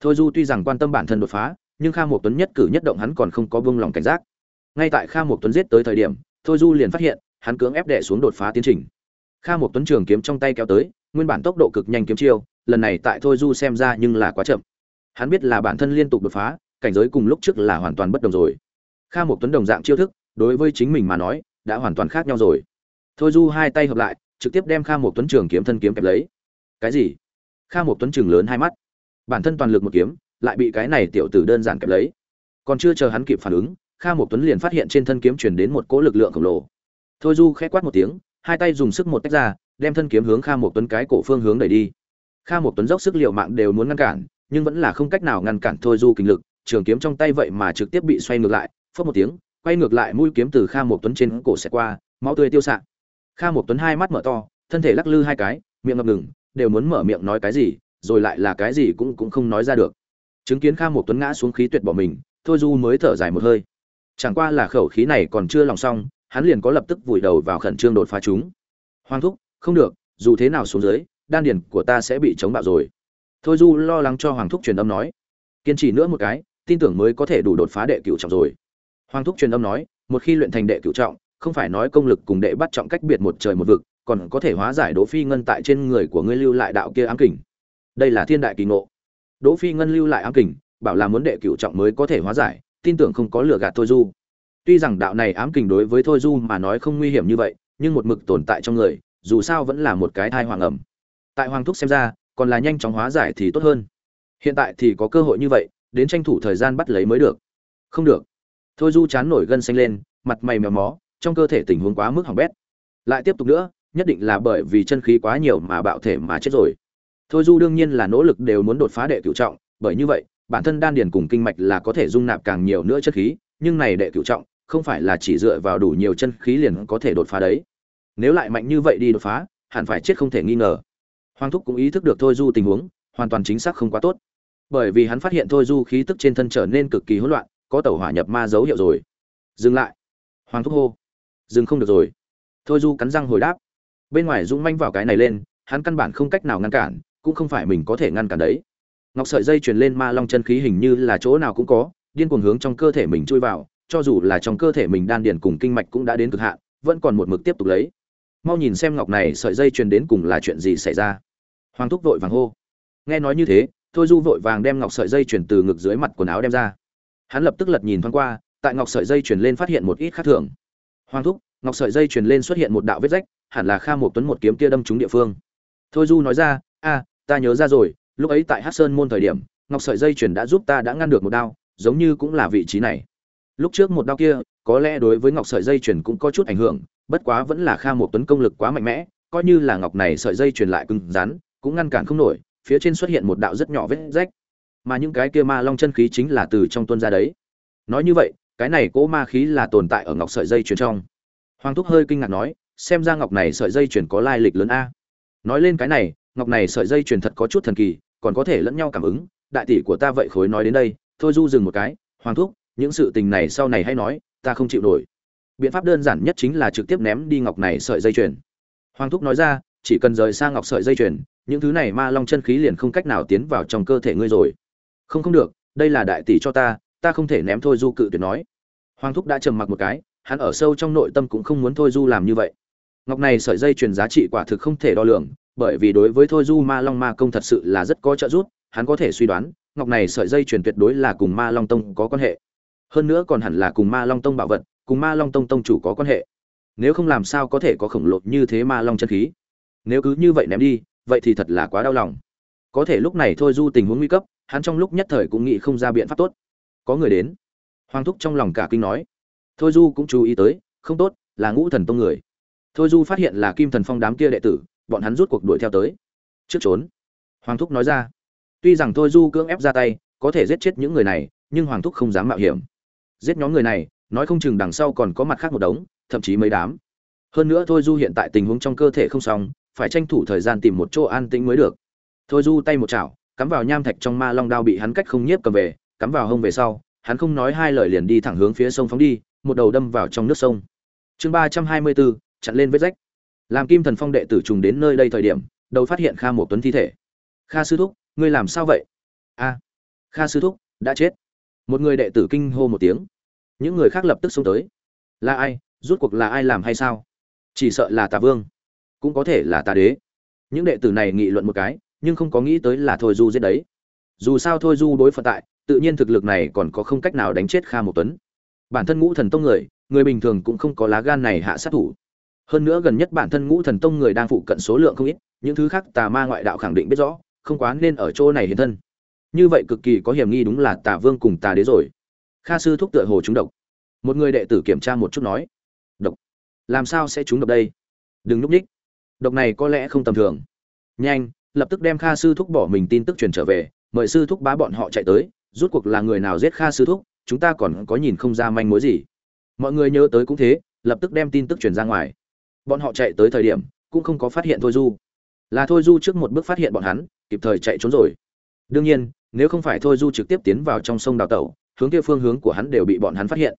Thôi du tuy rằng quan tâm bản thân đột phá, nhưng kha một tuấn nhất cử nhất động hắn còn không có vương lòng cảnh giác. Ngay tại kha một tuấn giết tới thời điểm, thôi du liền phát hiện, hắn cưỡng ép đè xuống đột phá tiến trình. Kha một tuấn trường kiếm trong tay kéo tới, nguyên bản tốc độ cực nhanh kiếm chiêu, lần này tại thôi du xem ra nhưng là quá chậm. Hắn biết là bản thân liên tục đột phá cảnh giới cùng lúc trước là hoàn toàn bất đồng rồi. Kha một tuấn đồng dạng chiêu thức, đối với chính mình mà nói, đã hoàn toàn khác nhau rồi. Thôi du hai tay hợp lại, trực tiếp đem kha một tuấn trường kiếm thân kiếm kẹp lấy. Cái gì? Kha một tuấn trường lớn hai mắt. Bản thân toàn lực một kiếm, lại bị cái này tiểu tử đơn giản kẹp lấy. Còn chưa chờ hắn kịp phản ứng, kha một tuấn liền phát hiện trên thân kiếm truyền đến một cỗ lực lượng khổng lồ. Thôi du khẽ quát một tiếng, hai tay dùng sức một tách ra, đem thân kiếm hướng kha một tuấn cái cổ phương hướng đẩy đi. Kha một tuấn dốc sức liệu mạng đều muốn ngăn cản, nhưng vẫn là không cách nào ngăn cản thôi du kinh lực trường kiếm trong tay vậy mà trực tiếp bị xoay ngược lại phớt một tiếng, quay ngược lại mũi kiếm từ kha một tuấn trên cổ xẹt qua, máu tươi tiêu xạ. Kha một tuấn hai mắt mở to, thân thể lắc lư hai cái, miệng ngập ngừng, đều muốn mở miệng nói cái gì, rồi lại là cái gì cũng cũng không nói ra được. Chứng kiến kha một tuấn ngã xuống khí tuyệt bỏ mình, thôi du mới thở dài một hơi. Chẳng qua là khẩu khí này còn chưa lòng xong, hắn liền có lập tức vùi đầu vào khẩn trương đột phá chúng. Hoàng thúc, không được, dù thế nào xuống dưới, đan điền của ta sẽ bị chống bạo rồi. Thôi du lo lắng cho hoàng thúc truyền âm nói. Kiên trì nữa một cái tin tưởng mới có thể đủ đột phá đệ cửu trọng rồi. Hoàng thúc truyền âm nói, một khi luyện thành đệ cửu trọng, không phải nói công lực cùng đệ bắt trọng cách biệt một trời một vực, còn có thể hóa giải đỗ phi ngân tại trên người của ngươi lưu lại đạo kia ám kình. Đây là thiên đại kỳ ngộ. Đỗ phi ngân lưu lại ám kình, bảo là muốn đệ cửu trọng mới có thể hóa giải, tin tưởng không có lừa gạt thôi du. Tuy rằng đạo này ám kình đối với thôi du mà nói không nguy hiểm như vậy, nhưng một mực tồn tại trong người, dù sao vẫn là một cái thai hoàng ẩm. Tại hoàng thúc xem ra, còn là nhanh chóng hóa giải thì tốt hơn. Hiện tại thì có cơ hội như vậy đến tranh thủ thời gian bắt lấy mới được. Không được. Thôi du chán nổi gân xanh lên, mặt mày mèo mó, trong cơ thể tình huống quá mức hỏng bét. Lại tiếp tục nữa, nhất định là bởi vì chân khí quá nhiều mà bạo thể mà chết rồi. Thôi du đương nhiên là nỗ lực đều muốn đột phá đệ cửu trọng, bởi như vậy, bản thân đan điền cùng kinh mạch là có thể dung nạp càng nhiều nữa chất khí, nhưng này đệ cửu trọng, không phải là chỉ dựa vào đủ nhiều chân khí liền có thể đột phá đấy. Nếu lại mạnh như vậy đi đột phá, hẳn phải chết không thể nghi ngờ. Hoàng thúc cũng ý thức được thôi du tình huống, hoàn toàn chính xác không quá tốt bởi vì hắn phát hiện thôi du khí tức trên thân trở nên cực kỳ hỗn loạn, có tàu hỏa nhập ma dấu hiệu rồi. Dừng lại. Hoàng thúc hô. Dừng không được rồi. Thôi du cắn răng hồi đáp. Bên ngoài dũng manh vào cái này lên, hắn căn bản không cách nào ngăn cản, cũng không phải mình có thể ngăn cản đấy. Ngọc sợi dây truyền lên ma long chân khí hình như là chỗ nào cũng có, điên cuồng hướng trong cơ thể mình chui vào, cho dù là trong cơ thể mình đan điền cùng kinh mạch cũng đã đến cực hạn, vẫn còn một mực tiếp tục lấy. Mau nhìn xem ngọc này sợi dây truyền đến cùng là chuyện gì xảy ra. Hoàng thúc vội vàng hô. Nghe nói như thế thôi du vội vàng đem ngọc sợi dây truyền từ ngực dưới mặt quần áo đem ra. Hắn lập tức lật nhìn thoáng qua, tại ngọc sợi dây truyền lên phát hiện một ít khác thường. Hoàng thúc, ngọc sợi dây truyền lên xuất hiện một đạo vết rách, hẳn là kha một tuấn một kiếm kia đâm trúng địa phương. Thôi du nói ra, a, ta nhớ ra rồi, lúc ấy tại hát sơn môn thời điểm, ngọc sợi dây truyền đã giúp ta đã ngăn được một đao, giống như cũng là vị trí này. Lúc trước một đao kia, có lẽ đối với ngọc sợi dây truyền cũng có chút ảnh hưởng, bất quá vẫn là kha một tuấn công lực quá mạnh mẽ, coi như là ngọc này sợi dây truyền lại cứng rắn, cũng ngăn cản không nổi phía trên xuất hiện một đạo rất nhỏ vết rách, mà những cái kia ma long chân khí chính là từ trong tuân ra đấy. Nói như vậy, cái này cỗ ma khí là tồn tại ở ngọc sợi dây truyền trong. Hoàng thúc hơi kinh ngạc nói, xem ra ngọc này sợi dây truyền có lai lịch lớn a. Nói lên cái này, ngọc này sợi dây truyền thật có chút thần kỳ, còn có thể lẫn nhau cảm ứng. Đại tỷ của ta vậy khối nói đến đây, thôi du dừng một cái. Hoàng thúc, những sự tình này sau này hay nói, ta không chịu nổi. Biện pháp đơn giản nhất chính là trực tiếp ném đi ngọc này sợi dây chuyền. Hoàng thúc nói ra, chỉ cần rời sang ngọc sợi dây chuyền những thứ này ma long chân khí liền không cách nào tiến vào trong cơ thể ngươi rồi. Không không được, đây là đại tỷ cho ta ta không thể ném thôi du cự tuyệt nói. Hoàng thúc đã trầm mặc một cái, hắn ở sâu trong nội tâm cũng không muốn thôi du làm như vậy. Ngọc này sợi dây truyền giá trị quả thực không thể đo lường, bởi vì đối với thôi du ma long ma công thật sự là rất có trợ giúp, hắn có thể suy đoán, ngọc này sợi dây truyền tuyệt đối là cùng ma long tông có quan hệ. Hơn nữa còn hẳn là cùng ma long tông bảo vật, cùng ma long tông tông chủ có quan hệ. Nếu không làm sao có thể có khổng lồ như thế ma long chân khí? Nếu cứ như vậy ném đi vậy thì thật là quá đau lòng. Có thể lúc này thôi du tình huống nguy cấp, hắn trong lúc nhất thời cũng nghĩ không ra biện pháp tốt. Có người đến. Hoàng thúc trong lòng cả kinh nói. Thôi du cũng chú ý tới, không tốt, là ngũ thần tông người. Thôi du phát hiện là kim thần phong đám kia đệ tử, bọn hắn rút cuộc đuổi theo tới. Trước trốn. Hoàng thúc nói ra. Tuy rằng thôi du cưỡng ép ra tay, có thể giết chết những người này, nhưng hoàng thúc không dám mạo hiểm. Giết nhóm người này, nói không chừng đằng sau còn có mặt khác một đống, thậm chí mấy đám. Hơn nữa thôi du hiện tại tình huống trong cơ thể không xong phải tranh thủ thời gian tìm một chỗ an tĩnh mới được. Thôi du tay một chảo, cắm vào nham thạch trong ma long đao bị hắn cách không nhiếp cầm về, cắm vào hông về sau, hắn không nói hai lời liền đi thẳng hướng phía sông phóng đi, một đầu đâm vào trong nước sông. Chương ba trăm hai mươi bốn, chặn lên vết rách. Làm kim thần phong đệ tử trùng đến nơi đây thời điểm, đầu phát hiện kha một tuấn thi thể. Kha sư thúc, ngươi làm sao vậy? A, kha sư thúc, đã chết. Một người đệ tử kinh hô một tiếng. Những người khác lập tức xông tới. Là ai? Rút cuộc là ai làm hay sao? Chỉ sợ là tà vương cũng có thể là tà đế. Những đệ tử này nghị luận một cái, nhưng không có nghĩ tới là thôi du giết đấy. Dù sao thôi du đối phận tại, tự nhiên thực lực này còn có không cách nào đánh chết kha một tuấn. Bản thân ngũ thần tông người người bình thường cũng không có lá gan này hạ sát thủ. Hơn nữa gần nhất bản thân ngũ thần tông người đang phụ cận số lượng không ít, những thứ khác tà ma ngoại đạo khẳng định biết rõ, không quá nên ở chỗ này hiện thân. Như vậy cực kỳ có hiểm nghi đúng là tà vương cùng tà đế rồi. Kha sư thúc tựa hồ trúng độc. Một người đệ tử kiểm tra một chút nói, độc? Làm sao sẽ trúng độc đây? Đừng núp ních độc này có lẽ không tầm thường. Nhanh, lập tức đem kha sư thúc bỏ mình tin tức truyền trở về, mời sư thúc bá bọn họ chạy tới, rút cuộc là người nào giết kha sư thúc, chúng ta còn có nhìn không ra manh mối gì. Mọi người nhớ tới cũng thế, lập tức đem tin tức truyền ra ngoài. Bọn họ chạy tới thời điểm, cũng không có phát hiện thôi du. Là thôi du trước một bước phát hiện bọn hắn, kịp thời chạy trốn rồi. Đương nhiên, nếu không phải thôi du trực tiếp tiến vào trong sông đào tẩu, hướng kia phương hướng của hắn đều bị bọn hắn phát hiện.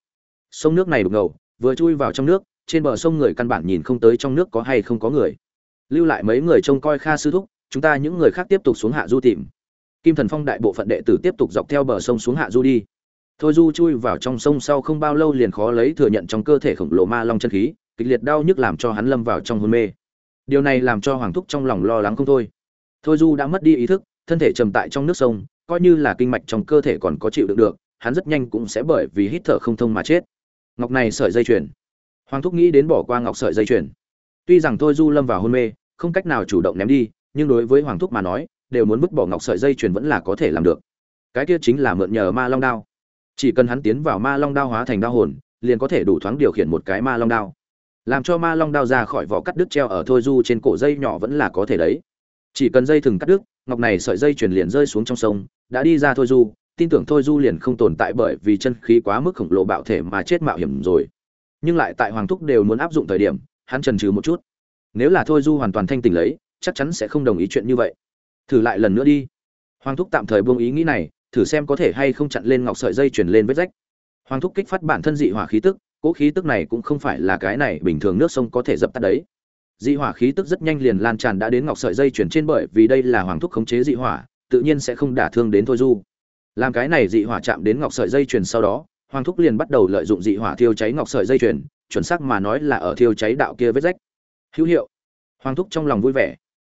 Sông nước này đục ngầu vừa chui vào trong nước, trên bờ sông người căn bản nhìn không tới trong nước có hay không có người lưu lại mấy người trông coi kha sư thúc, chúng ta những người khác tiếp tục xuống hạ du tìm. Kim thần phong đại bộ phận đệ tử tiếp tục dọc theo bờ sông xuống hạ du đi. Thôi du chui vào trong sông sau không bao lâu liền khó lấy thừa nhận trong cơ thể khổng lồ ma long chân khí, kịch liệt đau nhức làm cho hắn lâm vào trong hôn mê. Điều này làm cho hoàng thúc trong lòng lo lắng không thôi. Thôi du đã mất đi ý thức, thân thể trầm tại trong nước sông, coi như là kinh mạch trong cơ thể còn có chịu đựng được, hắn rất nhanh cũng sẽ bởi vì hít thở không thông mà chết. Ngọc này sợi dây chuyền. Hoàng thúc nghĩ đến bỏ qua ngọc sợi dây chuyền. Tuy rằng thôi du lâm vào hôn mê không cách nào chủ động ném đi, nhưng đối với hoàng thúc mà nói, đều muốn vứt bỏ ngọc sợi dây chuyền vẫn là có thể làm được. Cái kia chính là mượn nhờ ma long đao. Chỉ cần hắn tiến vào ma long đao hóa thành đao hồn, liền có thể đủ thoáng điều khiển một cái ma long đao. Làm cho ma long đao ra khỏi vỏ cắt đứt treo ở thôi du trên cổ dây nhỏ vẫn là có thể đấy. Chỉ cần dây thừng cắt đứt, ngọc này sợi dây chuyền liền rơi xuống trong sông, đã đi ra thôi du, tin tưởng thôi du liền không tồn tại bởi vì chân khí quá mức khổng lồ bạo thể mà chết mạo hiểm rồi. Nhưng lại tại hoàng thúc đều muốn áp dụng thời điểm, hắn trần trừ một chút nếu là thôi du hoàn toàn thanh tỉnh lấy, chắc chắn sẽ không đồng ý chuyện như vậy. Thử lại lần nữa đi. Hoàng thúc tạm thời buông ý nghĩ này, thử xem có thể hay không chặn lên ngọc sợi dây chuyển lên vết rách. Hoàng thúc kích phát bản thân dị hỏa khí tức cỗ khí tức này cũng không phải là cái này bình thường nước sông có thể dập tắt đấy. Dị hỏa khí tức rất nhanh liền lan tràn đã đến ngọc sợi dây chuyển trên bởi vì đây là hoàng thúc khống chế dị hỏa, tự nhiên sẽ không đả thương đến thôi du. Làm cái này dị hỏa chạm đến ngọc sợi dây chuyền sau đó, hoàng thúc liền bắt đầu lợi dụng dị hỏa thiêu cháy ngọc sợi dây chuyền chuẩn xác mà nói là ở thiêu cháy đạo kia vết rách hữu hiệu. Hoàng thúc trong lòng vui vẻ.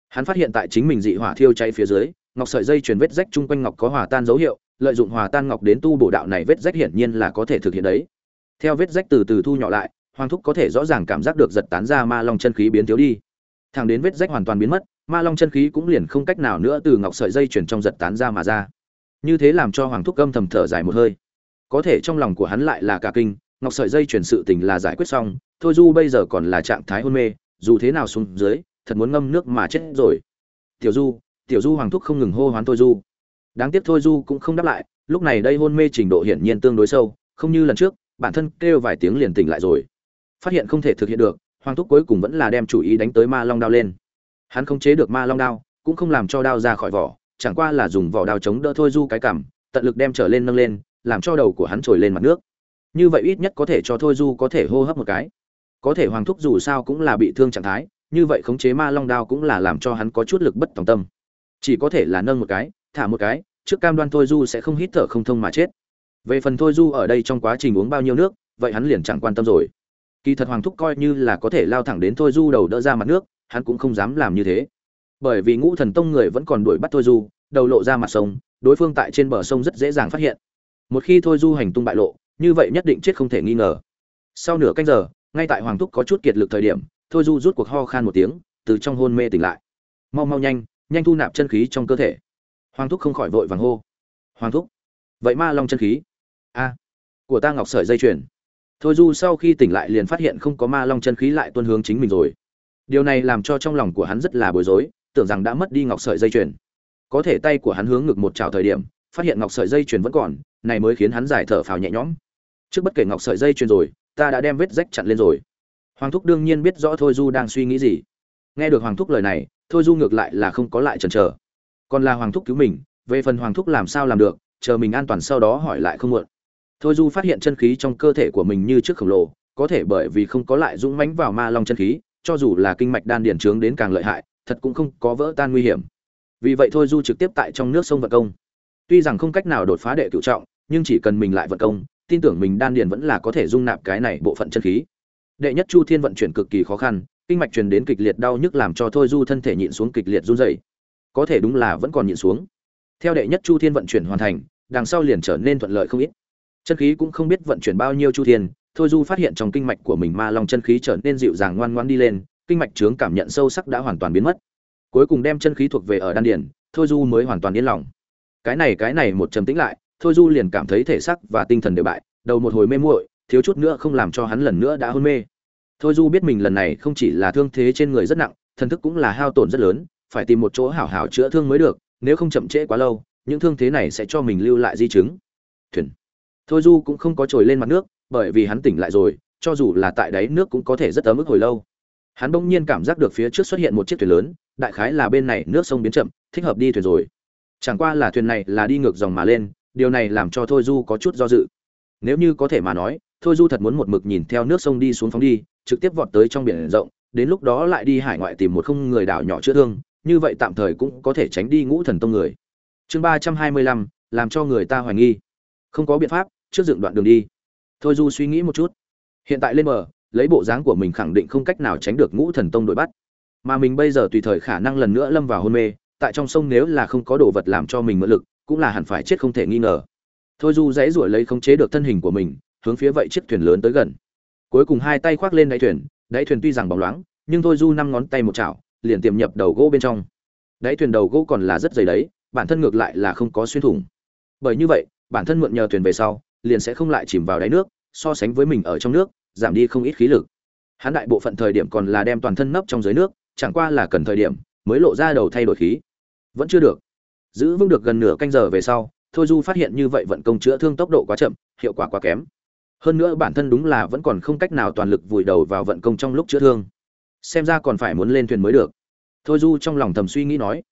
Hắn phát hiện tại chính mình dị hỏa thiêu cháy phía dưới, ngọc sợi dây truyền vết rách chung quanh ngọc có hòa tan dấu hiệu, lợi dụng hòa tan ngọc đến tu bổ đạo này vết rách hiển nhiên là có thể thực hiện đấy. Theo vết rách từ từ thu nhỏ lại, hoàng thúc có thể rõ ràng cảm giác được giật tán ra ma long chân khí biến thiếu đi. Thẳng đến vết rách hoàn toàn biến mất, ma long chân khí cũng liền không cách nào nữa từ ngọc sợi dây chuyển trong giật tán ra mà ra. Như thế làm cho hoàng thúc âm thầm thở dài một hơi. Có thể trong lòng của hắn lại là cả kinh, ngọc sợi dây chuyển sự tình là giải quyết xong, thôi du bây giờ còn là trạng thái hôn mê dù thế nào xuống dưới, thật muốn ngâm nước mà chết rồi. Tiểu du tiểu du hoàng thúc không ngừng hô hoán thôi du. Đáng tiếc thôi du cũng không đáp lại, lúc này đây hôn mê trình độ hiển nhiên tương đối sâu, không như lần trước, bản thân kêu vài tiếng liền tỉnh lại rồi. Phát hiện không thể thực hiện được, hoàng thúc cuối cùng vẫn là đem chủ ý đánh tới ma long đao lên. Hắn không chế được ma long đao, cũng không làm cho đao ra khỏi vỏ, chẳng qua là dùng vỏ đao chống đỡ thôi du cái cảm, tận lực đem trở lên nâng lên, làm cho đầu của hắn trồi lên mặt nước. Như vậy ít nhất có thể cho thôi du có thể hô hấp một cái có thể hoàng thúc dù sao cũng là bị thương trạng thái, như vậy khống chế ma long đao cũng là làm cho hắn có chút lực bất tòng tâm. Chỉ có thể là nâng một cái, thả một cái, trước cam đoan thôi du sẽ không hít thở không thông mà chết. Về phần thôi du ở đây trong quá trình uống bao nhiêu nước, vậy hắn liền chẳng quan tâm rồi. Kỳ thật hoàng thúc coi như là có thể lao thẳng đến thôi du đầu đỡ ra mặt nước, hắn cũng không dám làm như thế. Bởi vì ngũ thần tông người vẫn còn đuổi bắt thôi du, đầu lộ ra mặt sông, đối phương tại trên bờ sông rất dễ dàng phát hiện. Một khi thôi du hành tung bại lộ, như vậy nhất định chết không thể nghi ngờ. Sau nửa canh giờ ngay tại hoàng thúc có chút kiệt lực thời điểm, thôi du rút cuộc ho khan một tiếng, từ trong hôn mê tỉnh lại. Mau mau nhanh nhanh thu nạp chân khí trong cơ thể. Hoàng thúc không khỏi vội vàng hô. Hoàng thúc, vậy ma long chân khí? A, của ta ngọc sợi dây chuyền. Thôi du sau khi tỉnh lại liền phát hiện không có ma long chân khí lại tuân hướng chính mình rồi. Điều này làm cho trong lòng của hắn rất là bối rối, tưởng rằng đã mất đi ngọc sợi dây chuyền. Có thể tay của hắn hướng ngực một trào thời điểm, phát hiện ngọc sợi dây chuyền vẫn còn, này mới khiến hắn giải thở phào nhẹ nhõm. Trước bất kể ngọc sợi dây chuyền rồi ta đã đem vết rách chặn lên rồi. Hoàng thúc đương nhiên biết rõ thôi du đang suy nghĩ gì. Nghe được hoàng thúc lời này, thôi du ngược lại là không có lại chần chờ. Còn là hoàng thúc cứu mình, về phần hoàng thúc làm sao làm được, chờ mình an toàn sau đó hỏi lại không muộn. Thôi du phát hiện chân khí trong cơ thể của mình như trước khổng lồ, có thể bởi vì không có lại dũng mãnh vào ma long chân khí, cho dù là kinh mạch đan điển trướng đến càng lợi hại, thật cũng không có vỡ tan nguy hiểm. Vì vậy thôi du trực tiếp tại trong nước sông vận công. Tuy rằng không cách nào đột phá đệ cựu trọng, nhưng chỉ cần mình lại vận công tin tưởng mình đan điền vẫn là có thể dung nạp cái này bộ phận chân khí. Đệ nhất chu thiên vận chuyển cực kỳ khó khăn, kinh mạch truyền đến kịch liệt đau nhức làm cho thôi du thân thể nhịn xuống kịch liệt run rẩy. Có thể đúng là vẫn còn nhịn xuống. Theo đệ nhất chu thiên vận chuyển hoàn thành, đằng sau liền trở nên thuận lợi không ít. Chân khí cũng không biết vận chuyển bao nhiêu chu thiên, thôi du phát hiện trong kinh mạch của mình ma long chân khí trở nên dịu dàng ngoan ngoãn đi lên, kinh mạch chướng cảm nhận sâu sắc đã hoàn toàn biến mất. Cuối cùng đem chân khí thuộc về ở đan điền, thôi du mới hoàn toàn yên lòng. Cái này cái này một trầm tĩnh lại thôi du liền cảm thấy thể xác và tinh thần đều bại, đầu một hồi mê muội, thiếu chút nữa không làm cho hắn lần nữa đã hôn mê. Thôi du biết mình lần này không chỉ là thương thế trên người rất nặng, thần thức cũng là hao tổn rất lớn, phải tìm một chỗ hảo hảo chữa thương mới được, nếu không chậm trễ quá lâu, những thương thế này sẽ cho mình lưu lại di chứng. Thuyền. Thôi du cũng không có trồi lên mặt nước, bởi vì hắn tỉnh lại rồi, cho dù là tại đáy nước cũng có thể rất ấm ức hồi lâu. Hắn bỗng nhiên cảm giác được phía trước xuất hiện một chiếc thuyền lớn, đại khái là bên này nước sông biến chậm, thích hợp đi thuyền rồi. Chẳng qua là thuyền này là đi ngược dòng mà lên điều này làm cho thôi du có chút do dự. Nếu như có thể mà nói, thôi du thật muốn một mực nhìn theo nước sông đi xuống phóng đi, trực tiếp vọt tới trong biển rộng, đến lúc đó lại đi hải ngoại tìm một không người đảo nhỏ chữa thương, như vậy tạm thời cũng có thể tránh đi ngũ thần tông người. Chương ba trăm hai mươi lăm, làm cho người ta hoài nghi. Không có biện pháp, trước dựng đoạn đường đi. Thôi du suy nghĩ một chút. Hiện tại lên bờ, lấy bộ dáng của mình khẳng định không cách nào tránh được ngũ thần tông đuổi bắt. Mà mình bây giờ tùy thời khả năng lần nữa lâm vào hôn mê, tại trong sông nếu là không có đồ vật làm cho mình mượn lực cũng là hẳn phải chết không thể nghi ngờ. Thôi du dãy ruổi lấy khống chế được thân hình của mình, hướng phía vậy chiếc thuyền lớn tới gần. Cuối cùng hai tay khoác lên đáy thuyền đáy thuyền tuy rằng bóng loáng, nhưng thôi du năm ngón tay một chảo, liền tiềm nhập đầu gỗ bên trong. Đáy thuyền đầu gỗ còn là rất dày đấy, bản thân ngược lại là không có xuyên thủng. Bởi như vậy, bản thân mượn nhờ thuyền về sau, liền sẽ không lại chìm vào đáy nước, so sánh với mình ở trong nước, giảm đi không ít khí lực. Hắn đại bộ phận thời điểm còn là đem toàn thân nấp trong dưới nước, chẳng qua là cần thời điểm, mới lộ ra đầu thay đổi khí. Vẫn chưa được giữ vững được gần nửa canh giờ về sau, thôi du phát hiện như vậy vận công chữa thương tốc độ quá chậm, hiệu quả quá kém. Hơn nữa bản thân đúng là vẫn còn không cách nào toàn lực vùi đầu vào vận công trong lúc chữa thương. Xem ra còn phải muốn lên thuyền mới được. Thôi du trong lòng thầm suy nghĩ nói,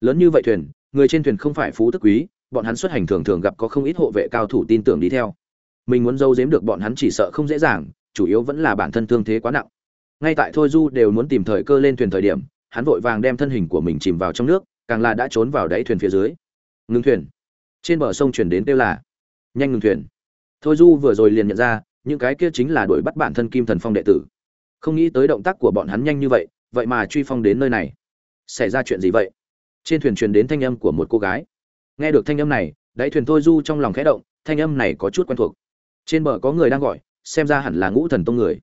lớn như vậy thuyền, người trên thuyền không phải phú tức quý, bọn hắn xuất hành thường thường gặp có không ít hộ vệ cao thủ tin tưởng đi theo. Mình muốn giấu giếm được bọn hắn chỉ sợ không dễ dàng, chủ yếu vẫn là bản thân thương thế quá nặng. Ngay tại thôi du đều muốn tìm thời cơ lên thuyền thời điểm, hắn vội vàng đem thân hình của mình chìm vào trong nước càng là đã trốn vào đáy thuyền phía dưới. Ngừng thuyền. Trên bờ sông chuyển đến kêu là, nhanh ngừng thuyền. Thôi du vừa rồi liền nhận ra, những cái kia chính là đuổi bắt bản thân kim thần phong đệ tử. Không nghĩ tới động tác của bọn hắn nhanh như vậy vậy mà truy phong đến nơi này. Xảy ra chuyện gì vậy? Trên thuyền truyền đến thanh âm của một cô gái. Nghe được thanh âm này, đáy thuyền thôi du trong lòng khẽ động, thanh âm này có chút quen thuộc. Trên bờ có người đang gọi, xem ra hẳn là ngũ thần tông người.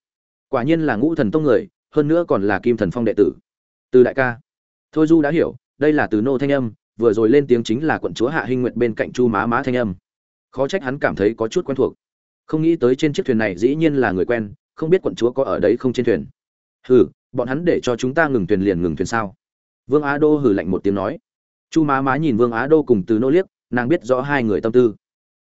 Quả nhiên là ngũ thần tông người, hơn nữa còn là kim thần phong đệ tử. Từ đại ca. Thôi du đã hiểu đây là từ nô thanh âm, vừa rồi lên tiếng chính là quận chúa hạ hinh nguyệt bên cạnh chu má má thanh âm. Khó trách hắn cảm thấy có chút quen thuộc. Không nghĩ tới trên chiếc thuyền này dĩ nhiên là người quen, không biết quận chúa có ở đấy không trên thuyền. Hừ, bọn hắn để cho chúng ta ngừng thuyền liền ngừng thuyền sao? Vương á đô hừ lạnh một tiếng nói. Chu má má nhìn vương á đô cùng từ nô liếc, nàng biết rõ hai người tâm tư.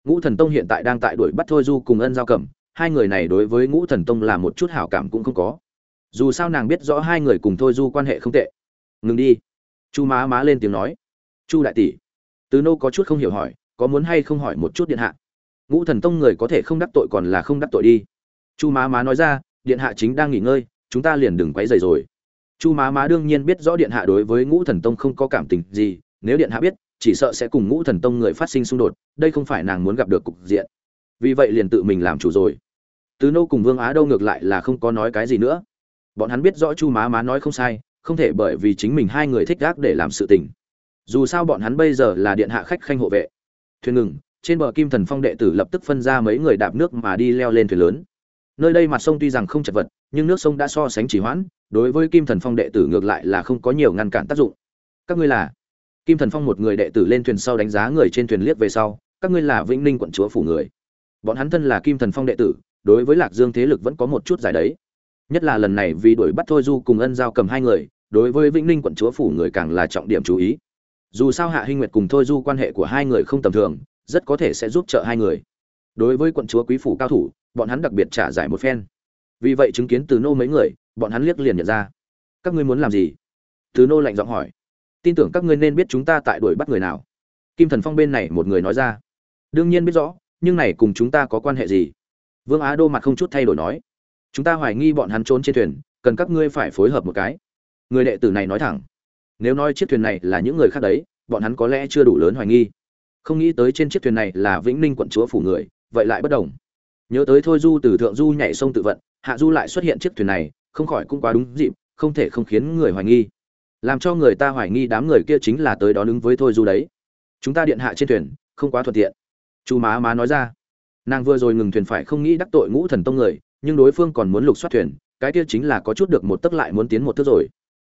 Ngũ thần tông hiện tại đang tại đuổi bắt thôi du cùng ân giao cẩm, hai người này đối với ngũ thần tông là một chút hảo cảm cũng không có. Dù sao nàng biết rõ hai người cùng thôi du quan hệ không tệ. Ngừng đi chu má má lên tiếng nói. Chu đại tỷ, từ nô có chút không hiểu hỏi, có muốn hay không hỏi một chút điện hạ? Ngũ thần tông người có thể không đắc tội còn là không đắc tội đi. Chu má má nói ra, điện hạ chính đang nghỉ ngơi, chúng ta liền đừng quấy rầy rồi. Chu má má đương nhiên biết rõ điện hạ đối với ngũ thần tông không có cảm tình gì, nếu điện hạ biết, chỉ sợ sẽ cùng ngũ thần tông người phát sinh xung đột, đây không phải nàng muốn gặp được cục diện. Vì vậy liền tự mình làm chủ rồi. Tứ nô cùng vương á đâu ngược lại là không có nói cái gì nữa. Bọn hắn biết rõ chu má má nói không sai không thể bởi vì chính mình hai người thích gác để làm sự tình. Dù sao bọn hắn bây giờ là điện hạ khách khanh hộ vệ. Thuyền ngừng, trên bờ kim thần phong đệ tử lập tức phân ra mấy người đạp nước mà đi leo lên thuyền lớn. Nơi đây mặt sông tuy rằng không chật vật, nhưng nước sông đã so sánh chỉ hoãn, đối với kim thần phong đệ tử ngược lại là không có nhiều ngăn cản tác dụng. Các ngươi là? Kim thần phong một người đệ tử lên thuyền sau đánh giá người trên thuyền liếc về sau, các ngươi là vĩnh ninh quận chúa phủ người. Bọn hắn thân là kim thần phong đệ tử, đối với lạc dương thế lực vẫn có một chút giải đấy. Nhất là lần này vì đuổi bắt thôi du cùng ân giao cầm hai người đối với vĩnh ninh quận chúa phủ người càng là trọng điểm chú ý. Dù sao hạ hinh nguyệt cùng thôi du quan hệ của hai người không tầm thường, rất có thể sẽ giúp trợ hai người. Đối với quận chúa quý phủ cao thủ, bọn hắn đặc biệt trả giải một phen. Vì vậy chứng kiến từ nô mấy người, bọn hắn liếc liền nhận ra. Các ngươi muốn làm gì? Từ nô lạnh giọng hỏi. Tin tưởng các ngươi nên biết chúng ta tại đuổi bắt người nào. Kim thần phong bên này một người nói ra. Đương nhiên biết rõ, nhưng này cùng chúng ta có quan hệ gì? Vương á đô mặt không chút thay đổi nói. Chúng ta hoài nghi bọn hắn trốn trên thuyền, cần các ngươi phải phối hợp một cái người đệ tử này nói thẳng. Nếu nói chiếc thuyền này là những người khác đấy, bọn hắn có lẽ chưa đủ lớn hoài nghi. Không nghĩ tới trên chiếc thuyền này là vĩnh ninh quận chúa phủ người, vậy lại bất đồng. Nhớ tới thôi du từ thượng du nhảy sông tự vận, hạ du lại xuất hiện chiếc thuyền này, không khỏi cũng quá đúng dịp, không thể không khiến người hoài nghi. Làm cho người ta hoài nghi đám người kia chính là tới đó đứng với thôi du đấy. Chúng ta điện hạ trên thuyền, không quá thuận tiện. Chu má má nói ra. Nàng vừa rồi ngừng thuyền phải không nghĩ đắc tội ngũ thần tông người, nhưng đối phương còn muốn lục soát thuyền, cái kia chính là có chút được một tấc lại muốn tiến một thước rồi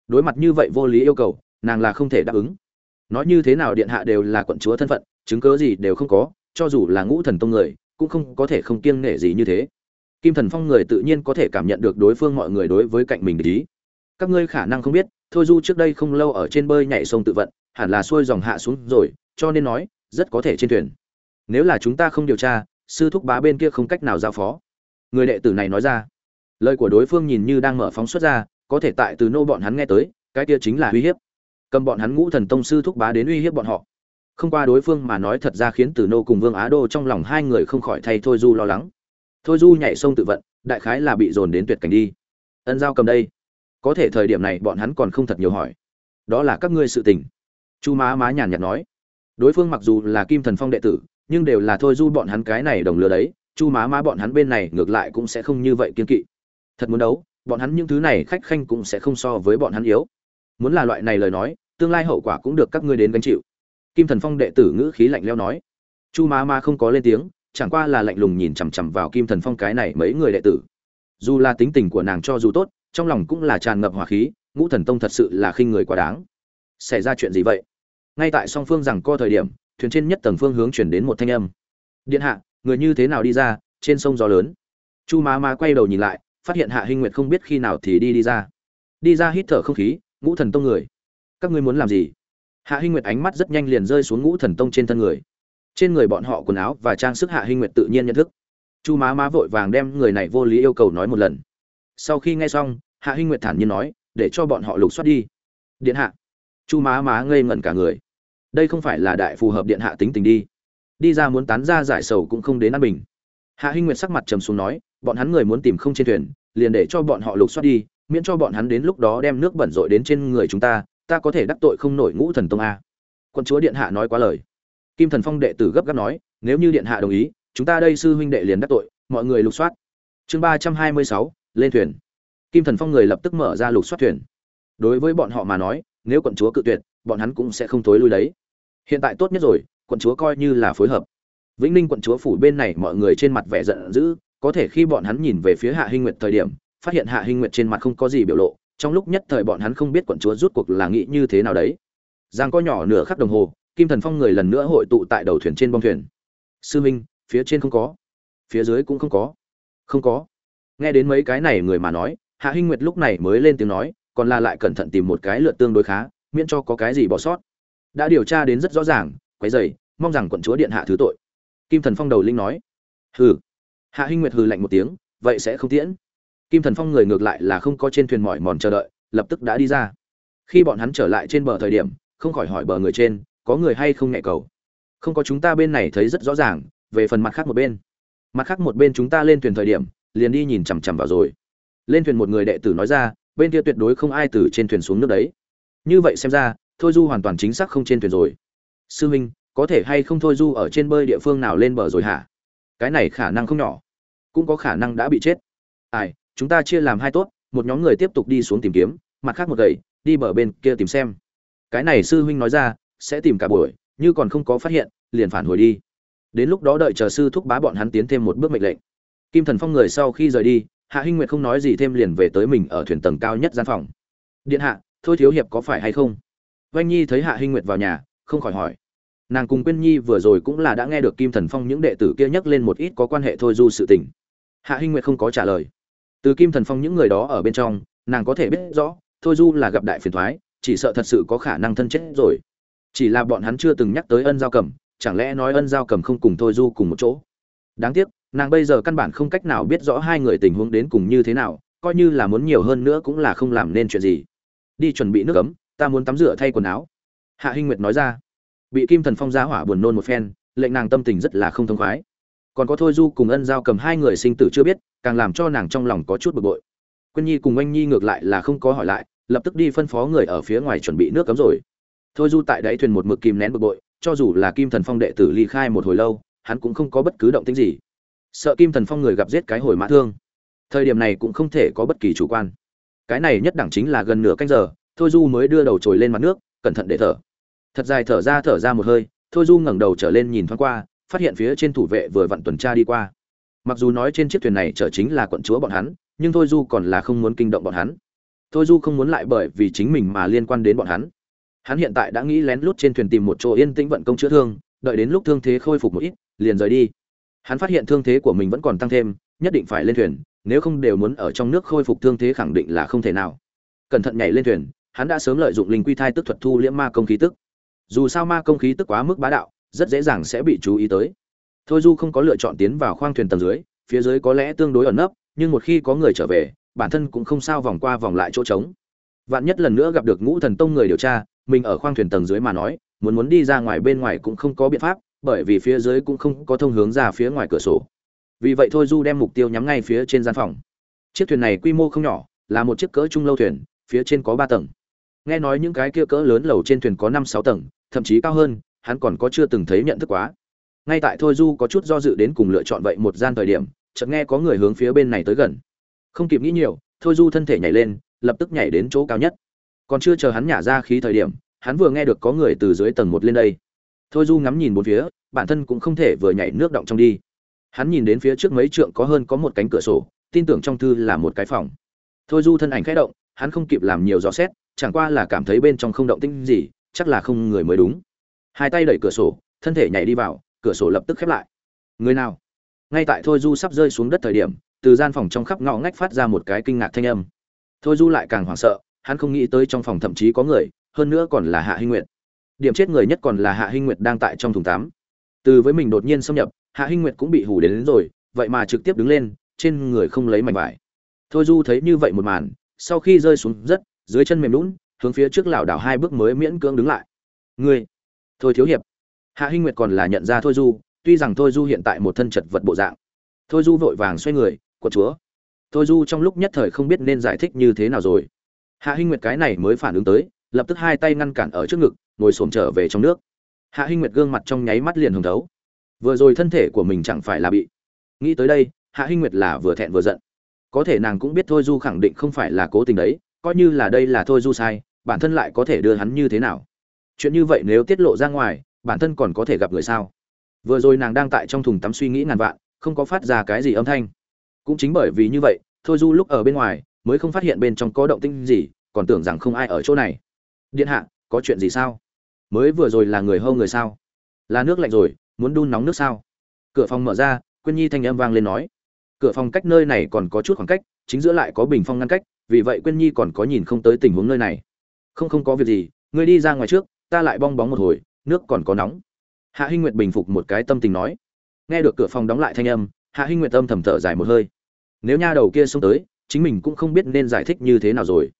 đối mặt như vậy vô lý yêu cầu, nàng là không thể đáp ứng. Nói như thế nào điện hạ đều là quận chúa thân phận, chứng cớ gì đều không có, cho dù là ngũ thần tông người, cũng không có thể không kiêng nể gì như thế. Kim thần phong người tự nhiên có thể cảm nhận được đối phương mọi người đối với cạnh mình ý. Các ngươi khả năng không biết, thôi du trước đây không lâu ở trên bơi nhảy sông tự vận, hẳn là xuôi dòng hạ xuống rồi, cho nên nói, rất có thể trên thuyền. Nếu là chúng ta không điều tra, sư thúc bá bên kia không cách nào giao phó. Người đệ tử này nói ra. Lời của đối phương nhìn như đang mở phóng xuất ra có thể tại từ nô bọn hắn nghe tới, cái kia chính là uy hiếp. Cầm bọn hắn ngũ thần tông sư thúc bá đến uy hiếp bọn họ. Không qua đối phương mà nói thật ra khiến từ nô cùng vương á đô trong lòng hai người không khỏi thay thôi du lo lắng. Thôi du nhảy sông tự vận, đại khái là bị dồn đến tuyệt cảnh đi. Ân giao cầm đây. Có thể thời điểm này bọn hắn còn không thật nhiều hỏi. Đó là các ngươi sự tình. Chu má má nhàn nhạt nói. Đối phương mặc dù là kim thần phong đệ tử, nhưng đều là thôi du bọn hắn cái này đồng lừa đấy. Chu má má bọn hắn bên này ngược lại cũng sẽ không như vậy kiên kỵ. Thật muốn đấu bọn hắn những thứ này khách khanh cũng sẽ không so với bọn hắn yếu. Muốn là loại này lời nói, tương lai hậu quả cũng được các ngươi đến gánh chịu. Kim thần phong đệ tử ngữ khí lạnh leo nói. Chu má ma không có lên tiếng, chẳng qua là lạnh lùng nhìn chằm chằm vào kim thần phong cái này mấy người đệ tử. Dù là tính tình của nàng cho dù tốt, trong lòng cũng là tràn ngập hỏa khí, ngũ thần tông thật sự là khinh người quá đáng. Xảy ra chuyện gì vậy? Ngay tại song phương rằng co thời điểm, thuyền trên nhất tầng phương hướng chuyển đến một thanh âm. Điện hạ, người như thế nào đi ra, trên sông gió lớn? Chu má má quay đầu nhìn lại phát hiện hạ hinh nguyệt không biết khi nào thì đi đi ra. Đi ra hít thở không khí, ngũ thần tông người. Các ngươi muốn làm gì? Hạ hinh nguyệt ánh mắt rất nhanh liền rơi xuống ngũ thần tông trên thân người. Trên người bọn họ quần áo và trang sức hạ hinh nguyệt tự nhiên nhận thức. Chu má má vội vàng đem người này vô lý yêu cầu nói một lần. Sau khi nghe xong, hạ hinh nguyệt thản nhiên nói, để cho bọn họ lục soát đi. Điện hạ. Chu má má ngây ngẩn cả người. Đây không phải là đại phù hợp điện hạ tính tình đi. Đi ra muốn tán ra giải sầu cũng không đến an bình hạ hinh nguyệt sắc mặt trầm xuống nói, bọn hắn người muốn tìm không trên thuyền, liền để cho bọn họ lục soát đi, miễn cho bọn hắn đến lúc đó đem nước bẩn rội đến trên người chúng ta ta có thể đắc tội không nổi ngũ thần tông a. Quân chúa điện hạ nói quá lời. Kim thần phong đệ tử gấp gáp nói, nếu như điện hạ đồng ý, chúng ta đây sư huynh đệ liền đắc tội, mọi người lục soát. Chương ba trăm hai mươi sáu, lên thuyền. Kim thần phong người lập tức mở ra lục soát thuyền. Đối với bọn họ mà nói, nếu quận chúa cự tuyệt, bọn hắn cũng sẽ không thối lui đấy. Hiện tại tốt nhất rồi, quận chúa coi như là phối hợp vĩnh ninh quận chúa phủ bên này mọi người trên mặt vẻ giận dữ, có thể khi bọn hắn nhìn về phía hạ hinh nguyệt thời điểm, phát hiện hạ hinh nguyệt trên mặt không có gì biểu lộ, trong lúc nhất thời bọn hắn không biết quận chúa rút cuộc là nghĩ như thế nào đấy. Giang có nhỏ nửa khắc đồng hồ, kim thần phong người lần nữa hội tụ tại đầu thuyền trên bong thuyền. Sư minh, phía trên không có. Phía dưới cũng không có. Không có. Nghe đến mấy cái này người mà nói, hạ hinh nguyệt lúc này mới lên tiếng nói, còn là lại cẩn thận tìm một cái lượt tương đối khá, miễn cho có cái gì bỏ sót. Đã điều tra đến rất rõ ràng, quấy dày mong rằng quận chúa điện hạ thứ tội kim thần phong đầu linh nói. Hừ. Hạ hinh nguyệt hừ lạnh một tiếng, vậy sẽ không tiễn. Kim thần phong người ngược lại là không có trên thuyền mỏi mòn chờ đợi, lập tức đã đi ra. Khi bọn hắn trở lại trên bờ thời điểm, không khỏi hỏi bờ người trên, có người hay không nhẹ cầu? Không có chúng ta bên này thấy rất rõ ràng, về phần mặt khác một bên. Mặt khác một bên chúng ta lên thuyền thời điểm, liền đi nhìn chằm chằm vào rồi. Lên thuyền một người đệ tử nói ra, bên kia tuyệt đối không ai từ trên thuyền xuống nước đấy. Như vậy xem ra, thôi du hoàn toàn chính xác không trên thuyền rồi. Sư huynh có thể hay không thôi du ở trên bơi địa phương nào lên bờ rồi hả? Cái này khả năng không nhỏ. Cũng có khả năng đã bị chết. Ai, chúng ta chia làm hai tốt, một nhóm người tiếp tục đi xuống tìm kiếm, mặt khác một gậy, đi bờ bên kia tìm xem. Cái này sư huynh nói ra, sẽ tìm cả buổi, như còn không có phát hiện, liền phản hồi đi. Đến lúc đó đợi chờ sư thúc bá bọn hắn tiến thêm một bước mệnh lệnh. Kim thần phong người sau khi rời đi, hạ hinh nguyệt không nói gì thêm liền về tới mình ở thuyền tầng cao nhất gian phòng. Điện hạ, thôi thiếu hiệp có phải hay không? Oanh nhi thấy hạ hinh nguyệt vào nhà, không khỏi hỏi nàng cùng quyên nhi vừa rồi cũng là đã nghe được kim thần phong những đệ tử kia nhắc lên một ít có quan hệ thôi du sự tình. Hạ hinh nguyệt không có trả lời. Từ kim thần phong những người đó ở bên trong, nàng có thể biết rõ, thôi du là gặp đại phiền thoái, chỉ sợ thật sự có khả năng thân chết rồi. Chỉ là bọn hắn chưa từng nhắc tới ân giao cầm, chẳng lẽ nói ân giao cầm không cùng thôi du cùng một chỗ? Đáng tiếc, nàng bây giờ căn bản không cách nào biết rõ hai người tình huống đến cùng như thế nào, coi như là muốn nhiều hơn nữa cũng là không làm nên chuyện gì. Đi chuẩn bị nước ấm, ta muốn tắm rửa thay quần áo. Hạ hinh nguyệt nói ra bị kim thần phong giá hỏa buồn nôn một phen, lệnh nàng tâm tình rất là không thông khoái. Còn có thôi du cùng ân giao cầm hai người sinh tử chưa biết, càng làm cho nàng trong lòng có chút bực bội. Quân nhi cùng anh nhi ngược lại là không có hỏi lại, lập tức đi phân phó người ở phía ngoài chuẩn bị nước cấm rồi. Thôi du tại đáy thuyền một mực kìm nén bực bội, cho dù là kim thần phong đệ tử ly khai một hồi lâu, hắn cũng không có bất cứ động tĩnh gì. Sợ kim thần phong người gặp giết cái hồi mã thương. Thời điểm này cũng không thể có bất kỳ chủ quan. Cái này nhất đẳng chính là gần nửa canh giờ, thôi du mới đưa đầu trồi lên mặt nước, cẩn thận để thở thật dài thở ra thở ra một hơi, thôi du ngẩng đầu trở lên nhìn thoáng qua, phát hiện phía trên thủ vệ vừa vặn tuần tra đi qua. Mặc dù nói trên chiếc thuyền này chở chính là quận chúa bọn hắn, nhưng thôi du còn là không muốn kinh động bọn hắn. Thôi du không muốn lại bởi vì chính mình mà liên quan đến bọn hắn. Hắn hiện tại đã nghĩ lén lút trên thuyền tìm một chỗ yên tĩnh vận công chữa thương, đợi đến lúc thương thế khôi phục một ít, liền rời đi. Hắn phát hiện thương thế của mình vẫn còn tăng thêm, nhất định phải lên thuyền, nếu không đều muốn ở trong nước khôi phục thương thế khẳng định là không thể nào. Cẩn thận nhảy lên thuyền, hắn đã sớm lợi dụng linh quy thai tức thuật thu liễm ma công khí tức dù sao ma công khí tức quá mức bá đạo, rất dễ dàng sẽ bị chú ý tới. Thôi du không có lựa chọn tiến vào khoang thuyền tầng dưới, phía dưới có lẽ tương đối ẩn nấp, nhưng một khi có người trở về, bản thân cũng không sao vòng qua vòng lại chỗ trống. Vạn nhất lần nữa gặp được ngũ thần tông người điều tra, mình ở khoang thuyền tầng dưới mà nói, muốn muốn đi ra ngoài bên ngoài cũng không có biện pháp, bởi vì phía dưới cũng không có thông hướng ra phía ngoài cửa sổ. Vì vậy thôi du đem mục tiêu nhắm ngay phía trên gian phòng. Chiếc thuyền này quy mô không nhỏ, là một chiếc cỡ trung lâu thuyền, phía trên có ba tầng. Nghe nói những cái kia cỡ lớn lầu trên thuyền có năm sáu tầng thậm chí cao hơn, hắn còn có chưa từng thấy nhận thức quá. Ngay tại thôi du có chút do dự đến cùng lựa chọn vậy một gian thời điểm, chợt nghe có người hướng phía bên này tới gần. Không kịp nghĩ nhiều, thôi du thân thể nhảy lên, lập tức nhảy đến chỗ cao nhất. Còn chưa chờ hắn nhả ra khí thời điểm, hắn vừa nghe được có người từ dưới tầng một lên đây. Thôi du ngắm nhìn bốn phía, bản thân cũng không thể vừa nhảy nước động trong đi. Hắn nhìn đến phía trước mấy trượng có hơn có một cánh cửa sổ, tin tưởng trong thư là một cái phòng. Thôi du thân ảnh khẽ động, hắn không kịp làm nhiều dò xét, chẳng qua là cảm thấy bên trong không động tĩnh gì chắc là không người mới đúng. Hai tay đẩy cửa sổ thân thể nhảy đi vào cửa sổ lập tức khép lại. Người nào? Ngay tại thôi du sắp rơi xuống đất thời điểm từ gian phòng trong khắp ngõ ngách phát ra một cái kinh ngạc thanh âm. Thôi du lại càng hoảng sợ hắn không nghĩ tới trong phòng thậm chí có người hơn nữa còn là hạ hinh nguyệt. Điểm chết người nhất còn là hạ hinh nguyệt đang tại trong thùng tắm. Từ với mình đột nhiên xâm nhập hạ hinh nguyệt cũng bị hủ đến, đến rồi vậy mà trực tiếp đứng lên trên người không lấy mảnh vải. Thôi du thấy như vậy một màn sau khi rơi xuống rất dưới chân mềm lún hướng phía trước lảo đảo hai bước mới miễn cưỡng đứng lại. Ngươi, thôi thiếu hiệp. Hạ hinh nguyệt còn là nhận ra thôi du, tuy rằng thôi du hiện tại một thân chật vật bộ dạng. Thôi du vội vàng xoay người quật chúa, thôi du trong lúc nhất thời không biết nên giải thích như thế nào rồi. Hạ hinh nguyệt cái này mới phản ứng tới, lập tức hai tay ngăn cản ở trước ngực, ngồi xổm trở về trong nước. Hạ hinh nguyệt gương mặt trong nháy mắt liền hồng thấu. Vừa rồi thân thể của mình chẳng phải là bị nghĩ tới đây, hạ hinh nguyệt là vừa thẹn vừa giận. Có thể nàng cũng biết thôi du khẳng định không phải là cố tình đấy, coi như là đây là thôi du sai bản thân lại có thể đưa hắn như thế nào? Chuyện như vậy nếu tiết lộ ra ngoài, bản thân còn có thể gặp người sao? Vừa rồi nàng đang tại trong thùng tắm suy nghĩ ngàn vạn, không có phát ra cái gì âm thanh. Cũng chính bởi vì như vậy, thôi du lúc ở bên ngoài, mới không phát hiện bên trong có động tĩnh gì, còn tưởng rằng không ai ở chỗ này. Điện hạ, có chuyện gì sao? Mới vừa rồi là người hâu người sao? Là nước lạnh rồi, muốn đun nóng nước sao? Cửa phòng mở ra, quyên nhi thanh âm vang lên nói. Cửa phòng cách nơi này còn có chút khoảng cách, chính giữa lại có bình phong ngăn cách, vì vậy quyên nhi còn có nhìn không tới tình huống nơi này không không có việc gì, ngươi đi ra ngoài trước, ta lại bong bóng một hồi, nước còn có nóng. Hạ hinh nguyệt bình phục một cái tâm tình nói. Nghe được cửa phòng đóng lại thanh âm, hạ hinh nguyệt âm thầm thở dài một hơi. Nếu nha đầu kia xông tới, chính mình cũng không biết nên giải thích như thế nào rồi.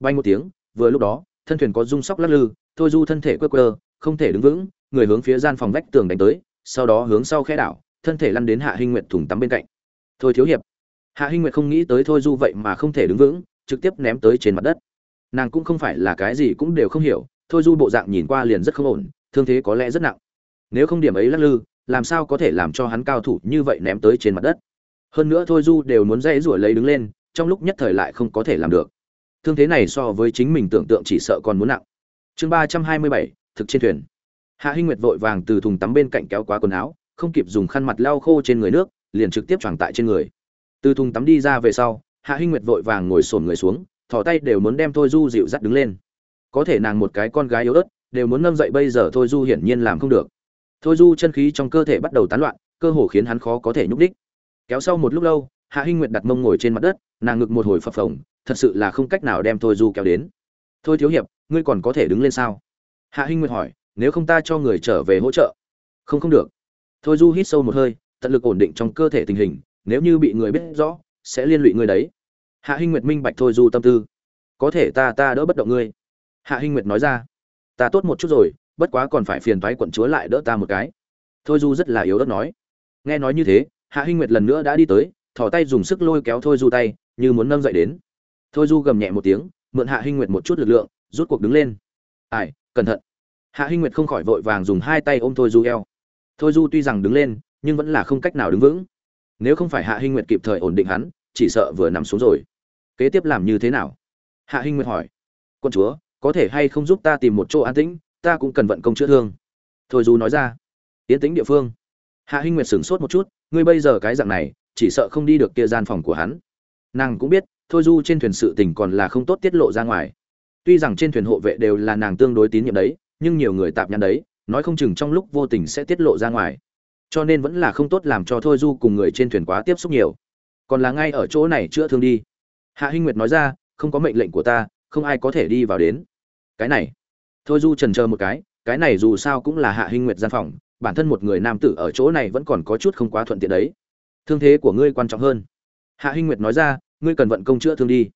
Bay một tiếng, vừa lúc đó, thân thuyền có rung sóc lắc lư, thôi du thân thể quơ quơ, không thể đứng vững, người hướng phía gian phòng vách tường đánh tới, sau đó hướng sau khe đảo, thân thể lăn đến hạ hinh nguyệt thùng tắm bên cạnh. Thôi thiếu hiệp. Hạ hinh nguyệt không nghĩ tới thôi du vậy mà không thể đứng vững, trực tiếp ném tới trên mặt đất nàng cũng không phải là cái gì cũng đều không hiểu, thôi du bộ dạng nhìn qua liền rất không ổn, thương thế có lẽ rất nặng. Nếu không điểm ấy lắc lư, làm sao có thể làm cho hắn cao thủ như vậy ném tới trên mặt đất? Hơn nữa thôi du đều muốn dây rủi lấy đứng lên, trong lúc nhất thời lại không có thể làm được. Thương thế này so với chính mình tưởng tượng chỉ sợ còn muốn nặng. Chương ba trăm hai mươi bảy, thực trên thuyền. Hạ hinh nguyệt vội vàng từ thùng tắm bên cạnh kéo quá quần áo, không kịp dùng khăn mặt lau khô trên người nước, liền trực tiếp choàng tại trên người. Từ thùng tắm đi ra về sau, hạ hinh nguyệt vội vàng ngồi sồn người xuống thỏ tay đều muốn đem thôi du dịu dắt đứng lên. Có thể nàng một cái con gái yếu ớt, đều muốn nâng dậy bây giờ thôi du hiển nhiên làm không được. Thôi du chân khí trong cơ thể bắt đầu tán loạn, cơ hồ khiến hắn khó có thể nhúc đích kéo sau một lúc lâu, hạ hinh nguyệt đặt mông ngồi trên mặt đất, nàng ngực một hồi phập phồng, thật sự là không cách nào đem thôi du kéo đến. Thôi thiếu hiệp, ngươi còn có thể đứng lên sao? Hạ hinh nguyệt hỏi, nếu không ta cho người trở về hỗ trợ. Không không được. Thôi du hít sâu một hơi, tận lực ổn định trong cơ thể tình hình, nếu như bị người biết rõ, sẽ liên lụy người đấy hạ hinh nguyệt minh bạch thôi du tâm tư. Có thể ta ta đỡ bất động ngươi. Hạ hinh nguyệt nói ra. Ta tốt một chút rồi, bất quá còn phải phiền thoái quận chúa lại đỡ ta một cái. Thôi du rất là yếu đất nói. Nghe nói như thế, hạ hinh nguyệt lần nữa đã đi tới thỏ tay dùng sức lôi kéo thôi du tay, như muốn nâng dậy đến. Thôi du gầm nhẹ một tiếng, mượn hạ hinh nguyệt một chút lực lượng, rút cuộc đứng lên. Ai, cẩn thận. Hạ hinh nguyệt không khỏi vội vàng dùng hai tay ôm thôi du eo. Thôi du tuy rằng đứng lên, nhưng vẫn là không cách nào đứng vững. Nếu không phải hạ hinh nguyệt kịp thời ổn định hắn, chỉ sợ vừa nằm xuống rồi kế tiếp làm như thế nào? Hạ hinh nguyệt hỏi. Quân chúa, có thể hay không giúp ta tìm một chỗ an tĩnh, ta cũng cần vận công chữa thương. Thôi du nói ra. Yến tĩnh địa phương. Hạ hinh nguyệt sửng sốt một chút, ngươi bây giờ cái dạng này, chỉ sợ không đi được kia gian phòng của hắn. Nàng cũng biết, thôi du trên thuyền sự tình còn là không tốt tiết lộ ra ngoài. Tuy rằng trên thuyền hộ vệ đều là nàng tương đối tín nhiệm đấy, nhưng nhiều người tạp nhắn đấy, nói không chừng trong lúc vô tình sẽ tiết lộ ra ngoài. Cho nên vẫn là không tốt làm cho thôi du cùng người trên thuyền quá tiếp xúc nhiều. Còn là ngay ở chỗ này chữa thương đi hạ hinh nguyệt nói ra, không có mệnh lệnh của ta, không ai có thể đi vào đến. Cái này, thôi du trần chờ một cái cái này dù sao cũng là hạ hinh nguyệt gian phòng, bản thân một người nam tử ở chỗ này vẫn còn có chút không quá thuận tiện đấy. Thương thế của ngươi quan trọng hơn. Hạ hinh nguyệt nói ra, ngươi cần vận công chữa thương đi.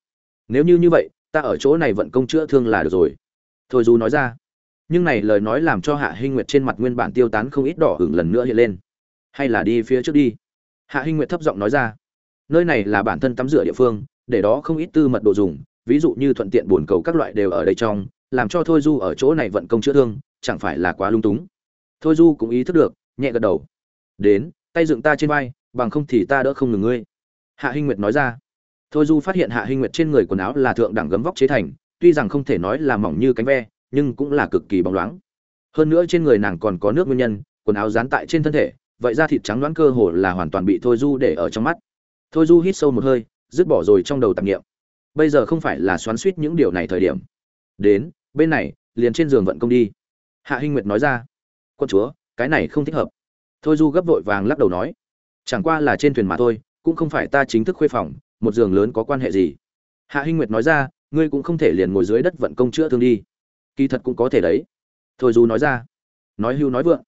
Nếu như như vậy, ta ở chỗ này vận công chữa thương là được rồi. Thôi du nói ra, nhưng này lời nói làm cho hạ hinh nguyệt trên mặt nguyên bản tiêu tán không ít đỏ hửng lần nữa hiện lên. Hay là đi phía trước đi. Hạ hinh nguyệt thấp giọng nói ra, nơi này là bản thân tắm rửa địa phương để đó không ít tư mật đồ dùng, ví dụ như thuận tiện buồn cầu các loại đều ở đây trong, làm cho thôi du ở chỗ này vận công chữa thương, chẳng phải là quá lung túng. Thôi du cũng ý thức được, nhẹ gật đầu. Đến, tay dựng ta trên vai, bằng không thì ta đỡ không ngừng ngươi. Hạ hinh nguyệt nói ra. Thôi du phát hiện hạ hinh nguyệt trên người quần áo là thượng đẳng gấm vóc chế thành, tuy rằng không thể nói là mỏng như cánh ve, nhưng cũng là cực kỳ bóng loáng. Hơn nữa trên người nàng còn có nước nguyên nhân, quần áo dán tại trên thân thể, vậy ra thịt trắng đoán cơ hồ là hoàn toàn bị thôi du để ở trong mắt. Thôi du hít sâu một hơi dứt bỏ rồi trong đầu tạp nghiệm. Bây giờ không phải là xoắn suýt những điều này thời điểm. Đến, bên này, liền trên giường vận công đi. Hạ hinh nguyệt nói ra. Quân chúa, cái này không thích hợp. Thôi du gấp vội vàng lắc đầu nói. Chẳng qua là trên thuyền mà thôi, cũng không phải ta chính thức khuê phòng, một giường lớn có quan hệ gì? Hạ hinh nguyệt nói ra, ngươi cũng không thể liền ngồi dưới đất vận công chữa thương đi. Kỳ thật cũng có thể đấy. Thôi du nói ra. Nói hưu nói vượng.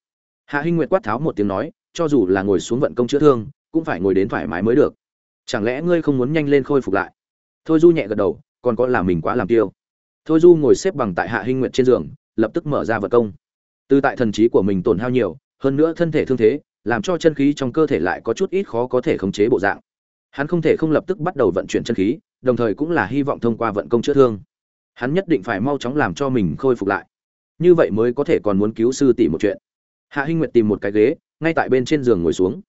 Hạ hinh nguyệt quát tháo một tiếng nói, cho dù là ngồi xuống vận công chữa thương, cũng phải ngồi đến thoải mái mới được chẳng lẽ ngươi không muốn nhanh lên khôi phục lại? Thôi du nhẹ gật đầu, còn có là mình quá làm tiêu. Thôi du ngồi xếp bằng tại hạ hinh nguyệt trên giường, lập tức mở ra vật công. Từ tại thần trí của mình tổn hao nhiều, hơn nữa thân thể thương thế, làm cho chân khí trong cơ thể lại có chút ít khó có thể khống chế bộ dạng. Hắn không thể không lập tức bắt đầu vận chuyển chân khí, đồng thời cũng là hy vọng thông qua vận công chữa thương. Hắn nhất định phải mau chóng làm cho mình khôi phục lại. Như vậy mới có thể còn muốn cứu sư tỷ một chuyện. Hạ hinh nguyệt tìm một cái ghế, ngay tại bên trên giường ngồi xuống.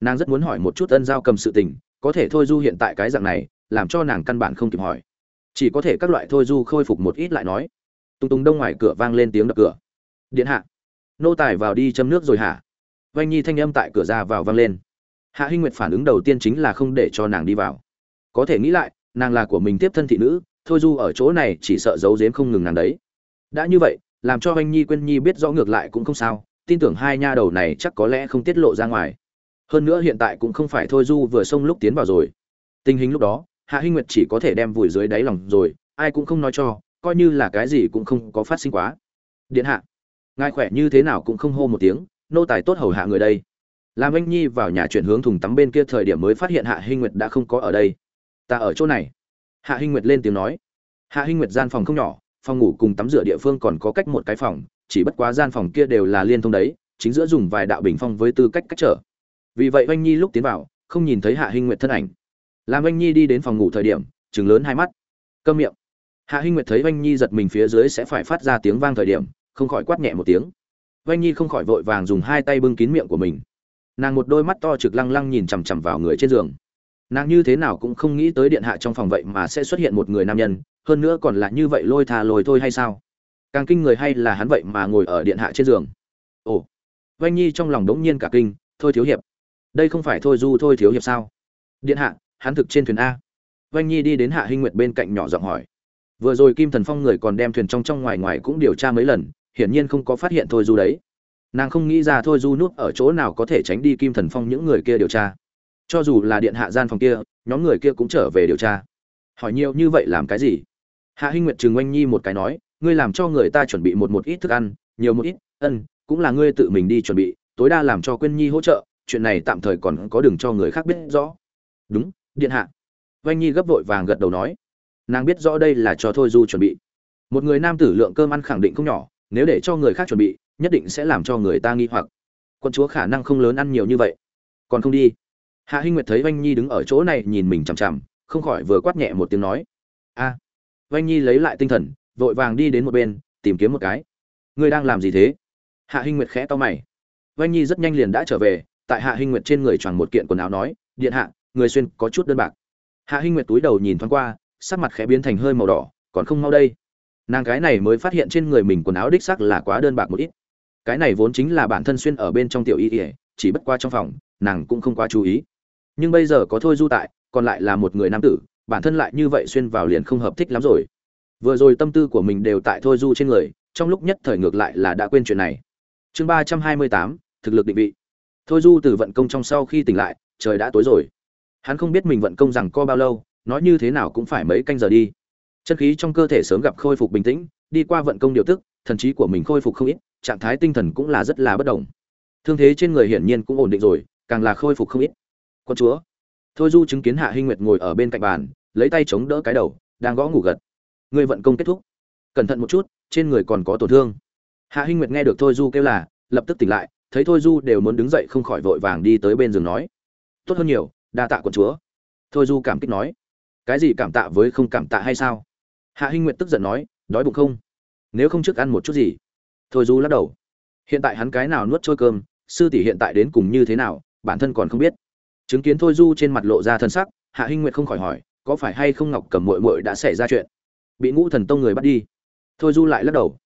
Nàng rất muốn hỏi một chút ân giao cầm sự tình có thể thôi du hiện tại cái dạng này, làm cho nàng căn bản không kịp hỏi. Chỉ có thể các loại thôi du khôi phục một ít lại nói. Tung tung đông ngoài cửa vang lên tiếng đập cửa. Điện hạ. Nô tài vào đi châm nước rồi hả? Vanh nhi thanh âm tại cửa ra vào vang lên. Hạ hinh nguyệt phản ứng đầu tiên chính là không để cho nàng đi vào. Có thể nghĩ lại, nàng là của mình tiếp thân thị nữ, thôi du ở chỗ này chỉ sợ giấu giếm không ngừng nàng đấy. Đã như vậy, làm cho vanh nhi quên nhi biết rõ ngược lại cũng không sao, tin tưởng hai nha đầu này chắc có lẽ không tiết lộ ra ngoài hơn nữa hiện tại cũng không phải thôi du vừa xông lúc tiến vào rồi. Tình hình lúc đó, hạ hinh nguyệt chỉ có thể đem vùi dưới đáy lòng rồi, ai cũng không nói cho, coi như là cái gì cũng không có phát sinh quá. Điện hạ, ngài khỏe như thế nào cũng không hô một tiếng, nô tài tốt hầu hạ người đây. Làm anh nhi vào nhà chuyển hướng thùng tắm bên kia thời điểm mới phát hiện hạ hinh nguyệt đã không có ở đây. Ta ở chỗ này. Hạ hinh nguyệt lên tiếng nói. Hạ hinh nguyệt gian phòng không nhỏ, phòng ngủ cùng tắm rửa địa phương còn có cách một cái phòng, chỉ bất quá gian phòng kia đều là liên thông đấy, chính giữa dùng vài đạo bình phong với tư cách cách trở vì vậy oanh nhi lúc tiến vào, không nhìn thấy hạ hinh nguyệt thân ảnh. Làm oanh nhi đi đến phòng ngủ thời điểm chừng lớn hai mắt. Câm miệng. Hạ hinh nguyệt thấy oanh nhi giật mình phía dưới sẽ phải phát ra tiếng vang thời điểm, không khỏi quát nhẹ một tiếng. Oanh nhi không khỏi vội vàng dùng hai tay bưng kín miệng của mình. Nàng một đôi mắt to trực lăng lăng nhìn chằm chằm vào người trên giường. Nàng như thế nào cũng không nghĩ tới điện hạ trong phòng vậy mà sẽ xuất hiện một người nam nhân, hơn nữa còn là như vậy lôi thà lôi thôi hay sao? Càng kinh người hay là hắn vậy mà ngồi ở điện hạ trên giường? Ồ. Oanh nhi trong lòng đống nhiên cả kinh, thôi thiếu hiệp đây không phải thôi du thôi thiếu hiệp sao? Điện hạ, hắn thực trên thuyền a. Vanh nhi đi đến hạ hinh nguyệt bên cạnh nhỏ giọng hỏi. Vừa rồi kim thần phong người còn đem thuyền trong trong ngoài ngoài cũng điều tra mấy lần, hiển nhiên không có phát hiện thôi du đấy. Nàng không nghĩ ra thôi du núp ở chỗ nào có thể tránh đi kim thần phong những người kia điều tra. Cho dù là điện hạ gian phòng kia, nhóm người kia cũng trở về điều tra. Hỏi nhiều như vậy làm cái gì? Hạ hinh nguyệt trừng oanh nhi một cái nói, ngươi làm cho người ta chuẩn bị một một ít thức ăn, nhiều một ít, ân, cũng là ngươi tự mình đi chuẩn bị, tối đa làm cho quyên nhi hỗ trợ chuyện này tạm thời còn có đường cho người khác biết rõ. Đúng, điện hạ. Oanh nhi gấp vội vàng gật đầu nói. Nàng biết rõ đây là cho thôi du chuẩn bị. Một người nam tử lượng cơm ăn khẳng định không nhỏ, nếu để cho người khác chuẩn bị, nhất định sẽ làm cho người ta nghi hoặc. Quân chúa khả năng không lớn ăn nhiều như vậy. Còn không đi. Hạ hinh nguyệt thấy oanh nhi đứng ở chỗ này nhìn mình chằm chằm, không khỏi vừa quát nhẹ một tiếng nói. A. À. oanh nhi lấy lại tinh thần, vội vàng đi đến một bên, tìm kiếm một cái. Ngươi đang làm gì thế? Hạ hinh nguyệt khẽ to mày. Oanh nhi rất nhanh liền đã trở về tại hạ hinh nguyệt trên người choàng một kiện quần áo nói, điện hạ, người xuyên có chút đơn bạc. Hạ hinh nguyệt túi đầu nhìn thoáng qua, sắc mặt khẽ biến thành hơi màu đỏ, còn không mau đây. Nàng cái này mới phát hiện trên người mình quần áo đích sắc là quá đơn bạc một ít. Cái này vốn chính là bản thân xuyên ở bên trong tiểu y ỉa chỉ bất qua trong phòng, nàng cũng không quá chú ý. Nhưng bây giờ có thôi du tại, còn lại là một người nam tử, bản thân lại như vậy xuyên vào liền không hợp thích lắm rồi. Vừa rồi tâm tư của mình đều tại thôi du trên người, trong lúc nhất thời ngược lại là đã quên chuyện này. Chương ba trăm hai mươi tám, thực lực định vị thôi du từ vận công trong sau khi tỉnh lại, trời đã tối rồi. Hắn không biết mình vận công rằng co bao lâu, nói như thế nào cũng phải mấy canh giờ đi. Chân khí trong cơ thể sớm gặp khôi phục bình tĩnh, đi qua vận công điều tức, thần trí của mình khôi phục không ít, trạng thái tinh thần cũng là rất là bất đồng. Thương thế trên người hiển nhiên cũng ổn định rồi, càng là khôi phục không ít. Con chúa. Thôi du chứng kiến hạ hinh nguyệt ngồi ở bên cạnh bàn, lấy tay chống đỡ cái đầu, đang gõ ngủ gật. Người vận công kết thúc. Cẩn thận một chút, trên người còn có tổn thương. Hạ hinh nguyệt nghe được thôi du kêu là, lập tức tỉnh lại thấy thôi du đều muốn đứng dậy không khỏi vội vàng đi tới bên giường nói, tốt hơn nhiều, đa tạ quận chúa. Thôi du cảm kích nói, cái gì cảm tạ với không cảm tạ hay sao? Hạ hinh nguyệt tức giận nói, đói bụng không? Nếu không trước ăn một chút gì? Thôi du lắc đầu, hiện tại hắn cái nào nuốt trôi cơm, sư tỷ hiện tại đến cùng như thế nào, bản thân còn không biết. Chứng kiến thôi du trên mặt lộ ra thân sắc, hạ hinh nguyệt không khỏi hỏi, có phải hay không ngọc cầm mội mội đã xảy ra chuyện? Bị ngũ thần tông người bắt đi? Thôi du lại lắc đầu.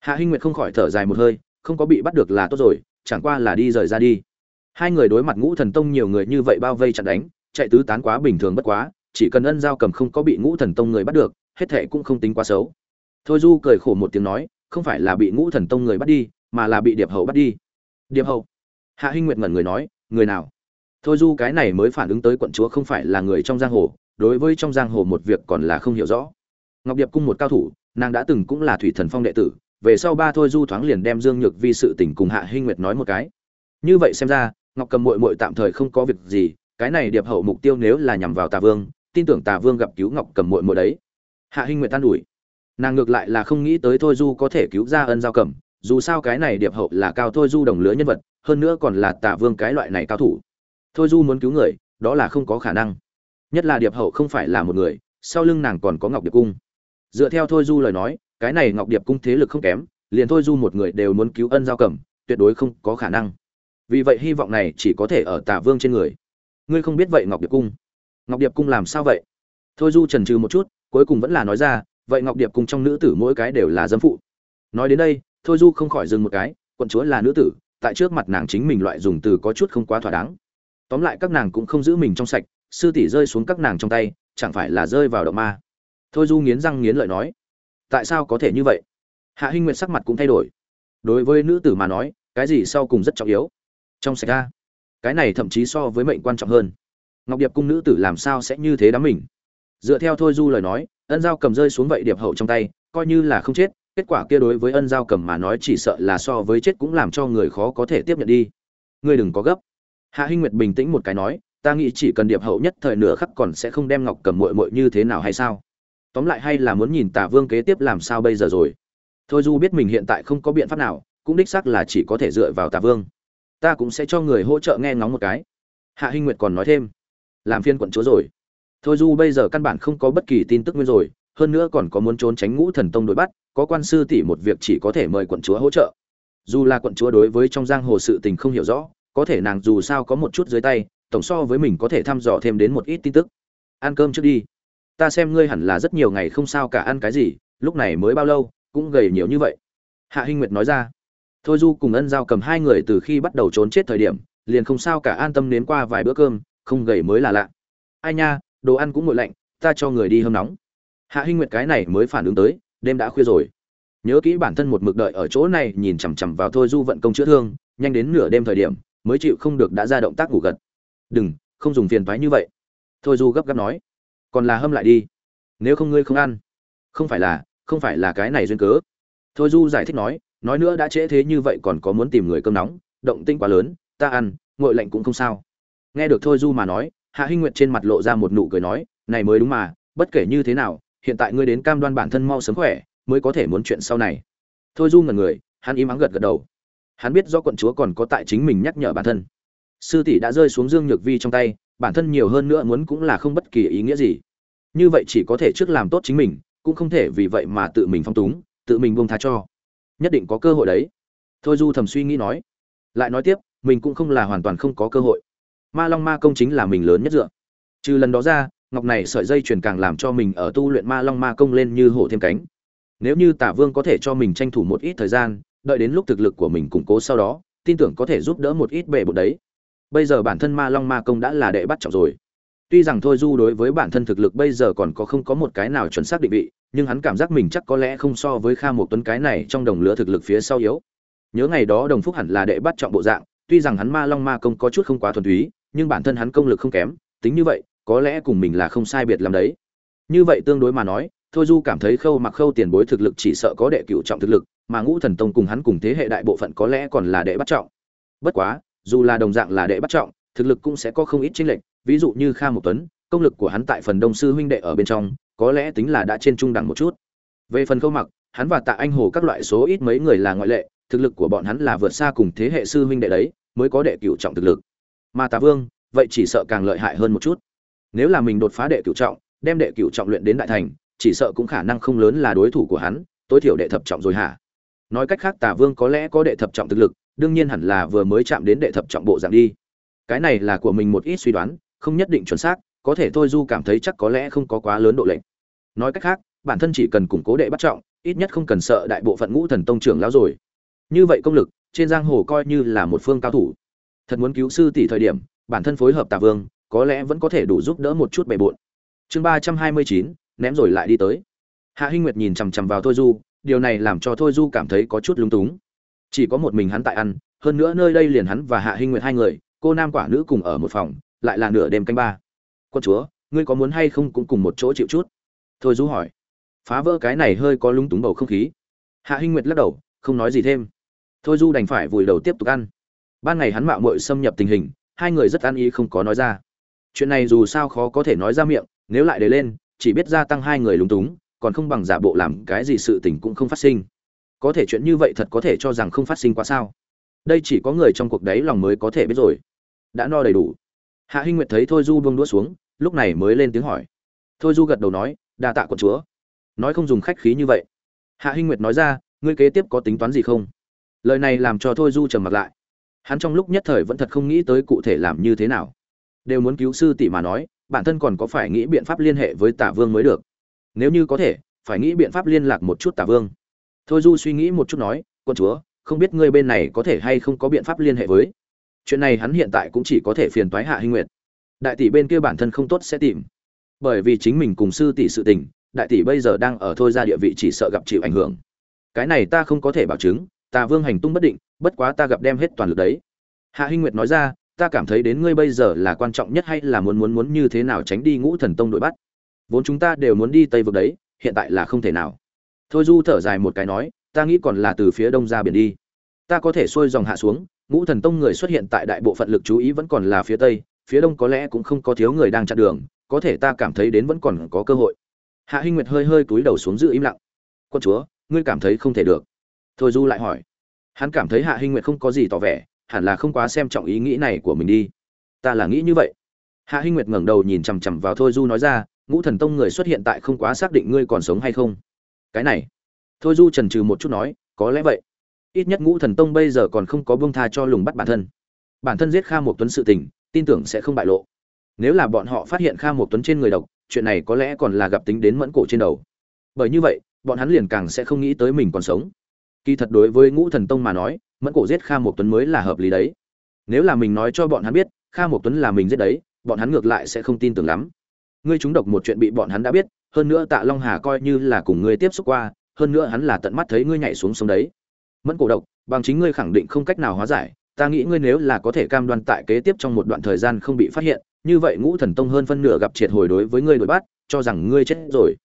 Hạ hinh nguyệt không khỏi thở dài một hơi, không có bị bắt được là tốt rồi chẳng qua là đi rời ra đi. Hai người đối mặt ngũ thần tông nhiều người như vậy bao vây chặn đánh, chạy tứ tán quá bình thường bất quá, chỉ cần ân giao cầm không có bị ngũ thần tông người bắt được, hết thệ cũng không tính quá xấu. Thôi du cười khổ một tiếng nói, không phải là bị ngũ thần tông người bắt đi, mà là bị điệp hậu bắt đi. Điệp hậu hạ hinh nguyệt ngẩn người nói, người nào? Thôi du cái này mới phản ứng tới quận chúa không phải là người trong giang hồ, đối với trong giang hồ một việc còn là không hiểu rõ. Ngọc điệp cung một cao thủ, nàng đã từng cũng là thủy thần phong đệ tử về sau ba thôi du thoáng liền đem dương nhược vi sự tình cùng hạ hinh nguyệt nói một cái. Như vậy xem ra, ngọc cầm mội mội tạm thời không có việc gì, cái này điệp hậu mục tiêu nếu là nhằm vào tà vương, tin tưởng tà vương gặp cứu ngọc cầm mội mội đấy. Hạ hinh nguyệt tan ủi. Nàng ngược lại là không nghĩ tới thôi du có thể cứu ra ân giao cầm, dù sao cái này điệp hậu là cao thôi du đồng lứa nhân vật, hơn nữa còn là tà vương cái loại này cao thủ. Thôi du muốn cứu người, đó là không có khả năng. Nhất là điệp hậu không phải là một người, sau lưng nàng còn có ngọc điệp cung. Dựa theo thôi du lời nói cái này ngọc điệp cung thế lực không kém, liền thôi du một người đều muốn cứu ân giao cầm, tuyệt đối không có khả năng. Vì vậy hy vọng này chỉ có thể ở tả vương trên người. Ngươi không biết vậy ngọc điệp cung. Ngọc điệp cung làm sao vậy? Thôi du trần trừ một chút, cuối cùng vẫn là nói ra, vậy ngọc điệp cung trong nữ tử mỗi cái đều là dâm phụ. Nói đến đây, thôi du không khỏi dừng một cái, quận chúa là nữ tử, tại trước mặt nàng chính mình loại dùng từ có chút không quá thỏa đáng. Tóm lại các nàng cũng không giữ mình trong sạch, sư tỷ rơi xuống các nàng trong tay, chẳng phải là rơi vào động ma. Thôi du nghiến răng nghiến lợi nói tại sao có thể như vậy? Hạ hinh nguyệt sắc mặt cũng thay đổi. Đối với nữ tử mà nói, cái gì sau cùng rất trọng yếu. Trong sạch ra, cái này thậm chí so với mệnh quan trọng hơn. Ngọc điệp cung nữ tử làm sao sẽ như thế đám mình? Dựa theo thôi du lời nói, ân giao cầm rơi xuống vậy điệp hậu trong tay, coi như là không chết, kết quả kia đối với ân giao cầm mà nói chỉ sợ là so với chết cũng làm cho người khó có thể tiếp nhận đi. Ngươi đừng có gấp. Hạ hinh nguyệt bình tĩnh một cái nói, ta nghĩ chỉ cần điệp hậu nhất thời nửa khắc còn sẽ không đem ngọc cầm mội mội như thế nào hay sao? Tóm lại hay là muốn nhìn tả vương kế tiếp làm sao bây giờ rồi? Thôi du biết mình hiện tại không có biện pháp nào, cũng đích xác là chỉ có thể dựa vào tả vương. Ta cũng sẽ cho người hỗ trợ nghe ngóng một cái. Hạ hinh nguyệt còn nói thêm. Làm phiên quận chúa rồi. Thôi du bây giờ căn bản không có bất kỳ tin tức nguyên rồi, hơn nữa còn có muốn trốn tránh ngũ thần tông đối bắt, có quan sư tỷ một việc chỉ có thể mời quận chúa hỗ trợ. Dù là quận chúa đối với trong giang hồ sự tình không hiểu rõ, có thể nàng dù sao có một chút dưới tay, tổng so với mình có thể thăm dò thêm đến một ít tin tức. Ăn cơm trước đi ta xem ngươi hẳn là rất nhiều ngày không sao cả ăn cái gì, lúc này mới bao lâu, cũng gầy nhiều như vậy. Hạ hinh nguyệt nói ra. Thôi du cùng ân giao cầm hai người từ khi bắt đầu trốn chết thời điểm, liền không sao cả an tâm đến qua vài bữa cơm, không gầy mới là lạ. Ai nha, đồ ăn cũng nguội lạnh, ta cho người đi hâm nóng. Hạ hinh nguyệt cái này mới phản ứng tới, đêm đã khuya rồi. Nhớ kỹ bản thân một mực đợi ở chỗ này, nhìn chằm chằm vào thôi du vận công chữa thương, nhanh đến nửa đêm thời điểm, mới chịu không được đã ra động tác ngủ gật. Đừng, không dùng phiền phái như vậy. Thôi du gấp gáp nói còn là hâm lại đi. Nếu không ngươi không ăn. Không phải là, không phải là cái này duyên cớ. Thôi du giải thích nói nói nữa đã trễ thế như vậy còn có muốn tìm người cơm nóng, động tinh quá lớn, ta ăn, ngội lạnh cũng không sao. Nghe được thôi du mà nói, hạ hinh nguyệt trên mặt lộ ra một nụ cười nói, này mới đúng mà, bất kể như thế nào, hiện tại ngươi đến cam đoan bản thân mau sớm khỏe, mới có thể muốn chuyện sau này. Thôi du ngần người, hắn im ắng gật gật đầu. Hắn biết do quận chúa còn có tại chính mình nhắc nhở bản thân. Sư tỷ đã rơi xuống dương nhược vi trong tay bản thân nhiều hơn nữa muốn cũng là không bất kỳ ý nghĩa gì. Như vậy chỉ có thể trước làm tốt chính mình, cũng không thể vì vậy mà tự mình phong túng, tự mình buông tha cho. Nhất định có cơ hội đấy. Thôi du thầm suy nghĩ nói. Lại nói tiếp, mình cũng không là hoàn toàn không có cơ hội. Ma long ma công chính là mình lớn nhất dựa. Trừ lần đó ra, ngọc này sợi dây chuyền càng làm cho mình ở tu luyện ma long ma công lên như hổ thêm cánh. Nếu như tả vương có thể cho mình tranh thủ một ít thời gian, đợi đến lúc thực lực của mình củng cố sau đó, tin tưởng có thể giúp đỡ một ít bề bột đấy bây giờ bản thân ma long ma công đã là đệ bắt trọng rồi. Tuy rằng thôi du đối với bản thân thực lực bây giờ còn có không có một cái nào chuẩn xác định vị, nhưng hắn cảm giác mình chắc có lẽ không so với kha một tuấn cái này trong đồng lứa thực lực phía sau yếu. Nhớ ngày đó đồng phúc hẳn là đệ bắt trọng bộ dạng, tuy rằng hắn ma long ma công có chút không quá thuần túy, nhưng bản thân hắn công lực không kém, tính như vậy, có lẽ cùng mình là không sai biệt làm đấy. Như vậy tương đối mà nói, thôi du cảm thấy khâu mặc khâu tiền bối thực lực chỉ sợ có đệ cựu trọng thực lực, mà ngũ thần tông cùng hắn cùng thế hệ đại bộ phận có lẽ còn là đệ bắt trọng. Bất quá dù là đồng dạng là đệ bắt trọng, thực lực cũng sẽ có không ít chênh lệch. Ví dụ như kha một tuấn, công lực của hắn tại phần đông sư huynh đệ ở bên trong, có lẽ tính là đã trên trung đẳng một chút. Về phần khâu mặc, hắn và tạ anh hồ các loại số ít mấy người là ngoại lệ, thực lực của bọn hắn là vượt xa cùng thế hệ sư huynh đệ đấy, mới có đệ cửu trọng thực lực. Mà tạ vương, vậy chỉ sợ càng lợi hại hơn một chút. Nếu là mình đột phá đệ cửu trọng, đem đệ cửu trọng luyện đến đại thành, chỉ sợ cũng khả năng không lớn là đối thủ của hắn, tối thiểu đệ thập trọng rồi hả? Nói cách khác tả vương có lẽ có đệ thập trọng thực lực đương nhiên hẳn là vừa mới chạm đến đệ thập trọng bộ dạng đi. Cái này là của mình một ít suy đoán, không nhất định chuẩn xác, có thể thôi du cảm thấy chắc có lẽ không có quá lớn độ lệnh nói cách khác, bản thân chỉ cần củng cố đệ bắt trọng, ít nhất không cần sợ đại bộ phận ngũ thần tông trưởng lão rồi. Như vậy công lực, trên giang hồ coi như là một phương cao thủ. Thật muốn cứu sư tỷ thời điểm, bản thân phối hợp tà vương, có lẽ vẫn có thể đủ giúp đỡ một chút bề bộn. Chương ba trăm hai mươi chín, ném rồi lại đi tới. Hạ hinh nguyệt nhìn chằm chằm vào thôi du, điều này làm cho thôi du cảm thấy có chút lúng túng chỉ có một mình hắn tại ăn, hơn nữa nơi đây liền hắn và hạ hinh nguyệt hai người, cô nam quả nữ cùng ở một phòng, lại là nửa đêm canh ba. Quân chúa, ngươi có muốn hay không cũng cùng một chỗ chịu chút? Thôi du hỏi. Phá vỡ cái này hơi có lúng túng bầu không khí. Hạ hinh nguyệt lắc đầu, không nói gì thêm. Thôi du đành phải vùi đầu tiếp tục ăn. Ban ngày hắn mạo muội xâm nhập tình hình, hai người rất an ý không có nói ra. Chuyện này dù sao khó có thể nói ra miệng, nếu lại để lên, chỉ biết gia tăng hai người lúng túng, còn không bằng giả bộ làm cái gì sự tình cũng không phát sinh có thể chuyện như vậy thật có thể cho rằng không phát sinh quá sao? Đây chỉ có người trong cuộc đấy lòng mới có thể biết rồi. Đã no đầy đủ. Hạ hinh nguyệt thấy thôi du buông đũa xuống, lúc này mới lên tiếng hỏi. Thôi du gật đầu nói, đa tạ quận chúa. Nói không dùng khách khí như vậy. Hạ hinh nguyệt nói ra, ngươi kế tiếp có tính toán gì không? Lời này làm cho thôi du trầm mặt lại. Hắn trong lúc nhất thời vẫn thật không nghĩ tới cụ thể làm như thế nào. Đều muốn cứu sư tỷ mà nói, bản thân còn có phải nghĩ biện pháp liên hệ với tả vương mới được. Nếu như có thể, phải nghĩ biện pháp liên lạc một chút tả vương thôi du suy nghĩ một chút nói, quân chúa, không biết ngươi bên này có thể hay không có biện pháp liên hệ với. Chuyện này hắn hiện tại cũng chỉ có thể phiền toái hạ hinh nguyệt. Đại tỷ bên kia bản thân không tốt sẽ tìm. Bởi vì chính mình cùng sư tỷ sự tình, đại tỷ bây giờ đang ở thôi ra địa vị chỉ sợ gặp chịu ảnh hưởng. Cái này ta không có thể bảo chứng, ta vương hành tung bất định, bất quá ta gặp đem hết toàn lực đấy. Hạ hinh nguyệt nói ra, ta cảm thấy đến ngươi bây giờ là quan trọng nhất hay là muốn muốn muốn như thế nào tránh đi ngũ thần tông đội bắt? Vốn chúng ta đều muốn đi tây vực đấy, hiện tại là không thể nào thôi du thở dài một cái nói, ta nghĩ còn là từ phía đông ra biển đi. Ta có thể xuôi dòng hạ xuống, ngũ thần tông người xuất hiện tại đại bộ phận lực chú ý vẫn còn là phía tây, phía đông có lẽ cũng không có thiếu người đang chặn đường, có thể ta cảm thấy đến vẫn còn có cơ hội. Hạ hinh nguyệt hơi hơi cúi đầu xuống giữ im lặng. Quân chúa, ngươi cảm thấy không thể được. Thôi du lại hỏi. Hắn cảm thấy hạ hinh nguyệt không có gì tỏ vẻ, hẳn là không quá xem trọng ý nghĩ này của mình đi. Ta là nghĩ như vậy. Hạ hinh nguyệt ngẩng đầu nhìn chằm chằm vào thôi du nói ra, ngũ thần tông người xuất hiện tại không quá xác định ngươi còn sống hay không cái này. Thôi du trần trừ một chút nói, có lẽ vậy. Ít nhất ngũ thần tông bây giờ còn không có bông tha cho lùng bắt bản thân. Bản thân giết kha một tuấn sự tình, tin tưởng sẽ không bại lộ. Nếu là bọn họ phát hiện kha một tuấn trên người độc, chuyện này có lẽ còn là gặp tính đến mẫn cổ trên đầu. Bởi như vậy, bọn hắn liền càng sẽ không nghĩ tới mình còn sống. Kỳ thật đối với ngũ thần tông mà nói, mẫn cổ giết kha một tuấn mới là hợp lý đấy. Nếu là mình nói cho bọn hắn biết, kha một tuấn là mình giết đấy, bọn hắn ngược lại sẽ không tin tưởng lắm ngươi trúng độc một chuyện bị bọn hắn đã biết, hơn nữa tạ long hà coi như là cùng ngươi tiếp xúc qua, hơn nữa hắn là tận mắt thấy ngươi nhảy xuống sông đấy. Mẫn cổ độc, bằng chính ngươi khẳng định không cách nào hóa giải, ta nghĩ ngươi nếu là có thể cam đoan tại kế tiếp trong một đoạn thời gian không bị phát hiện, như vậy ngũ thần tông hơn phân nửa gặp triệt hồi đối với ngươi đối bắt, cho rằng ngươi chết rồi.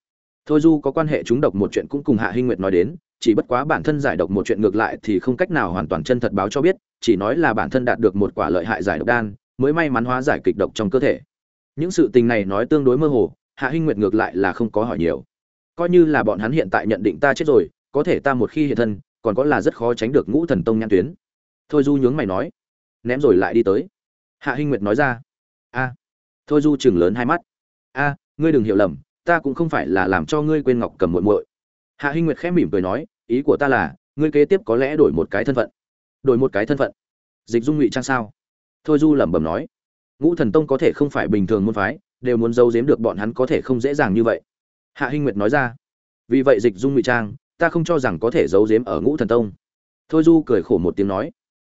Thôi du có quan hệ chúng độc một chuyện cũng cùng hạ hinh nguyệt nói đến, chỉ bất quá bản thân giải độc một chuyện ngược lại thì không cách nào hoàn toàn chân thật báo cho biết, chỉ nói là bản thân đạt được một quả lợi hại giải độc đan, mới may mắn hóa giải kịch độc trong cơ thể những sự tình này nói tương đối mơ hồ, hạ hinh nguyệt ngược lại là không có hỏi nhiều. Coi như là bọn hắn hiện tại nhận định ta chết rồi, có thể ta một khi hiện thân, còn có là rất khó tránh được ngũ thần tông nhãn tuyến. Thôi du nhướng mày nói, ném rồi lại đi tới. Hạ hinh nguyệt nói ra, a. Thôi du chừng lớn hai mắt, a, ngươi đừng hiểu lầm, ta cũng không phải là làm cho ngươi quên ngọc cầm muội muội. Hạ hinh nguyệt khẽ mỉm cười nói, ý của ta là, ngươi kế tiếp có lẽ đổi một cái thân phận. Đổi một cái thân phận? Dịch dung ngụy trang sao? Thôi du lẩm bẩm nói ngũ thần tông có thể không phải bình thường môn phái, đều muốn giấu giếm được bọn hắn có thể không dễ dàng như vậy. Hạ hinh nguyệt nói ra. Vì vậy dịch dung ngụy trang, ta không cho rằng có thể giấu giếm ở ngũ thần tông. Thôi du cười khổ một tiếng nói.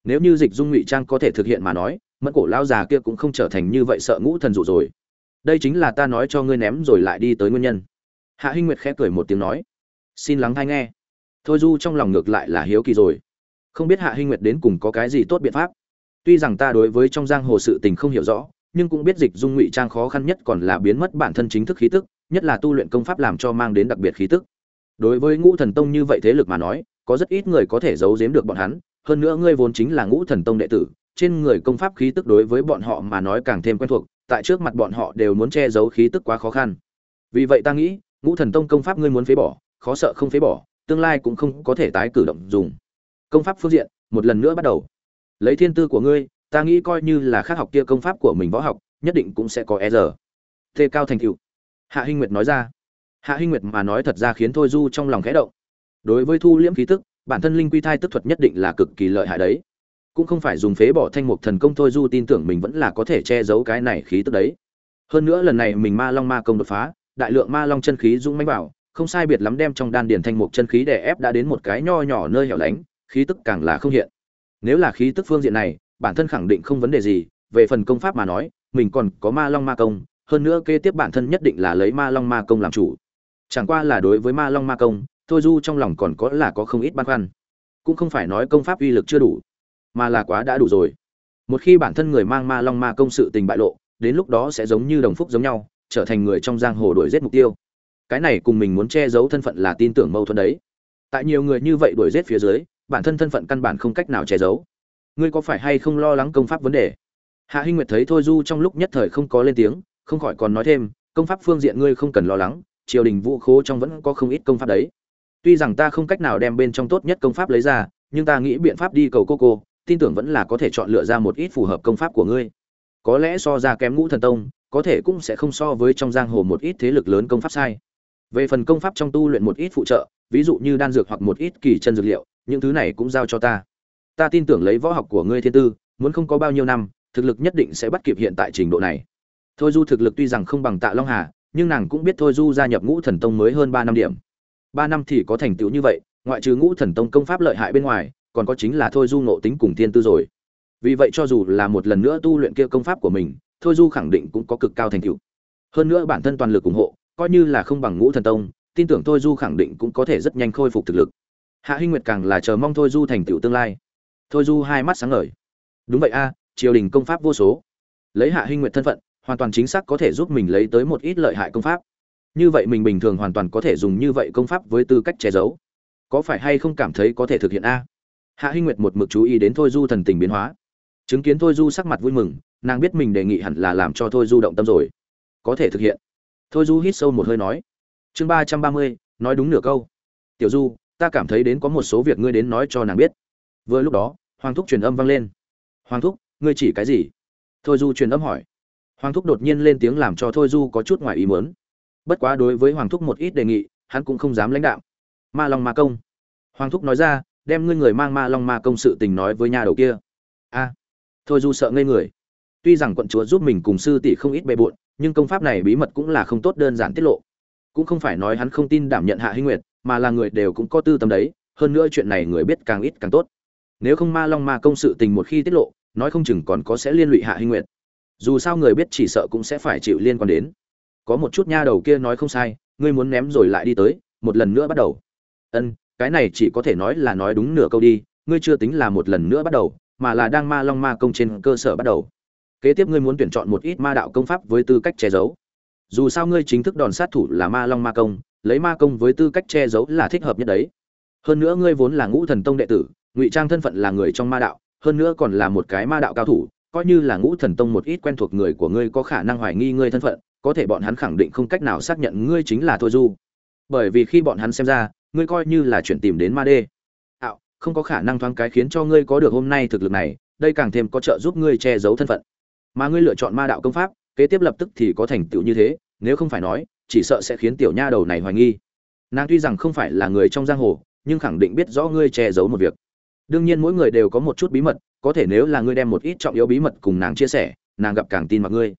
Nếu như dịch dung ngụy trang có thể thực hiện mà nói, mẫn cổ lao già kia cũng không trở thành như vậy sợ ngũ thần dụ rồi. Đây chính là ta nói cho ngươi ném rồi lại đi tới nguyên nhân. Hạ hinh nguyệt khẽ cười một tiếng nói. Xin lắng hay nghe. Thôi du trong lòng ngược lại là hiếu kỳ rồi. Không biết hạ hinh nguyệt đến cùng có cái gì tốt biện pháp tuy rằng ta đối với trong giang hồ sự tình không hiểu rõ, nhưng cũng biết dịch dung ngụy trang khó khăn nhất còn là biến mất bản thân chính thức khí tức, nhất là tu luyện công pháp làm cho mang đến đặc biệt khí tức. Đối với ngũ thần tông như vậy thế lực mà nói, có rất ít người có thể giấu giếm được bọn hắn, hơn nữa ngươi vốn chính là ngũ thần tông đệ tử, trên người công pháp khí tức đối với bọn họ mà nói càng thêm quen thuộc, tại trước mặt bọn họ đều muốn che giấu khí tức quá khó khăn. Vì vậy ta nghĩ, ngũ thần tông công pháp ngươi muốn phế bỏ, khó sợ không phế bỏ, tương lai cũng không có thể tái cử động dùng. Công pháp phương diện, một lần nữa bắt đầu lấy thiên tư của ngươi, ta nghĩ coi như là khác học kia công pháp của mình võ học, nhất định cũng sẽ có e giờ tê cao thành cựu. Hạ hinh nguyệt nói ra. Hạ hinh nguyệt mà nói thật ra khiến thôi du trong lòng khẽ động. Đối với thu liễm khí tức, bản thân linh quy thai tức thuật nhất định là cực kỳ lợi hại đấy. Cũng không phải dùng phế bỏ thanh mục thần công thôi du tin tưởng mình vẫn là có thể che giấu cái này khí tức đấy. Hơn nữa lần này mình ma long ma công đột phá, đại lượng ma long chân khí dũng mánh bảo không sai biệt lắm đem trong đan điền thanh mục chân khí đè ép đã đến một cái nho nhỏ nơi hẻo lánh, khí tức càng là không hiện nếu là khí tức phương diện này, bản thân khẳng định không vấn đề gì, về phần công pháp mà nói, mình còn có ma long ma công, hơn nữa kế tiếp bản thân nhất định là lấy ma long ma công làm chủ. Chẳng qua là đối với ma long ma công, thôi du trong lòng còn có là có không ít băn khoăn. Cũng không phải nói công pháp uy lực chưa đủ, mà là quá đã đủ rồi. Một khi bản thân người mang ma long ma công sự tình bại lộ, đến lúc đó sẽ giống như đồng phúc giống nhau, trở thành người trong giang hồ đuổi giết mục tiêu. Cái này cùng mình muốn che giấu thân phận là tin tưởng mâu thuẫn đấy. Tại nhiều người như vậy đuổi giết phía dưới bản thân thân phận căn bản không cách nào che giấu. Ngươi có phải hay không lo lắng công pháp vấn đề? Hạ hinh nguyệt thấy thôi du trong lúc nhất thời không có lên tiếng, không khỏi còn nói thêm, công pháp phương diện ngươi không cần lo lắng, triều đình vũ khố trong vẫn có không ít công pháp đấy. Tuy rằng ta không cách nào đem bên trong tốt nhất công pháp lấy ra, nhưng ta nghĩ biện pháp đi cầu cô cô, tin tưởng vẫn là có thể chọn lựa ra một ít phù hợp công pháp của ngươi. Có lẽ so ra kém ngũ thần tông, có thể cũng sẽ không so với trong giang hồ một ít thế lực lớn công pháp sai về phần công pháp trong tu luyện một ít phụ trợ, ví dụ như đan dược hoặc một ít kỳ chân dược liệu, những thứ này cũng giao cho ta. Ta tin tưởng lấy võ học của ngươi thiên tư, muốn không có bao nhiêu năm, thực lực nhất định sẽ bắt kịp hiện tại trình độ này. Thôi du thực lực tuy rằng không bằng tạ long hà, nhưng nàng cũng biết thôi du gia nhập ngũ thần tông mới hơn ba năm điểm. Ba năm thì có thành tựu như vậy, ngoại trừ ngũ thần tông công pháp lợi hại bên ngoài, còn có chính là thôi du ngộ tính cùng thiên tư rồi. Vì vậy cho dù là một lần nữa tu luyện kia công pháp của mình, thôi du khẳng định cũng có cực cao thành tựu. Hơn nữa bản thân toàn lực ủng hộ coi như là không bằng ngũ thần tông, tin tưởng thôi du khẳng định cũng có thể rất nhanh khôi phục thực lực. Hạ hinh nguyệt càng là chờ mong thôi du thành tựu tương lai. Thôi du hai mắt sáng ngời. Đúng vậy a, triều đình công pháp vô số. Lấy hạ hinh nguyệt thân phận, hoàn toàn chính xác có thể giúp mình lấy tới một ít lợi hại công pháp. Như vậy mình bình thường hoàn toàn có thể dùng như vậy công pháp với tư cách che giấu. Có phải hay không cảm thấy có thể thực hiện a? Hạ hinh nguyệt một mực chú ý đến thôi du thần tình biến hóa. Chứng kiến thôi du sắc mặt vui mừng, nàng biết mình đề nghị hẳn là làm cho thôi du động tâm rồi. Có thể thực hiện thôi du hít sâu một hơi nói. Chương ba trăm ba mươi, nói đúng nửa câu. Tiểu du, ta cảm thấy đến có một số việc ngươi đến nói cho nàng biết. Vừa lúc đó, hoàng thúc truyền âm vang lên. Hoàng thúc, ngươi chỉ cái gì? Thôi du truyền âm hỏi. Hoàng thúc đột nhiên lên tiếng làm cho thôi du có chút ngoài ý muốn. Bất quá đối với hoàng thúc một ít đề nghị, hắn cũng không dám lãnh đạo ma long ma công. Hoàng thúc nói ra, đem ngươi người mang ma long ma công sự tình nói với nhà đầu kia. A. Thôi du sợ ngây người tuy rằng quận chúa giúp mình cùng sư tỷ không ít bề bộn, nhưng công pháp này bí mật cũng là không tốt đơn giản tiết lộ. Cũng không phải nói hắn không tin đảm nhận hạ hinh nguyệt, mà là người đều cũng có tư tâm đấy, hơn nữa chuyện này người biết càng ít càng tốt. Nếu không ma long ma công sự tình một khi tiết lộ, nói không chừng còn có sẽ liên lụy hạ hinh nguyệt. Dù sao người biết chỉ sợ cũng sẽ phải chịu liên quan đến. Có một chút nha đầu kia nói không sai, ngươi muốn ném rồi lại đi tới, một lần nữa bắt đầu. Ân, cái này chỉ có thể nói là nói đúng nửa câu đi, ngươi chưa tính là một lần nữa bắt đầu, mà là đang ma long ma công trên cơ sở bắt đầu kế tiếp ngươi muốn tuyển chọn một ít ma đạo công pháp với tư cách che giấu. Dù sao ngươi chính thức đòn sát thủ là ma long ma công, lấy ma công với tư cách che giấu là thích hợp nhất đấy. Hơn nữa ngươi vốn là ngũ thần tông đệ tử, ngụy trang thân phận là người trong ma đạo, hơn nữa còn là một cái ma đạo cao thủ, coi như là ngũ thần tông một ít quen thuộc người của ngươi có khả năng hoài nghi ngươi thân phận, có thể bọn hắn khẳng định không cách nào xác nhận ngươi chính là thôi du. Bởi vì khi bọn hắn xem ra, ngươi coi như là chuyện tìm đến ma đê. Ạo không có khả năng thoáng cái khiến cho ngươi có được hôm nay thực lực này, đây càng thêm có trợ giúp ngươi che giấu thân phận mà ngươi lựa chọn ma đạo công pháp, kế tiếp lập tức thì có thành tựu như thế, nếu không phải nói, chỉ sợ sẽ khiến tiểu nha đầu này hoài nghi. Nàng tuy rằng không phải là người trong giang hồ, nhưng khẳng định biết rõ ngươi che giấu một việc. Đương nhiên mỗi người đều có một chút bí mật, có thể nếu là ngươi đem một ít trọng yếu bí mật cùng nàng chia sẻ, nàng gặp càng tin mặc ngươi.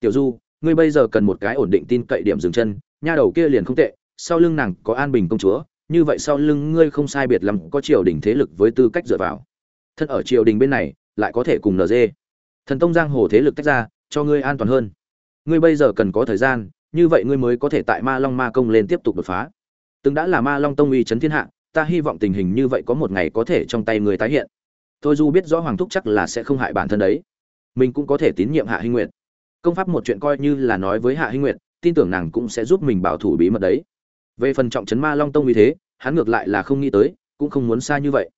Tiểu du, ngươi bây giờ cần một cái ổn định tin cậy điểm dừng chân, nha đầu kia liền không tệ, sau lưng nàng có an bình công chúa, như vậy sau lưng ngươi không sai biệt lắm có triều đình thế lực với tư cách dựa vào. Thân ở triều đình bên này, lại có thể cùng nd thần tông giang hồ thế lực tách ra, cho ngươi an toàn hơn. Ngươi bây giờ cần có thời gian, như vậy ngươi mới có thể tại ma long ma công lên tiếp tục đột phá. Từng đã là ma long tông uy chấn thiên hạ, ta hy vọng tình hình như vậy có một ngày có thể trong tay người tái hiện. Tôi du biết rõ hoàng thúc chắc là sẽ không hại bản thân đấy. Mình cũng có thể tín nhiệm hạ hinh nguyệt. Công pháp một chuyện coi như là nói với hạ hinh nguyệt, tin tưởng nàng cũng sẽ giúp mình bảo thủ bí mật đấy. Về phần trọng trấn ma long tông uy thế, hắn ngược lại là không nghĩ tới, cũng không muốn xa như vậy.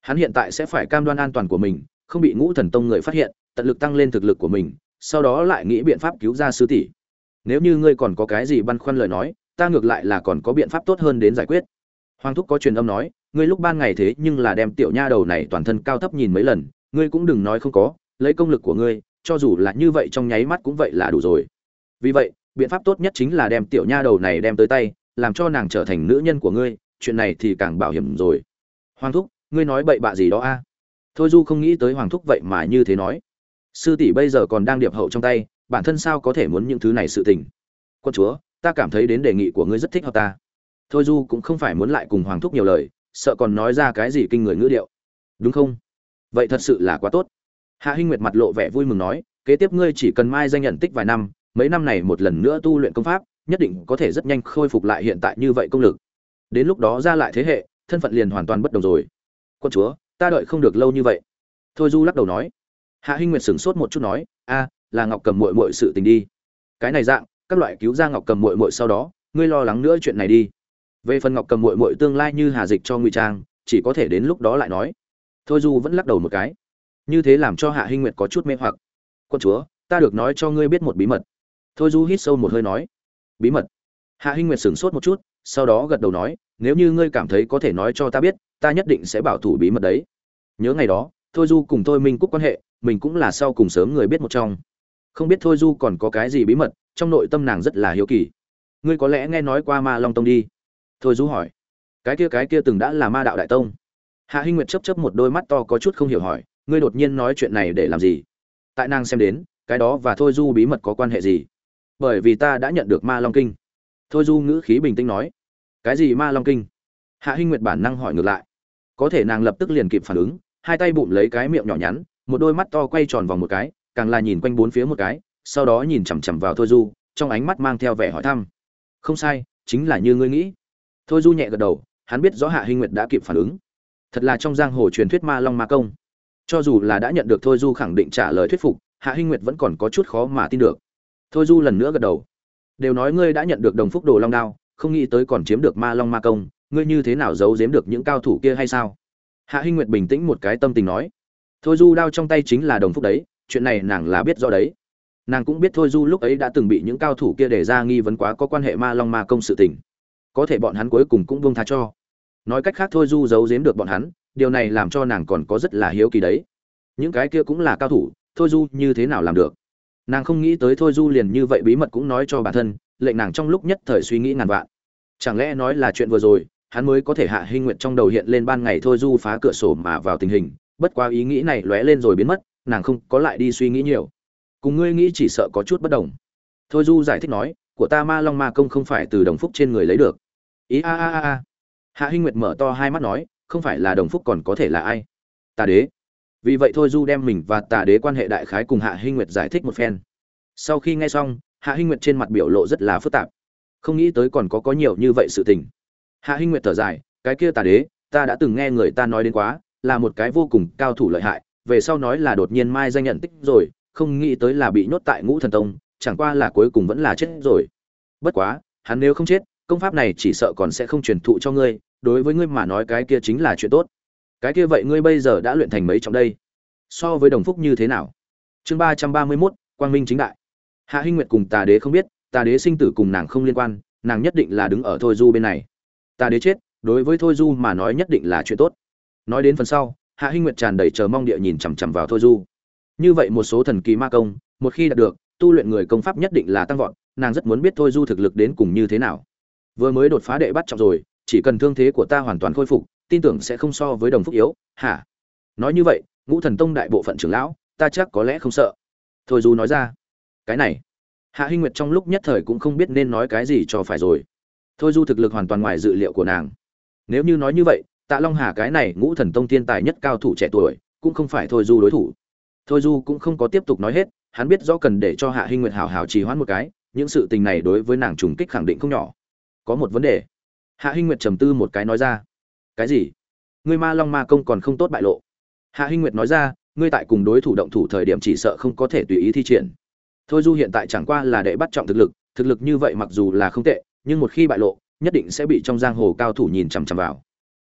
Hắn hiện tại sẽ phải cam đoan an toàn của mình không bị ngũ thần tông người phát hiện, tận lực tăng lên thực lực của mình, sau đó lại nghĩ biện pháp cứu ra sư tỷ. Nếu như ngươi còn có cái gì băn khoăn lời nói, ta ngược lại là còn có biện pháp tốt hơn đến giải quyết. Hoàng thúc có truyền âm nói, ngươi lúc ban ngày thế nhưng là đem tiểu nha đầu này toàn thân cao thấp nhìn mấy lần, ngươi cũng đừng nói không có, lấy công lực của ngươi, cho dù là như vậy trong nháy mắt cũng vậy là đủ rồi. Vì vậy, biện pháp tốt nhất chính là đem tiểu nha đầu này đem tới tay, làm cho nàng trở thành nữ nhân của ngươi, chuyện này thì càng bảo hiểm rồi. Hoàng thúc, ngươi nói bậy bạ gì đó a? Thôi du không nghĩ tới hoàng thúc vậy mà như thế nói. Sư tỷ bây giờ còn đang điệp hậu trong tay, bản thân sao có thể muốn những thứ này sự tình? Quân chúa, ta cảm thấy đến đề nghị của ngươi rất thích hợp ta. Thôi du cũng không phải muốn lại cùng hoàng thúc nhiều lời, sợ còn nói ra cái gì kinh người ngữ điệu. Đúng không? Vậy thật sự là quá tốt. Hạ hinh nguyệt mặt lộ vẻ vui mừng nói, kế tiếp ngươi chỉ cần mai danh nhận tích vài năm, mấy năm này một lần nữa tu luyện công pháp, nhất định có thể rất nhanh khôi phục lại hiện tại như vậy công lực. Đến lúc đó ra lại thế hệ, thân phận liền hoàn toàn bất đồng rồi. Quân chúa ta đợi không được lâu như vậy. Thôi du lắc đầu nói. Hạ hinh nguyệt sửng sốt một chút nói, a, là ngọc cầm mội mội sự tình đi. Cái này dạng, các loại cứu ra ngọc cầm mội mội sau đó, ngươi lo lắng nữa chuyện này đi. Về phần ngọc cầm mội mội tương lai như hà dịch cho ngụy trang, chỉ có thể đến lúc đó lại nói. Thôi du vẫn lắc đầu một cái. Như thế làm cho hạ hinh nguyệt có chút mê hoặc. Quân chúa, ta được nói cho ngươi biết một bí mật. Thôi du hít sâu một hơi nói. Bí mật? Hạ hinh nguyệt sửng sốt một chút, sau đó gật đầu nói nếu như ngươi cảm thấy có thể nói cho ta biết, ta nhất định sẽ bảo thủ bí mật đấy. Nhớ ngày đó, thôi du cùng thôi minh cúc quan hệ, mình cũng là sau cùng sớm người biết một trong. Không biết thôi du còn có cái gì bí mật, trong nội tâm nàng rất là hiếu kỳ. Ngươi có lẽ nghe nói qua ma long tông đi. Thôi du hỏi. Cái kia cái kia từng đã là ma đạo đại tông. Hạ hinh nguyệt chấp chấp một đôi mắt to có chút không hiểu hỏi, ngươi đột nhiên nói chuyện này để làm gì? Tại nàng xem đến, cái đó và thôi du bí mật có quan hệ gì? Bởi vì ta đã nhận được ma long kinh. Thôi du ngữ khí bình tĩnh nói cái gì ma long kinh? Hạ hinh nguyệt bản năng hỏi ngược lại. Có thể nàng lập tức liền kịp phản ứng, hai tay bụng lấy cái miệng nhỏ nhắn, một đôi mắt to quay tròn vòng một cái, càng là nhìn quanh bốn phía một cái, sau đó nhìn chằm chằm vào thôi du, trong ánh mắt mang theo vẻ hỏi thăm. Không sai, chính là như ngươi nghĩ. Thôi du nhẹ gật đầu, hắn biết rõ hạ hinh nguyệt đã kịp phản ứng. Thật là trong giang hồ truyền thuyết ma long ma công. Cho dù là đã nhận được thôi du khẳng định trả lời thuyết phục, hạ hinh nguyệt vẫn còn có chút khó mà tin được. Thôi du lần nữa gật đầu. Đều nói ngươi đã nhận được đồng phúc đồ long đao không nghĩ tới còn chiếm được ma long ma công, ngươi như thế nào giấu giếm được những cao thủ kia hay sao? Hạ hinh nguyệt bình tĩnh một cái tâm tình nói. Thôi du đao trong tay chính là đồng phúc đấy, chuyện này nàng là biết rõ đấy. Nàng cũng biết thôi du lúc ấy đã từng bị những cao thủ kia để ra nghi vấn quá có quan hệ ma long ma công sự tình. Có thể bọn hắn cuối cùng cũng buông tha cho. Nói cách khác thôi du giấu giếm được bọn hắn, điều này làm cho nàng còn có rất là hiếu kỳ đấy. Những cái kia cũng là cao thủ, thôi du như thế nào làm được? Nàng không nghĩ tới thôi du liền như vậy bí mật cũng nói cho bản thân, lệnh nàng trong lúc nhất thời suy nghĩ ngàn vạn chẳng lẽ nói là chuyện vừa rồi, hắn mới có thể hạ hinh nguyện trong đầu hiện lên ban ngày thôi du phá cửa sổ mà vào tình hình, bất quá ý nghĩ này lóe lên rồi biến mất, nàng không có lại đi suy nghĩ nhiều. Cùng ngươi nghĩ chỉ sợ có chút bất đồng. Thôi du giải thích nói, của ta ma long ma công không phải từ đồng phúc trên người lấy được. Ý a a a a. Hạ hinh nguyệt mở to hai mắt nói, không phải là đồng phúc còn có thể là ai? Tà đế. Vì vậy thôi du đem mình và tà đế quan hệ đại khái cùng hạ hinh nguyệt giải thích một phen. Sau khi nghe xong, hạ hinh nguyệt trên mặt biểu lộ rất là phức tạp không nghĩ tới còn có có nhiều như vậy sự tình. Hạ hinh nguyệt thở dài, cái kia tà đế, ta đã từng nghe người ta nói đến quá, là một cái vô cùng cao thủ lợi hại, về sau nói là đột nhiên mai danh nhận tích rồi, không nghĩ tới là bị nhốt tại ngũ thần tông, chẳng qua là cuối cùng vẫn là chết rồi. Bất quá, hắn nếu không chết, công pháp này chỉ sợ còn sẽ không truyền thụ cho ngươi, đối với ngươi mà nói cái kia chính là chuyện tốt. Cái kia vậy ngươi bây giờ đã luyện thành mấy trong đây? So với đồng phúc như thế nào? Chương ba trăm ba mươi mốt, quang minh chính đại. Hạ hinh nguyệt cùng tà đế không biết tà đế sinh tử cùng nàng không liên quan, nàng nhất định là đứng ở thôi du bên này. Tà đế chết, đối với thôi du mà nói nhất định là chuyện tốt. Nói đến phần sau, hạ hinh nguyệt tràn đầy chờ mong địa nhìn chằm chằm vào thôi du. Như vậy một số thần kỳ ma công, một khi đạt được, tu luyện người công pháp nhất định là tăng vọt, nàng rất muốn biết thôi du thực lực đến cùng như thế nào. Vừa mới đột phá đệ bắt trọng rồi, chỉ cần thương thế của ta hoàn toàn khôi phục, tin tưởng sẽ không so với đồng phúc yếu, hả? Nói như vậy, ngũ thần tông đại bộ phận trưởng lão, ta chắc có lẽ không sợ. Thôi du nói ra, cái này hạ hinh nguyệt trong lúc nhất thời cũng không biết nên nói cái gì cho phải rồi. Thôi du thực lực hoàn toàn ngoài dự liệu của nàng. Nếu như nói như vậy, tạ long hà cái này ngũ thần tông thiên tài nhất cao thủ trẻ tuổi, cũng không phải thôi du đối thủ. Thôi du cũng không có tiếp tục nói hết, hắn biết rõ cần để cho hạ hinh nguyệt hào hào trì hoãn một cái, những sự tình này đối với nàng trùng kích khẳng định không nhỏ. Có một vấn đề. Hạ hinh nguyệt trầm tư một cái nói ra. Cái gì? Ngươi ma long ma công còn không tốt bại lộ. Hạ hinh nguyệt nói ra, ngươi tại cùng đối thủ động thủ thời điểm chỉ sợ không có thể tùy ý thi triển thôi du hiện tại chẳng qua là đệ bắt trọng thực lực thực lực như vậy mặc dù là không tệ, nhưng một khi bại lộ, nhất định sẽ bị trong giang hồ cao thủ nhìn chằm chằm vào.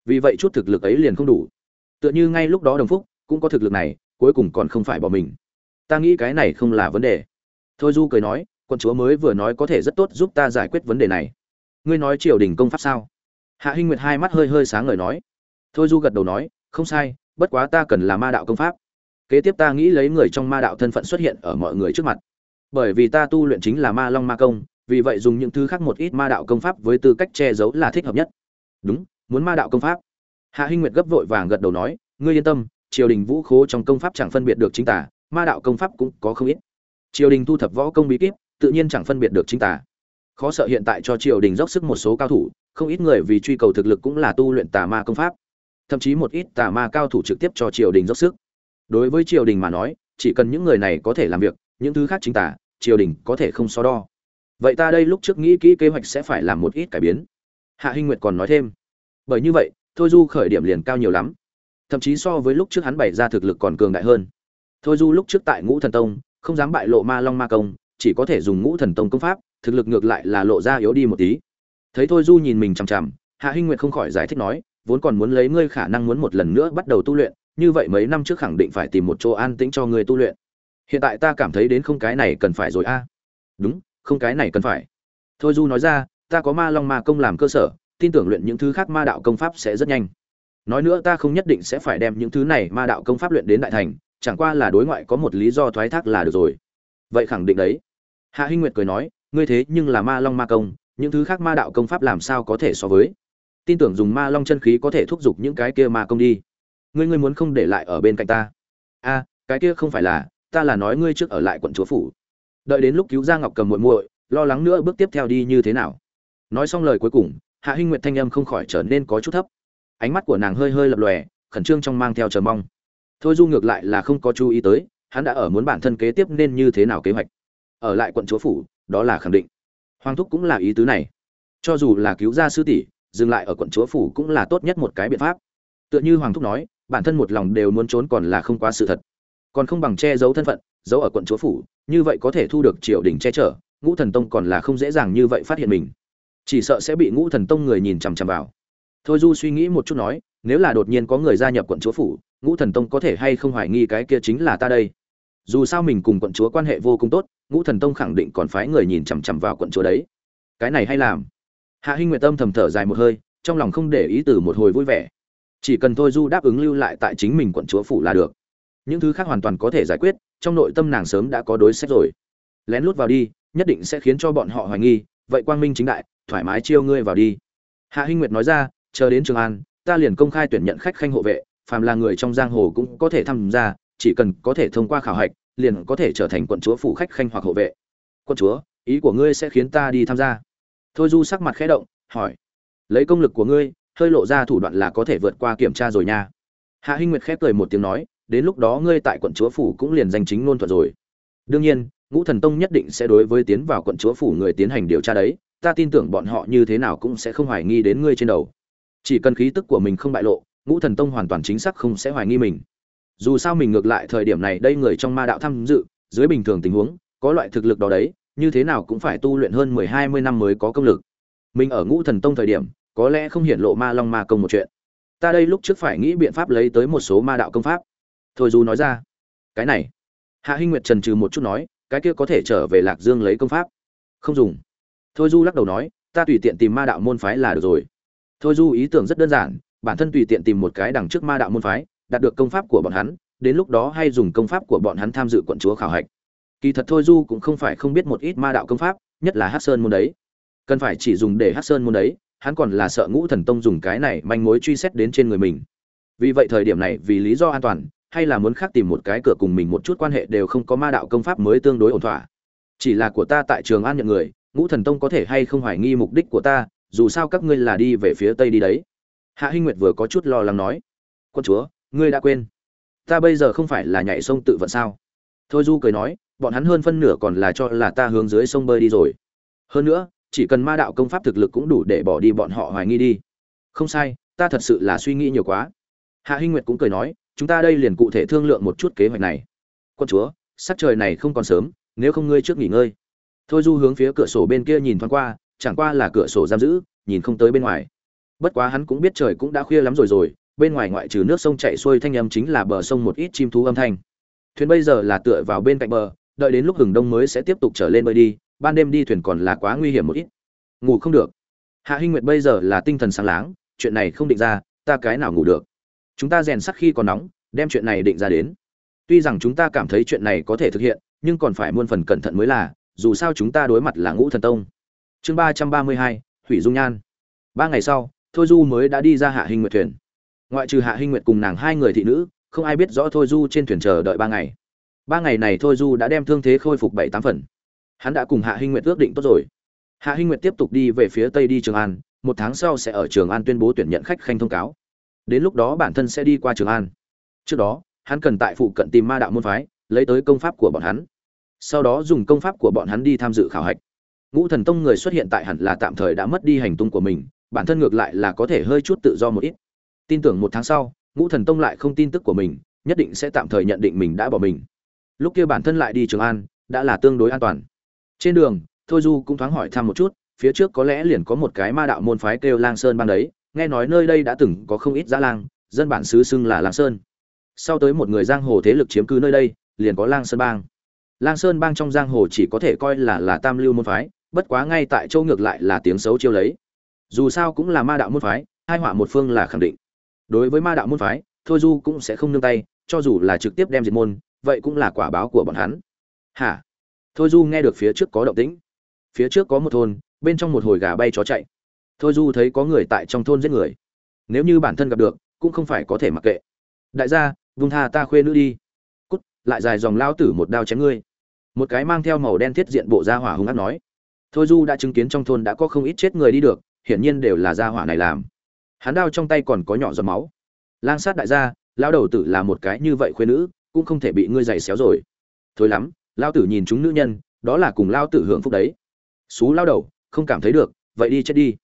Vì vậy chút thực lực ấy liền không đủ. Tựa như ngay lúc đó đồng phúc, cũng có thực lực này, cuối cùng còn không phải bỏ mình. Ta nghĩ cái này không là vấn đề. Thôi du cười nói con chúa mới vừa nói có thể rất tốt giúp ta giải quyết vấn đề này. Ngươi nói triều đình công pháp sao? Hạ hinh nguyệt hai mắt hơi hơi sáng ngời nói. Thôi du gật đầu nói, không sai, bất quá ta cần là ma đạo công pháp. Kế tiếp ta nghĩ lấy người trong ma đạo thân phận xuất hiện ở mọi người trước mặt bởi vì ta tu luyện chính là ma long ma công, vì vậy dùng những thứ khác một ít ma đạo công pháp với tư cách che giấu là thích hợp nhất. Đúng, muốn ma đạo công pháp. Hạ hinh nguyệt gấp vội vàng gật đầu nói, ngươi yên tâm, triều đình vũ khố trong công pháp chẳng phân biệt được chính tả ma đạo công pháp cũng có không ít. Triều đình thu thập võ công bí kíp, tự nhiên chẳng phân biệt được chính tả khó sợ hiện tại cho triều đình dốc sức một số cao thủ, không ít người vì truy cầu thực lực cũng là tu luyện tà ma công pháp. Thậm chí một ít tà ma cao thủ trực tiếp cho triều đình dốc sức. Đối với triều đình mà nói, chỉ cần những người này có thể làm việc, những thứ khác chính tả triều đình có thể không so đo. Vậy ta đây lúc trước nghĩ kỹ kế hoạch sẽ phải làm một ít cải biến. Hạ hinh nguyệt còn nói thêm. Bởi như vậy, thôi du khởi điểm liền cao nhiều lắm. Thậm chí so với lúc trước hắn bày ra thực lực còn cường đại hơn. Thôi du lúc trước tại ngũ thần tông, không dám bại lộ ma long ma công, chỉ có thể dùng ngũ thần tông công pháp, thực lực ngược lại là lộ ra yếu đi một tí. Thấy thôi du nhìn mình chằm chằm, hạ hinh nguyệt không khỏi giải thích nói, vốn còn muốn lấy ngươi khả năng muốn một lần nữa bắt đầu tu luyện, như vậy mấy năm trước khẳng định phải tìm một chỗ an tĩnh cho ngươi tu luyện hiện tại ta cảm thấy đến không cái này cần phải rồi a. Đúng, không cái này cần phải. Thôi du nói ra, ta có ma long ma công làm cơ sở, tin tưởng luyện những thứ khác ma đạo công pháp sẽ rất nhanh. Nói nữa ta không nhất định sẽ phải đem những thứ này ma đạo công pháp luyện đến đại thành, chẳng qua là đối ngoại có một lý do thoái thác là được rồi. Vậy khẳng định đấy. Hạ hinh nguyệt cười nói, ngươi thế nhưng là ma long ma công, những thứ khác ma đạo công pháp làm sao có thể so với? Tin tưởng dùng ma long chân khí có thể thúc giục những cái kia ma công đi. Ngươi ngươi muốn không để lại ở bên cạnh ta? A, cái kia không phải là ta là nói ngươi trước ở lại quận chúa phủ. Đợi đến lúc cứu ra ngọc cầm muội muội, lo lắng nữa bước tiếp theo đi như thế nào. Nói xong lời cuối cùng, hạ hinh nguyệt thanh âm không khỏi trở nên có chút thấp. Ánh mắt của nàng hơi hơi lập lòe, khẩn trương trong mang theo chờ mong. Thôi du ngược lại là không có chú ý tới, hắn đã ở muốn bản thân kế tiếp nên như thế nào kế hoạch. Ở lại quận chúa phủ, đó là khẳng định. Hoàng thúc cũng là ý tứ này. Cho dù là cứu gia sư tỷ, dừng lại ở quận chúa phủ cũng là tốt nhất một cái biện pháp. Tựa như hoàng thúc nói, bản thân một lòng đều muốn trốn còn là không quá sự thật còn không bằng che giấu thân phận, giấu ở quận chúa phủ, như vậy có thể thu được triều đình che chở, ngũ thần tông còn là không dễ dàng như vậy phát hiện mình. Chỉ sợ sẽ bị ngũ thần tông người nhìn chằm chằm vào. Thôi du suy nghĩ một chút nói, nếu là đột nhiên có người gia nhập quận chúa phủ, ngũ thần tông có thể hay không hoài nghi cái kia chính là ta đây? Dù sao mình cùng quận chúa quan hệ vô cùng tốt, ngũ thần tông khẳng định còn phái người nhìn chằm chằm vào quận chúa đấy. Cái này hay làm. Hạ hinh nguyệt tâm thầm thở dài một hơi, trong lòng không để ý từ một hồi vui vẻ. Chỉ cần thôi du đáp ứng lưu lại tại chính mình quận chúa phủ là được những thứ khác hoàn toàn có thể giải quyết, trong nội tâm nàng sớm đã có đối sách rồi. Lén lút vào đi, nhất định sẽ khiến cho bọn họ hoài nghi, vậy quang minh chính đại, thoải mái chiêu ngươi vào đi. Hạ hinh nguyệt nói ra, chờ đến trường an, ta liền công khai tuyển nhận khách khanh hộ vệ, phàm là người trong giang hồ cũng có thể tham gia, chỉ cần có thể thông qua khảo hạch, liền có thể trở thành quận chúa phủ khách khanh hoặc hộ vệ. Quận chúa, ý của ngươi sẽ khiến ta đi tham gia. Thôi du sắc mặt khẽ động, hỏi, lấy công lực của ngươi, hơi lộ ra thủ đoạn là có thể vượt qua kiểm tra rồi nha. Hạ hinh nguyệt khép cười một tiếng nói đến lúc đó ngươi tại quận chúa phủ cũng liền danh chính ngôn thuận rồi. Đương nhiên, ngũ thần tông nhất định sẽ đối với tiến vào quận chúa phủ người tiến hành điều tra đấy, ta tin tưởng bọn họ như thế nào cũng sẽ không hoài nghi đến ngươi trên đầu. Chỉ cần khí tức của mình không bại lộ, ngũ thần tông hoàn toàn chính xác không sẽ hoài nghi mình. Dù sao mình ngược lại thời điểm này đây người trong ma đạo tham dự, dưới bình thường tình huống, có loại thực lực đó đấy, như thế nào cũng phải tu luyện hơn mười hai mươi năm mới có công lực. Mình ở ngũ thần tông thời điểm, có lẽ không hiển lộ ma long ma công một chuyện. Ta đây lúc trước phải nghĩ biện pháp lấy tới một số ma đạo công pháp thôi du nói ra. Cái này. Hạ hinh nguyệt trần trừ một chút nói, cái kia có thể trở về lạc dương lấy công pháp. Không dùng. Thôi du lắc đầu nói, ta tùy tiện tìm ma đạo môn phái là được rồi. Thôi du ý tưởng rất đơn giản, bản thân tùy tiện tìm một cái đằng trước ma đạo môn phái, đạt được công pháp của bọn hắn, đến lúc đó hay dùng công pháp của bọn hắn tham dự quận chúa khảo hạch. Kỳ thật thôi du cũng không phải không biết một ít ma đạo công pháp, nhất là hát sơn môn đấy. Cần phải chỉ dùng để hát sơn môn đấy, hắn còn là sợ ngũ thần tông dùng cái này manh mối truy xét đến trên người mình. Vì vậy thời điểm này vì lý do an toàn hay là muốn khác tìm một cái cửa cùng mình một chút quan hệ đều không có ma đạo công pháp mới tương đối ổn thỏa. Chỉ là của ta tại trường an nhận người, ngũ thần tông có thể hay không hoài nghi mục đích của ta, dù sao các ngươi là đi về phía tây đi đấy. Hạ hinh nguyệt vừa có chút lo lắng nói, quân chúa, ngươi đã quên. Ta bây giờ không phải là nhảy sông tự vận sao? Thôi du cười nói, bọn hắn hơn phân nửa còn là cho là ta hướng dưới sông bơi đi rồi. Hơn nữa, chỉ cần ma đạo công pháp thực lực cũng đủ để bỏ đi bọn họ hoài nghi đi. Không sai, ta thật sự là suy nghĩ nhiều quá. Hạ hinh nguyệt cũng cười nói chúng ta đây liền cụ thể thương lượng một chút kế hoạch này. Quân chúa, sắc trời này không còn sớm, nếu không ngươi trước nghỉ ngơi. Thôi du hướng phía cửa sổ bên kia nhìn thoáng qua, chẳng qua là cửa sổ giam giữ, nhìn không tới bên ngoài. Bất quá hắn cũng biết trời cũng đã khuya lắm rồi rồi, bên ngoài ngoại trừ nước sông chảy xuôi thanh âm chính là bờ sông một ít chim thú âm thanh. Thuyền bây giờ là tựa vào bên cạnh bờ, đợi đến lúc hừng đông mới sẽ tiếp tục trở lên bơi đi, ban đêm đi thuyền còn là quá nguy hiểm một ít. Ngủ không được. Hạ hinh nguyệt bây giờ là tinh thần sáng láng, chuyện này không định ra, ta cái nào ngủ được? Chúng ta rèn sắc khi còn nóng, đem chuyện này định ra đến. Tuy rằng chúng ta cảm thấy chuyện này có thể thực hiện, nhưng còn phải muôn phần cẩn thận mới là, dù sao chúng ta đối mặt là ngũ thần tông. Chương ba trăm ba mươi hai, hủy dung nhan. Ba ngày sau, thôi du mới đã đi ra hạ hình nguyệt thuyền. Ngoại trừ hạ hình nguyệt cùng nàng hai người thị nữ, không ai biết rõ thôi du trên thuyền chờ đợi ba ngày. Ba ngày này thôi du đã đem thương thế khôi phục bảy tám phần. Hắn đã cùng hạ hình nguyệt ước định tốt rồi. Hạ hình nguyệt tiếp tục đi về phía tây đi trường an, một tháng sau sẽ ở trường an tuyên bố tuyển nhận khách khanh thông cáo đến lúc đó bản thân sẽ đi qua trường an. Trước đó, hắn cần tại phụ cận tìm ma đạo môn phái, lấy tới công pháp của bọn hắn. Sau đó dùng công pháp của bọn hắn đi tham dự khảo hạch. Ngũ thần tông người xuất hiện tại hẳn là tạm thời đã mất đi hành tung của mình, bản thân ngược lại là có thể hơi chút tự do một ít. Tin tưởng một tháng sau, ngũ thần tông lại không tin tức của mình, nhất định sẽ tạm thời nhận định mình đã bỏ mình. Lúc kia bản thân lại đi trường an, đã là tương đối an toàn. Trên đường, thôi du cũng thoáng hỏi thăm một chút, phía trước có lẽ liền có một cái ma đạo môn phái kêu lang sơn ban đấy nghe nói nơi đây đã từng có không ít dã lang, dân bản xứ xưng là lang sơn. Sau tới một người giang hồ thế lực chiếm cứ nơi đây, liền có lang sơn bang. Lang sơn bang trong giang hồ chỉ có thể coi là là tam lưu môn phái, bất quá ngay tại châu ngược lại là tiếng xấu chiêu lấy. Dù sao cũng là ma đạo môn phái, hai họa một phương là khẳng định. Đối với ma đạo môn phái, thôi du cũng sẽ không nương tay, cho dù là trực tiếp đem diệt môn, vậy cũng là quả báo của bọn hắn. Hả? Thôi du nghe được phía trước có động tĩnh. Phía trước có một thôn, bên trong một hồi gà bay chó chạy thôi du thấy có người tại trong thôn giết người. Nếu như bản thân gặp được, cũng không phải có thể mặc kệ. Đại gia, vung tha ta khuê nữ đi. Cút, lại dài dòng lao tử một đao chém ngươi. Một cái mang theo màu đen thiết diện bộ gia hỏa hung ác nói. Thôi du đã chứng kiến trong thôn đã có không ít chết người đi được, hiển nhiên đều là gia hỏa này làm. Hắn đao trong tay còn có nhỏ giọt máu. Lang sát đại gia, lao đầu tử là một cái như vậy khuê nữ, cũng không thể bị ngươi giày xéo rồi. Thôi lắm, lao tử nhìn chúng nữ nhân, đó là cùng lao tử hưởng phúc đấy. Xú lao đầu, không cảm thấy được, vậy đi chết đi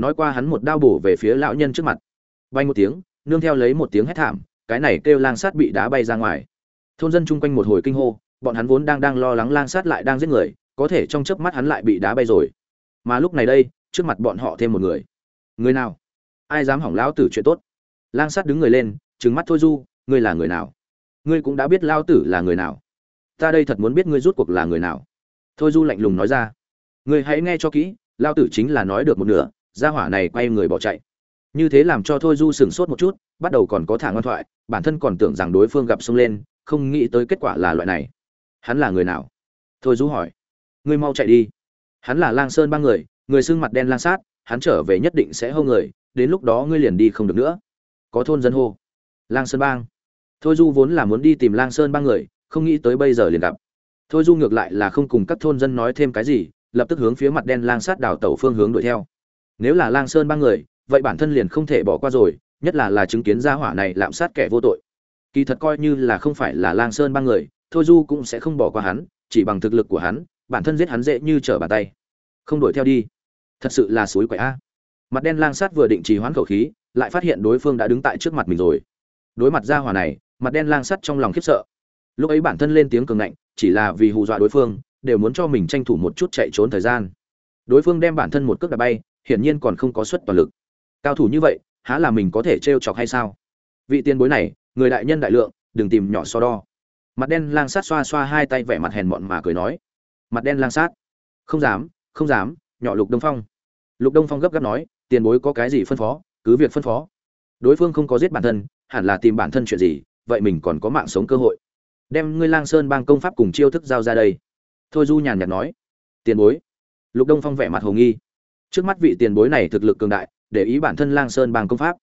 nói qua hắn một đao bổ về phía lão nhân trước mặt. Bay một tiếng, nương theo lấy một tiếng hét thảm, cái này kêu lang sát bị đá bay ra ngoài. Thôn dân chung quanh một hồi kinh hô, bọn hắn vốn đang đang lo lắng lang sát lại đang giết người, có thể trong chớp mắt hắn lại bị đá bay rồi. Mà lúc này đây, trước mặt bọn họ thêm một người. Người nào? Ai dám hỏng lão tử chuyện tốt? Lang sát đứng người lên, trừng mắt thôi du, ngươi là người nào? Ngươi cũng đã biết lao tử là người nào. Ta đây thật muốn biết ngươi rút cuộc là người nào. Thôi du lạnh lùng nói ra. Ngươi hãy nghe cho kỹ lao tử chính là nói được một nửa gia hỏa này quay người bỏ chạy. Như thế làm cho thôi du sửng sốt một chút, bắt đầu còn có thả ngoan thoại, bản thân còn tưởng rằng đối phương gặp sông lên, không nghĩ tới kết quả là loại này. Hắn là người nào? Thôi du hỏi. Ngươi mau chạy đi. Hắn là lang sơn ba người người xương mặt đen lang sát, hắn trở về nhất định sẽ hô người, đến lúc đó ngươi liền đi không được nữa. Có thôn dân hô. Lang sơn bang. Thôi du vốn là muốn đi tìm lang sơn ba người, không nghĩ tới bây giờ liền gặp. Thôi du ngược lại là không cùng các thôn dân nói thêm cái gì, lập tức hướng phía mặt đen lang sát đảo tẩu phương hướng đuổi theo nếu là lang sơn ba người, vậy bản thân liền không thể bỏ qua rồi, nhất là là chứng kiến gia hỏa này lạm sát kẻ vô tội. Kỳ thật coi như là không phải là lang sơn ba người, thôi du cũng sẽ không bỏ qua hắn, chỉ bằng thực lực của hắn, bản thân giết hắn dễ như trở bàn tay. Không đuổi theo đi. Thật sự là suối quậy a. Mặt đen lang sát vừa định trì hoãn khẩu khí, lại phát hiện đối phương đã đứng tại trước mặt mình rồi. Đối mặt gia hỏa này, mặt đen lang sắt trong lòng khiếp sợ. Lúc ấy bản thân lên tiếng cường ngạnh, chỉ là vì hù dọa đối phương, đều muốn cho mình tranh thủ một chút chạy trốn thời gian. Đối phương đem bản thân một cước đá bay hiển nhiên còn không có suất toàn lực. Cao thủ như vậy, há là mình có thể trêu chọc hay sao? Vị tiền bối này, người đại nhân đại lượng, đừng tìm nhỏ so đo. Mặt đen lang sát xoa xoa hai tay vẻ mặt hèn mọn mà cười nói. Mặt đen lang sát. Không dám không dám, nhỏ lục đông phong. Lục đông phong gấp gáp nói, tiền bối có cái gì phân phó, cứ việc phân phó. Đối phương không có giết bản thân, hẳn là tìm bản thân chuyện gì, vậy mình còn có mạng sống cơ hội. Đem ngươi lang sơn bang công pháp cùng chiêu thức giao ra đây. Thôi du nhàn nhạt nói. Tiền bối. Lục đông phong vẻ mặt hồ nghi trước mắt vị tiền bối này thực lực cường đại, để ý bản thân lang sơn bang công pháp.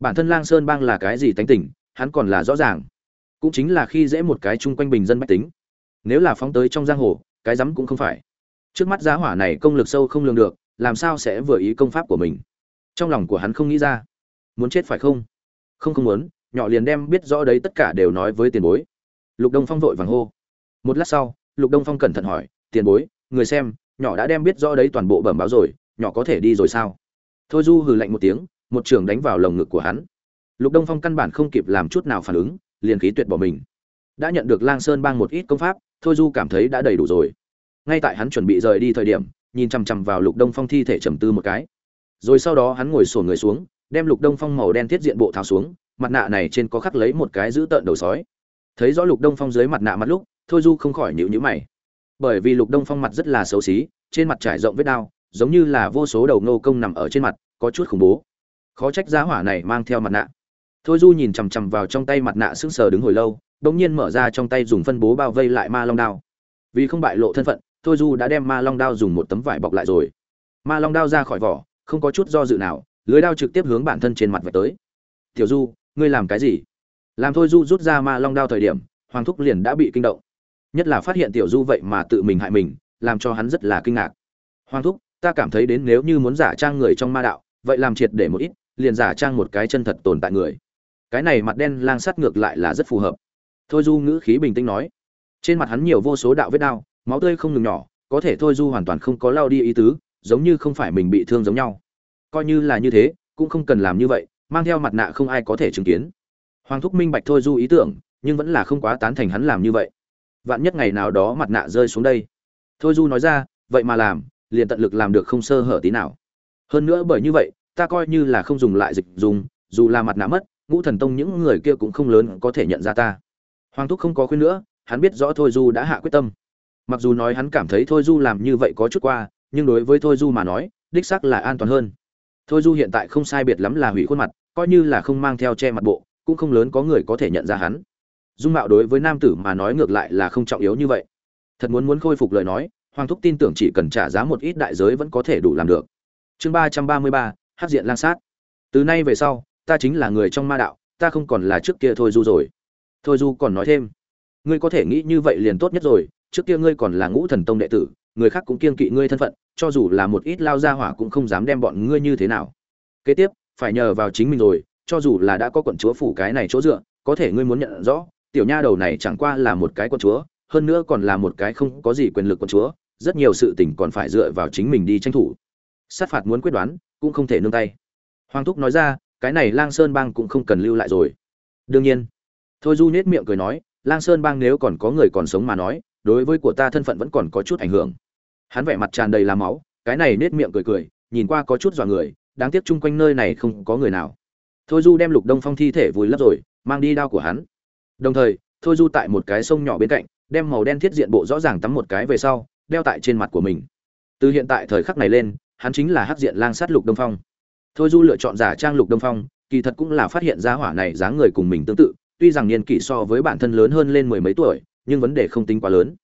Bản thân lang sơn bang là cái gì tánh tỉnh hắn còn là rõ ràng. Cũng chính là khi dễ một cái chung quanh bình dân bách tính. Nếu là phóng tới trong giang hồ, cái rắm cũng không phải. Trước mắt giá hỏa này công lực sâu không lường được, làm sao sẽ vừa ý công pháp của mình? Trong lòng của hắn không nghĩ ra. Muốn chết phải không? Không không muốn, nhỏ liền đem biết rõ đấy tất cả đều nói với tiền bối. Lục đông phong vội vàng hô. Một lát sau, lục đông phong cẩn thận hỏi, tiền bối, người xem, nhỏ đã đem biết rõ đấy toàn bộ bẩm báo rồi nhỏ có thể đi rồi sao? Thôi du hừ lạnh một tiếng, một trường đánh vào lồng ngực của hắn. Lục đông phong căn bản không kịp làm chút nào phản ứng, liền khí tuyệt bỏ mình. Đã nhận được lang sơn bang một ít công pháp, thôi du cảm thấy đã đầy đủ rồi. Ngay tại hắn chuẩn bị rời đi thời điểm, nhìn chằm chằm vào lục đông phong thi thể trầm tư một cái. Rồi sau đó hắn ngồi sổn người xuống, đem lục đông phong màu đen thiết diện bộ tháo xuống, mặt nạ này trên có khắc lấy một cái giữ tợn đầu sói. Thấy rõ lục đông phong dưới mặt nạ mặt lúc, thôi du không khỏi nhịu nhữ mày. Bởi vì lục đông phong mặt rất là xấu xí, trên mặt trải rộng vết đao giống như là vô số đầu nô công nằm ở trên mặt, có chút khủng bố. Khó trách giá hỏa này mang theo mặt nạ. Thôi du nhìn chằm chằm vào trong tay mặt nạ sững sờ đứng hồi lâu bỗng nhiên mở ra trong tay dùng phân bố bao vây lại ma long đao. Vì không bại lộ thân phận, thôi du đã đem ma long đao dùng một tấm vải bọc lại rồi. Ma long đao ra khỏi vỏ, không có chút do dự nào, lưới đao trực tiếp hướng bản thân trên mặt vạch tới. Tiểu du, ngươi làm cái gì? Làm thôi du rút ra ma long đao thời điểm, hoàng thúc liền đã bị kinh động. Nhất là phát hiện tiểu du vậy mà tự mình hại mình, làm cho hắn rất là kinh ngạc. Hoàng thúc ta cảm thấy đến nếu như muốn giả trang người trong ma đạo, vậy làm triệt để một ít, liền giả trang một cái chân thật tồn tại người. Cái này mặt đen lang sắt ngược lại là rất phù hợp. Thôi du ngữ khí bình tĩnh nói. Trên mặt hắn nhiều vô số đạo vết đao, máu tươi không ngừng nhỏ, có thể thôi du hoàn toàn không có lao đi ý tứ, giống như không phải mình bị thương giống nhau. Coi như là như thế, cũng không cần làm như vậy, mang theo mặt nạ không ai có thể chứng kiến. Hoàng thúc minh bạch thôi du ý tưởng, nhưng vẫn là không quá tán thành hắn làm như vậy. Vạn nhất ngày nào đó mặt nạ rơi xuống đây. Thôi du nói ra, vậy mà làm liền tận lực làm được không sơ hở tí nào. Hơn nữa bởi như vậy, ta coi như là không dùng lại dịch dùng, dù là mặt nạ mất, ngũ thần tông những người kia cũng không lớn có thể nhận ra ta. Hoàng thúc không có khuyên nữa, hắn biết rõ thôi du đã hạ quyết tâm. Mặc dù nói hắn cảm thấy thôi du làm như vậy có chút qua, nhưng đối với thôi du mà nói, đích xác là an toàn hơn. Thôi du hiện tại không sai biệt lắm là hủy khuôn mặt, coi như là không mang theo che mặt bộ, cũng không lớn có người có thể nhận ra hắn. Dung mạo đối với nam tử mà nói ngược lại là không trọng yếu như vậy. Thật muốn muốn khôi phục lời nói hoàng thúc tin tưởng chỉ cần trả giá một ít đại giới vẫn có thể đủ làm được. Chương ba trăm ba mươi ba hát diện lang sát. Từ nay về sau, ta chính là người trong ma đạo, ta không còn là trước kia thôi du rồi. Thôi du còn nói thêm, ngươi có thể nghĩ như vậy liền tốt nhất rồi, trước kia ngươi còn là ngũ thần tông đệ tử, người khác cũng kiêng kỵ ngươi thân phận, cho dù là một ít lao gia hỏa cũng không dám đem bọn ngươi như thế nào. Kế tiếp, phải nhờ vào chính mình rồi, cho dù là đã có quận chúa phủ cái này chỗ dựa, có thể ngươi muốn nhận rõ, tiểu nha đầu này chẳng qua là một cái quận chúa, hơn nữa còn là một cái không có gì quyền lực quận chúa rất nhiều sự tình còn phải dựa vào chính mình đi tranh thủ. Sát phạt muốn quyết đoán, cũng không thể nương tay. Hoàng thúc nói ra, cái này lang sơn bang cũng không cần lưu lại rồi. Đương nhiên. Thôi du nết miệng cười nói, lang sơn bang nếu còn có người còn sống mà nói, đối với của ta thân phận vẫn còn có chút ảnh hưởng. Hắn vẻ mặt tràn đầy là máu, cái này nết miệng cười cười, nhìn qua có chút dọa người, đáng tiếc chung quanh nơi này không có người nào. Thôi du đem lục đông phong thi thể vùi lấp rồi, mang đi đao của hắn. Đồng thời, thôi du tại một cái sông nhỏ bên cạnh, đem màu đen thiết diện bộ rõ ràng tắm một cái về sau đeo tại trên mặt của mình. Từ hiện tại thời khắc này lên, hắn chính là hắc diện lang sát lục đông phong. Thôi du lựa chọn giả trang lục đông phong, kỳ thật cũng là phát hiện ra hỏa này dáng người cùng mình tương tự, tuy rằng niên kỷ so với bản thân lớn hơn lên mười mấy tuổi, nhưng vấn đề không tính quá lớn.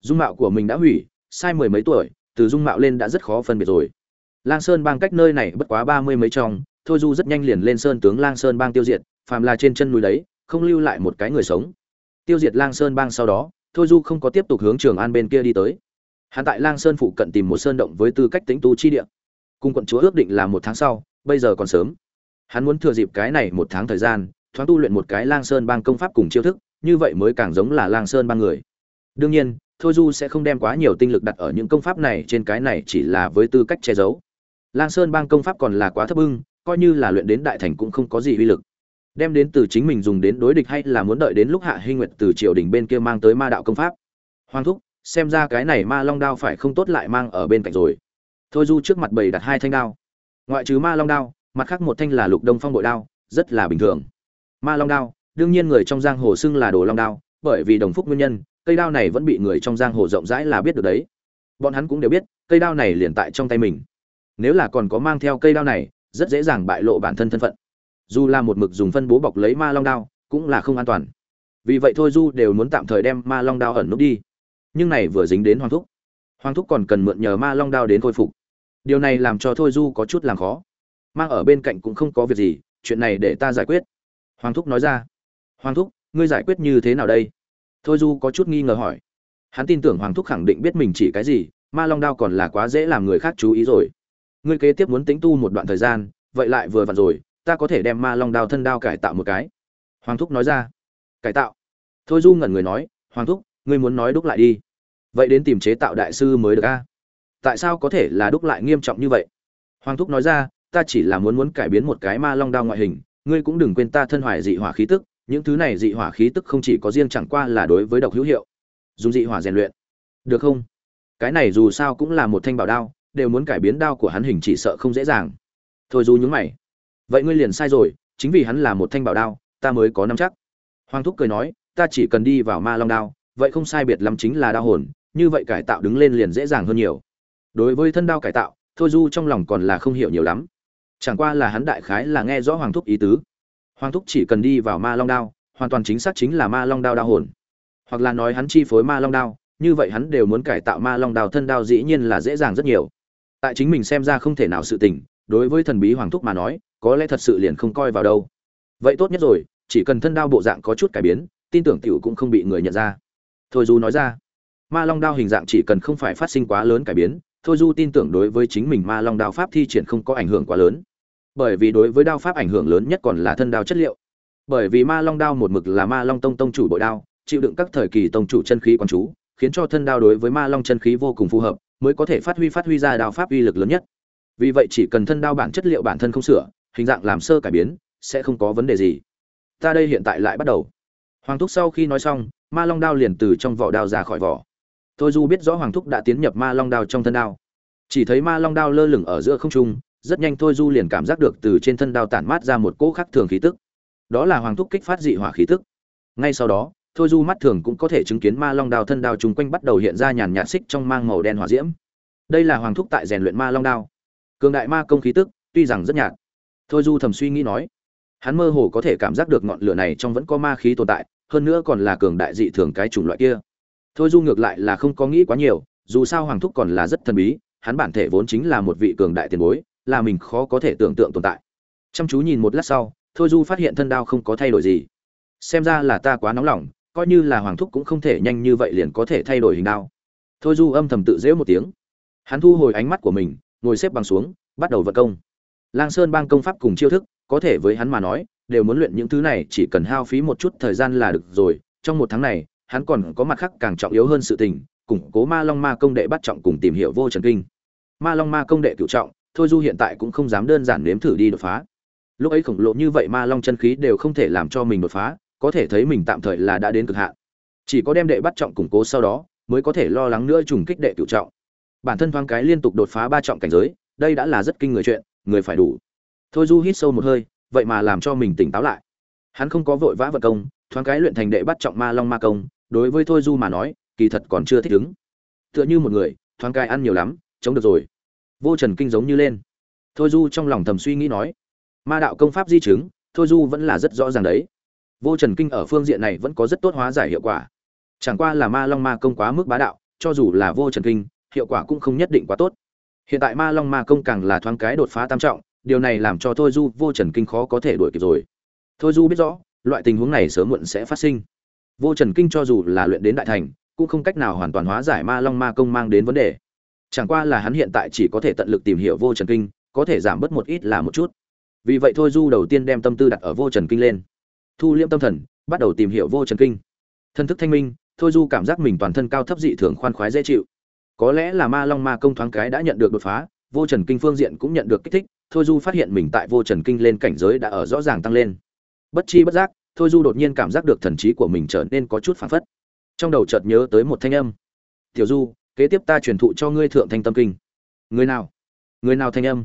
Dung mạo của mình đã hủy, sai mười mấy tuổi, từ dung mạo lên đã rất khó phân biệt rồi. Lang sơn bang cách nơi này bất quá ba mươi mấy trong, thôi du rất nhanh liền lên sơn tướng lang sơn bang tiêu diệt, phàm là trên chân núi đấy, không lưu lại một cái người sống. Tiêu diệt lang sơn bang sau đó, thôi du không có tiếp tục hướng trường an bên kia đi tới hắn tại lang sơn phụ cận tìm một sơn động với tư cách tính tu chi địa. Cùng quận chúa ước định là một tháng sau, bây giờ còn sớm. Hắn muốn thừa dịp cái này một tháng thời gian, thoáng tu luyện một cái lang sơn bang công pháp cùng chiêu thức, như vậy mới càng giống là lang sơn bang người. Đương nhiên, thôi du sẽ không đem quá nhiều tinh lực đặt ở những công pháp này trên cái này chỉ là với tư cách che giấu. Lang sơn bang công pháp còn là quá thấp ưng coi như là luyện đến đại thành cũng không có gì uy lực. Đem đến từ chính mình dùng đến đối địch hay là muốn đợi đến lúc hạ hinh nguyệt từ triều đình bên kia mang tới ma đạo công pháp. Hoàng thúc xem ra cái này ma long đao phải không tốt lại mang ở bên cạnh rồi. Thôi du trước mặt bầy đặt hai thanh đao. Ngoại trừ ma long đao, mặt khác một thanh là lục đông phong bội đao, rất là bình thường. Ma long đao, đương nhiên người trong giang hồ xưng là đồ long đao, bởi vì đồng phúc nguyên nhân, cây đao này vẫn bị người trong giang hồ rộng rãi là biết được đấy. Bọn hắn cũng đều biết, cây đao này liền tại trong tay mình. Nếu là còn có mang theo cây đao này, rất dễ dàng bại lộ bản thân thân phận. Dù là một mực dùng phân bố bọc lấy ma long đao, cũng là không an toàn. Vì vậy thôi du đều muốn tạm thời đem ma long đao ẩn núp đi nhưng này vừa dính đến hoàng thúc. Hoàng thúc còn cần mượn nhờ ma long đao đến khôi phục. Điều này làm cho thôi du có chút làm khó. Mang ở bên cạnh cũng không có việc gì, chuyện này để ta giải quyết. Hoàng thúc nói ra. Hoàng thúc, ngươi giải quyết như thế nào đây? Thôi du có chút nghi ngờ hỏi. Hắn tin tưởng hoàng thúc khẳng định biết mình chỉ cái gì, ma long đao còn là quá dễ làm người khác chú ý rồi. Ngươi kế tiếp muốn tính tu một đoạn thời gian, vậy lại vừa vặn rồi, ta có thể đem ma long đao thân đao cải tạo một cái. Hoàng thúc nói ra. Cải tạo? Thôi du ngẩn người nói, hoàng thúc ngươi muốn nói đúc lại đi. Vậy đến tìm chế tạo đại sư mới được a. Tại sao có thể là đúc lại nghiêm trọng như vậy? Hoàng thúc nói ra, ta chỉ là muốn muốn cải biến một cái ma long đao ngoại hình, ngươi cũng đừng quên ta thân hoài dị hỏa khí tức, những thứ này dị hỏa khí tức không chỉ có riêng chẳng qua là đối với độc hữu hiệu, dùng dị hỏa rèn luyện. Được không? Cái này dù sao cũng là một thanh bảo đao, đều muốn cải biến đao của hắn hình chỉ sợ không dễ dàng. Thôi du nhúng mày. Vậy ngươi liền sai rồi, chính vì hắn là một thanh bảo đao, ta mới có năm chắc. Hoàng thúc cười nói, ta chỉ cần đi vào ma long đao vậy không sai biệt lắm chính là đao hồn, như vậy cải tạo đứng lên liền dễ dàng hơn nhiều. Đối với thân đao cải tạo, thôi du trong lòng còn là không hiểu nhiều lắm. Chẳng qua là hắn đại khái là nghe rõ hoàng thúc ý tứ. Hoàng thúc chỉ cần đi vào ma long đao, hoàn toàn chính xác chính là ma long đao đao hồn. Hoặc là nói hắn chi phối ma long đao, như vậy hắn đều muốn cải tạo ma long đao thân đao dĩ nhiên là dễ dàng rất nhiều. Tại chính mình xem ra không thể nào sự tình, đối với thần bí hoàng thúc mà nói, có lẽ thật sự liền không coi vào đâu. Vậy tốt nhất rồi, chỉ cần thân đao bộ dạng có chút cải biến, tin tưởng tiểu cũng không bị người nhận ra thôi du nói ra. Ma long đao hình dạng chỉ cần không phải phát sinh quá lớn cải biến, thôi du tin tưởng đối với chính mình ma long đao pháp thi triển không có ảnh hưởng quá lớn. Bởi vì đối với đao pháp ảnh hưởng lớn nhất còn là thân đao chất liệu. Bởi vì ma long đao một mực là ma long tông tông chủ bội đao, chịu đựng các thời kỳ tông chủ chân khí quán chú, khiến cho thân đao đối với ma long chân khí vô cùng phù hợp, mới có thể phát huy phát huy ra đao pháp uy lực lớn nhất. Vì vậy chỉ cần thân đao bản chất liệu bản thân không sửa, hình dạng làm sơ cải biến, sẽ không có vấn đề gì. Ta đây hiện tại lại bắt đầu. Hoàng thúc sau khi nói xong ma long đao liền từ trong vỏ đao ra khỏi vỏ. Thôi du biết rõ hoàng thúc đã tiến nhập ma long đao trong thân đao, chỉ thấy ma long đao lơ lửng ở giữa không trung, rất nhanh thôi du liền cảm giác được từ trên thân đao tản mát ra một cỗ khắc thường khí tức. Đó là hoàng thúc kích phát dị hỏa khí tức. Ngay sau đó, thôi du mắt thường cũng có thể chứng kiến ma long đao thân đao chung quanh bắt đầu hiện ra nhàn nhạt xích trong mang màu đen hỏa diễm. Đây là hoàng thúc tại rèn luyện ma long đao. Cường đại ma công khí tức, tuy rằng rất nhạt. Thôi du thầm suy nghĩ nói, hắn mơ hồ có thể cảm giác được ngọn lửa này trong vẫn có ma khí tồn tại hơn nữa còn là cường đại dị thường cái chủng loại kia. Thôi du ngược lại là không có nghĩ quá nhiều, dù sao hoàng thúc còn là rất thần bí, hắn bản thể vốn chính là một vị cường đại tiền bối, là mình khó có thể tưởng tượng tồn tại. Chăm chú nhìn một lát sau, thôi du phát hiện thân đao không có thay đổi gì. Xem ra là ta quá nóng lòng, coi như là hoàng thúc cũng không thể nhanh như vậy liền có thể thay đổi hình đao. Thôi du âm thầm tự dễu một tiếng. Hắn thu hồi ánh mắt của mình, ngồi xếp bằng xuống, bắt đầu vận công. Lang sơn bang công pháp cùng chiêu thức, có thể với hắn mà nói đều muốn luyện những thứ này, chỉ cần hao phí một chút thời gian là được rồi. Trong một tháng này, hắn còn có mặt khác càng trọng yếu hơn sự tình, củng cố ma long ma công đệ bắt trọng cùng tìm hiểu vô trần kinh. Ma long ma công đệ cựu trọng, thôi du hiện tại cũng không dám đơn giản nếm thử đi đột phá. Lúc ấy khổng lồ như vậy ma long chân khí đều không thể làm cho mình đột phá, có thể thấy mình tạm thời là đã đến cực hạn. Chỉ có đem đệ bắt trọng củng cố sau đó, mới có thể lo lắng nữa trùng kích đệ cựu trọng. Bản thân thoáng cái liên tục đột phá ba trọng cảnh giới, đây đã là rất kinh người chuyện, người phải đủ. Thôi du hít sâu một hơi vậy mà làm cho mình tỉnh táo lại. Hắn không có vội vã vật công, thoáng cái luyện thành đệ bắt trọng ma long ma công, đối với thôi du mà nói, kỳ thật còn chưa thích ứng. Tựa như một người, thoáng cái ăn nhiều lắm, chống được rồi. Vô trần kinh giống như lên. Thôi du trong lòng thầm suy nghĩ nói, ma đạo công pháp di chứng, thôi du vẫn là rất rõ ràng đấy. Vô trần kinh ở phương diện này vẫn có rất tốt hóa giải hiệu quả. Chẳng qua là ma long ma công quá mức bá đạo, cho dù là vô trần kinh, hiệu quả cũng không nhất định quá tốt. Hiện tại ma long ma công càng là thoáng cái đột phá tam trọng điều này làm cho thôi du vô trần kinh khó có thể đuổi kịp rồi. Thôi du biết rõ, loại tình huống này sớm muộn sẽ phát sinh. Vô trần kinh cho dù là luyện đến đại thành, cũng không cách nào hoàn toàn hóa giải ma long ma công mang đến vấn đề. Chẳng qua là hắn hiện tại chỉ có thể tận lực tìm hiểu vô trần kinh, có thể giảm bớt một ít là một chút. Vì vậy thôi du đầu tiên đem tâm tư đặt ở vô trần kinh lên. Thu liễm tâm thần, bắt đầu tìm hiểu vô trần kinh. Thân thức thanh minh, thôi du cảm giác mình toàn thân cao thấp dị thường khoan khoái dễ chịu. Có lẽ là ma long ma công thoáng cái đã nhận được đột phá, vô trần kinh phương diện cũng nhận được kích thích thôi du phát hiện mình tại vô trần kinh lên cảnh giới đã ở rõ ràng tăng lên. Bất chi bất giác, thôi du đột nhiên cảm giác được thần trí của mình trở nên có chút phản phất. Trong đầu chợt nhớ tới một thanh âm. Tiểu du, kế tiếp ta truyền thụ cho ngươi thượng thanh tâm kinh. Người nào? Người nào thanh âm?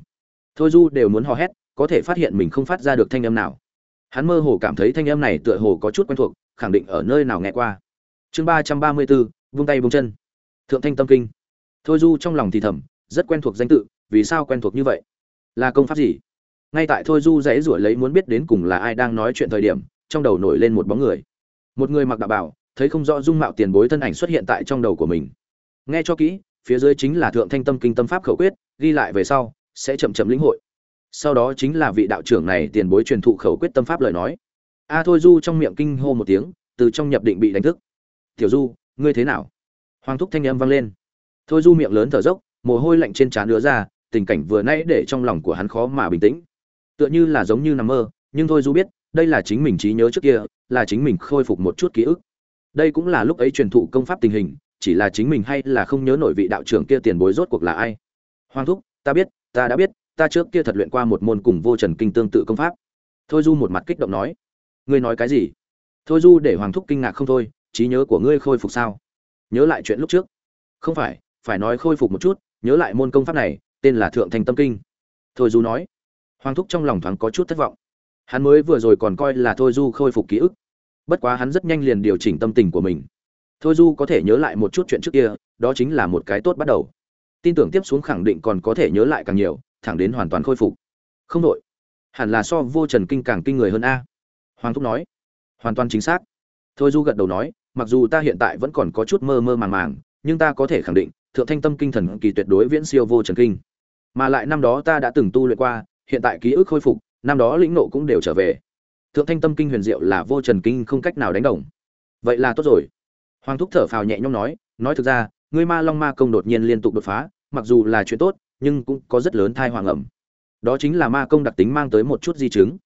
Thôi du đều muốn hò hét, có thể phát hiện mình không phát ra được thanh âm nào. Hắn mơ hồ cảm thấy thanh âm này tựa hồ có chút quen thuộc, khẳng định ở nơi nào nghe qua. Chương ba trăm ba mươi bốn, vung tay vung chân. Thượng thanh tâm kinh. Thôi du trong lòng thì thầm, rất quen thuộc danh tự, vì sao quen thuộc như vậy? Là công pháp gì? Ngay tại thôi du dãy rủi lấy muốn biết đến cùng là ai đang nói chuyện thời điểm, trong đầu nổi lên một bóng người. Một người mặc đạo bảo, thấy không rõ dung mạo tiền bối thân ảnh xuất hiện tại trong đầu của mình. Nghe cho kỹ, phía dưới chính là thượng thanh tâm kinh tâm pháp khẩu quyết, ghi lại về sau, sẽ chậm chậm lĩnh hội. Sau đó chính là vị đạo trưởng này tiền bối truyền thụ khẩu quyết tâm pháp lời nói. A thôi du trong miệng kinh hô một tiếng, từ trong nhập định bị đánh thức. Tiểu du, ngươi thế nào? Hoàng thúc thanh âm vang lên. Thôi du miệng lớn thở dốc, mồ hôi lạnh trên trán đứa ra tình cảnh vừa nãy để trong lòng của hắn khó mà bình tĩnh. Tựa như là giống như nằm mơ, nhưng thôi du biết, đây là chính mình trí nhớ trước kia, là chính mình khôi phục một chút ký ức. Đây cũng là lúc ấy truyền thụ công pháp tình hình, chỉ là chính mình hay là không nhớ nổi vị đạo trưởng kia tiền bối rốt cuộc là ai. Hoàng thúc, ta biết, ta đã biết, ta trước kia thật luyện qua một môn cùng vô trần kinh tương tự công pháp. Thôi du một mặt kích động nói, ngươi nói cái gì? Thôi du để hoàng thúc kinh ngạc không thôi, trí nhớ của ngươi khôi phục sao? Nhớ lại chuyện lúc trước. Không phải phải nói khôi phục một chút, nhớ lại môn công pháp này tên là thượng thành tâm kinh. Thôi du nói. Hoàng thúc trong lòng thoáng có chút thất vọng. Hắn mới vừa rồi còn coi là thôi du khôi phục ký ức. Bất quá hắn rất nhanh liền điều chỉnh tâm tình của mình. Thôi du có thể nhớ lại một chút chuyện trước kia, đó chính là một cái tốt bắt đầu. Tin tưởng tiếp xuống khẳng định còn có thể nhớ lại càng nhiều, thẳng đến hoàn toàn khôi phục. Không đội hẳn là so vô trần kinh càng kinh người hơn a. Hoàng thúc nói. Hoàn toàn chính xác. Thôi du gật đầu nói, mặc dù ta hiện tại vẫn còn có chút mơ mơ màng màng, nhưng ta có thể khẳng định, thượng thanh tâm kinh thần kỳ tuyệt đối viễn siêu vô trần kinh mà lại năm đó ta đã từng tu luyện qua, hiện tại ký ức khôi phục, năm đó lĩnh nộ cũng đều trở về. Thượng thanh tâm kinh huyền diệu là vô trần kinh không cách nào đánh đồng. Vậy là tốt rồi. Hoàng thúc thở phào nhẹ nhõm nói nói thực ra, ngươi ma long ma công đột nhiên liên tục đột phá, mặc dù là chuyện tốt, nhưng cũng có rất lớn thai hoàng ẩm. Đó chính là ma công đặc tính mang tới một chút di chứng.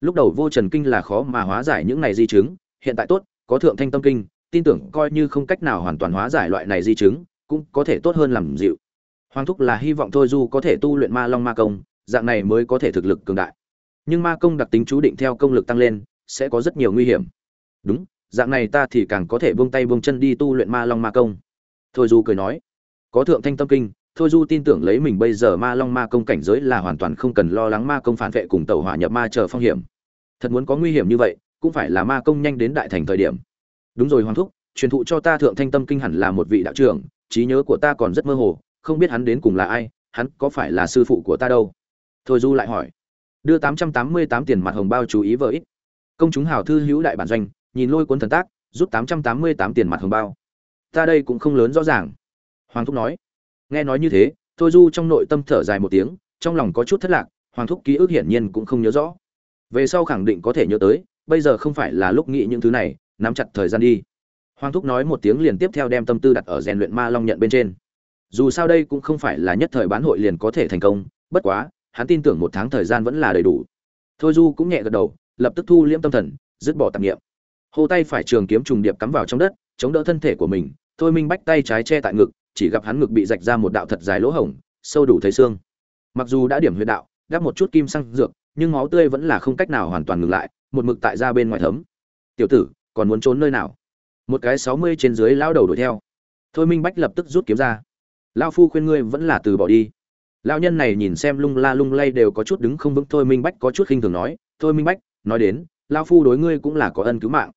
Lúc đầu vô trần kinh là khó mà hóa giải những này di chứng, hiện tại tốt, có thượng thanh tâm kinh, tin tưởng coi như không cách nào hoàn toàn hóa giải loại này di chứng, cũng có thể tốt hơn làm dịu hoàng thúc là hy vọng thôi du có thể tu luyện ma long ma công, dạng này mới có thể thực lực cường đại. Nhưng ma công đặc tính chú định theo công lực tăng lên, sẽ có rất nhiều nguy hiểm. Đúng, dạng này ta thì càng có thể buông tay buông chân đi tu luyện ma long ma công. Thôi du cười nói, có thượng thanh tâm kinh, thôi du tin tưởng lấy mình bây giờ ma long ma công cảnh giới là hoàn toàn không cần lo lắng ma công phản vệ cùng tàu hỏa nhập ma chờ phong hiểm. Thật muốn có nguy hiểm như vậy, cũng phải là ma công nhanh đến đại thành thời điểm. Đúng rồi hoàng thúc, truyền thụ cho ta thượng thanh tâm kinh hẳn là một vị đạo trưởng, trí nhớ của ta còn rất mơ hồ không biết hắn đến cùng là ai, hắn có phải là sư phụ của ta đâu? Thôi du lại hỏi. Đưa tám trăm tám mươi tám tiền mặt hồng bao chú ý với ít. Công chúng hào thư hữu đại bản doanh, nhìn lôi cuốn thần tác, rút tám trăm tám mươi tám tiền mặt hồng bao. Ta đây cũng không lớn rõ ràng. Hoàng thúc nói. Nghe nói như thế, thôi du trong nội tâm thở dài một tiếng, trong lòng có chút thất lạc, hoàng thúc ký ức hiển nhiên cũng không nhớ rõ. Về sau khẳng định có thể nhớ tới, bây giờ không phải là lúc nghĩ những thứ này, nắm chặt thời gian đi. Hoàng thúc nói một tiếng liền tiếp theo đem tâm tư đặt ở rèn luyện ma long nhận bên trên dù sao đây cũng không phải là nhất thời bán hội liền có thể thành công, bất quá, hắn tin tưởng một tháng thời gian vẫn là đầy đủ. Thôi du cũng nhẹ gật đầu, lập tức thu liễm tâm thần, dứt bỏ tạp nghiệm hô tay phải trường kiếm trùng điệp cắm vào trong đất, chống đỡ thân thể của mình, thôi minh bách tay trái che tại ngực, chỉ gặp hắn ngực bị rạch ra một đạo thật dài lỗ hổng, sâu đủ thấy xương. Mặc dù đã điểm huyệt đạo đắp một chút kim xăng dược, nhưng máu tươi vẫn là không cách nào hoàn toàn ngừng lại, một mực tại ra bên ngoài thấm. Tiểu tử, còn muốn trốn nơi nào? Một cái sáu mươi trên dưới lao đầu đuổi theo. Thôi minh bách lập tức rút kiếm ra lao phu khuyên ngươi vẫn là từ bỏ đi. Lao nhân này nhìn xem lung la lung lay đều có chút đứng không vững, thôi minh bách có chút khinh thường nói, thôi minh bách, nói đến lao phu đối ngươi cũng là có ân cứu mạng.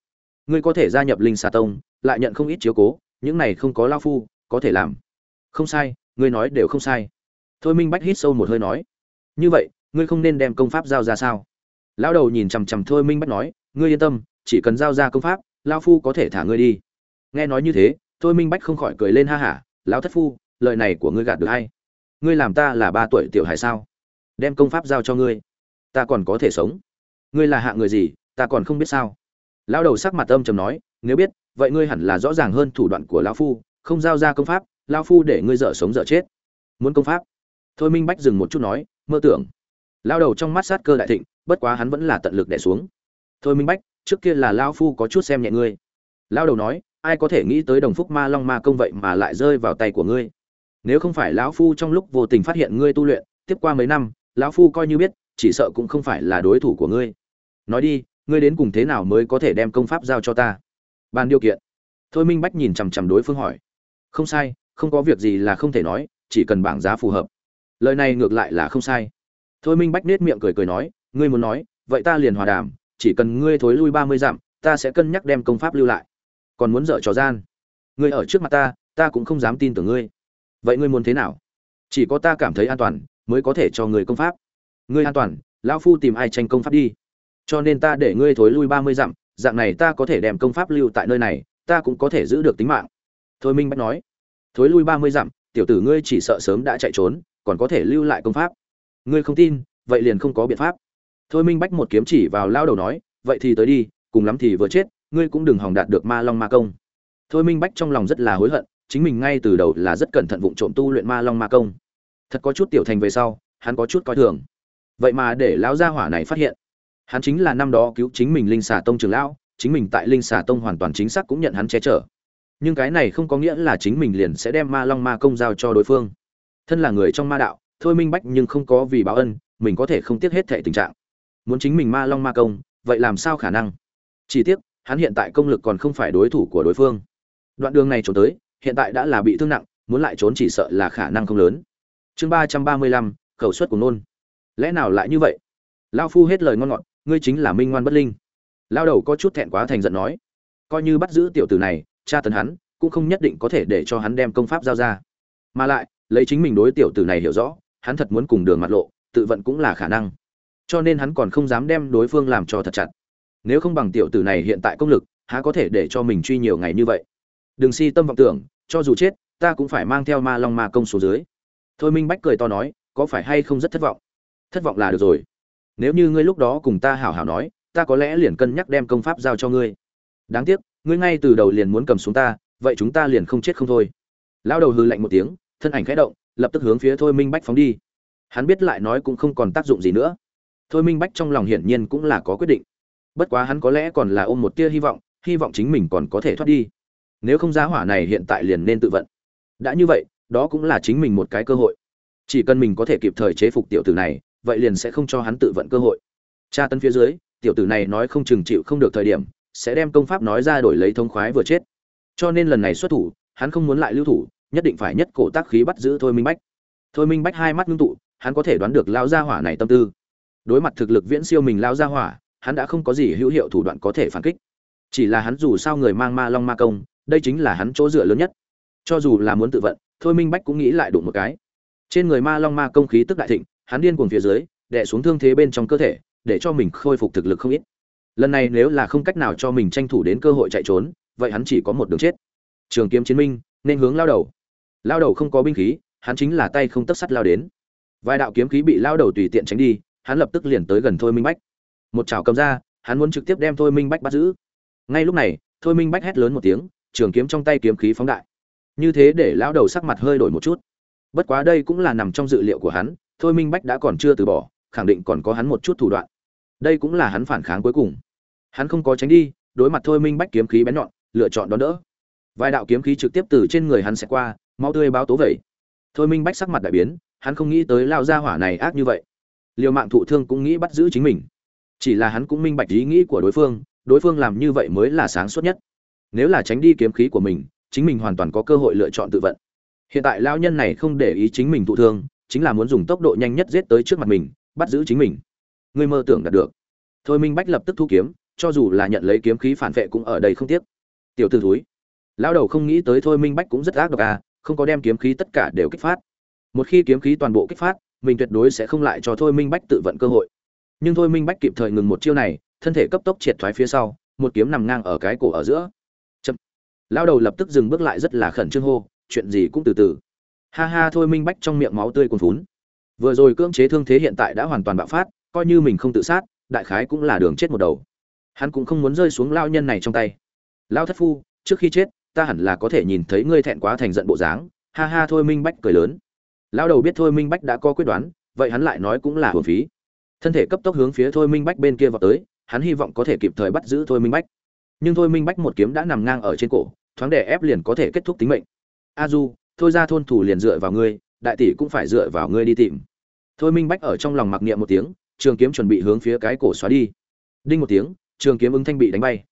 Ngươi có thể gia nhập linh xà tông, lại nhận không ít chiếu cố, những này không có lao phu, có thể làm. Không sai, ngươi nói đều không sai. Thôi minh bách hít sâu một hơi nói, như vậy, ngươi không nên đem công pháp giao ra sao? Lão đầu nhìn chằm chằm thôi minh bách nói, ngươi yên tâm, chỉ cần giao ra công pháp lao phu có thể thả ngươi đi. Nghe nói như thế, thôi minh bách không khỏi cười lên ha hả, lão thất phu lời này của ngươi gạt được hay ngươi làm ta là ba tuổi tiểu hài sao? Đem công pháp giao cho ngươi. Ta còn có thể sống. Ngươi là hạ người gì, ta còn không biết sao? Lão đầu sắc mặt âm trầm nói, nếu biết, vậy ngươi hẳn là rõ ràng hơn thủ đoạn của lão phu, không giao ra công pháp, lão phu để ngươi dở sống dở chết. Muốn công pháp? Thôi minh bách dừng một chút nói, mơ tưởng. Lão đầu trong mắt sát cơ đại thịnh, bất quá hắn vẫn là tận lực đẻ xuống. Thôi minh bách, trước kia là lão phu có chút xem nhẹ ngươi. Lão đầu nói, ai có thể nghĩ tới đồng phúc ma long ma công vậy mà lại rơi vào tay của ngươi? Nếu không phải lão phu trong lúc vô tình phát hiện ngươi tu luyện, tiếp qua mấy năm, lão phu coi như biết, chỉ sợ cũng không phải là đối thủ của ngươi. Nói đi, ngươi đến cùng thế nào mới có thể đem công pháp giao cho ta? Bàn điều kiện. Thôi minh bách nhìn chằm chằm đối phương hỏi. Không sai, không có việc gì là không thể nói, chỉ cần bảng giá phù hợp. Lời này ngược lại là không sai. Thôi minh bách nết miệng cười cười nói, ngươi muốn nói, vậy ta liền hòa đàm, chỉ cần ngươi thối lui ba mươi dặm, ta sẽ cân nhắc đem công pháp lưu lại. Còn muốn dở trò gian. Ngươi ở trước mặt ta ta cũng không dám tin tưởng ngươi vậy ngươi muốn thế nào? Chỉ có ta cảm thấy an toàn, mới có thể cho người công pháp. Ngươi an toàn, lão phu tìm ai tranh công pháp đi? Cho nên ta để ngươi thối lui ba mươi dặm, dạng này ta có thể đem công pháp lưu tại nơi này, ta cũng có thể giữ được tính mạng. Thôi minh bách nói, thối lui ba mươi dặm, tiểu tử ngươi chỉ sợ sớm đã chạy trốn, còn có thể lưu lại công pháp. Ngươi không tin, vậy liền không có biện pháp. Thôi minh bách một kiếm chỉ vào lao đầu nói, vậy thì tới đi, cùng lắm thì vừa chết, ngươi cũng đừng hòng đạt được ma long ma công. Thôi minh bách trong lòng rất là hối hận chính mình ngay từ đầu là rất cẩn thận vụng trộm tu luyện ma long ma công. Thật có chút tiểu thành về sau, hắn có chút coi thường. Vậy mà để lão gia hỏa này phát hiện. Hắn chính là năm đó cứu chính mình linh xà tông trường lão, chính mình tại linh xà tông hoàn toàn chính xác cũng nhận hắn che chở. Nhưng cái này không có nghĩa là chính mình liền sẽ đem ma long ma công giao cho đối phương. Thân là người trong ma đạo, thôi minh bách nhưng không có vì báo ân, mình có thể không tiếc hết thệ tình trạng. Muốn chính mình ma long ma công, vậy làm sao khả năng? Chỉ tiếc, hắn hiện tại công lực còn không phải đối thủ của đối phương. Đoạn đường này trốn tới hiện tại đã là bị thương nặng, muốn lại trốn chỉ sợ là khả năng không lớn. Chương ba trăm ba mươi lăm, khẩu suất của nôn. Lẽ nào lại như vậy? Lão phu hết lời ngon ngọt, ngươi chính là minh ngoan bất linh. Lão đầu có chút thẹn quá thành giận nói. Coi như bắt giữ tiểu tử này tra tấn hắn, cũng không nhất định có thể để cho hắn đem công pháp giao ra. Mà lại, lấy chính mình đối tiểu tử này hiểu rõ, hắn thật muốn cùng đường mặt lộ, tự vận cũng là khả năng. Cho nên hắn còn không dám đem đối phương làm cho thật chặt. Nếu không bằng tiểu tử này hiện tại công lực, há có thể để cho mình truy nhiều ngày như vậy? Đừng si tâm vọng tưởng, cho dù chết, ta cũng phải mang theo ma long ma công xuống dưới. Thôi minh bách cười to nói, có phải hay không rất thất vọng? Thất vọng là được rồi. Nếu như ngươi lúc đó cùng ta hảo hảo nói, ta có lẽ liền cân nhắc đem công pháp giao cho ngươi. Đáng tiếc, ngươi ngay từ đầu liền muốn cầm xuống ta, vậy chúng ta liền không chết không thôi. Lao đầu hư lạnh một tiếng, thân ảnh khẽ động, lập tức hướng phía thôi minh bách phóng đi. Hắn biết lại nói cũng không còn tác dụng gì nữa. Thôi minh bách trong lòng hiển nhiên cũng là có quyết định. Bất quá hắn có lẽ còn là ôm một tia hy vọng hy vọng chính mình còn có thể thoát đi nếu không giá hỏa này hiện tại liền nên tự vận. Đã như vậy, đó cũng là chính mình một cái cơ hội. Chỉ cần mình có thể kịp thời chế phục tiểu tử này, vậy liền sẽ không cho hắn tự vận cơ hội. Tra tấn phía dưới, tiểu tử này nói không chừng chịu không được thời điểm, sẽ đem công pháp nói ra đổi lấy thông khoái vừa chết. Cho nên lần này xuất thủ, hắn không muốn lại lưu thủ, nhất định phải nhất cổ tác khí bắt giữ thôi minh bách. Thôi minh bách hai mắt ngưng tụ, hắn có thể đoán được lao gia hỏa này tâm tư. Đối mặt thực lực viễn siêu mình lao gia hỏa, hắn đã không có gì hữu hiệu thủ đoạn có thể phản kích. Chỉ là hắn dù sao người mang ma long ma công đây chính là hắn chỗ dựa lớn nhất. Cho dù là muốn tự vận, thôi minh bách cũng nghĩ lại đụng một cái. Trên người ma long ma công khí tức đại thịnh, hắn điên cuồng phía dưới, đè xuống thương thế bên trong cơ thể, để cho mình khôi phục thực lực không ít. Lần này nếu là không cách nào cho mình tranh thủ đến cơ hội chạy trốn, vậy hắn chỉ có một đường chết. Trường kiếm chiến minh, nên hướng lao đầu. Lao đầu không có binh khí, hắn chính là tay không tấc sắt lao đến. Vài đạo kiếm khí bị lao đầu tùy tiện tránh đi, hắn lập tức liền tới gần thôi minh bách. Một chảo cầm ra, hắn muốn trực tiếp đem thôi minh bách bắt giữ. Ngay lúc này, thôi minh bách hét lớn một tiếng trường kiếm trong tay kiếm khí phóng đại. Như thế để lão đầu sắc mặt hơi đổi một chút. Bất quá đây cũng là nằm trong dự liệu của hắn, thôi minh bách đã còn chưa từ bỏ, khẳng định còn có hắn một chút thủ đoạn. Đây cũng là hắn phản kháng cuối cùng. Hắn không có tránh đi, đối mặt thôi minh bách kiếm khí bén nhọn, lựa chọn đón đỡ. Vài đạo kiếm khí trực tiếp từ trên người hắn sẽ qua mau tươi báo tố vẩy. Thôi minh bách sắc mặt đại biến, hắn không nghĩ tới lao ra hỏa này ác như vậy. Liều mạng thụ thương cũng nghĩ bắt giữ chính mình. Chỉ là hắn cũng minh bạch ý nghĩ của đối phương đối phương làm như vậy mới là sáng suốt nhất nếu là tránh đi kiếm khí của mình, chính mình hoàn toàn có cơ hội lựa chọn tự vận. Hiện tại lao nhân này không để ý chính mình thụ thương, chính là muốn dùng tốc độ nhanh nhất giết tới trước mặt mình, bắt giữ chính mình. Ngươi mơ tưởng đạt được. Thôi minh bách lập tức thu kiếm, cho dù là nhận lấy kiếm khí phản vệ cũng ở đây không tiếc. Tiểu t ử thúi. Lao đầu không nghĩ tới thôi minh bách cũng rất ác độc à không có đem kiếm khí tất cả đều kích phát. Một khi kiếm khí toàn bộ kích phát, mình tuyệt đối sẽ không lại cho thôi minh bách tự vận cơ hội. Nhưng thôi minh bách kịp thời ngừng một chiêu này, thân thể cấp tốc triệt thoái phía sau, một kiếm nằm ngang ở cái cổ ở giữa lao đầu lập tức dừng bước lại rất là khẩn trương hô, chuyện gì cũng từ từ. Ha ha, thôi minh bách trong miệng máu tươi cuồn phún vừa rồi cưỡng chế thương thế hiện tại đã hoàn toàn bạo phát, coi như mình không tự sát, đại khái cũng là đường chết một đầu. Hắn cũng không muốn rơi xuống lao nhân này trong tay. Lao thất phu, trước khi chết, ta hẳn là có thể nhìn thấy ngươi thẹn quá thành giận bộ dáng. Ha ha, thôi minh bách cười lớn. Lao đầu biết thôi minh bách đã có quyết đoán, vậy hắn lại nói cũng là hồn phí. Thân thể cấp tốc hướng phía thôi minh bách bên kia vào tới, hắn hy vọng có thể kịp thời bắt giữ thôi minh bách nhưng thôi minh bách một kiếm đã nằm ngang ở trên cổ, thoáng để ép liền có thể kết thúc tính mệnh. A du, thôi ra thôn thủ liền dựa vào ngươi, đại tỷ cũng phải dựa vào ngươi đi tìm. Thôi minh bách ở trong lòng mặc niệm một tiếng, trường kiếm chuẩn bị hướng phía cái cổ xóa đi. Đinh một tiếng, trường kiếm ứng thanh bị đánh bay.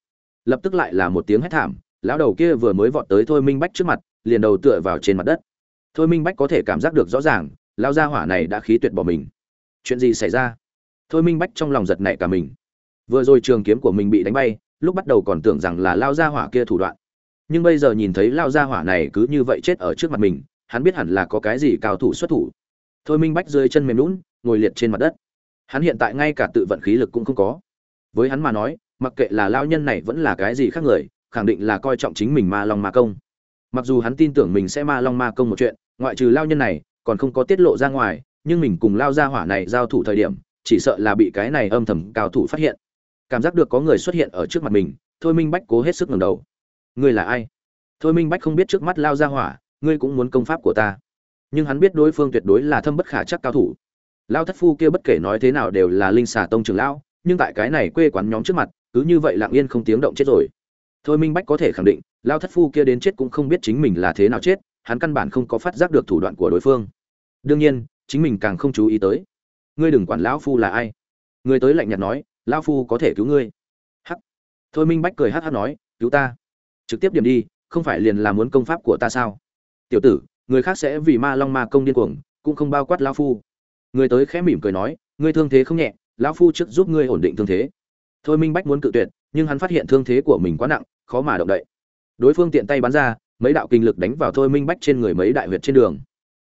Lập tức lại là một tiếng hét thảm, lão đầu kia vừa mới vọt tới thôi minh bách trước mặt, liền đầu tựa vào trên mặt đất. Thôi minh bách có thể cảm giác được rõ ràng lao gia hỏa này đã khí tuyệt bỏ mình. Chuyện gì xảy ra? Thôi minh bách trong lòng giật nảy cả mình. Vừa rồi trường kiếm của mình bị đánh bay lúc bắt đầu còn tưởng rằng là lao gia hỏa kia thủ đoạn. Nhưng bây giờ nhìn thấy lao gia hỏa này cứ như vậy chết ở trước mặt mình, hắn biết hẳn là có cái gì cao thủ xuất thủ. Thôi minh bách dưới chân mềm lún ngồi liệt trên mặt đất. Hắn hiện tại ngay cả tự vận khí lực cũng không có. Với hắn mà nói, mặc kệ là lao nhân này vẫn là cái gì khác người, khẳng định là coi trọng chính mình ma long ma công. Mặc dù hắn tin tưởng mình sẽ ma long ma công một chuyện, ngoại trừ lao nhân này, còn không có tiết lộ ra ngoài, nhưng mình cùng lao gia hỏa này giao thủ thời điểm, chỉ sợ là bị cái này âm thầm cao thủ phát hiện cảm giác được có người xuất hiện ở trước mặt mình, thôi minh bách cố hết sức ngẩng đầu. Ngươi là ai? Thôi minh bách không biết trước mắt lao ra hỏa, ngươi cũng muốn công pháp của ta. Nhưng hắn biết đối phương tuyệt đối là thâm bất khả chắc cao thủ. Lao thất phu kia bất kể nói thế nào đều là linh xà tông trường lão, nhưng tại cái này quê quán nhóm trước mặt, cứ như vậy lặng yên không tiếng động chết rồi. Thôi minh bách có thể khẳng định, lao thất phu kia đến chết cũng không biết chính mình là thế nào chết, hắn căn bản không có phát giác được thủ đoạn của đối phương. Đương nhiên, chính mình càng không chú ý tới. Ngươi đừng quản lão phu là ai. Người tới lạnh nhạt nói lão phu có thể cứu ngươi. Hắc. Thôi minh bách cười hắc hắc nói, cứu ta. Trực tiếp điểm đi, không phải liền là muốn công pháp của ta sao? Tiểu tử, người khác sẽ vì ma long ma công điên cuồng, cũng không bao quát lão phu. Người tới khẽ mỉm cười nói, ngươi thương thế không nhẹ, lão phu trước giúp ngươi ổn định thương thế. Thôi minh bách muốn cự tuyệt, nhưng hắn phát hiện thương thế của mình quá nặng, khó mà động đậy. Đối phương tiện tay bắn ra, mấy đạo kinh lực đánh vào thôi minh bách trên người mấy đại huyệt trên đường.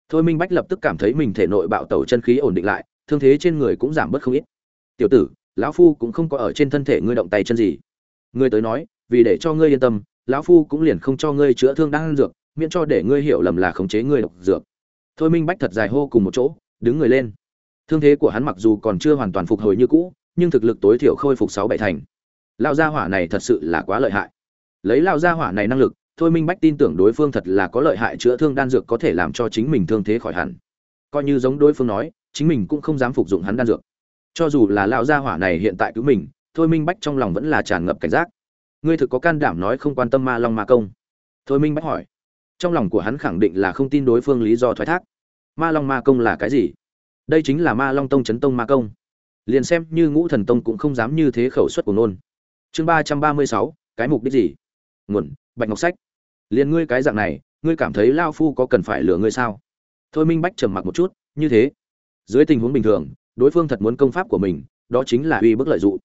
Thôi minh bách lập tức cảm thấy mình thể nội bạo tẩu chân khí ổn định lại, thương thế trên người cũng giảm bớt không ít. Tiểu tử lão phu cũng không có ở trên thân thể ngươi động tay chân gì. Ngươi tới nói, vì để cho ngươi yên tâm, lão phu cũng liền không cho ngươi chữa thương đang dược, miễn cho để ngươi hiểu lầm là khống chế ngươi độc dược. Thôi minh bách thật dài hô cùng một chỗ, đứng người lên. Thương thế của hắn mặc dù còn chưa hoàn toàn phục hồi như cũ, nhưng thực lực tối thiểu khôi phục sáu bảy thành. Lao gia hỏa này thật sự là quá lợi hại. Lấy lao gia hỏa này năng lực, thôi minh bách tin tưởng đối phương thật là có lợi hại chữa thương đan dược có thể làm cho chính mình thương thế khỏi hẳn. Coi như giống đối phương nói, chính mình cũng không dám phục dụng hắn đan dược cho dù là lão gia hỏa này hiện tại cứu mình, thôi minh bách trong lòng vẫn là tràn ngập cảnh giác. Ngươi thực có can đảm nói không quan tâm ma long ma công? Thôi minh bách hỏi. Trong lòng của hắn khẳng định là không tin đối phương lý do thoái thác. Ma long ma công là cái gì? Đây chính là ma long tông chấn tông ma công. Liền xem như ngũ thần tông cũng không dám như thế khẩu suất của nôn chương ba trăm ba mươi sáu, cái mục đích gì? Nguồn, bạch ngọc sách. Liền ngươi cái dạng này, ngươi cảm thấy lao phu có cần phải lừa ngươi sao? Thôi minh bách trầm mặc một chút, như thế. Dưới tình huống bình thường đối phương thật muốn công pháp của mình, đó chính là uy bức lợi dụng.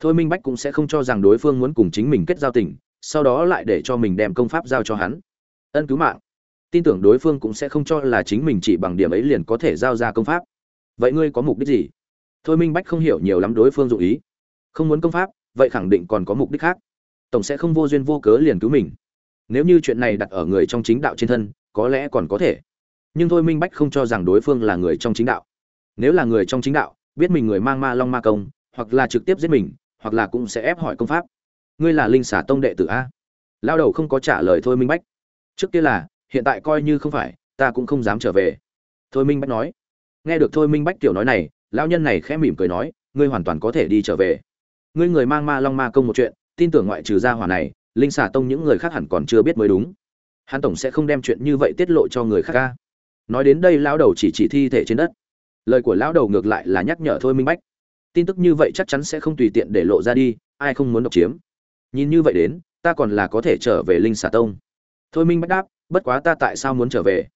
Thôi minh bách cũng sẽ không cho rằng đối phương muốn cùng chính mình kết giao tình, sau đó lại để cho mình đem công pháp giao cho hắn. Ân cứu mạng. Tin tưởng đối phương cũng sẽ không cho là chính mình chỉ bằng điểm ấy liền có thể giao ra công pháp. Vậy ngươi có mục đích gì? Thôi minh bách không hiểu nhiều lắm đối phương dụ ý. Không muốn công pháp, vậy khẳng định còn có mục đích khác. Tổng sẽ không vô duyên vô cớ liền cứu mình. Nếu như chuyện này đặt ở người trong chính đạo trên thân, có lẽ còn có thể. Nhưng thôi minh bách không cho rằng đối phương là người trong chính đạo nếu là người trong chính đạo, biết mình người mang ma long ma công, hoặc là trực tiếp giết mình, hoặc là cũng sẽ ép hỏi công pháp. Ngươi là linh xả tông đệ tử a. Lao đầu không có trả lời thôi minh bách. Trước kia là, hiện tại coi như không phải, ta cũng không dám trở về. Thôi minh bách nói. Nghe được thôi minh bách tiểu nói này, lão nhân này khẽ mỉm cười nói, ngươi hoàn toàn có thể đi trở về. Ngươi người mang ma long ma công một chuyện, tin tưởng ngoại trừ gia hỏa này, linh xà tông những người khác hẳn còn chưa biết mới đúng. Hắn tổng sẽ không đem chuyện như vậy tiết lộ cho người khác ca nói đến đây, lão đầu chỉ chỉ thi thể trên đất lời của lão đầu ngược lại là nhắc nhở thôi minh bách. Tin tức như vậy chắc chắn sẽ không tùy tiện để lộ ra đi, ai không muốn độc chiếm? Nhìn như vậy đến, ta còn là có thể trở về linh xà tông. Thôi minh bách đáp, bất quá ta tại sao muốn trở về?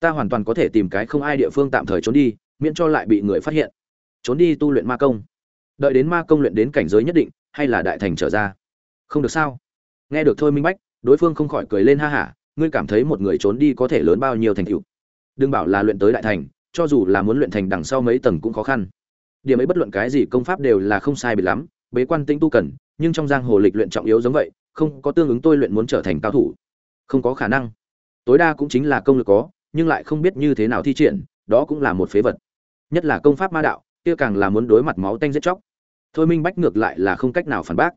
Ta hoàn toàn có thể tìm cái không ai địa phương tạm thời trốn đi, miễn cho lại bị người phát hiện. Trốn đi tu luyện ma công. Đợi đến ma công luyện đến cảnh giới nhất định, hay là đại thành trở ra? Không được sao? Nghe được thôi minh bách, đối phương không khỏi cười lên ha hả, ngươi cảm thấy một người trốn đi có thể lớn bao nhiêu thành tựu? Đừng bảo là luyện tới đại thành cho dù là muốn luyện thành đằng sau mấy tầng cũng khó khăn. Điểm ấy bất luận cái gì công pháp đều là không sai bị lắm, bế quan tinh tu cần, nhưng trong giang hồ lịch luyện trọng yếu giống vậy, không có tương ứng tôi luyện muốn trở thành cao thủ. Không có khả năng. Tối đa cũng chính là công lực có, nhưng lại không biết như thế nào thi triển, đó cũng là một phế vật. Nhất là công pháp ma đạo, kia càng là muốn đối mặt máu tanh giết chóc. Thôi minh bách ngược lại là không cách nào phản bác.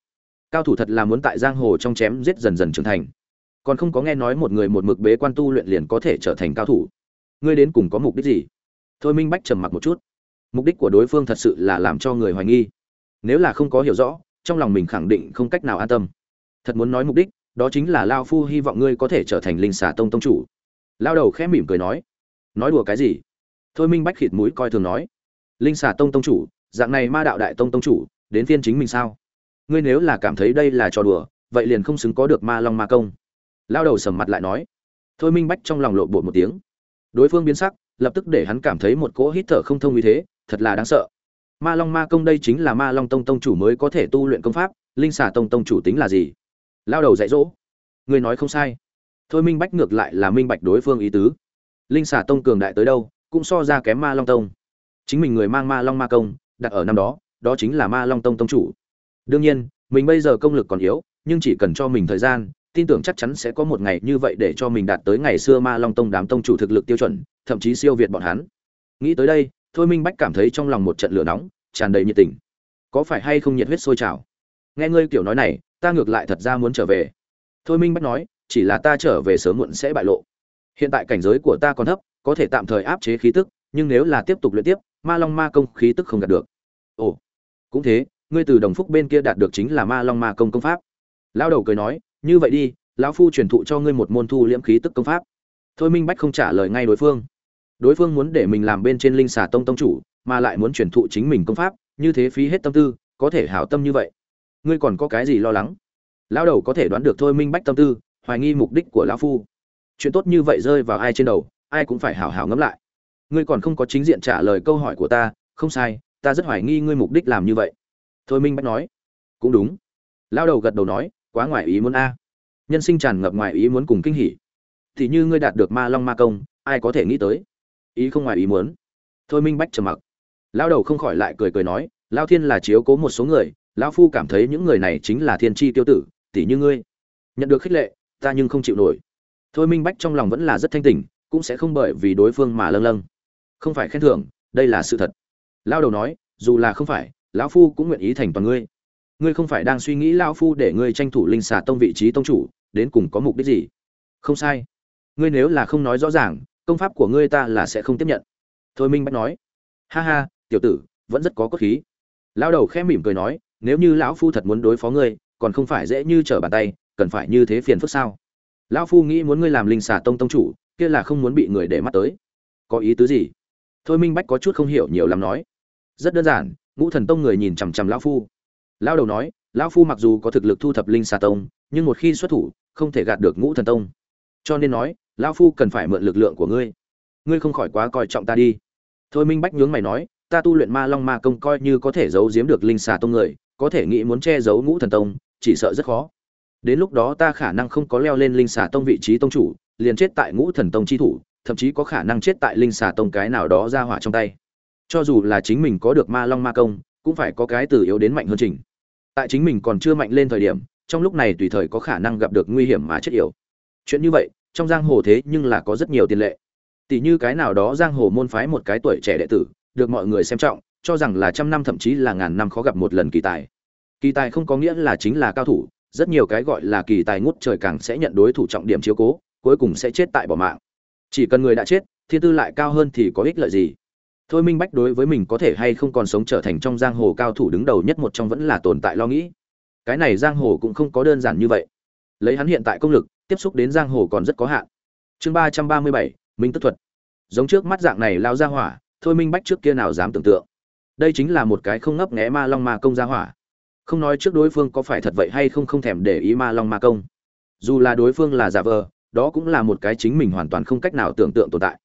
Cao thủ thật là muốn tại giang hồ trong chém giết dần dần trưởng thành. Còn không có nghe nói một người một mực bế quan tu luyện liền có thể trở thành cao thủ. Ngươi đến cùng có mục đích gì? Thôi minh bách trầm mặc một chút. Mục đích của đối phương thật sự là làm cho người hoài nghi. Nếu là không có hiểu rõ, trong lòng mình khẳng định không cách nào an tâm. Thật muốn nói mục đích, đó chính là lao phu hy vọng ngươi có thể trở thành linh xà tông tông chủ. Lao đầu khẽ mỉm cười nói. Nói đùa cái gì? Thôi minh bách khịt mũi coi thường nói. Linh xà tông tông chủ, dạng này ma đạo đại tông tông chủ, đến phiên chính mình sao? Ngươi nếu là cảm thấy đây là trò đùa, vậy liền không xứng có được ma long ma công. Lao đầu sầm mặt lại nói. Thôi minh bách trong lòng lộ bột một tiếng. Đối phương biến sắc lập tức để hắn cảm thấy một cỗ hít thở không thông như thế, thật là đáng sợ. Ma long ma công đây chính là ma long tông tông chủ mới có thể tu luyện công pháp, linh xà tông tông chủ tính là gì? Lao đầu dạy dỗ. Người nói không sai. Thôi minh bách ngược lại là minh bạch đối phương ý tứ. Linh xà tông cường đại tới đâu, cũng so ra kém ma long tông. Chính mình người mang ma long ma công, đặt ở năm đó đó chính là ma long tông tông chủ. Đương nhiên, mình bây giờ công lực còn yếu, nhưng chỉ cần cho mình thời gian tin tưởng chắc chắn sẽ có một ngày như vậy để cho mình đạt tới ngày xưa ma long tông đám tông chủ thực lực tiêu chuẩn, thậm chí siêu việt bọn hắn. Nghĩ tới đây, thôi minh bách cảm thấy trong lòng một trận lửa nóng, tràn đầy nhiệt tình. Có phải hay không nhiệt huyết sôi trào? Nghe ngươi kiểu nói này, ta ngược lại thật ra muốn trở về. Thôi minh bách nói, chỉ là ta trở về sớm muộn sẽ bại lộ. Hiện tại cảnh giới của ta còn thấp, có thể tạm thời áp chế khí tức, nhưng nếu là tiếp tục luyện tiếp, ma long ma công khí tức không đạt được. Ồ, cũng thế, ngươi từ đồng phúc bên kia đạt được chính là ma long ma công công pháp. Lao đầu cười nói như vậy đi, lão phu truyền thụ cho ngươi một môn thu liễm khí tức công pháp. Thôi minh bách không trả lời ngay đối phương. Đối phương muốn để mình làm bên trên linh xà tông tông chủ, mà lại muốn truyền thụ chính mình công pháp, như thế phí hết tâm tư, có thể hảo tâm như vậy. Ngươi còn có cái gì lo lắng? Lão đầu có thể đoán được thôi minh bách tâm tư, hoài nghi mục đích của lão phu. Chuyện tốt như vậy rơi vào ai trên đầu, ai cũng phải hảo hảo ngẫm lại. Ngươi còn không có chính diện trả lời câu hỏi của ta, không sai, ta rất hoài nghi ngươi mục đích làm như vậy. Thôi minh bách nói. Cũng đúng. Lão đầu gật đầu nói quá ngoài ý muốn a. Nhân sinh tràn ngập ngoài ý muốn cùng kinh hỉ. Thì như ngươi đạt được ma long ma công, ai có thể nghĩ tới? Ý không ngoài ý muốn. Thôi minh bách trầm mặc. Lao đầu không khỏi lại cười cười nói lao thiên là chiếu cố một số người, lão phu cảm thấy những người này chính là thiên tri tiêu tử tỷ như ngươi. Nhận được khích lệ, ta nhưng không chịu nổi. Thôi minh bách trong lòng vẫn là rất thanh tình cũng sẽ không bởi vì đối phương mà lâng lâng. Không phải khen thưởng, đây là sự thật. Lao đầu nói, dù là không phải, lão phu cũng nguyện ý thành toàn ngươi ngươi không phải đang suy nghĩ lão phu để ngươi tranh thủ linh xà tông vị trí tông chủ, đến cùng có mục đích gì? Không sai. Ngươi nếu là không nói rõ ràng, công pháp của ngươi ta là sẽ không tiếp nhận. Thôi minh bách nói. Ha ha, tiểu tử, vẫn rất có cốt khí. Lao đầu khẽ mỉm cười nói, nếu như lão phu thật muốn đối phó ngươi, còn không phải dễ như trở bàn tay, cần phải như thế phiền phức sao? Lão phu nghĩ muốn ngươi làm linh xà tông tông chủ, kia là không muốn bị người để mắt tới. Có ý tứ gì? Thôi minh bách có chút không hiểu nhiều lắm nói. Rất đơn giản, ngũ thần tông người nhìn chằm chằm lão phu lão đầu nói, lão phu mặc dù có thực lực thu thập linh xà tông, nhưng một khi xuất thủ, không thể gạt được ngũ thần tông. Cho nên nói, lão phu cần phải mượn lực lượng của ngươi. Ngươi không khỏi quá coi trọng ta đi. Thôi minh bách nhướng mày nói, ta tu luyện ma long ma công coi như có thể giấu giếm được linh xà tông người, có thể nghĩ muốn che giấu ngũ thần tông, chỉ sợ rất khó. Đến lúc đó ta khả năng không có leo lên linh xà tông vị trí tông chủ, liền chết tại ngũ thần tông chi thủ, thậm chí có khả năng chết tại linh xà tông cái nào đó ra hỏa trong tay. Cho dù là chính mình có được ma long ma công, cũng phải có cái từ yếu đến mạnh hơn trình tại chính mình còn chưa mạnh lên thời điểm, trong lúc này tùy thời có khả năng gặp được nguy hiểm mà chết yểu. Chuyện như vậy, trong giang hồ thế nhưng là có rất nhiều tiền lệ. Tỷ như cái nào đó giang hồ môn phái một cái tuổi trẻ đệ tử, được mọi người xem trọng, cho rằng là trăm năm thậm chí là ngàn năm khó gặp một lần kỳ tài. Kỳ tài không có nghĩa là chính là cao thủ, rất nhiều cái gọi là kỳ tài ngút trời càng sẽ nhận đối thủ trọng điểm chiếu cố, cuối cùng sẽ chết tại bỏ mạng. Chỉ cần người đã chết, thiên tư lại cao hơn thì có ích lợi gì? Thôi minh bách đối với mình có thể hay không còn sống trở thành trong giang hồ cao thủ đứng đầu nhất một trong vẫn là tồn tại lo nghĩ. Cái này giang hồ cũng không có đơn giản như vậy. Lấy hắn hiện tại công lực, tiếp xúc đến giang hồ còn rất có hạn. Chương ba trăm ba mươi bảy, minh tức thuật. Giống trước mắt dạng này lao ra hỏa, thôi minh bách trước kia nào dám tưởng tượng. Đây chính là một cái không ngấp nghé ma long ma công ra hỏa. Không nói trước đối phương có phải thật vậy hay không không thèm để ý ma long ma công. Dù là đối phương là giả vờ, đó cũng là một cái chính mình hoàn toàn không cách nào tưởng tượng tồn tại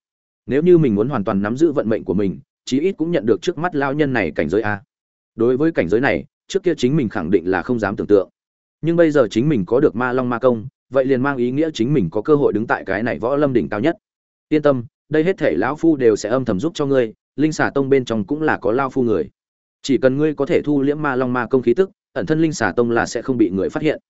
nếu như mình muốn hoàn toàn nắm giữ vận mệnh của mình, chí ít cũng nhận được trước mắt lao nhân này cảnh giới a. Đối với cảnh giới này, trước kia chính mình khẳng định là không dám tưởng tượng. Nhưng bây giờ chính mình có được ma long ma công, vậy liền mang ý nghĩa chính mình có cơ hội đứng tại cái này võ lâm đỉnh cao nhất. Yên tâm, đây hết thể lão phu đều sẽ âm thầm giúp cho ngươi, linh xà tông bên trong cũng là có lao phu người. Chỉ cần ngươi có thể thu liễm ma long ma công khí tức, ẩn thân linh xà tông là sẽ không bị người phát hiện.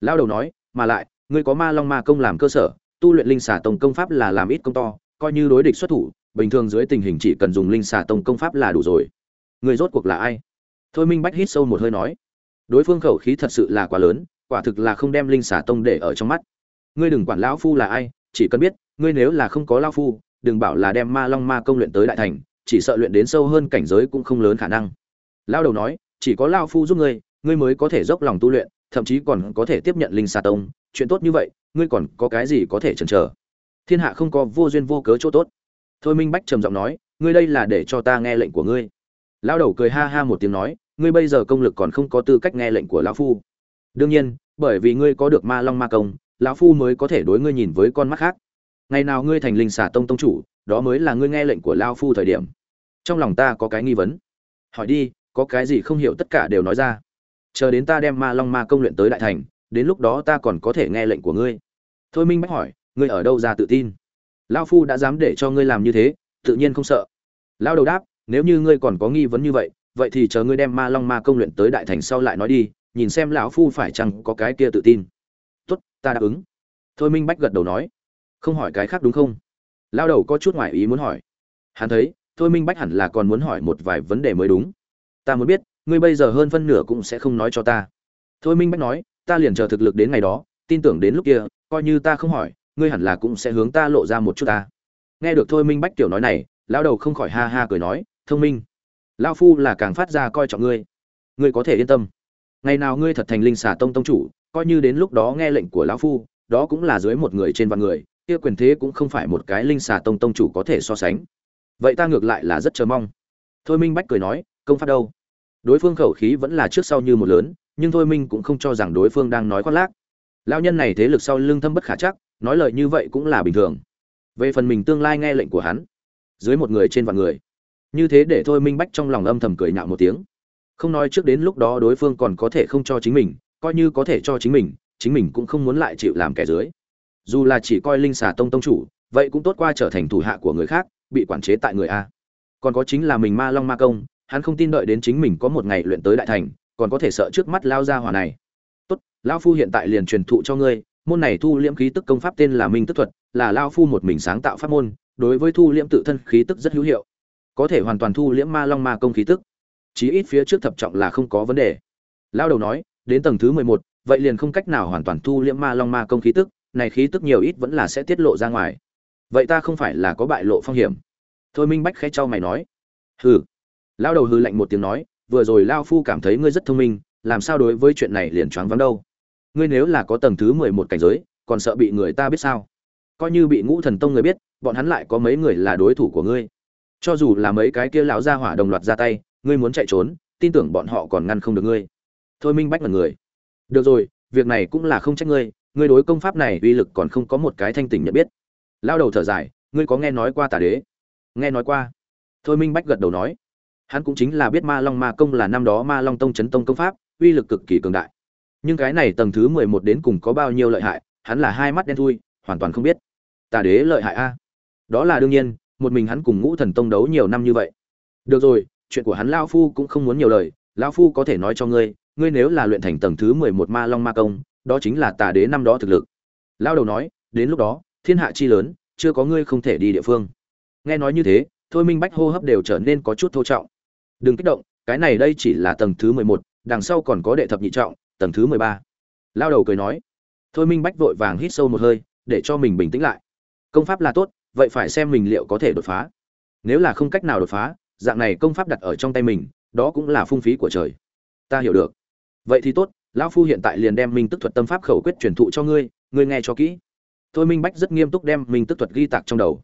Lao đầu nói, mà lại, ngươi có ma long ma công làm cơ sở, tu luyện linh xà tông công pháp là làm ít công to coi như đối địch xuất thủ, bình thường dưới tình hình chỉ cần dùng linh xà tông công pháp là đủ rồi. Người rốt cuộc là ai? Thôi minh bách hít sâu một hơi nói. Đối phương khẩu khí thật sự là quá lớn, quả thực là không đem linh xà tông để ở trong mắt. Ngươi đừng quản lão phu là ai, chỉ cần biết, ngươi nếu là không có lão phu, đừng bảo là đem ma long ma công luyện tới đại thành, chỉ sợ luyện đến sâu hơn cảnh giới cũng không lớn khả năng. Lao đầu nói, chỉ có lao phu giúp ngươi ngươi mới có thể dốc lòng tu luyện, thậm chí còn có thể tiếp nhận linh xà tông. Chuyện tốt như vậy, ngươi còn có cái gì có thể chần chờ? Thiên hạ không có vô duyên vô cớ chỗ tốt. Thôi minh bách trầm giọng nói, ngươi đây là để cho ta nghe lệnh của ngươi. Lao đầu cười ha ha một tiếng nói, ngươi bây giờ công lực còn không có tư cách nghe lệnh của lão phu. Đương nhiên, bởi vì ngươi có được ma long ma công, lão phu mới có thể đối ngươi nhìn với con mắt khác. Ngày nào ngươi thành linh xà tông tông chủ, đó mới là ngươi nghe lệnh của lao phu thời điểm. Trong lòng ta có cái nghi vấn. Hỏi đi, có cái gì không hiểu tất cả đều nói ra. Chờ đến ta đem ma long ma công luyện tới đại thành, đến lúc đó ta còn có thể nghe lệnh của ngươi. Thôi minh bách hỏi ngươi ở đâu ra tự tin? Lao phu đã dám để cho ngươi làm như thế, tự nhiên không sợ. Lao đầu đáp, nếu như ngươi còn có nghi vấn như vậy vậy thì chờ ngươi đem ma long ma công luyện tới đại thành sau lại nói đi, nhìn xem lão phu phải chăng có cái kia tự tin. Tốt, ta đáp ứng. Thôi minh bách gật đầu nói. Không hỏi cái khác đúng không? Lao đầu có chút ngoại ý muốn hỏi. Hắn thấy, thôi minh bách hẳn là còn muốn hỏi một vài vấn đề mới đúng. Ta muốn biết, ngươi bây giờ hơn phân nửa cũng sẽ không nói cho ta. Thôi minh bách nói, ta liền chờ thực lực đến ngày đó, tin tưởng đến lúc kia, coi như ta không hỏi ngươi hẳn là cũng sẽ hướng ta lộ ra một chút ta. Nghe được thôi minh bách tiểu nói này, lão đầu không khỏi ha ha cười nói, thông minh, Lão phu là càng phát ra coi trọng ngươi. Ngươi có thể yên tâm. Ngày nào ngươi thật thành linh xà tông tông chủ, coi như đến lúc đó nghe lệnh của lão phu, đó cũng là dưới một người trên vạn người, kia quyền thế cũng không phải một cái linh xà tông tông chủ có thể so sánh. Vậy ta ngược lại là rất chờ mong. Thôi minh bách cười nói, công pháp đâu? Đối phương khẩu khí vẫn là trước sau như một lớn, nhưng thôi minh cũng không cho rằng đối phương đang nói khoác lác. Lao nhân này thế lực sau lưng thâm bất khả chắc nói lời như vậy cũng là bình thường. Về phần mình tương lai nghe lệnh của hắn, dưới một người trên vạn người, như thế để thôi minh bách trong lòng âm thầm cười nhạo một tiếng. Không nói trước đến lúc đó đối phương còn có thể không cho chính mình, coi như có thể cho chính mình chính mình cũng không muốn lại chịu làm kẻ dưới. Dù là chỉ coi linh xà tông tông chủ, vậy cũng tốt qua trở thành thủ hạ của người khác, bị quản chế tại người a. Còn có chính là mình ma long ma công, hắn không tin đợi đến chính mình có một ngày luyện tới đại thành, còn có thể sợ trước mắt lao ra hỏa này. Tốt, lão phu hiện tại liền truyền thụ cho ngươi môn này thu liễm khí tức công pháp tên là minh tức thuật, là lao phu một mình sáng tạo pháp môn, đối với thu liễm tự thân khí tức rất hữu hiệu. Có thể hoàn toàn thu liễm ma long ma công khí tức, chí ít phía trước thập trọng là không có vấn đề. Lao đầu nói, đến tầng thứ mười một, vậy liền không cách nào hoàn toàn thu liễm ma long ma công khí tức, này khí tức nhiều ít vẫn là sẽ tiết lộ ra ngoài. Vậy ta không phải là có bại lộ phong hiểm. Thôi minh bách khẽ trao mày nói. Hừ. Lao đầu hư lạnh một tiếng nói, vừa rồi lao phu cảm thấy ngươi rất thông minh, làm sao đối với chuyện này liền choáng vắng đâu? Ngươi nếu là có tầng thứ mười một cảnh giới, còn sợ bị người ta biết sao? Coi như bị ngũ thần tông người biết, bọn hắn lại có mấy người là đối thủ của ngươi. Cho dù là mấy cái kia lão gia hỏa đồng loạt ra tay, ngươi muốn chạy trốn, tin tưởng bọn họ còn ngăn không được ngươi. Thôi minh bách là người. Được rồi, việc này cũng là không trách ngươi ngươi đối công pháp này uy lực còn không có một cái thanh tỉnh nhận biết. Lao đầu thở dài, ngươi có nghe nói qua tà đế? Nghe nói qua. Thôi minh bách gật đầu nói. Hắn cũng chính là biết ma long ma công là năm đó ma long tông chấn tông công pháp, uy lực cực kỳ cường đại nhưng cái này tầng thứ mười một đến cùng có bao nhiêu lợi hại, hắn là hai mắt đen thui, hoàn toàn không biết. Tà đế lợi hại a. Đó là đương nhiên, một mình hắn cùng ngũ thần tông đấu nhiều năm như vậy. Được rồi, chuyện của hắn lao phu cũng không muốn nhiều lời lao phu có thể nói cho ngươi ngươi nếu là luyện thành tầng thứ mười một ma long ma công, đó chính là tà đế năm đó thực lực. Lao đầu nói, đến lúc đó, thiên hạ chi lớn, chưa có ngươi không thể đi địa phương. Nghe nói như thế, thôi minh bách hô hấp đều trở nên có chút thô trọng. Đừng kích động, cái này đây chỉ là tầng thứ mười một, đằng sau còn có đệ thập nhị trọng tầng thứ mười ba. Lao đầu cười nói, thôi minh bách vội vàng hít sâu một hơi, để cho mình bình tĩnh lại. Công pháp là tốt, vậy phải xem mình liệu có thể đột phá. Nếu là không cách nào đột phá, dạng này công pháp đặt ở trong tay mình, đó cũng là phung phí của trời. Ta hiểu được. Vậy thì tốt, lão phu hiện tại liền đem minh tức thuật tâm pháp khẩu quyết truyền thụ cho ngươi ngươi nghe cho kỹ. Thôi minh bách rất nghiêm túc đem minh tức thuật ghi tạc trong đầu.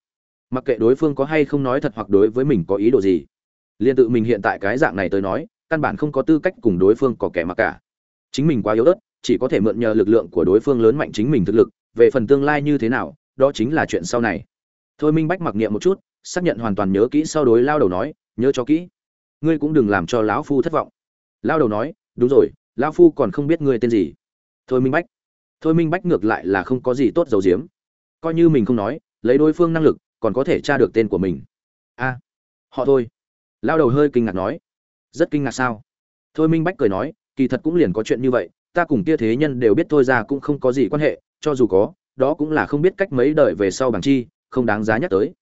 Mặc kệ đối phương có hay không nói thật hoặc đối với mình có ý đồ gì, liền tự mình hiện tại cái dạng này tới nói, căn bản không có tư cách cùng đối phương có kẻ mặc cả chính mình quá yếu ớt, chỉ có thể mượn nhờ lực lượng của đối phương lớn mạnh chính mình thực lực, về phần tương lai như thế nào, đó chính là chuyện sau này. Thôi minh bách mặc niệm một chút, xác nhận hoàn toàn nhớ kỹ sau đối lao đầu nói, nhớ cho kỹ, ngươi cũng đừng làm cho lão phu thất vọng. Lao đầu nói, đúng rồi, lão phu còn không biết ngươi tên gì. Thôi minh bách, thôi minh bách ngược lại là không có gì tốt dầu diếm coi như mình không nói, lấy đối phương năng lực, còn có thể tra được tên của mình. A, họ thôi. Lao đầu hơi kinh ngạc nói, rất kinh ngạc sao? Thôi minh bách cười nói kỳ thật cũng liền có chuyện như vậy, ta cùng kia thế nhân đều biết thôi ra cũng không có gì quan hệ, cho dù có, đó cũng là không biết cách mấy đời về sau bằng chi, không đáng giá nhắc tới.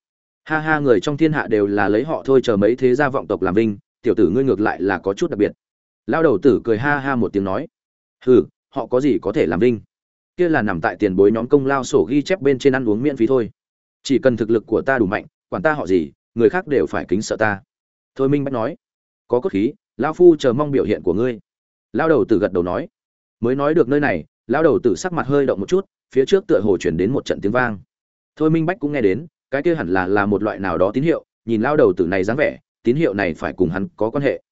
Ha ha, người trong thiên hạ đều là lấy họ thôi chờ mấy thế gia vọng tộc làm vinh, tiểu tử ngươi ngược lại là có chút đặc biệt. Lao đầu tử cười ha ha một tiếng nói, hừ, họ có gì có thể làm vinh? Kia là nằm tại tiền bối nhóm công lao sổ ghi chép bên trên ăn uống miễn phí thôi. Chỉ cần thực lực của ta đủ mạnh, quản ta họ gì, người khác đều phải kính sợ ta. Thôi minh bách nói, có cốt khí lao phu chờ mong biểu hiện của ngươi lao đầu tử gật đầu nói. Mới nói được nơi này, lao đầu tử sắc mặt hơi động một chút, phía trước tựa hồ chuyển đến một trận tiếng vang. Thôi minh bách cũng nghe đến, cái kia hẳn là là một loại nào đó tín hiệu, nhìn lao đầu tử này dáng vẻ, tín hiệu này phải cùng hắn có quan hệ.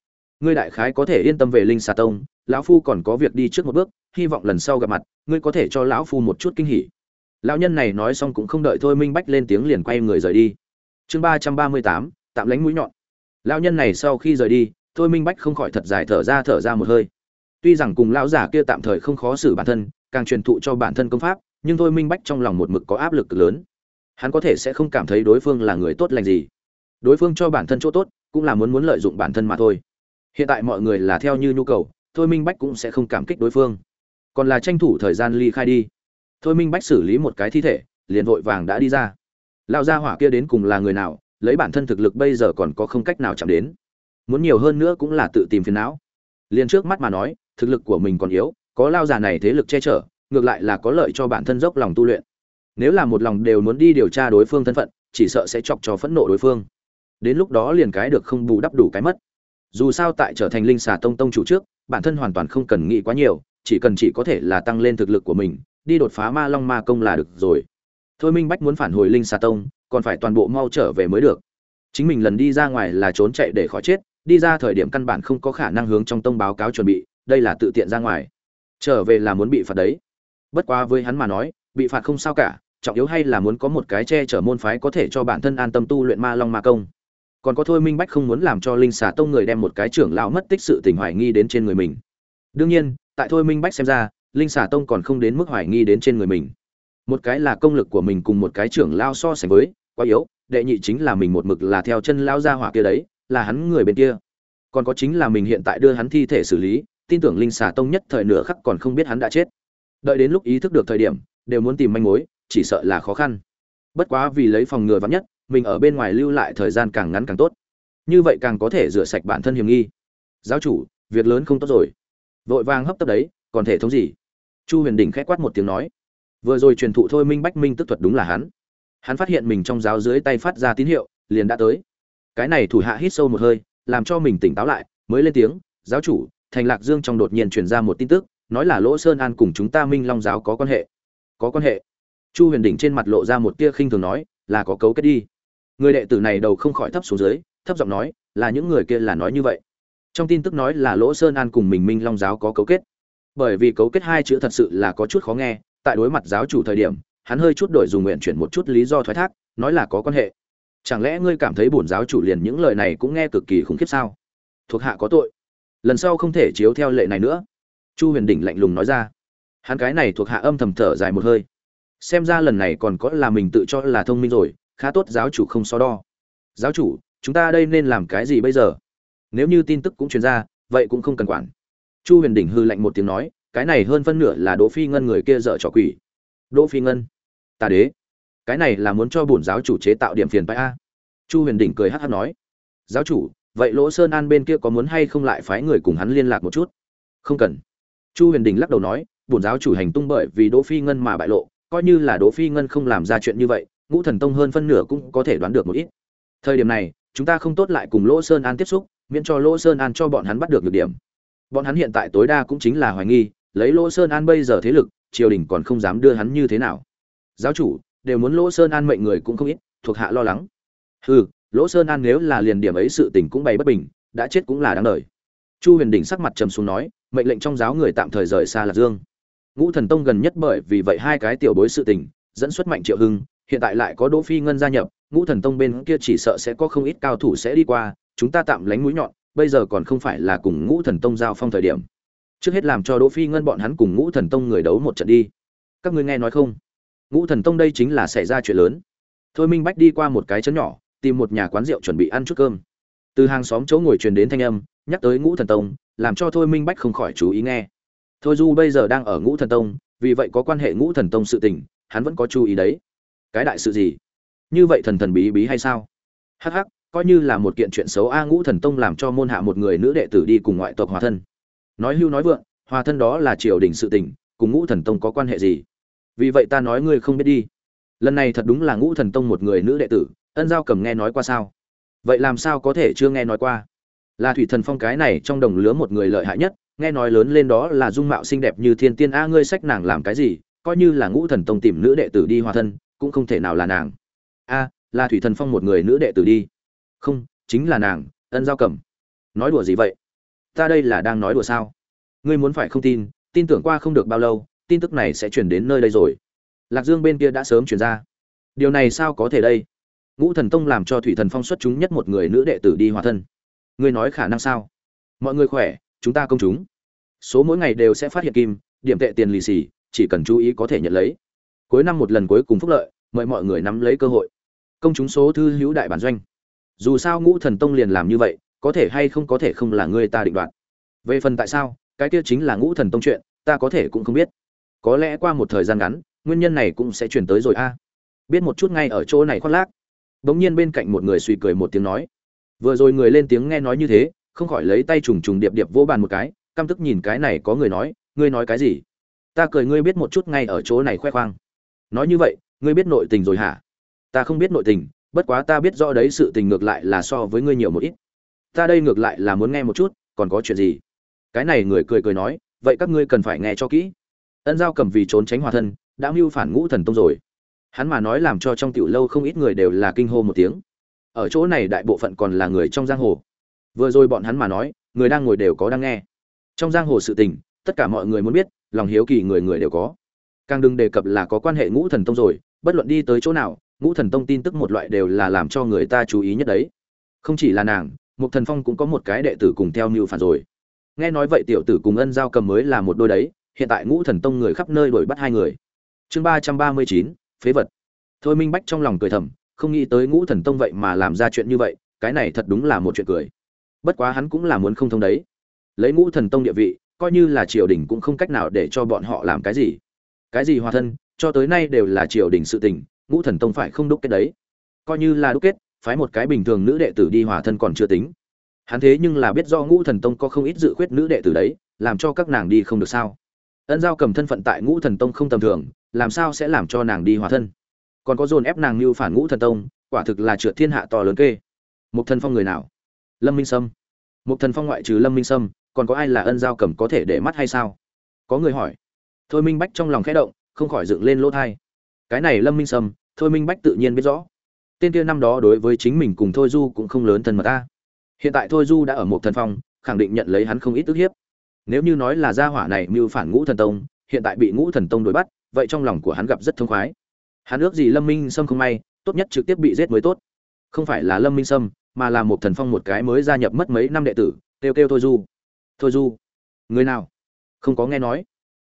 Ngươi đại khái có thể yên tâm về linh xà tông, lão phu còn có việc đi trước một bước, hy vọng lần sau gặp mặt, ngươi có thể cho lão phu một chút kinh hỉ. Lão nhân này nói xong cũng không đợi thôi minh bách lên tiếng liền quay người rời đi. Chương ba trăm ba mươi tám, tạm lánh mũi nhọn. Lão nhân này sau khi rời đi, thôi minh bách không khỏi thật dài thở ra thở ra một hơi tuy rằng cùng lão giả kia tạm thời không khó xử bản thân, càng truyền thụ cho bản thân công pháp, nhưng thôi minh bách trong lòng một mực có áp lực lớn. Hắn có thể sẽ không cảm thấy đối phương là người tốt lành gì. Đối phương cho bản thân chỗ tốt, cũng là muốn muốn lợi dụng bản thân mà thôi. Hiện tại mọi người là theo như nhu cầu, thôi minh bách cũng sẽ không cảm kích đối phương. Còn là tranh thủ thời gian ly khai đi. Thôi minh bách xử lý một cái thi thể, liền vội vàng đã đi ra. Lão gia hỏa kia đến cùng là người nào, lấy bản thân thực lực bây giờ còn có không cách nào chạm đến. Muốn nhiều hơn nữa cũng là tự tìm phiền não. Liền trước mắt mà nói thực lực của mình còn yếu, có lao già này thế lực che chở, ngược lại là có lợi cho bản thân dốc lòng tu luyện. Nếu là một lòng đều muốn đi điều tra đối phương thân phận, chỉ sợ sẽ chọc cho phẫn nộ đối phương. Đến lúc đó liền cái được không bù đắp đủ cái mất. Dù sao tại trở thành linh xà tông tông chủ trước, bản thân hoàn toàn không cần nghĩ quá nhiều, chỉ cần chỉ có thể là tăng lên thực lực của mình, đi đột phá ma long ma công là được rồi. Thôi minh bách muốn phản hồi linh xà tông, còn phải toàn bộ mau trở về mới được. Chính mình lần đi ra ngoài là trốn chạy để khỏi chết, đi ra thời điểm căn bản không có khả năng hướng trong tông báo cáo chuẩn bị đây là tự tiện ra ngoài. Trở về là muốn bị phạt đấy. Bất quá với hắn mà nói, bị phạt không sao cả, trọng yếu hay là muốn có một cái che chở môn phái có thể cho bản thân an tâm tu luyện ma long ma công. Còn có thôi minh bách không muốn làm cho linh xà tông người đem một cái trưởng lão mất tích sự tình hoài nghi đến trên người mình. Đương nhiên, tại thôi minh bách xem ra, linh xà tông còn không đến mức hoài nghi đến trên người mình. Một cái là công lực của mình cùng một cái trưởng lao so sánh với, quá yếu, đệ nhị chính là mình một mực là theo chân lao ra hỏa kia đấy, là hắn người bên kia. Còn có chính là mình hiện tại đưa hắn thi thể xử lý tin tưởng linh xà tông nhất thời nửa khắc còn không biết hắn đã chết. Đợi đến lúc ý thức được thời điểm, đều muốn tìm manh mối, chỉ sợ là khó khăn. Bất quá vì lấy phòng ngừa vắn nhất, mình ở bên ngoài lưu lại thời gian càng ngắn càng tốt. Như vậy càng có thể rửa sạch bản thân hiểm nghi. Giáo chủ, việc lớn không tốt rồi. Vội vàng hấp tấp đấy, còn thể thống gì? Chu huyền đình k h ẽ quát một tiếng nói. Vừa rồi truyền thụ thôi minh bách minh tức thuật đúng là hắn. Hắn phát hiện mình trong giáo dưới tay phát ra tín hiệu, liền đã tới. Cái này thủ hạ hít sâu một hơi, làm cho mình tỉnh táo lại, mới lên tiếng, giáo chủ thành lạc dương trong đột nhiên truyền ra một tin tức, nói là lỗ sơn an cùng chúng ta minh long giáo có quan hệ. Có quan hệ? Chu huyền đỉnh trên mặt lộ ra một tia khinh thường nói, là có cấu kết đi. Người đệ tử này đầu không khỏi thấp xuống dưới, thấp giọng nói, là những người kia là nói như vậy. Trong tin tức nói là lỗ sơn an cùng mình minh long giáo có cấu kết. Bởi vì cấu kết hai chữ thật sự là có chút khó nghe, tại đối mặt giáo chủ thời điểm, hắn hơi chút đổi dùng nguyện chuyển một chút lý do thoái thác, nói là có quan hệ. Chẳng lẽ ngươi cảm thấy bổn giáo chủ liền những lời này cũng nghe cực kỳ khủng khiếp sao? Thuộc hạ có tội lần sau không thể chiếu theo lệ này nữa. Chu huyền đỉnh lạnh lùng nói ra. Hắn cái này thuộc hạ âm thầm thở dài một hơi. Xem ra lần này còn có là mình tự cho là thông minh rồi, khá tốt giáo chủ không so đo. Giáo chủ, chúng ta đây nên làm cái gì bây giờ? Nếu như tin tức cũng truyền ra, vậy cũng không cần quản. Chu huyền đỉnh hư lạnh một tiếng nói, cái này hơn phân nửa là đỗ phi ngân người kia dở trò quỷ. Đỗ phi ngân? Ta đế. Cái này là muốn cho bổn giáo chủ chế tạo điểm phiền phải a. Chu huyền đỉnh cười hắt hắt nói. Giáo chủ vậy lỗ sơn an bên kia có muốn hay không lại phái người cùng hắn liên lạc một chút? Không cần. Chu huyền đình lắc đầu nói, bổn giáo chủ hành tung bởi vì đỗ phi ngân mà bại lộ, coi như là đỗ phi ngân không làm ra chuyện như vậy, ngũ thần tông hơn phân nửa cũng có thể đoán được một ít. Thời điểm này, chúng ta không tốt lại cùng lỗ sơn an tiếp xúc, miễn cho lỗ sơn an cho bọn hắn bắt được được điểm. Bọn hắn hiện tại tối đa cũng chính là hoài nghi, lấy lỗ sơn an bây giờ thế lực, triều đình còn không dám đưa hắn như thế nào. Giáo chủ, đều muốn lỗ sơn an mệnh người cũng không ít, thuộc hạ lo lắng. Hừ lỗ sơn an nếu là liền điểm ấy sự tình cũng bày bất bình, đã chết cũng là đáng đời. Chu huyền đỉnh sắc mặt trầm xuống nói, mệnh lệnh trong giáo người tạm thời rời xa lạc dương. Ngũ thần tông gần nhất bởi vì vậy hai cái tiểu bối sự tình, dẫn xuất mạnh triệu hưng, hiện tại lại có đỗ phi ngân gia nhập, ngũ thần tông bên kia chỉ sợ sẽ có không ít cao thủ sẽ đi qua, chúng ta tạm lánh mũi nhọn, bây giờ còn không phải là cùng ngũ thần tông giao phong thời điểm. Trước hết làm cho đỗ phi ngân bọn hắn cùng ngũ thần tông người đấu một trận đi. Các ngươi nghe nói không? Ngũ thần tông đây chính là xảy ra chuyện lớn. Thôi minh bách đi qua một cái chấn nhỏ tìm một nhà quán rượu chuẩn bị ăn chút cơm. Từ hàng xóm chỗ ngồi truyền đến thanh âm, nhắc tới ngũ thần tông, làm cho thôi minh bách không khỏi chú ý nghe. Thôi du bây giờ đang ở ngũ thần tông, vì vậy có quan hệ ngũ thần tông sự tình, hắn vẫn có chú ý đấy. Cái đại sự gì? Như vậy thần thần bí bí hay sao? Hắc hắc, coi như là một kiện chuyện xấu a, ngũ thần tông làm cho môn hạ một người nữ đệ tử đi cùng ngoại tộc hòa thân. Nói hưu nói vượng, hòa thân đó là triều đình sự tình, cùng ngũ thần tông có quan hệ gì? Vì vậy ta nói ngươi không biết đi. Lần này thật đúng là ngũ thần tông một người nữ đệ tử ân giao cầm nghe nói qua sao? Vậy làm sao có thể chưa nghe nói qua? Là thủy thần phong cái này trong đồng lứa một người lợi hại nhất, nghe nói lớn lên đó là dung mạo xinh đẹp như thiên tiên. A, ngươi sách nàng làm cái gì? Coi như là ngũ thần tông tìm nữ đệ tử đi hòa thân, cũng không thể nào là nàng. A, là thủy thần phong một người nữ đệ tử đi. Không, chính là nàng, ân giao cầm. Nói đùa gì vậy? Ta đây là đang nói đùa sao? Ngươi muốn phải không tin tin tưởng qua không được bao lâu, tin tức này sẽ chuyển đến nơi đây rồi. Lạc dương bên kia đã sớm chuyển ra. Điều này sao có thể đây? Ngũ thần tông làm cho thủy thần phong xuất chúng nhất một người nữ đệ tử đi hòa thân. Ngươi nói khả năng sao? Mọi người khỏe, chúng ta công chúng. Số mỗi ngày đều sẽ phát hiện kim, điểm tệ tiền lì xì, chỉ cần chú ý có thể nhận lấy. Cuối năm một lần cuối cùng phúc lợi, mời mọi người nắm lấy cơ hội. Công chúng số thư hữu đại bản doanh. Dù sao ngũ thần tông liền làm như vậy, có thể hay không có thể không là người ta định đoạt. Về phần tại sao, cái kia chính là ngũ thần tông chuyện, ta có thể cũng không biết. Có lẽ qua một thời gian ngắn, nguyên nhân này cũng sẽ chuyển tới rồi a. Biết một chút ngay ở chỗ này khoác lác bỗng nhiên bên cạnh một người suy cười một tiếng nói. Vừa rồi người lên tiếng nghe nói như thế, không khỏi lấy tay trùng trùng điệp điệp vô bàn một cái, căm tức nhìn cái này có người nói, ngươi nói cái gì? Ta cười ngươi biết một chút ngay ở chỗ này khoe khoang. Nói như vậy, ngươi biết nội tình rồi hả? Ta không biết nội tình, bất quá ta biết rõ đấy, sự tình ngược lại là so với ngươi nhiều một ít. Ta đây ngược lại là muốn nghe một chút, còn có chuyện gì? Cái này người cười cười nói, vậy các ngươi cần phải nghe cho kỹ. Ân giao cầm vì trốn tránh hòa thân, đã mưu phản ngũ thần tông rồi hắn mà nói làm cho trong tiểu lâu không ít người đều là kinh hô một tiếng. Ở chỗ này đại bộ phận còn là người trong giang hồ. Vừa rồi bọn hắn mà nói, người đang ngồi đều có đang nghe. Trong giang hồ sự tình, tất cả mọi người muốn biết, lòng hiếu kỳ người người đều có. Càng đừng đề cập là có quan hệ ngũ thần tông rồi, bất luận đi tới chỗ nào, ngũ thần tông tin tức một loại đều là làm cho người ta chú ý nhất đấy. Không chỉ là nàng một thần phong cũng có một cái đệ tử cùng theo mưu phản rồi. Nghe nói vậy tiểu tử cùng ân giao cầm mới là một đôi đấy, hiện tại ngũ thần tông người khắp nơi đuổi bắt hai người. Chương ba trăm ba mươi chín phế vật. Thôi minh bách trong lòng cười thầm, không nghĩ tới ngũ thần tông vậy mà làm ra chuyện như vậy, cái này thật đúng là một chuyện cười. Bất quá hắn cũng là muốn không thông đấy. Lấy ngũ thần tông địa vị, coi như là triều đình cũng không cách nào để cho bọn họ làm cái gì. Cái gì hòa thân, cho tới nay đều là triều đình sự tình, ngũ thần tông phải không đúc kết đấy. Coi như là đúc kết, phái một cái bình thường nữ đệ tử đi hòa thân còn chưa tính. Hắn thế nhưng là biết do ngũ thần tông có không ít dự khuyết nữ đệ tử đấy, làm cho các nàng đi không được sao. Ân giao cầm thân phận tại ngũ thần tông không tầm thường làm sao sẽ làm cho nàng đi hòa thân? Còn có dồn ép nàng như phản ngũ thần tông, quả thực là trượt thiên hạ to lớn kê. Một thần phong người nào? Lâm minh sâm. Một thần phong ngoại trừ lâm minh sâm, còn có ai là ân giao cầm có thể để mắt hay sao? Có người hỏi. Thôi minh bách trong lòng khẽ động, không khỏi dựng lên lỗ thai cái này lâm minh sâm, thôi minh bách tự nhiên biết rõ. Tên kia năm đó đối với chính mình cùng thôi du cũng không lớn thân mật ta. Hiện tại thôi du đã ở một thần phong, khẳng định nhận lấy hắn không ít ức hiếp. Nếu như nói là gia hỏa này mưu phản ngũ thần tông, hiện tại bị ngũ thần tông đuổi bắt vậy trong lòng của hắn gặp rất thông khoái. Hắn ước gì lâm minh sâm không may, tốt nhất trực tiếp bị giết mới tốt. Không phải là lâm minh sâm, mà là một thần phong một cái mới gia nhập mất mấy năm đệ tử, kêu kêu thôi du. Thôi du, người nào? Không có nghe nói.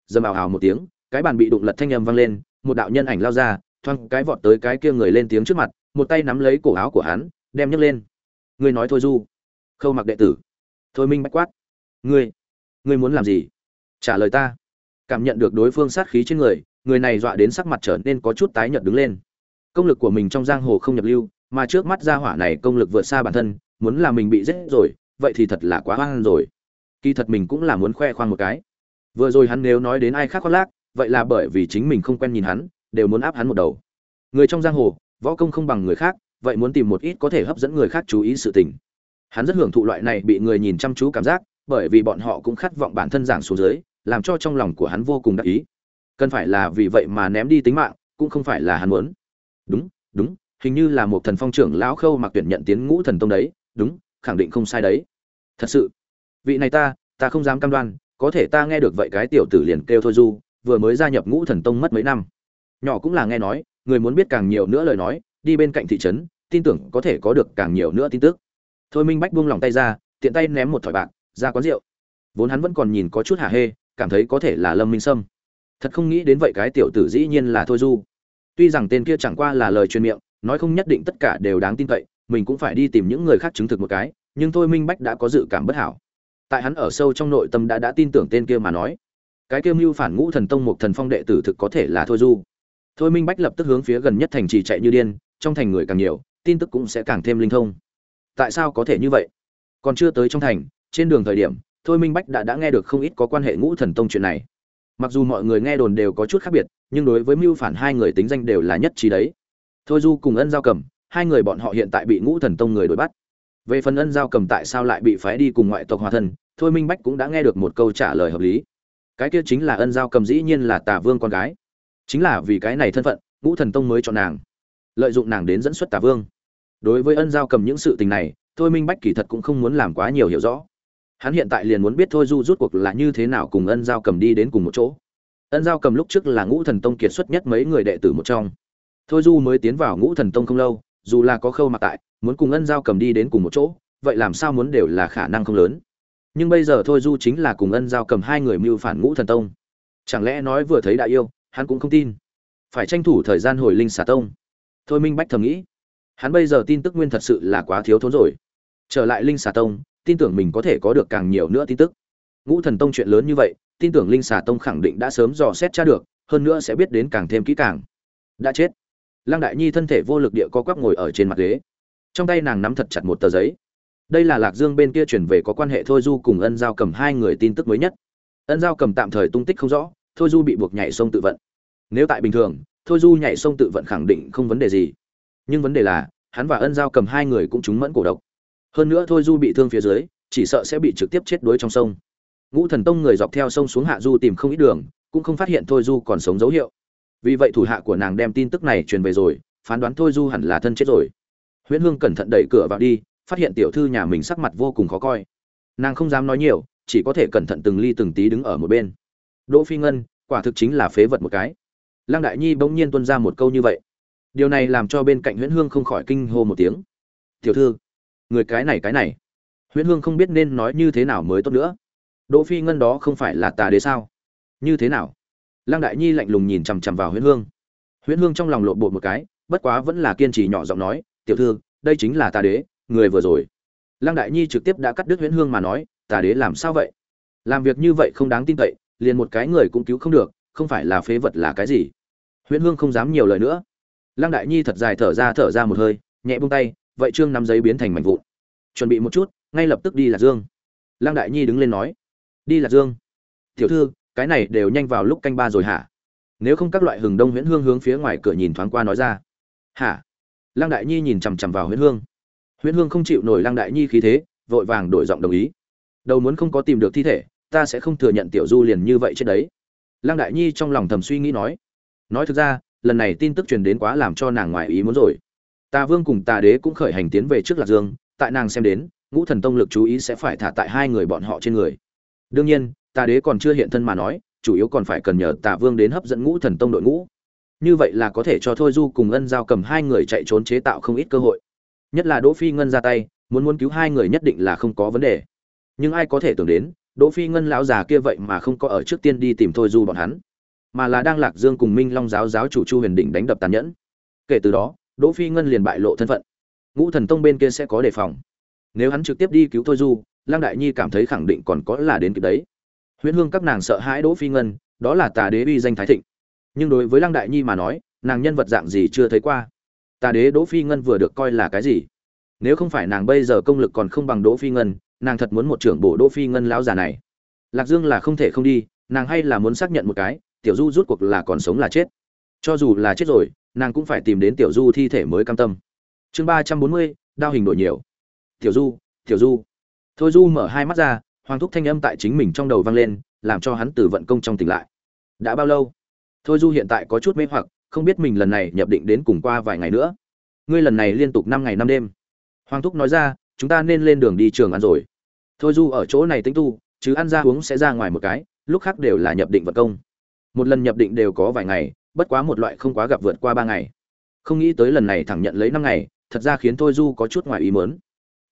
Dầm ảo ảo một tiếng, cái bàn bị đụng lật thanh âm vang lên, một đạo nhân ảnh lao ra, thoang cái vọt tới cái kia người lên tiếng trước mặt, một tay nắm lấy cổ áo của hắn, đem nhấc lên. Ngươi nói thôi du, khâu mặc đệ tử. Thôi minh bách quát. Ngươi ngươi muốn làm gì? Trả lời ta. Cảm nhận được đối phương sát khí trên người người này dọa đến sắc mặt trở nên có chút tái nhợt đứng lên. Công lực của mình trong giang hồ không nhập lưu, mà trước mắt gia hỏa này công lực vượt xa bản thân, muốn là mình bị giết rồi, vậy thì thật là quá hoang rồi. Kỳ thật mình cũng là muốn khoe khoang một cái. Vừa rồi hắn nếu nói đến ai khác khoác lác, vậy là bởi vì chính mình không quen nhìn hắn, đều muốn áp hắn một đầu. Người trong giang hồ, võ công không bằng người khác, vậy muốn tìm một ít có thể hấp dẫn người khác chú ý sự tình. Hắn rất hưởng thụ loại này bị người nhìn chăm chú cảm giác, bởi vì bọn họ cũng khát vọng bản thân giảng xuống dưới, làm cho trong lòng của hắn vô cùng đắc ý cần phải là vì vậy mà ném đi tính mạng, cũng không phải là hắn muốn. Đúng đúng, hình như là một thần phong trưởng lão khâu mặc tuyển nhận tiến ngũ thần tông đấy, đúng, khẳng định không sai đấy. Thật sự, vị này ta ta không dám cam đoan, có thể ta nghe được vậy cái tiểu tử liền kêu thôi du, vừa mới gia nhập ngũ thần tông mất mấy năm. Nhỏ cũng là nghe nói, người muốn biết càng nhiều nữa lời nói, đi bên cạnh thị trấn, tin tưởng có thể có được càng nhiều nữa tin tức. Thôi minh bách buông lòng tay ra, tiện tay ném một thỏi bạc, ra quán rượu. Vốn hắn vẫn còn nhìn có chút hả hê, cảm thấy có thể là lâm minh sâm thật không nghĩ đến vậy cái tiểu tử dĩ nhiên là thôi du. Tuy rằng tên kia chẳng qua là lời truyền miệng, nói không nhất định tất cả đều đáng tin cậy, mình cũng phải đi tìm những người khác chứng thực một cái, nhưng thôi minh bách đã có dự cảm bất hảo. Tại hắn ở sâu trong nội tâm đã đã tin tưởng tên kia mà nói. Cái kia mưu phản ngũ thần tông một thần phong đệ tử thực có thể là thôi du. Thôi minh bách lập tức hướng phía gần nhất thành trì chạy như điên, trong thành người càng nhiều, tin tức cũng sẽ càng thêm linh thông. Tại sao có thể như vậy? Còn chưa tới trong thành, trên đường thời điểm, thôi minh bách đã đã nghe được không ít có quan hệ ngũ thần tông chuyện này mặc dù mọi người nghe đồn đều có chút khác biệt, nhưng đối với mưu phản hai người tính danh đều là nhất trí đấy. Thôi du cùng ân giao cầm, hai người bọn họ hiện tại bị ngũ thần tông người đuổi bắt. Về phần ân giao cầm tại sao lại bị phái đi cùng ngoại tộc hòa thân thôi minh bách cũng đã nghe được một câu trả lời hợp lý. Cái kia chính là ân giao cầm dĩ nhiên là tà vương con gái. Chính là vì cái này thân phận, ngũ thần tông mới chọn nàng, lợi dụng nàng đến dẫn xuất tà vương. Đối với ân giao cầm những sự tình này, thôi minh bách kỳ thật cũng không muốn làm quá nhiều hiểu rõ hắn hiện tại liền muốn biết thôi du rút cuộc là như thế nào cùng ân giao cầm đi đến cùng một chỗ. Ân giao cầm lúc trước là ngũ thần tông kiệt xuất nhất mấy người đệ tử một trong. Thôi du mới tiến vào ngũ thần tông không lâu, dù là có khâu mặc tại, muốn cùng ân giao cầm đi đến cùng một chỗ, vậy làm sao muốn đều là khả năng không lớn. Nhưng bây giờ thôi du chính là cùng ân giao cầm hai người mưu phản ngũ thần tông. Chẳng lẽ nói vừa thấy đại yêu, hắn cũng không tin? Phải tranh thủ thời gian hồi linh xà tông. Thôi minh bách thầm nghĩ. Hắn bây giờ tin tức nguyên thật sự là quá thiếu thốn rồi. Trở lại linh xà tông tin tưởng mình có thể có được càng nhiều nữa tin tức. Ngũ thần tông chuyện lớn như vậy, tin tưởng linh xà tông khẳng định đã sớm dò xét tra được, hơn nữa sẽ biết đến càng thêm kỹ càng. Đã chết. Lăng đại nhi thân thể vô lực địa co quắp ngồi ở trên mặt ghế. Trong tay nàng nắm thật chặt một tờ giấy. Đây là lạc dương bên kia chuyển về có quan hệ thôi du cùng ân giao cầm hai người tin tức mới nhất. Ân giao cầm tạm thời tung tích không rõ, thôi du bị buộc nhảy sông tự vận. Nếu tại bình thường, thôi du nhảy sông tự vận khẳng định không vấn đề gì. Nhưng vấn đề là, hắn và ân giao cầm hai người cũng trúng mẫn cổ độc hơn nữa thôi du bị thương phía dưới, chỉ sợ sẽ bị trực tiếp chết đuối trong sông. Ngũ thần tông người dọc theo sông xuống hạ du tìm không ít đường, cũng không phát hiện thôi du còn sống dấu hiệu. Vì vậy thủ hạ của nàng đem tin tức này truyền về rồi, phán đoán thôi du hẳn là thân chết rồi. Huyễn hương cẩn thận đẩy cửa vào đi, phát hiện tiểu thư nhà mình sắc mặt vô cùng khó coi. Nàng không dám nói nhiều, chỉ có thể cẩn thận từng ly từng tí đứng ở một bên. Đỗ phi ngân, quả thực chính là phế vật một cái. Lăng đại nhi bỗng nhiên tuôn ra một câu như vậy. Điều này làm cho bên cạnh huyễn hương không khỏi kinh hô một tiếng. Tiểu thư người cái này cái này. Huyễn hương không biết nên nói như thế nào mới tốt nữa. Đỗ phi ngân đó không phải là tà đế sao? Như thế nào? Lăng đại nhi lạnh lùng nhìn chằm chằm vào huyễn hương. Huyễn hương trong lòng lộn bột một cái, bất quá vẫn là kiên trì nhỏ giọng nói, tiểu thư, đây chính là tà đế, người vừa rồi. Lăng đại nhi trực tiếp đã cắt đứt huyễn hương mà nói, tà đế làm sao vậy? Làm việc như vậy không đáng tin cậy, liền một cái người cũng cứu không được, không phải là phế vật là cái gì? Huyễn hương không dám nhiều lời nữa. Lăng đại nhi thật dài thở ra thở ra một hơi, nhẹ buông tay vậy trương nắm giấy biến thành mảnh vụn. Chuẩn bị một chút, ngay lập tức đi lạc dương. Lăng đại nhi đứng lên nói, đi lạc dương? Tiểu thư, cái này đều nhanh vào lúc canh ba rồi hả? Nếu không các loại hừng đông huyễn hương hướng phía ngoài cửa nhìn thoáng qua nói ra, hả? Lăng đại nhi nhìn chằm chằm vào huyễn hương. Huyễn hương không chịu nổi lăng đại nhi khí thế, vội vàng đổi giọng đồng ý. Đầu muốn không có tìm được thi thể, ta sẽ không thừa nhận tiểu du liền như vậy chết đấy. Lăng đại nhi trong lòng thầm suy nghĩ nói. Nói thực ra, lần này tin tức truyền đến quá làm cho nàng ngoài ý muốn rồi tà vương cùng tà đế cũng khởi hành tiến về trước lạc dương, tại nàng xem đến, ngũ thần tông lực chú ý sẽ phải thả tại hai người bọn họ trên người. Đương nhiên, tà đế còn chưa hiện thân mà nói, chủ yếu còn phải cần nhờ tà vương đến hấp dẫn ngũ thần tông đội ngũ. Như vậy là có thể cho thôi du cùng ân giao cầm hai người chạy trốn chế tạo không ít cơ hội. Nhất là đỗ phi ngân ra tay, muốn muốn cứu hai người nhất định là không có vấn đề. Nhưng ai có thể tưởng đến, đỗ phi ngân lão già kia vậy mà không có ở trước tiên đi tìm thôi du bọn hắn, mà là đang lạc dương cùng minh long giáo giáo chủ chu huyền định đánh đập tàn nhẫn. Kể từ đó đỗ phi ngân liền bại lộ thân phận. Ngũ thần tông bên kia sẽ có đề phòng. Nếu hắn trực tiếp đi cứu thôi du, lăng đại nhi cảm thấy khẳng định còn có là đến kịp đấy. Huyễn hương các nàng sợ hãi đỗ phi ngân, đó là tà đế uy danh thái thịnh. Nhưng đối với lăng đại nhi mà nói, nàng nhân vật dạng gì chưa thấy qua. Tà đế đỗ phi ngân vừa được coi là cái gì? Nếu không phải nàng bây giờ công lực còn không bằng đỗ phi ngân, nàng thật muốn một trưởng bộ đỗ phi ngân lão già này. Lạc dương là không thể không đi, nàng hay là muốn xác nhận một cái, tiểu du rút cuộc là còn sống là chết. Cho dù là chết rồi nàng cũng phải tìm đến tiểu du thi thể mới cam tâm. Chương ba trăm bốn mươi, đao hình đổi nhiều. Tiểu du tiểu du. Thôi du mở hai mắt ra, hoàng thúc thanh âm tại chính mình trong đầu vang lên, làm cho hắn từ vận công trong tỉnh lại. Đã bao lâu? Thôi du hiện tại có chút mê hoặc, không biết mình lần này nhập định đến cùng qua vài ngày nữa. Ngươi lần này liên tục năm ngày năm đêm. Hoàng thúc nói ra, chúng ta nên lên đường đi trường ăn rồi. Thôi du ở chỗ này tính tu, chứ ăn ra uống sẽ ra ngoài một cái, lúc khác đều là nhập định vận công. Một lần nhập định đều có vài ngày bất quá một loại không quá gặp vượt qua ba ngày. Không nghĩ tới lần này thẳng nhận lấy năm ngày, thật ra khiến thôi du có chút ngoài ý mớn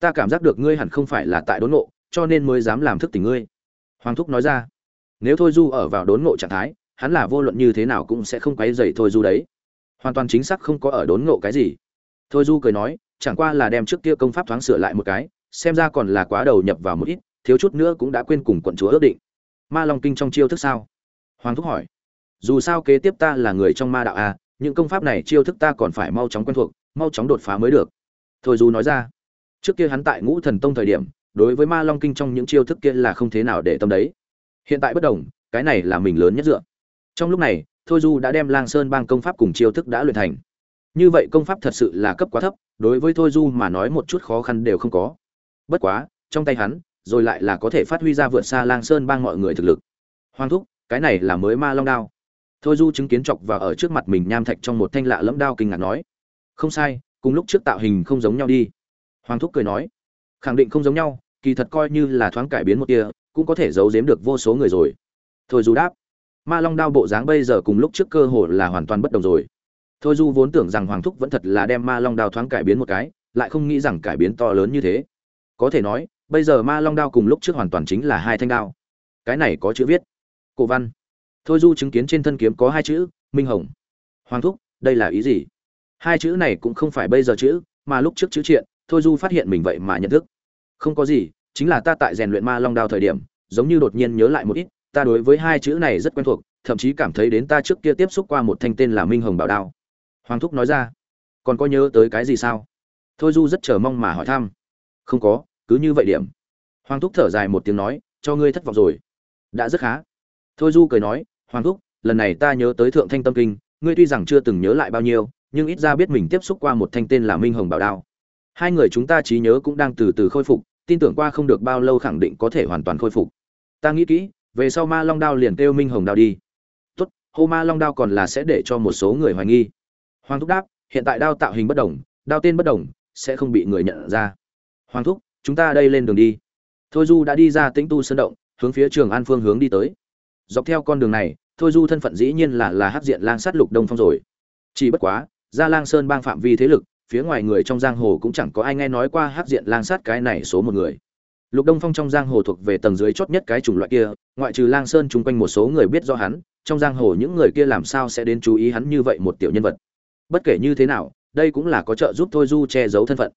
ta cảm giác được ngươi hẳn không phải là tại đốn ngộ, cho nên mới dám làm thức tỉnh ngươi. Hoàng thúc nói ra. Nếu thôi du ở vào đốn ngộ trạng thái, hắn là vô luận như thế nào cũng sẽ không quấy dày thôi du đấy. Hoàn toàn chính xác không có ở đốn ngộ cái gì. Thôi du cười nói, chẳng qua là đem trước kia công pháp thoáng sửa lại một cái, xem ra còn là quá đầu nhập vào một ít, thiếu chút nữa cũng đã quên cùng quận chúa ước định. Ma long kinh trong chiêu thức sao? Hoàng thúc hỏi dù sao kế tiếp ta là người trong ma đạo a những công pháp này chiêu thức ta còn phải mau chóng quen thuộc, mau chóng đột phá mới được. Thôi du nói ra, trước kia hắn tại ngũ thần tông thời điểm, đối với ma long kinh trong những chiêu thức kia là không thế nào để tâm đấy. Hiện tại bất đồng, cái này là mình lớn nhất dựa. Trong lúc này, thôi du đã đem lang sơn bang công pháp cùng chiêu thức đã luyện thành. Như vậy công pháp thật sự là cấp quá thấp, đối với thôi du mà nói một chút khó khăn đều không có. Bất quá, trong tay hắn, rồi lại là có thể phát huy ra vượt xa lang sơn bang mọi người thực lực. Hoàng thúc, cái này là mới ma long đao thôi du chứng kiến chọc và ở trước mặt mình nham thạch trong một thanh lạ lẫm đao kinh ngạc nói không sai cùng lúc trước tạo hình không giống nhau đi. Hoàng thúc cười nói khẳng định không giống nhau kỳ thật coi như là thoáng cải biến một tia, cũng có thể giấu giếm được vô số người rồi. Thôi du đáp ma long đao bộ dáng bây giờ cùng lúc trước cơ hồ là hoàn toàn bất đồng rồi. Thôi du vốn tưởng rằng hoàng thúc vẫn thật là đem ma long đao thoáng cải biến một cái lại không nghĩ rằng cải biến to lớn như thế. Có thể nói bây giờ ma long đao cùng lúc trước hoàn toàn chính là hai thanh đao. Cái này có chữ viết. Cổ văn thôi du chứng kiến trên thân kiếm có hai chữ, minh hồng. Hoàng thúc, đây là ý gì? Hai chữ này cũng không phải bây giờ chữ, mà lúc trước chữ triện, thôi du phát hiện mình vậy mà nhận thức. Không có gì, chính là ta tại rèn luyện ma long đao thời điểm, giống như đột nhiên nhớ lại một ít, ta đối với hai chữ này rất quen thuộc, thậm chí cảm thấy đến ta trước kia tiếp xúc qua một thanh tên là minh hồng bảo đao. Hoàng thúc nói ra, còn có nhớ tới cái gì sao? Thôi du rất chờ mong mà hỏi thăm. Không có, cứ như vậy điểm. Hoàng thúc thở dài một tiếng nói, cho ngươi thất vọng rồi. Đã rất khá. Thôi du cười nói hoàng thúc, lần này ta nhớ tới thượng thanh tâm kinh, ngươi tuy rằng chưa từng nhớ lại bao nhiêu, nhưng ít ra biết mình tiếp xúc qua một thanh tên là minh hồng bảo đao. Hai người chúng ta trí nhớ cũng đang từ từ khôi phục, tin tưởng qua không được bao lâu khẳng định có thể hoàn toàn khôi phục. Ta nghĩ kỹ, về sau ma long đao liền kêu minh hồng đao đi. Tốt, hô ma long đao còn là sẽ để cho một số người hoài nghi. Hoàng thúc đáp, hiện tại đao tạo hình bất đồng, đao tên bất đồng, sẽ không bị người nhận ra. Hoàng thúc, chúng ta đây lên đường đi. Thôi du đã đi ra tĩnh tu sơn động, hướng phía trường an phương hướng đi tới. Dọc theo con đường này thôi du thân phận dĩ nhiên là là hắc diện lang sát lục đông phong rồi. Chỉ bất quá ra lang sơn bang phạm vi thế lực, phía ngoài người trong giang hồ cũng chẳng có ai nghe nói qua hắc diện lang sát cái này số một người. Lục đông phong trong giang hồ thuộc về tầng dưới chót nhất cái chủng loại kia, ngoại trừ lang sơn chung quanh một số người biết do hắn, trong giang hồ những người kia làm sao sẽ đến chú ý hắn như vậy một tiểu nhân vật. Bất kể như thế nào, đây cũng là có trợ giúp thôi du che giấu thân phận.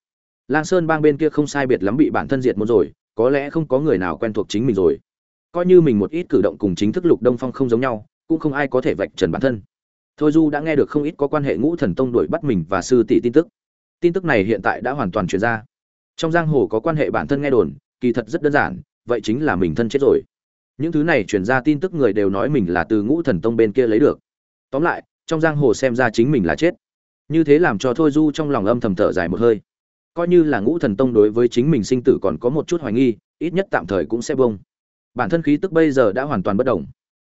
Lang sơn bang bên kia không sai biệt lắm bị bản thân diệt môn rồi, có lẽ không có người nào quen thuộc chính mình rồi. Coi như mình một ít cử động cùng chính thức lục đông phong không giống nhau cũng không ai có thể vạch trần bản thân. Thôi du đã nghe được không ít có quan hệ ngũ thần tông đuổi bắt mình và sư tỷ tin tức. Tin tức này hiện tại đã hoàn toàn truyền ra. Trong giang hồ có quan hệ bản thân nghe đồn, kỳ thật rất đơn giản, vậy chính là mình thân chết rồi. Những thứ này truyền ra tin tức người đều nói mình là từ ngũ thần tông bên kia lấy được. Tóm lại, trong giang hồ xem ra chính mình là chết. Như thế làm cho thôi du trong lòng âm thầm thở dài một hơi. Coi như là ngũ thần tông đối với chính mình sinh tử còn có một chút hoài nghi, ít nhất tạm thời cũng sẽ bông bản thân khí tức bây giờ đã hoàn toàn bất đồng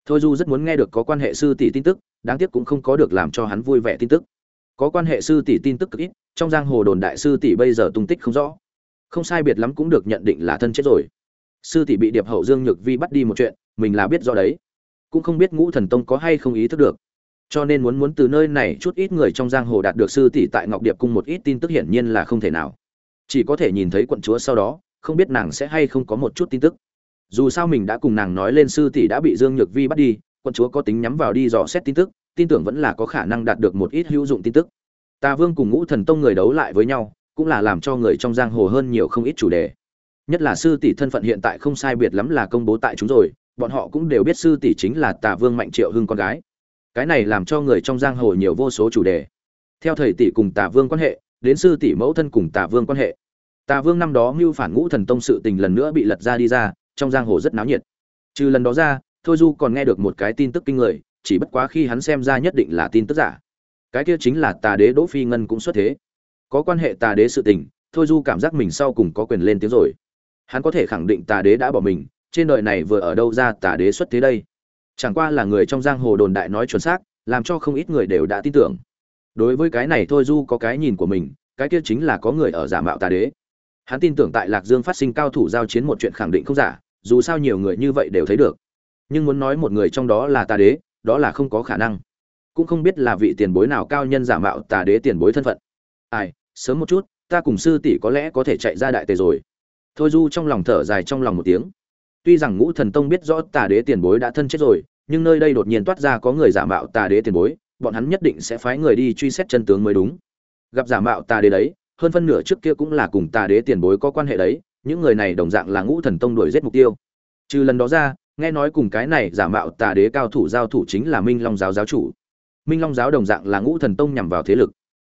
thôi du rất muốn nghe được có quan hệ sư tỷ tin tức, đáng tiếc cũng không có được làm cho hắn vui vẻ tin tức. Có quan hệ sư tỷ tin tức cực ít, trong giang hồ đồn đại sư tỷ bây giờ tung tích không rõ. Không sai biệt lắm cũng được nhận định là thân chết rồi. Sư tỷ bị điệp hậu dương nhược vi bắt đi một chuyện, mình là biết do đấy. Cũng không biết ngũ thần tông có hay không ý thức được. Cho nên muốn muốn từ nơi này chút ít người trong giang hồ đạt được sư tỷ tại ngọc điệp cung một ít tin tức hiển nhiên là không thể nào. Chỉ có thể nhìn thấy quận chúa sau đó, không biết nàng sẽ hay không có một chút tin tức dù sao mình đã cùng nàng nói lên sư tỷ đã bị dương nhược vi bắt đi, quận chúa có tính nhắm vào đi dò xét tin tức, tin tưởng vẫn là có khả năng đạt được một ít hữu dụng tin tức. Tà vương cùng ngũ thần tông người đấu lại với nhau, cũng là làm cho người trong giang hồ hơn nhiều không ít chủ đề. Nhất là sư tỷ thân phận hiện tại không sai biệt lắm là công bố tại chúng rồi, bọn họ cũng đều biết sư tỷ chính là tà vương mạnh triệu hưng con gái. Cái này làm cho người trong giang hồ nhiều vô số chủ đề. Theo thầy tỷ cùng tà vương quan hệ, đến sư tỷ mẫu thân cùng tà vương quan hệ. Tà vương năm đó mưu phản ngũ thần tông sự tình lần nữa bị lật ra đi ra trong giang hồ rất náo nhiệt. Trừ lần đó ra, thôi du còn nghe được một cái tin tức kinh người, chỉ bất quá khi hắn xem ra nhất định là tin tức giả. Cái kia chính là tà đế đỗ phi ngân cũng xuất thế. Có quan hệ tà đế sự tình, thôi du cảm giác mình sau cùng có quyền lên tiếng rồi. Hắn có thể khẳng định tà đế đã bỏ mình, trên đời này vừa ở đâu ra tà đế xuất thế đây? Chẳng qua là người trong giang hồ đồn đại nói chuẩn xác, làm cho không ít người đều đã tin tưởng. Đối với cái này thôi du có cái nhìn của mình, cái kia chính là có người ở giả mạo tà đế. Hắn tin tưởng tại lạc dương phát sinh cao thủ giao chiến một chuyện khẳng định không giả dù sao nhiều người như vậy đều thấy được. Nhưng muốn nói một người trong đó là tà đế, đó là không có khả năng. Cũng không biết là vị tiền bối nào cao nhân giả mạo tà đế tiền bối thân phận. Ai, sớm một chút, ta cùng sư tỷ có lẽ có thể chạy ra đại tề rồi. Thôi du trong lòng thở dài trong lòng một tiếng. Tuy rằng ngũ thần tông biết rõ tà đế tiền bối đã thân chết rồi, nhưng nơi đây đột nhiên toát ra có người giả mạo tà đế tiền bối, bọn hắn nhất định sẽ phái người đi truy xét chân tướng mới đúng. Gặp giả mạo tà đế đấy, hơn phân nửa trước kia cũng là cùng tà đế tiền bối có quan hệ đấy những người này đồng dạng là ngũ thần tông đuổi giết mục tiêu. Trừ lần đó ra, nghe nói cùng cái này giả mạo tà đế cao thủ giao thủ chính là minh long giáo giáo chủ. Minh long giáo đồng dạng là ngũ thần tông nhằm vào thế lực.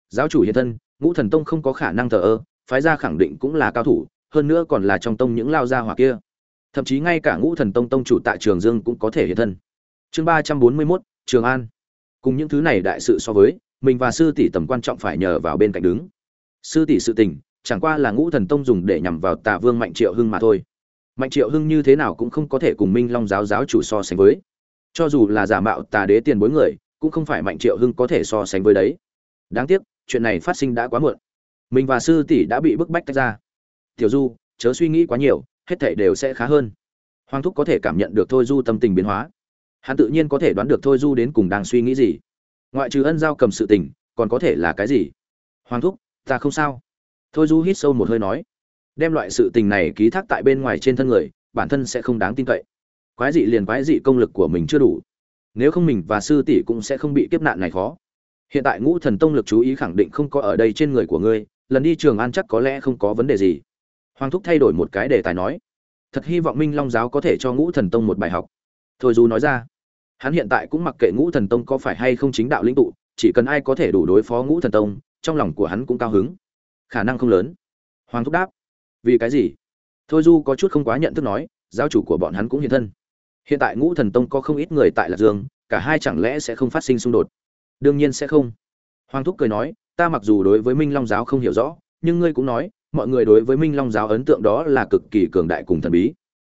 Giáo chủ hiện thân, ngũ thần tông không có khả năng thờ ơ, phái ra khẳng định cũng là cao thủ, hơn nữa còn là trong tông những lao gia hỏa kia. Thậm chí ngay cả ngũ thần tông tông chủ tại trường dương cũng có thể hiện thân. Chương ba trăm bốn mươi mốt, trường an. Cùng những thứ này đại sự so với, mình và sư tỷ tầm quan trọng phải nhờ vào bên cạnh đứng. Sư tỷ sự tình chẳng qua là ngũ thần tông dùng để nhằm vào tà vương mạnh triệu hưng mà thôi. Mạnh triệu hưng như thế nào cũng không có thể cùng minh long giáo giáo chủ so sánh với. Cho dù là giả mạo tà đế tiền bối người, cũng không phải mạnh triệu hưng có thể so sánh với đấy. Đáng tiếc, chuyện này phát sinh đã quá muộn. Mình và sư tỷ đã bị bức bách tách ra. Tiểu du, chớ suy nghĩ quá nhiều, hết thảy đều sẽ khá hơn. Hoàng thúc có thể cảm nhận được thôi du tâm tình biến hóa. Hắn tự nhiên có thể đoán được thôi du đến cùng đang suy nghĩ gì. Ngoại trừ ân giao cầm sự tình, còn có thể là cái gì? Hoàng thúc, ta không sao thôi du hít sâu một hơi nói, đem loại sự tình này ký thác tại bên ngoài trên thân người, bản thân sẽ không đáng tin cậy. Quái dị liền quái dị công lực của mình chưa đủ. Nếu không mình và sư tỷ cũng sẽ không bị kiếp nạn này khó. Hiện tại ngũ thần tông lực chú ý khẳng định không có ở đây trên người của ngươi, lần đi trường an chắc có lẽ không có vấn đề gì. Hoàng thúc thay đổi một cái đề tài nói, thật hy vọng minh long giáo có thể cho ngũ thần tông một bài học. Thôi du nói ra, hắn hiện tại cũng mặc kệ ngũ thần tông có phải hay không chính đạo lĩnh tụ, chỉ cần ai có thể đủ đối phó ngũ thần tông, trong lòng của hắn cũng cao hứng khả năng không lớn. Hoàng thúc đáp, vì cái gì? Thôi du có chút không quá nhận thức nói, giáo chủ của bọn hắn cũng hiện thân. Hiện tại ngũ thần tông có không ít người tại lạc dương, cả hai chẳng lẽ sẽ không phát sinh xung đột? Đương nhiên sẽ không. Hoàng thúc cười nói, ta mặc dù đối với minh long giáo không hiểu rõ, nhưng ngươi cũng nói, mọi người đối với minh long giáo ấn tượng đó là cực kỳ cường đại cùng thần bí.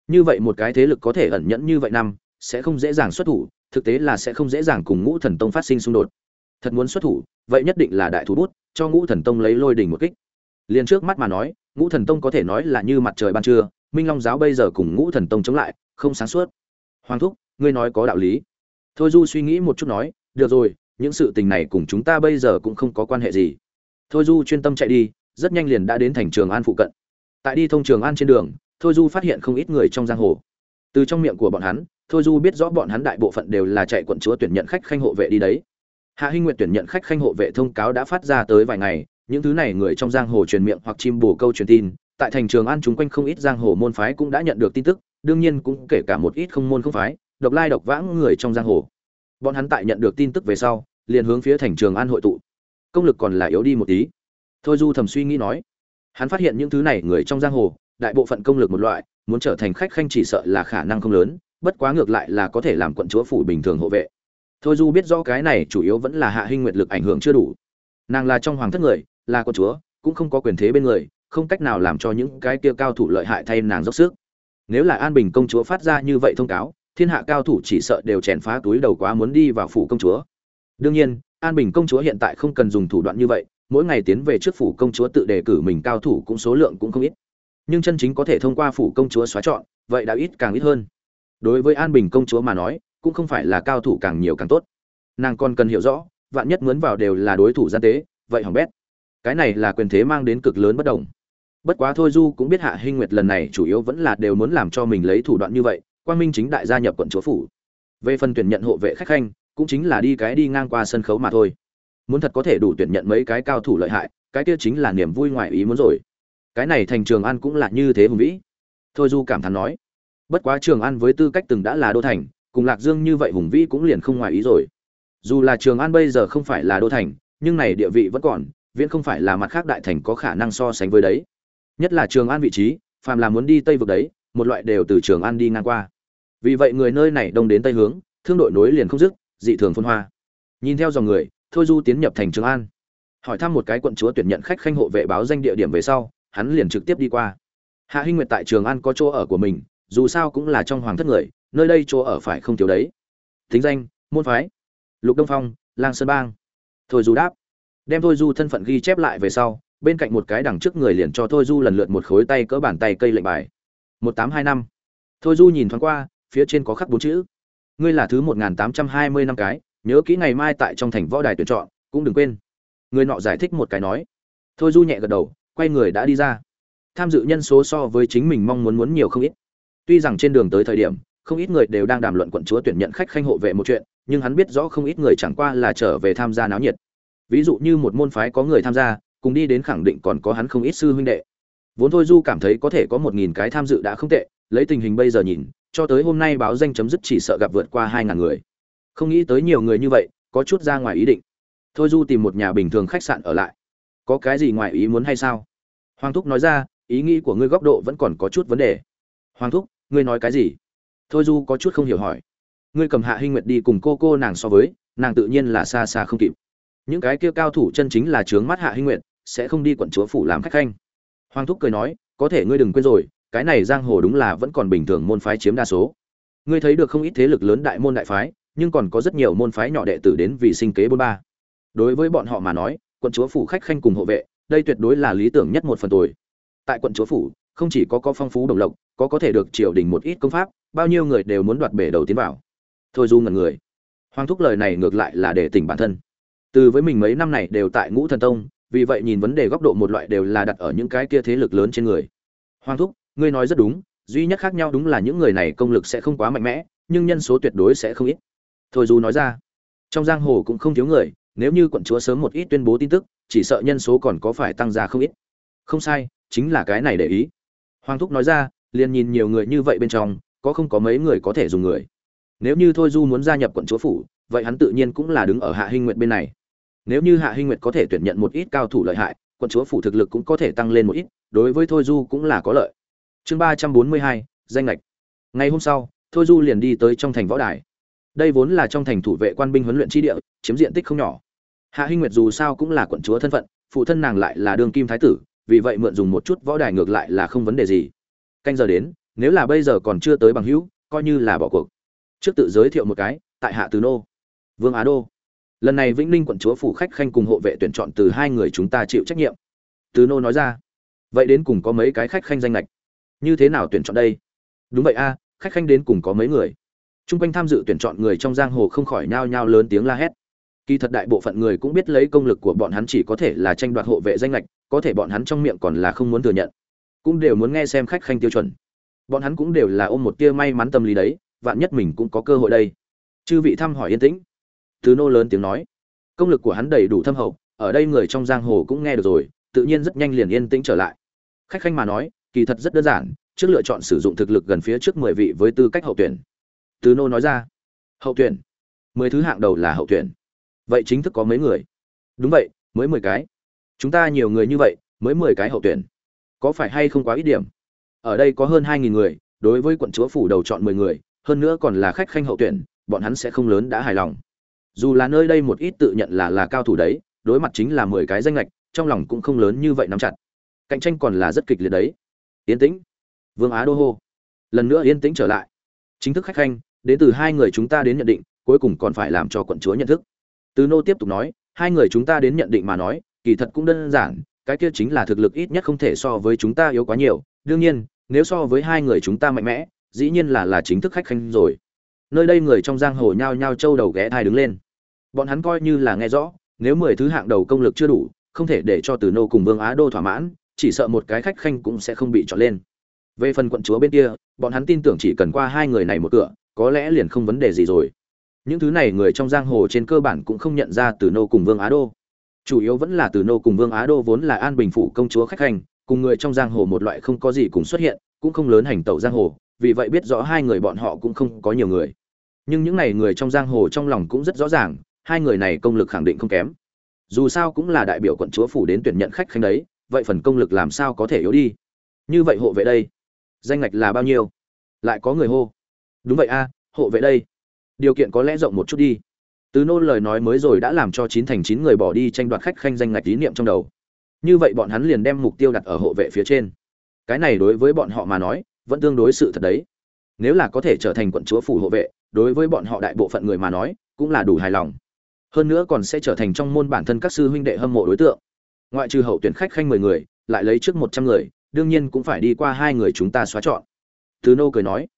Như vậy một cái thế lực có thể ẩn nhẫn như vậy năm, sẽ không dễ dàng xuất thủ, thực tế là sẽ không dễ dàng cùng ngũ thần tông phát sinh xung đột. Thật muốn xuất thủ, vậy nhất định là đại thủ bút, cho ngũ thần tông lấy lôi đình một kích liền trước mắt mà nói, ngũ thần tông có thể nói là như mặt trời ban trưa, minh long giáo bây giờ cùng ngũ thần tông chống lại, không sáng suốt. Hoàng thúc, ngươi nói có đạo lý. Thôi du suy nghĩ một chút nói, được rồi, những sự tình này cùng chúng ta bây giờ cũng không có quan hệ gì. Thôi du chuyên tâm chạy đi, rất nhanh liền đã đến thành trường an phụ cận. Tại đi thông trường an trên đường, thôi du phát hiện không ít người trong giang hồ. Từ trong miệng của bọn hắn, thôi du biết rõ bọn hắn đại bộ phận đều là chạy quận chúa tuyển nhận khách khanh hộ vệ đi đấy. Hạ hinh nguyện tuyển nhận khách khanh hộ vệ thông cáo đã phát ra tới vài ngày những thứ này người trong giang hồ truyền miệng hoặc chim bồ câu truyền tin, tại thành trường an chúng quanh không ít giang hồ môn phái cũng đã nhận được tin tức, đương nhiên cũng kể cả một ít không môn không phái, độc lai độc vãng người trong giang hồ. Bọn hắn tại nhận được tin tức về sau, liền hướng phía thành trường an hội tụ. Công lực còn là yếu đi một tí. Thôi du thầm suy nghĩ nói, hắn phát hiện những thứ này người trong giang hồ, đại bộ phận công lực một loại, muốn trở thành khách khanh chỉ sợ là khả năng không lớn, bất quá ngược lại là có thể làm quận chúa phủ bình thường hộ vệ. Thôi du biết rõ cái này chủ yếu vẫn là hạ hinh nguyệt lực ảnh hưởng chưa đủ. Nàng là trong hoàng thất người là con chúa, cũng không có quyền thế bên người, không cách nào làm cho những cái kia cao thủ lợi hại thay nàng dốc sức. Nếu là an bình công chúa phát ra như vậy thông cáo, thiên hạ cao thủ chỉ sợ đều chèn phá túi đầu quá muốn đi vào phủ công chúa. Đương nhiên, an bình công chúa hiện tại không cần dùng thủ đoạn như vậy, mỗi ngày tiến về trước phủ công chúa tự đề cử mình cao thủ cũng số lượng cũng không ít. Nhưng chân chính có thể thông qua phủ công chúa xóa chọn, vậy đã ít càng ít hơn. Đối với an bình công chúa mà nói, cũng không phải là cao thủ càng nhiều càng tốt. Nàng còn cần hiểu rõ, vạn nhất muốn vào đều là đối thủ gian tế, vậy hỏng bét cái này là quyền thế mang đến cực lớn bất đồng. Bất quá thôi du cũng biết hạ hinh nguyệt lần này chủ yếu vẫn là đều muốn làm cho mình lấy thủ đoạn như vậy, quang minh chính đại gia nhập quận chúa phủ. Về phần tuyển nhận hộ vệ khách khanh, cũng chính là đi cái đi ngang qua sân khấu mà thôi. Muốn thật có thể đủ tuyển nhận mấy cái cao thủ lợi hại, cái kia chính là niềm vui ngoài ý muốn rồi. Cái này thành trường an cũng là như thế hùng vĩ. Thôi du cảm thán nói, bất quá trường an với tư cách từng đã là đô thành, cùng lạc dương như vậy hùng vĩ cũng liền không ngoài ý rồi. Dù là trường an bây giờ không phải là đô thành, nhưng này địa vị vẫn còn viễn không phải là mặt khác đại thành có khả năng so sánh với đấy. Nhất là trường an vị trí, phàm là muốn đi tây vực đấy, một loại đều từ trường an đi ngang qua. Vì vậy người nơi này đông đến tây hướng, thương đội nối liền không dứt, dị thường phân hoa. Nhìn theo dòng người, thôi du tiến nhập thành trường an. Hỏi thăm một cái quận chúa tuyển nhận khách khanh hộ vệ báo danh địa điểm về sau, hắn liền trực tiếp đi qua. Hạ hinh nguyệt tại trường an có chỗ ở của mình, dù sao cũng là trong hoàng thất người, nơi đây chỗ ở phải không thiếu đấy. Thính danh, môn phái. Lục đông phong, lang sơn bang. Thôi du đáp đem thôi du thân phận ghi chép lại về sau, bên cạnh một cái đằng trước người liền cho thôi du lần lượt một khối tay cỡ bàn tay cây lệnh bài. Một tám hai năm. Thôi du nhìn thoáng qua, phía trên có khắc bốn chữ. Ngươi là thứ một nghìn tám trăm hai mươi năm cái, nhớ kỹ ngày mai tại trong thành võ đài tuyển chọn, cũng đừng quên. Người nọ giải thích một cái nói. Thôi du nhẹ gật đầu, quay người đã đi ra. Tham dự nhân số so với chính mình mong muốn muốn nhiều không ít. Tuy rằng trên đường tới thời điểm, không ít người đều đang đàm luận quận chúa tuyển nhận khách khanh hộ vệ một chuyện, nhưng hắn biết rõ không ít người chẳng qua là trở về tham gia náo nhiệt ví dụ như một môn phái có người tham gia, cùng đi đến khẳng định còn có hắn không ít sư huynh đệ. Vốn thôi du cảm thấy có thể có một nghìn cái tham dự đã không tệ, lấy tình hình bây giờ nhìn, cho tới hôm nay báo danh chấm dứt chỉ sợ gặp vượt qua hai ngàn người. Không nghĩ tới nhiều người như vậy, có chút ra ngoài ý định. Thôi du tìm một nhà bình thường khách sạn ở lại. Có cái gì ngoài ý muốn hay sao? Hoàng thúc nói ra, ý nghĩ của ngươi góc độ vẫn còn có chút vấn đề. Hoàng thúc, ngươi nói cái gì? Thôi du có chút không hiểu hỏi. Ngươi cầm hạ hinh nguyệt đi cùng cô cô nàng so với, nàng tự nhiên là xa xa không kịp những cái kia cao thủ chân chính là trướng mắt hạ hinh nguyện sẽ không đi quận chúa phủ làm khách khanh. Hoàng thúc cười nói, có thể ngươi đừng quên rồi, cái này giang hồ đúng là vẫn còn bình thường môn phái chiếm đa số. Ngươi thấy được không ít thế lực lớn đại môn đại phái, nhưng còn có rất nhiều môn phái nhỏ đệ tử đến vì sinh kế bôn ba. Đối với bọn họ mà nói, quận chúa phủ khách khanh cùng hộ vệ, đây tuyệt đối là lý tưởng nhất một phần tuổi tại quận chúa phủ, không chỉ có có phong phú đồng lộc, có có thể được triều đình một ít công pháp, bao nhiêu người đều muốn đoạt bể đầu tiến vào. Thôi du ngần người. Hoàng thúc lời này ngược lại là để tỉnh bản thân từ với mình mấy năm này đều tại ngũ thần tông, vì vậy nhìn vấn đề góc độ một loại đều là đặt ở những cái kia thế lực lớn trên người. Hoàng thúc, ngươi nói rất đúng, duy nhất khác nhau đúng là những người này công lực sẽ không quá mạnh mẽ, nhưng nhân số tuyệt đối sẽ không ít. Thôi dù nói ra, trong giang hồ cũng không thiếu người, nếu như quận chúa sớm một ít tuyên bố tin tức, chỉ sợ nhân số còn có phải tăng ra không ít. Không sai, chính là cái này để ý. Hoàng thúc nói ra, liền nhìn nhiều người như vậy bên trong, có không có mấy người có thể dùng người. Nếu như thôi du muốn gia nhập quận chúa phủ, vậy hắn tự nhiên cũng là đứng ở hạ hinh nguyện bên này nếu như hạ hinh nguyệt có thể tuyển nhận một ít cao thủ lợi hại, quận chúa phủ thực lực cũng có thể tăng lên một ít, đối với thôi du cũng là có lợi. Chương ba trăm bốn mươi hai, danh lệch ngày hôm sau, thôi du liền đi tới trong thành võ đài. Đây vốn là trong thành thủ vệ quan binh huấn luyện tri địa, chiếm diện tích không nhỏ. Hạ hinh nguyệt dù sao cũng là quận chúa thân phận, phụ thân nàng lại là đường kim thái tử, vì vậy mượn dùng một chút võ đài ngược lại là không vấn đề gì. Canh giờ đến, nếu là bây giờ còn chưa tới bằng hữu, coi như là bỏ cuộc. Trước tự giới thiệu một cái, tại hạ từ nô. Vương á đô lần này vĩnh ninh quận chúa phủ khách khanh cùng hộ vệ tuyển chọn từ hai người chúng ta chịu trách nhiệm. Từ nô nói ra. Vậy đến cùng có mấy cái khách khanh danh lệch như thế nào tuyển chọn đây? Đúng vậy a, khách khanh đến cùng có mấy người? T r u n g quanh tham dự tuyển chọn người trong giang hồ không khỏi nhao nhao lớn tiếng la hét. Kỳ thật đại bộ phận người cũng biết lấy công lực của bọn hắn chỉ có thể là tranh đoạt hộ vệ danh lệch có thể bọn hắn trong miệng còn là không muốn thừa nhận. Cũng đều muốn nghe xem khách khanh tiêu chuẩn. Bọn hắn cũng đều là ôm một tia may mắn tâm lý đấy, vạn nhất mình cũng có cơ hội đây. Chư vị thăm hỏi yên tĩnh. Thứ nô lớn tiếng nói. Công lực của hắn đầy đủ thâm hậu, ở đây người trong giang hồ cũng nghe được rồi, tự nhiên rất nhanh liền yên tĩnh trở lại. Khách khanh mà nói, kỳ thật rất đơn giản, trước lựa chọn sử dụng thực lực gần phía trước mười vị với tư cách hậu tuyển. Tứ nô nói ra. Hậu tuyển. Mười thứ hạng đầu là hậu tuyển. Vậy chính thức có mấy người? Đúng vậy, mới mười cái. Chúng ta nhiều người như vậy, mới mười cái hậu tuyển. Có phải hay không quá ít điểm? Ở đây có hơn hai nghìn người, đối với quận chúa phủ đầu chọn mười người, hơn nữa còn là khách khanh hậu tuyển, bọn hắn sẽ không lớn đã hài lòng dù là nơi đây một ít tự nhận là là cao thủ đấy, đối mặt chính là mười cái danh lệch trong lòng cũng không lớn như vậy nắm chặt. Cạnh tranh còn là rất kịch liệt đấy. Yên tĩnh. Vương á đô hô. Lần nữa yên tĩnh trở lại. Chính thức khách khanh, đến từ hai người chúng ta đến nhận định, cuối cùng còn phải làm cho quận chúa nhận thức. Từ nô tiếp tục nói, hai người chúng ta đến nhận định mà nói, kỳ thật cũng đơn giản, cái kia chính là thực lực ít nhất không thể so với chúng ta yếu quá nhiều. Đương nhiên, nếu so với hai người chúng ta mạnh mẽ, dĩ nhiên là là chính thức khách khanh rồi nơi đây người trong giang hồ nhao nhao trâu đầu ghé thai đứng lên. Bọn hắn coi như là nghe rõ, nếu mười thứ hạng đầu công lực chưa đủ, không thể để cho từ nô cùng vương á đô thỏa mãn, chỉ sợ một cái khách khanh cũng sẽ không bị chọn lên. Về phần quận chúa bên kia, bọn hắn tin tưởng chỉ cần qua hai người này một cửa, có lẽ liền không vấn đề gì rồi. Những thứ này người trong giang hồ trên cơ bản cũng không nhận ra từ nô cùng vương á đô. Chủ yếu vẫn là từ nô cùng vương á đô vốn là an bình phủ công chúa khách khanh, cùng người trong giang hồ một loại không có gì cùng xuất hiện, cũng không lớn hành tẩu giang hồ, vì vậy biết rõ hai người bọn họ cũng không có nhiều người nhưng những n à y người trong giang hồ trong lòng cũng rất rõ ràng, hai người này công lực khẳng định không kém. Dù sao cũng là đại biểu quận chúa phủ đến tuyển nhận khách khanh đấy, vậy phần công lực làm sao có thể yếu đi? Như vậy hộ vệ đây, danh ngạch là bao nhiêu? Lại có người hô. Đúng vậy a, hộ vệ đây. Điều kiện có lẽ rộng một chút đi. Từ nô lời nói mới rồi đã làm cho chín thành chín người bỏ đi tranh đoạt khách khanh danh ngạch tín niệm trong đầu. Như vậy bọn hắn liền đem mục tiêu đặt ở hộ vệ phía trên. Cái này đối với bọn họ mà nói, vẫn tương đối sự thật đấy. Nếu là có thể trở thành quận chúa phủ hộ vệ đối với bọn họ đại bộ phận người mà nói, cũng là đủ hài lòng. Hơn nữa còn sẽ trở thành trong môn bản thân các sư huynh đệ hâm mộ đối tượng. Ngoại trừ hậu tuyển khách khanh mười người, lại lấy trước một trăm người, đương nhiên cũng phải đi qua hai người chúng ta xóa chọn. Thứ nô cười nói,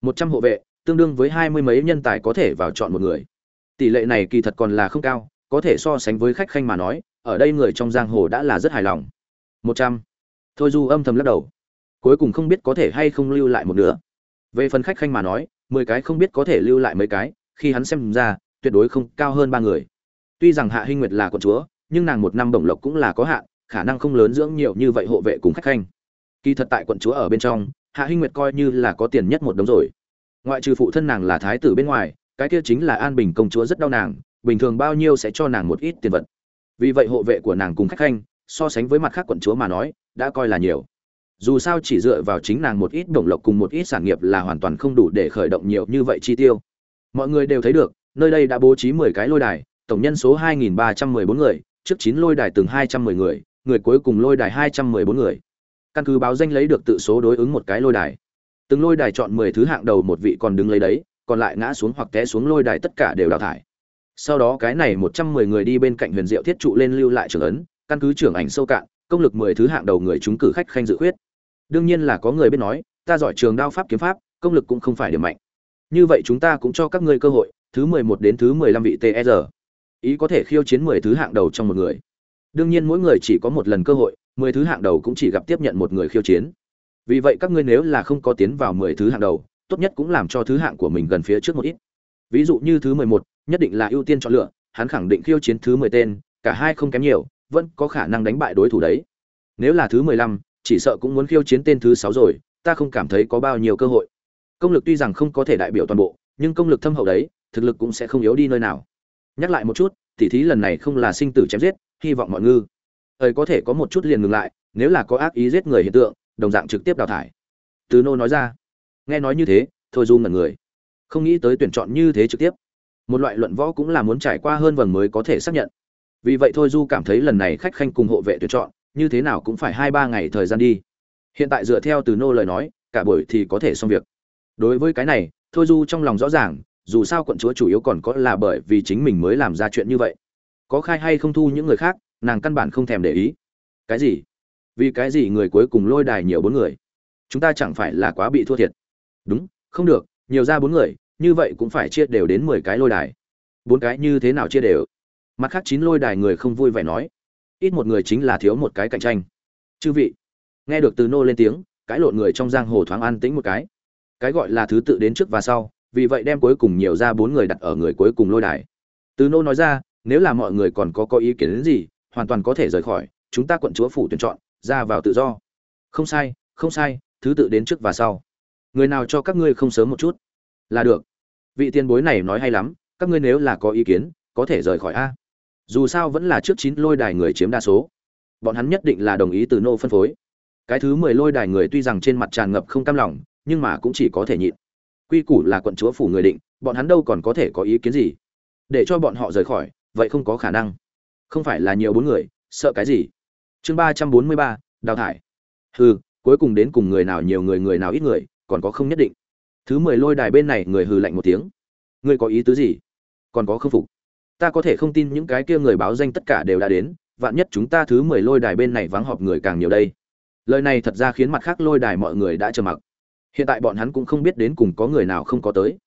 một trăm hộ vệ, tương đương với hai mươi mấy nhân tài có thể vào chọn một người. Tỷ lệ này kỳ thật còn là không cao, có thể so sánh với khách khanh mà nói, ở đây người trong giang hồ đã là rất hài lòng. Một trăm. Thôi du âm thầm lắc đầu. Cuối cùng không biết có thể hay không lưu lại một nửa. Về phần khách khanh mà nói mười cái không biết có thể lưu lại mấy cái, khi hắn xem ra, tuyệt đối không cao hơn ba người. Tuy rằng hạ hinh nguyệt là con chúa, nhưng nàng một năm bổng lộc cũng là có hạn, khả năng không lớn dưỡng nhiều như vậy hộ vệ cùng khách khanh. Kỳ thật tại quận chúa ở bên trong, hạ hinh nguyệt coi như là có tiền nhất một đống rồi. Ngoại trừ phụ thân nàng là thái tử bên ngoài, cái kia chính là an bình công chúa rất đau nàng, bình thường bao nhiêu sẽ cho nàng một ít tiền vật. Vì vậy hộ vệ của nàng cùng khách khanh, so sánh với mặt khác quận chúa mà nói, đã coi là nhiều dù sao chỉ dựa vào chính nàng một ít đồng lộc cùng một ít sản nghiệp là hoàn toàn không đủ để khởi động nhiều như vậy chi tiêu. Mọi người đều thấy được, nơi đây đã bố trí mười cái lôi đài, tổng nhân số hai nghìn ba trăm mười bốn người, trước chín lôi đài từng hai trăm mười người người cuối cùng lôi đài hai trăm mười bốn người. Căn cứ báo danh lấy được tự số đối ứng một cái lôi đài. Từng lôi đài chọn mười thứ hạng đầu một vị còn đứng lấy đấy, còn lại ngã xuống hoặc té xuống lôi đài tất cả đều đào thải. Sau đó cái này một trăm mười người đi bên cạnh huyền diệu thiết trụ lên lưu lại trưởng ấn, căn cứ trưởng ảnh sâu cạn, công lực mười thứ hạng đầu người chúng cử khách khanh dự khuyết đương nhiên là có người biết nói, ta giỏi trường đao pháp kiếm pháp, công lực cũng không phải điểm mạnh. Như vậy chúng ta cũng cho các ngươi cơ hội, thứ mười một đến thứ mười lăm vị tsr E ý có thể khiêu chiến mười thứ hạng đầu trong một người. Đương nhiên mỗi người chỉ có một lần cơ hội, mười thứ hạng đầu cũng chỉ gặp tiếp nhận một người khiêu chiến. Vì vậy các ngươi nếu là không có tiến vào mười thứ hạng đầu, tốt nhất cũng làm cho thứ hạng của mình gần phía trước một ít. Ví dụ như thứ mười một, nhất định là ưu tiên chọn lựa, hắn khẳng định khiêu chiến thứ mười tên, cả hai không kém nhiều, vẫn có khả năng đánh bại đối thủ đấy. Nếu là thứ mười lăm chỉ sợ cũng muốn khiêu chiến tên thứ sáu rồi, ta không cảm thấy có bao nhiêu cơ hội. Công lực tuy rằng không có thể đại biểu toàn bộ, nhưng công lực thâm hậu đấy, thực lực cũng sẽ không yếu đi nơi nào. Nhắc lại một chút, tỉ thí lần này không là sinh tử chém giết, hy vọng mọi ngư. Thời có thể có một chút liền ngừng lại, nếu là có ác ý giết người hiện tượng, đồng dạng trực tiếp đào thải. Từ nô nói ra. Nghe nói như thế, thôi du ngẩn người. Không nghĩ tới tuyển chọn như thế trực tiếp. Một loại luận võ cũng là muốn trải qua hơn vầng mới có thể xác nhận. Vì vậy thôi du cảm thấy lần này khách khanh cùng hộ vệ tuyển chọn như thế nào cũng phải hai ba ngày thời gian đi. Hiện tại dựa theo từ nô lời nói, cả buổi thì có thể xong việc. Đối với cái này, thôi du trong lòng rõ ràng, dù sao quận chúa chủ yếu còn có là bởi vì chính mình mới làm ra chuyện như vậy. Có khai hay không thu những người khác, nàng căn bản không thèm để ý. Cái gì? Vì cái gì người cuối cùng lôi đài nhiều bốn người? Chúng ta chẳng phải là quá bị thua thiệt. Đúng, không được, nhiều ra bốn người, như vậy cũng phải chia đều đến mười cái lôi đài. Bốn cái như thế nào chia đều? Mặt khác chín lôi đài người không vui vẻ nói ít một người chính là thiếu một cái cạnh tranh. Chư vị, nghe được từ nô lên tiếng, cái lộn người trong giang hồ thoáng an tĩnh một cái. Cái gọi là thứ tự đến trước và sau, vì vậy đem cuối cùng nhiều ra bốn người đặt ở người cuối cùng lôi đài. Từ nô nói ra, nếu là mọi người còn có có ý kiến đến gì, hoàn toàn có thể rời khỏi, chúng ta quận chúa phủ tuyển chọn, ra vào tự do. Không sai không sai, thứ tự đến trước và sau. Người nào cho các ngươi không sớm một chút, là được. Vị tiền bối này nói hay lắm, các ngươi nếu là có ý kiến, có thể rời khỏi a dù sao vẫn là trước chín lôi đài người chiếm đa số. Bọn hắn nhất định là đồng ý từ nô phân phối. Cái thứ mười lôi đài người tuy rằng trên mặt tràn ngập không cam lòng, nhưng mà cũng chỉ có thể nhịn. Quy củ là quận chúa phủ người định, bọn hắn đâu còn có thể có ý kiến gì? Để cho bọn họ rời khỏi, vậy không có khả năng. Không phải là nhiều bốn người, sợ cái gì? Chương ba trăm bốn mươi ba, đào thải. Hừ, cuối cùng đến cùng người nào nhiều người người nào ít người, còn có không nhất định. Thứ mười lôi đài bên này người hừ lạnh một tiếng. Ngươi có ý tứ gì? Còn có không phục ta có thể không tin những cái kia người báo danh tất cả đều đã đến, vạn nhất chúng ta thứ mười lôi đài bên này vắng họp người càng nhiều đây. Lời này thật ra khiến mặt khác lôi đài mọi người đã trầm mặc. Hiện tại bọn hắn cũng không biết đến cùng có người nào không có tới.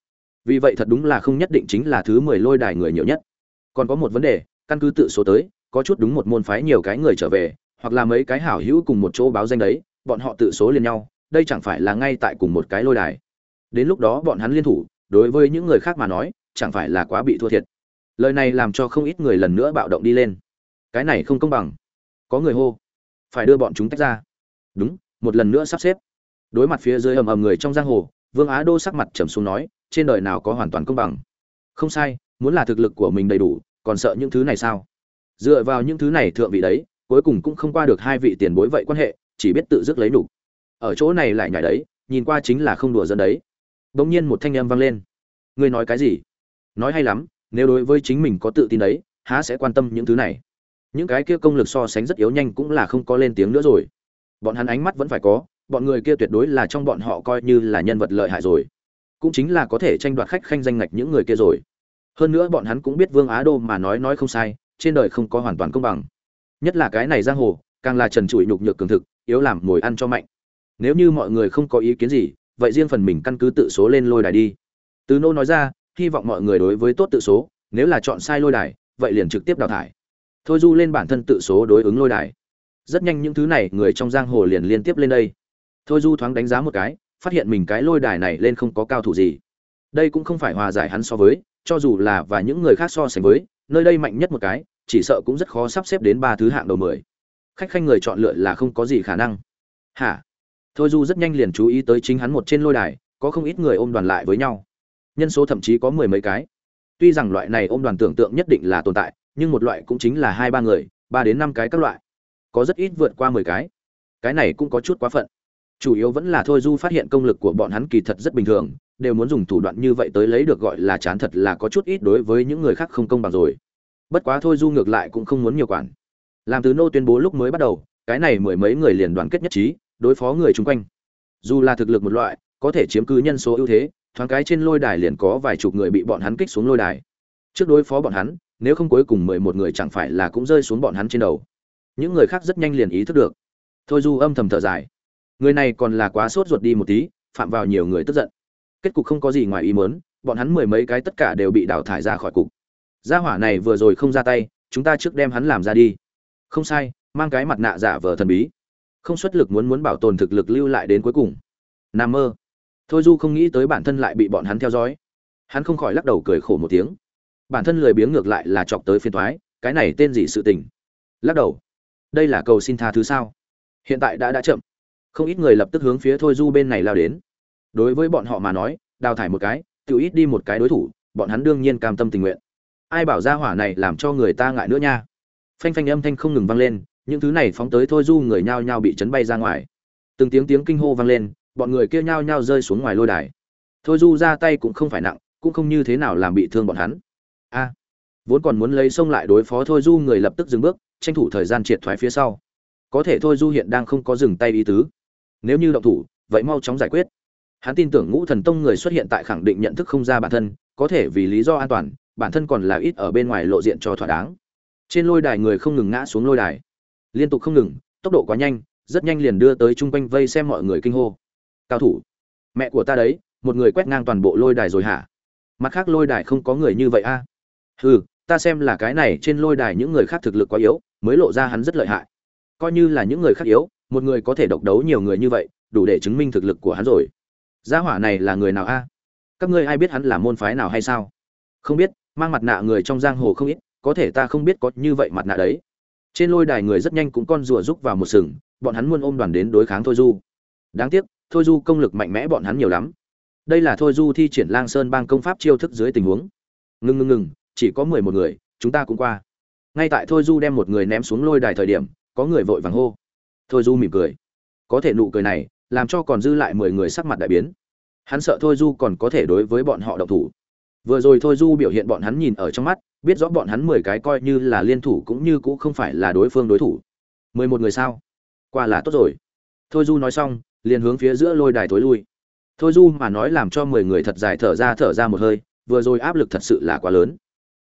Vì vậy thật đúng là không nhất định chính là thứ mười lôi đài người nhiều nhất. Còn có một vấn đề, căn cứ tự số tới, có chút đúng một môn phái nhiều cái người trở về, hoặc là mấy cái hảo hữu cùng một chỗ báo danh đấy, bọn họ tự số liền nhau, đây chẳng phải là ngay tại cùng một cái lôi đài. Đến lúc đó bọn hắn liên thủ, đối với những người khác mà nói, chẳng phải là quá bị thua thiệt lời này làm cho không ít người lần nữa bạo động đi lên. Cái này không công bằng. Có người hô, phải đưa bọn chúng tách ra. Đúng, một lần nữa sắp xếp. Đối mặt phía dưới ầm ầm người trong giang hồ, vương á đô sắc mặt trầm xuống nói, trên đời nào có hoàn toàn công bằng? Không sai, muốn là thực lực của mình đầy đủ, còn sợ những thứ này sao? Dựa vào những thứ này thượng vị đấy, cuối cùng cũng không qua được hai vị tiền bối vậy quan hệ, chỉ biết tự dứt lấy đủ. Ở chỗ này lại nhảy đấy, nhìn qua chính là không đùa dân đấy. Bỗng nhiên một thanh âm vang lên. Ngươi nói cái gì? Nói hay lắm nếu đối với chính mình có tự tin đấy, há sẽ quan tâm những thứ này. Những cái kia công lực so sánh rất yếu nhanh cũng là không có lên tiếng nữa rồi. Bọn hắn ánh mắt vẫn phải có, bọn người kia tuyệt đối là trong bọn họ coi như là nhân vật lợi hại rồi. Cũng chính là có thể tranh đoạt khách khanh danh ngạch những người kia rồi. Hơn nữa bọn hắn cũng biết vương á đô mà nói nói không sai, trên đời không có hoàn toàn công bằng. Nhất là cái này giang hồ, càng là trần trụi nhục nhược cường thực, yếu làm ngồi ăn cho mạnh. Nếu như mọi người không có ý kiến gì, vậy riêng phần mình căn cứ tự số lên lôi đài đi. Từ nô nói ra hy vọng mọi người đối với tốt tự số, nếu là chọn sai lôi đài, vậy liền trực tiếp đào thải. Thôi du lên bản thân tự số đối ứng lôi đài. Rất nhanh những thứ này, người trong giang hồ liền liên tiếp lên đây. Thôi du thoáng đánh giá một cái, phát hiện mình cái lôi đài này lên không có cao thủ gì. Đây cũng không phải hòa giải hắn so với, cho dù là và những người khác so sánh với, nơi đây mạnh nhất một cái, chỉ sợ cũng rất khó sắp xếp đến ba thứ hạng đầu mười. Khách khanh người chọn lựa là không có gì khả năng. Hả? Thôi du rất nhanh liền chú ý tới chính hắn một trên lôi đài, có không ít người ôm đoàn lại với nhau nhân số thậm chí có mười mấy cái. Tuy rằng loại này ôm đoàn tưởng tượng nhất định là tồn tại, nhưng một loại cũng chính là hai ba người, ba đến năm cái các loại. Có rất ít vượt qua mười cái. Cái này cũng có chút quá phận. Chủ yếu vẫn là thôi du phát hiện công lực của bọn hắn kỳ thật rất bình thường, đều muốn dùng thủ đoạn như vậy tới lấy được gọi là chán thật là có chút ít đối với những người khác không công bằng rồi. Bất quá thôi du ngược lại cũng không muốn nhiều quản. Làm từ nô tuyên bố lúc mới bắt đầu, cái này mười mấy người liền đoàn kết nhất trí, đối phó người chung quanh. Dù là thực lực một loại, có thể chiếm cứ nhân số ưu thế thoáng cái trên lôi đài liền có vài chục người bị bọn hắn kích xuống lôi đài. Trước đối phó bọn hắn, nếu không cuối cùng mười một người chẳng phải là cũng rơi xuống bọn hắn trên đầu. Những người khác rất nhanh liền ý thức được. Thôi du âm thầm thở dài. Người này còn là quá sốt ruột đi một tí, phạm vào nhiều người tức giận. Kết cục không có gì ngoài ý mớn bọn hắn mười mấy cái tất cả đều bị đào thải ra khỏi cục. Gia hỏa này vừa rồi không ra tay, chúng ta trước đem hắn làm ra đi. Không sai, mang cái mặt nạ giả vờ thần bí. Không xuất lực muốn muốn bảo tồn thực lực lưu lại đến cuối cùng. N mơ thôi du không nghĩ tới bản thân lại bị bọn hắn theo dõi. Hắn không khỏi lắc đầu cười khổ một tiếng. Bản thân lười biếng ngược lại là chọc tới phiên thoái cái này tên gì sự tình? Lắc đầu. Đây là cầu xin tha thứ sao? Hiện tại đã đã chậm. Không ít người lập tức hướng phía thôi du bên này lao đến. Đối với bọn họ mà nói, đào thải một cái, tự ít đi một cái đối thủ, bọn hắn đương nhiên cam tâm tình nguyện. Ai bảo ra hỏa này làm cho người ta ngại nữa nha? Phanh phanh âm thanh không ngừng vang lên, những thứ này phóng tới thôi du người nhao nhao bị chấn bay ra ngoài. Từng tiếng tiếng kinh hô vang lên bọn người kia nhao nhao rơi xuống ngoài lôi đài. Thôi du ra tay cũng không phải nặng, cũng không như thế nào làm bị thương bọn hắn. A, vốn còn muốn lấy sông lại đối phó thôi du, người lập tức dừng bước, tranh thủ thời gian triệt thoái phía sau. Có thể thôi du hiện đang không có dừng tay ý tứ. Nếu như động thủ, vậy mau chóng giải quyết. Hắn tin tưởng ngũ thần tông người xuất hiện tại khẳng định nhận thức không ra bản thân, có thể vì lý do an toàn, bản thân còn là ít ở bên ngoài lộ diện cho thỏa đáng. Trên lôi đài người không ngừng ngã xuống lôi đài. Liên tục không ngừng, tốc độ quá nhanh, rất nhanh liền đưa tới chung quanh vây xem mọi người kinh hô cao thủ. Mẹ của ta đấy, một người quét ngang toàn bộ lôi đài rồi hả? Mặt khác lôi đài không có người như vậy a? À? hừ, ta xem là cái này trên lôi đài những người khác thực lực quá yếu, mới lộ ra hắn rất lợi hại. Coi như là những người khác yếu, một người có thể độc đấu nhiều người như vậy, đủ để chứng minh thực lực của hắn rồi. Gia hỏa này là người nào a? Các ngươi ai biết hắn là môn phái nào hay sao? Không biết, mang mặt nạ người trong giang hồ không ít, có thể ta không biết có như vậy mặt nạ đấy. Trên lôi đài người rất nhanh cũng con rùa rúc vào một sừng, bọn hắn muôn ôm đoàn đến đối kháng thôi du. Đáng tiếc thôi du công lực mạnh mẽ bọn hắn nhiều lắm. Đây là thôi du thi triển lang sơn bang công pháp chiêu thức dưới tình huống. Ngừng ngừng ngừng chỉ có mười một người, chúng ta cũng qua. Ngay tại thôi du đem một người ném xuống lôi đài thời điểm, có người vội vàng hô. Thôi du mỉm cười. Có thể nụ cười này, làm cho còn dư lại mười người sắc mặt đại biến. Hắn sợ thôi du còn có thể đối với bọn họ động thủ. Vừa rồi thôi du biểu hiện bọn hắn nhìn ở trong mắt, biết rõ bọn hắn mười cái coi như là liên thủ cũng như cũng không phải là đối phương đối thủ. Mười một người sao? Qua là tốt rồi. Thôi du nói xong liền hướng phía giữa lôi đài tối lui. Thôi du mà nói làm cho mười người thật dài thở ra thở ra một hơi, vừa rồi áp lực thật sự là quá lớn.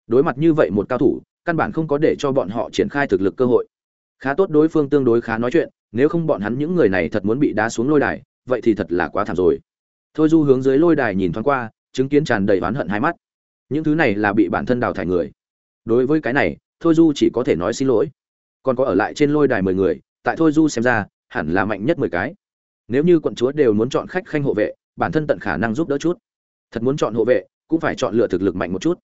Đối mặt như vậy một cao thủ, căn bản không có để cho bọn họ triển khai thực lực cơ hội. Khá tốt đối phương tương đối khá nói chuyện, nếu không bọn hắn những người này thật muốn bị đá xuống lôi đài, vậy thì thật là quá thảm rồi. Thôi du hướng dưới lôi đài nhìn thoáng qua, chứng kiến tràn đầy oán hận hai mắt. Những thứ này là bị bản thân đào thải người. Đối với cái này, thôi du chỉ có thể nói xin lỗi. Còn có ở lại trên lôi đài mười người, tại thôi du xem ra, hẳn là mạnh nhất mười cái nếu như quận chúa đều muốn chọn khách khanh hộ vệ, bản thân tận khả năng giúp đỡ chút. Thật muốn chọn hộ vệ, cũng phải chọn lựa thực lực mạnh một chút.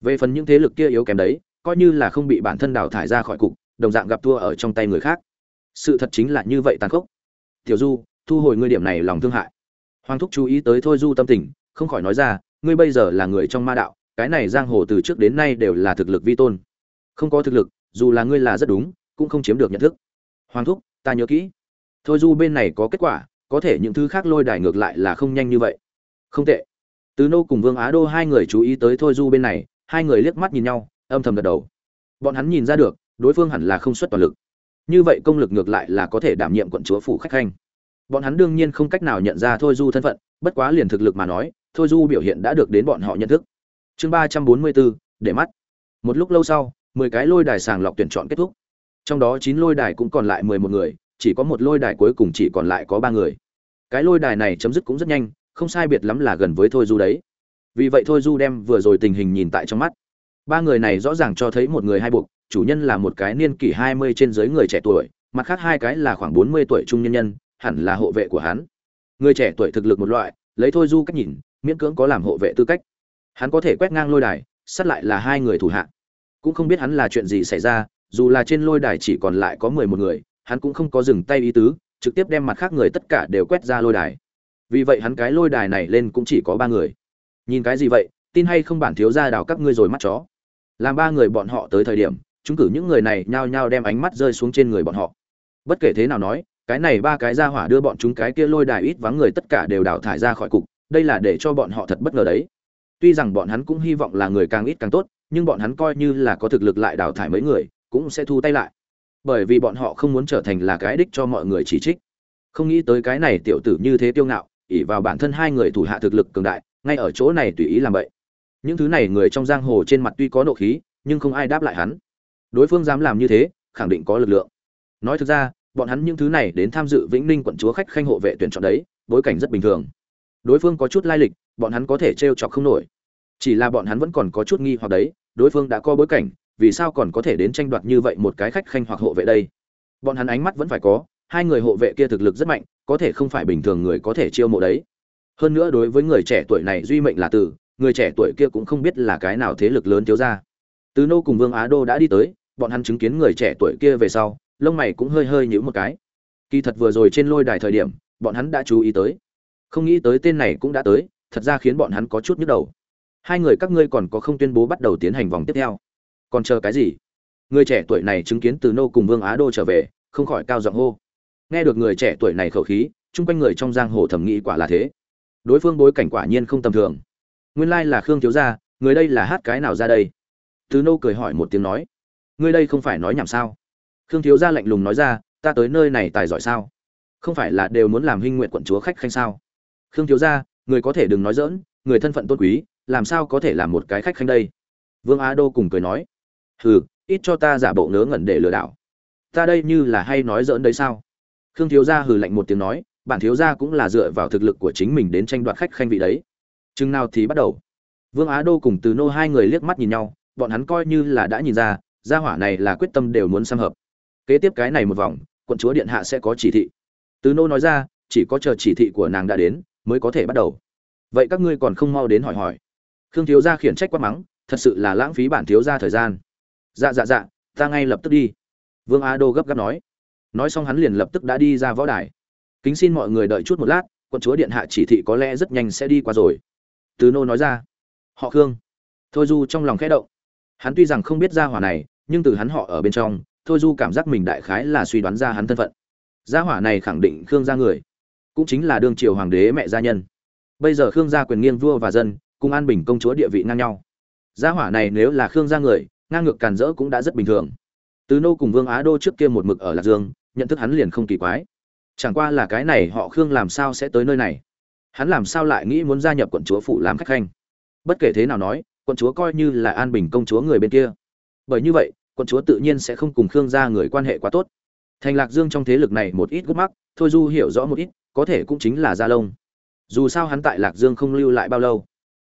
Về phần những thế lực kia yếu kém đấy, coi như là không bị bản thân đào thải ra khỏi cục, đồng dạng gặp thua ở trong tay người khác. Sự thật chính là như vậy tàn khốc. Tiểu du, thu hồi ngươi điểm này lòng thương hại. Hoàng thúc chú ý tới thôi du tâm tình, không khỏi nói ra, ngươi bây giờ là người trong ma đạo, cái này giang hồ từ trước đến nay đều là thực lực vi tôn. Không có thực lực, dù là ngươi là rất đúng, cũng không chiếm được nhận thức. Hoàng thúc, ta nhớ kỹ thôi du bên này có kết quả, có thể những thứ khác lôi đài ngược lại là không nhanh như vậy. Không tệ. Từ nô cùng vương á đô hai người chú ý tới thôi du bên này, hai người liếc mắt nhìn nhau, âm thầm gật đầu. Bọn hắn nhìn ra được, đối phương hẳn là không xuất toàn lực. Như vậy công lực ngược lại là có thể đảm nhiệm quận chúa phủ khách khanh. Bọn hắn đương nhiên không cách nào nhận ra thôi du thân phận, bất quá liền thực lực mà nói, thôi du biểu hiện đã được đến bọn họ nhận thức. Chương ba trăm bốn mươi bốn để mắt. Một lúc lâu sau, mười cái lôi đài sàng lọc tuyển chọn kết thúc. Trong đó chín lôi đài cũng còn lại mười một người chỉ có một lôi đài cuối cùng chỉ còn lại có ba người. Cái lôi đài này chấm dứt cũng rất nhanh, không sai biệt lắm là gần với thôi du đấy. Vì vậy thôi du đem vừa rồi tình hình nhìn tại trong mắt. Ba người này rõ ràng cho thấy một người hai buộc, chủ nhân là một cái niên kỷ hai mươi trên dưới người trẻ tuổi, mặt khác hai cái là khoảng bốn mươi tuổi trung nhân nhân, hẳn là hộ vệ của hắn. Người trẻ tuổi thực lực một loại, lấy thôi du cách nhìn, miễn cưỡng có làm hộ vệ tư cách. Hắn có thể quét ngang lôi đài, sát lại là hai người thủ hạ. Cũng không biết hắn là chuyện gì xảy ra, dù là trên lôi đài chỉ còn lại có mười một người hắn cũng không có dừng tay ý tứ, trực tiếp đem mặt khác người tất cả đều quét ra lôi đài. Vì vậy hắn cái lôi đài này lên cũng chỉ có ba người. Nhìn cái gì vậy, tin hay không bản thiếu ra đào các ngươi rồi mắt chó. Làm ba người bọn họ tới thời điểm, chúng cử những người này nhao nhao đem ánh mắt rơi xuống trên người bọn họ. Bất kể thế nào nói, cái này ba cái ra hỏa đưa bọn chúng cái kia lôi đài ít vắng người tất cả đều đào thải ra khỏi cục, đây là để cho bọn họ thật bất ngờ đấy. Tuy rằng bọn hắn cũng hy vọng là người càng ít càng tốt, nhưng bọn hắn coi như là có thực lực lại đào thải mấy người, cũng sẽ thu tay lại bởi vì bọn họ không muốn trở thành là cái đích cho mọi người chỉ trích. Không nghĩ tới cái này tiểu tử như thế tiêu ngạo ỉ vào bản thân hai người thủ hạ thực lực cường đại, ngay ở chỗ này tùy ý làm vậy những thứ này người trong giang hồ trên mặt tuy có nộ khí, nhưng không ai đáp lại hắn. Đối phương dám làm như thế, khẳng định có lực lượng. Nói thực ra, bọn hắn những thứ này đến tham dự vĩnh ninh quận chúa khách khanh hộ vệ tuyển chọn đấy, bối cảnh rất bình thường. Đối phương có chút lai lịch, bọn hắn có thể t r e o chọc không nổi. Chỉ là bọn hắn vẫn còn có chút nghi hoặc đấy, đối phương đã có bối cảnh vì sao còn có thể đến tranh đoạt như vậy một cái khách khanh hoặc hộ vệ đây? Bọn hắn ánh mắt vẫn phải có, hai người hộ vệ kia thực lực rất mạnh, có thể không phải bình thường người có thể chiêu mộ đấy. Hơn nữa đối với người trẻ tuổi này duy mệnh là tử, người trẻ tuổi kia cũng không biết là cái nào thế lực lớn thiếu ra từ nô cùng vương á đô đã đi tới, bọn hắn chứng kiến người trẻ tuổi kia về sau, lông mày cũng hơi hơi nhíu một cái. Kỳ thật vừa rồi trên lôi đài thời điểm, bọn hắn đã chú ý tới. Không nghĩ tới tên này cũng đã tới, thật ra khiến bọn hắn có chút nhức đầu. Hai người các ngươi còn có không tuyên bố bắt đầu tiến hành vòng tiếp theo còn chờ cái gì? Người trẻ tuổi này chứng kiến từ nô cùng vương á đô trở về, không khỏi cao giọng hô. Nghe được người trẻ tuổi này khẩu khí, chung quanh người trong giang hồ thẩm nghĩ quả là thế. Đối phương bối cảnh quả nhiên không tầm thường. Nguyên lai là khương thiếu gia, người đây là hát cái nào ra đây? Từ nô cười hỏi một tiếng nói. Ngươi đây không phải nói nhảm sao? Khương thiếu gia lạnh lùng nói ra, ta tới nơi này tài giỏi sao? Không phải là đều muốn làm huynh nguyện quận chúa khách khanh sao? Khương thiếu gia, người có thể đừng nói dỡn người thân phận tôn quý, làm sao có thể làm một cái khách khanh đây? Vương á đô cùng cười nói hừ, ít cho ta giả bộ ngớ ngẩn để lừa đảo. Ta đây như là hay nói dỡn đấy sao? Khương thiếu gia hừ lạnh một tiếng nói, bản thiếu gia cũng là dựa vào thực lực của chính mình đến tranh đoạt khách khanh vị đấy. Chừng nào thì bắt đầu. Vương á đô cùng từ nô hai người liếc mắt nhìn nhau, bọn hắn coi như là đã nhìn ra, gia hỏa này là quyết tâm đều muốn xâm hợp. Kế tiếp cái này một vòng, quận chúa điện hạ sẽ có chỉ thị. Từ nô nói ra, chỉ có chờ chỉ thị của nàng đã đến, mới có thể bắt đầu. Vậy các ngươi còn không mau đến hỏi hỏi. Khương thiếu gia khiển trách quát mắng, thật sự là lãng phí bản thiếu gia thời gian dạ dạ dạ ta ngay lập tức đi. Vương á đô gấp gáp nói. Nói xong hắn liền lập tức đã đi ra võ đài. Kính xin mọi người đợi chút một lát, quận chúa điện hạ chỉ thị có lẽ rất nhanh sẽ đi qua rồi. Từ nô nói ra. Họ khương. Thôi du trong lòng khẽ động. Hắn tuy rằng không biết ra hỏa này, nhưng từ hắn họ ở bên trong, thôi du cảm giác mình đại khái là suy đoán ra hắn thân phận. Gia hỏa này khẳng định khương gia người, cũng chính là đương triều hoàng đế mẹ gia nhân. Bây giờ khương gia quyền nghiêng vua và dân, cùng an bình công chúa địa vị ngang nhau. Gia hỏa này nếu là khương gia người ngang ngược càn rỡ cũng đã rất bình thường. Từ nô cùng vương á đô trước kia một mực ở lạc dương, nhận thức hắn liền không kỳ quái. Chẳng qua là cái này họ khương làm sao sẽ tới nơi này? Hắn làm sao lại nghĩ muốn gia nhập quận chúa phụ làm khách khanh? Bất kể thế nào nói, quận chúa coi như là an bình công chúa người bên kia. Bởi như vậy, quận chúa tự nhiên sẽ không cùng khương gia người quan hệ quá tốt. Thành lạc dương trong thế lực này một ít gút mắc, thôi du hiểu rõ một ít, có thể cũng chính là gia lông dù sao hắn tại lạc dương không lưu lại bao lâu.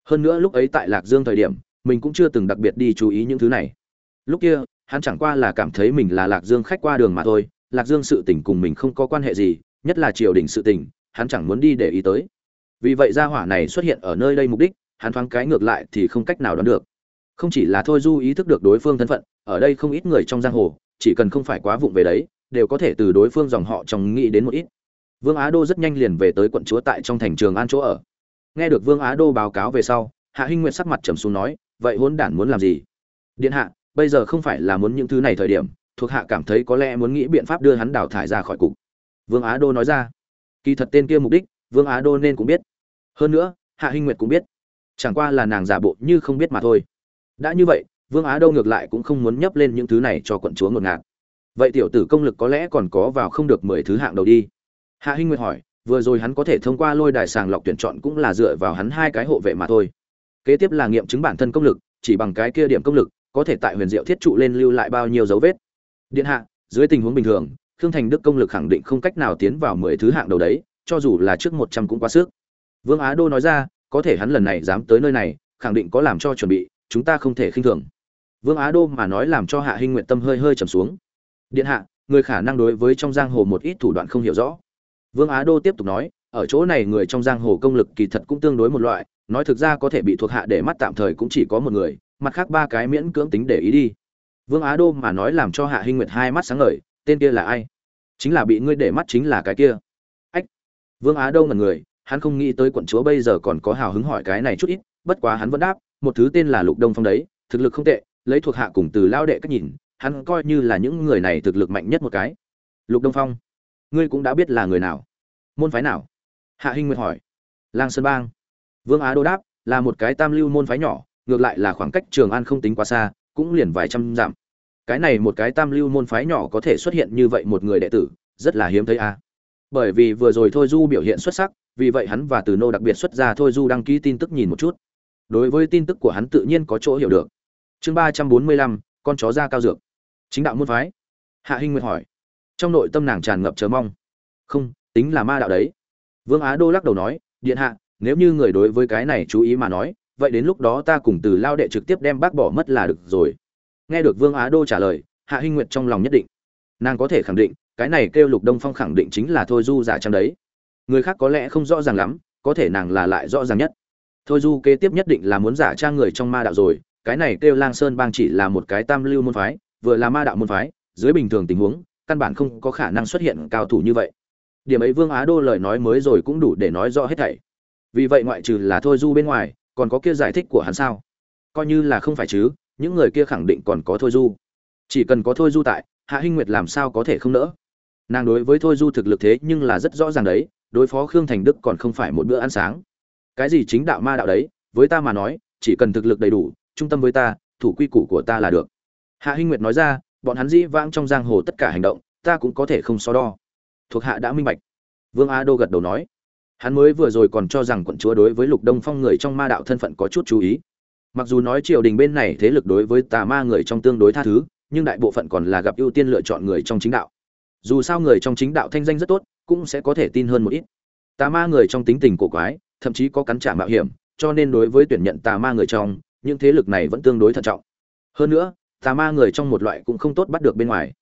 Hơn nữa lúc ấy tại lạc dương thời điểm mình cũng chưa từng đặc biệt đi chú ý những thứ này. Lúc kia, hắn chẳng qua là cảm thấy mình là lạc dương khách qua đường mà thôi, lạc dương sự tình cùng mình không có quan hệ gì, nhất là triều đình sự tình, hắn chẳng muốn đi để ý tới. Vì vậy gia hỏa này xuất hiện ở nơi đây mục đích, hắn thoáng cái ngược lại thì không cách nào đoán được. Không chỉ là thôi du ý thức được đối phương thân phận, ở đây không ít người trong giang hồ, chỉ cần không phải quá vụng về đấy, đều có thể từ đối phương dòng họ trong nghĩ đến một ít. Vương á đô rất nhanh liền về tới quận chúa tại trong thành trường an chỗ ở. Nghe được vương á đô báo cáo về sau, hạ hinh nguyệt sắc mặt trầm xuống nói vậy hỗn đản muốn làm gì? Điện hạ, bây giờ không phải là muốn những thứ này thời điểm, thuộc hạ cảm thấy có lẽ muốn nghĩ biện pháp đưa hắn đào thải ra khỏi cục. Vương á đô nói ra. Kỳ thật tên kia mục đích, vương á đô nên cũng biết. Hơn nữa, hạ hinh nguyệt cũng biết. Chẳng qua là nàng giả bộ như không biết mà thôi. Đã như vậy, vương á đô ngược lại cũng không muốn nhấp lên những thứ này cho quận chúa ngột ngạt. Vậy tiểu tử công lực có lẽ còn có vào không được mười thứ hạng đầu đi. Hạ hinh nguyệt hỏi, vừa rồi hắn có thể thông qua lôi đài sàng lọc tuyển chọn cũng là dựa vào hắn hai cái hộ vệ mà thôi kế tiếp là nghiệm chứng bản thân công lực, chỉ bằng cái kia điểm công lực, có thể tại huyền diệu thiết trụ lên lưu lại bao nhiêu dấu vết. Điện hạ, dưới tình huống bình thường, khương thành đức công lực khẳng định không cách nào tiến vào mười thứ hạng đầu đấy, cho dù là trước một trăm cũng quá sức. Vương á đô nói ra, có thể hắn lần này dám tới nơi này, khẳng định có làm cho chuẩn bị, chúng ta không thể khinh thường. Vương á đô mà nói làm cho hạ hinh nguyện tâm hơi hơi trầm xuống. Điện hạ, người khả năng đối với trong giang hồ một ít thủ đoạn không hiểu rõ. Vương á đô tiếp tục nói, ở chỗ này người trong giang hồ công lực kỳ thật cũng tương đối một loại nói thực ra có thể bị thuộc hạ để mắt tạm thời cũng chỉ có một người, mặt khác ba cái miễn cưỡng tính để ý đi. Vương á đô mà nói làm cho hạ hinh nguyệt hai mắt sáng ngời, tên kia là ai? Chính là bị ngươi để mắt chính là cái kia. Ách! Vương á đô ngần người, hắn không nghĩ tới quận chúa bây giờ còn có hào hứng hỏi cái này chút ít, bất quá hắn vẫn đáp, một thứ tên là lục đông phong đấy, thực lực không tệ, lấy thuộc hạ cùng từ lao đệ cách nhìn, hắn coi như là những người này thực lực mạnh nhất một cái. Lục đông phong, ngươi cũng đã biết là người nào, môn phái nào? Hạ hinh nguyệt hỏi. Lang sơn bang vương á đô đáp, là một cái tam lưu môn phái nhỏ, ngược lại là khoảng cách trường an không tính quá xa, cũng liền vài trăm dặm. Cái này một cái tam lưu môn phái nhỏ có thể xuất hiện như vậy một người đệ tử, rất là hiếm thấy a. À. bởi vì vừa rồi thôi du biểu hiện xuất sắc, vì vậy hắn và từ nô đặc biệt xuất ra thôi du đăng ký tin tức nhìn một chút. Đối với tin tức của hắn tự nhiên có chỗ hiểu được. Chương ba trăm bốn mươi lăm, con chó da cao dược. Chính đạo môn phái. Hạ hinh nguyệt hỏi. Trong nội tâm nàng tràn ngập chờ mong. Không, tính là ma đạo đấy. Vương á đô lắc đầu nói, điện hạ nếu như người đối với cái này chú ý mà nói, vậy đến lúc đó ta cùng từ lao đệ trực tiếp đem bác bỏ mất là được rồi. Nghe được vương á đô trả lời, hạ hinh nguyệt trong lòng nhất định. Nàng có thể khẳng định, cái này kêu lục đông phong khẳng định chính là thôi du giả trang đấy. Người khác có lẽ không rõ ràng lắm, có thể nàng là lại rõ ràng nhất. Thôi du kế tiếp nhất định là muốn giả trang người trong ma đạo rồi, cái này kêu lang sơn bang chỉ là một cái tam lưu môn phái, vừa là ma đạo môn phái, dưới bình thường tình huống, căn bản không có khả năng xuất hiện cao thủ như vậy. Điểm ấy vương á đô lời nói mới rồi cũng đủ để nói rõ hết thảy vì vậy ngoại trừ là thôi du bên ngoài, còn có kia giải thích của hắn sao? Coi như là không phải chứ, những người kia khẳng định còn có thôi du. Chỉ cần có thôi du tại, hạ hinh nguyệt làm sao có thể không nỡ? Nàng đối với thôi du thực lực thế nhưng là rất rõ ràng đấy, đối phó khương thành đức còn không phải một bữa ăn sáng. Cái gì chính đạo ma đạo đấy, với ta mà nói, chỉ cần thực lực đầy đủ, trung tâm với ta, thủ quy củ của ta là được. Hạ hinh nguyệt nói ra, bọn hắn dĩ vãng trong giang hồ tất cả hành động, ta cũng có thể không so đo. Thuộc hạ đã minh bạch. Vương a đô gật đầu nói hắn mới vừa rồi còn cho rằng quận chúa đối với lục đông phong người trong ma đạo thân phận có chút chú ý. Mặc dù nói triều đình bên này thế lực đối với tà ma người trong tương đối tha thứ, nhưng đại bộ phận còn là gặp ưu tiên lựa chọn người trong chính đạo. Dù sao người trong chính đạo thanh danh rất tốt, cũng sẽ có thể tin hơn một ít. Tà ma người trong tính tình cổ quái, thậm chí có cắn trả mạo hiểm, cho nên đối với tuyển nhận tà ma người trong, những thế lực này vẫn tương đối thận trọng. Hơn nữa, tà ma người trong một loại cũng không tốt bắt được bên ngoài.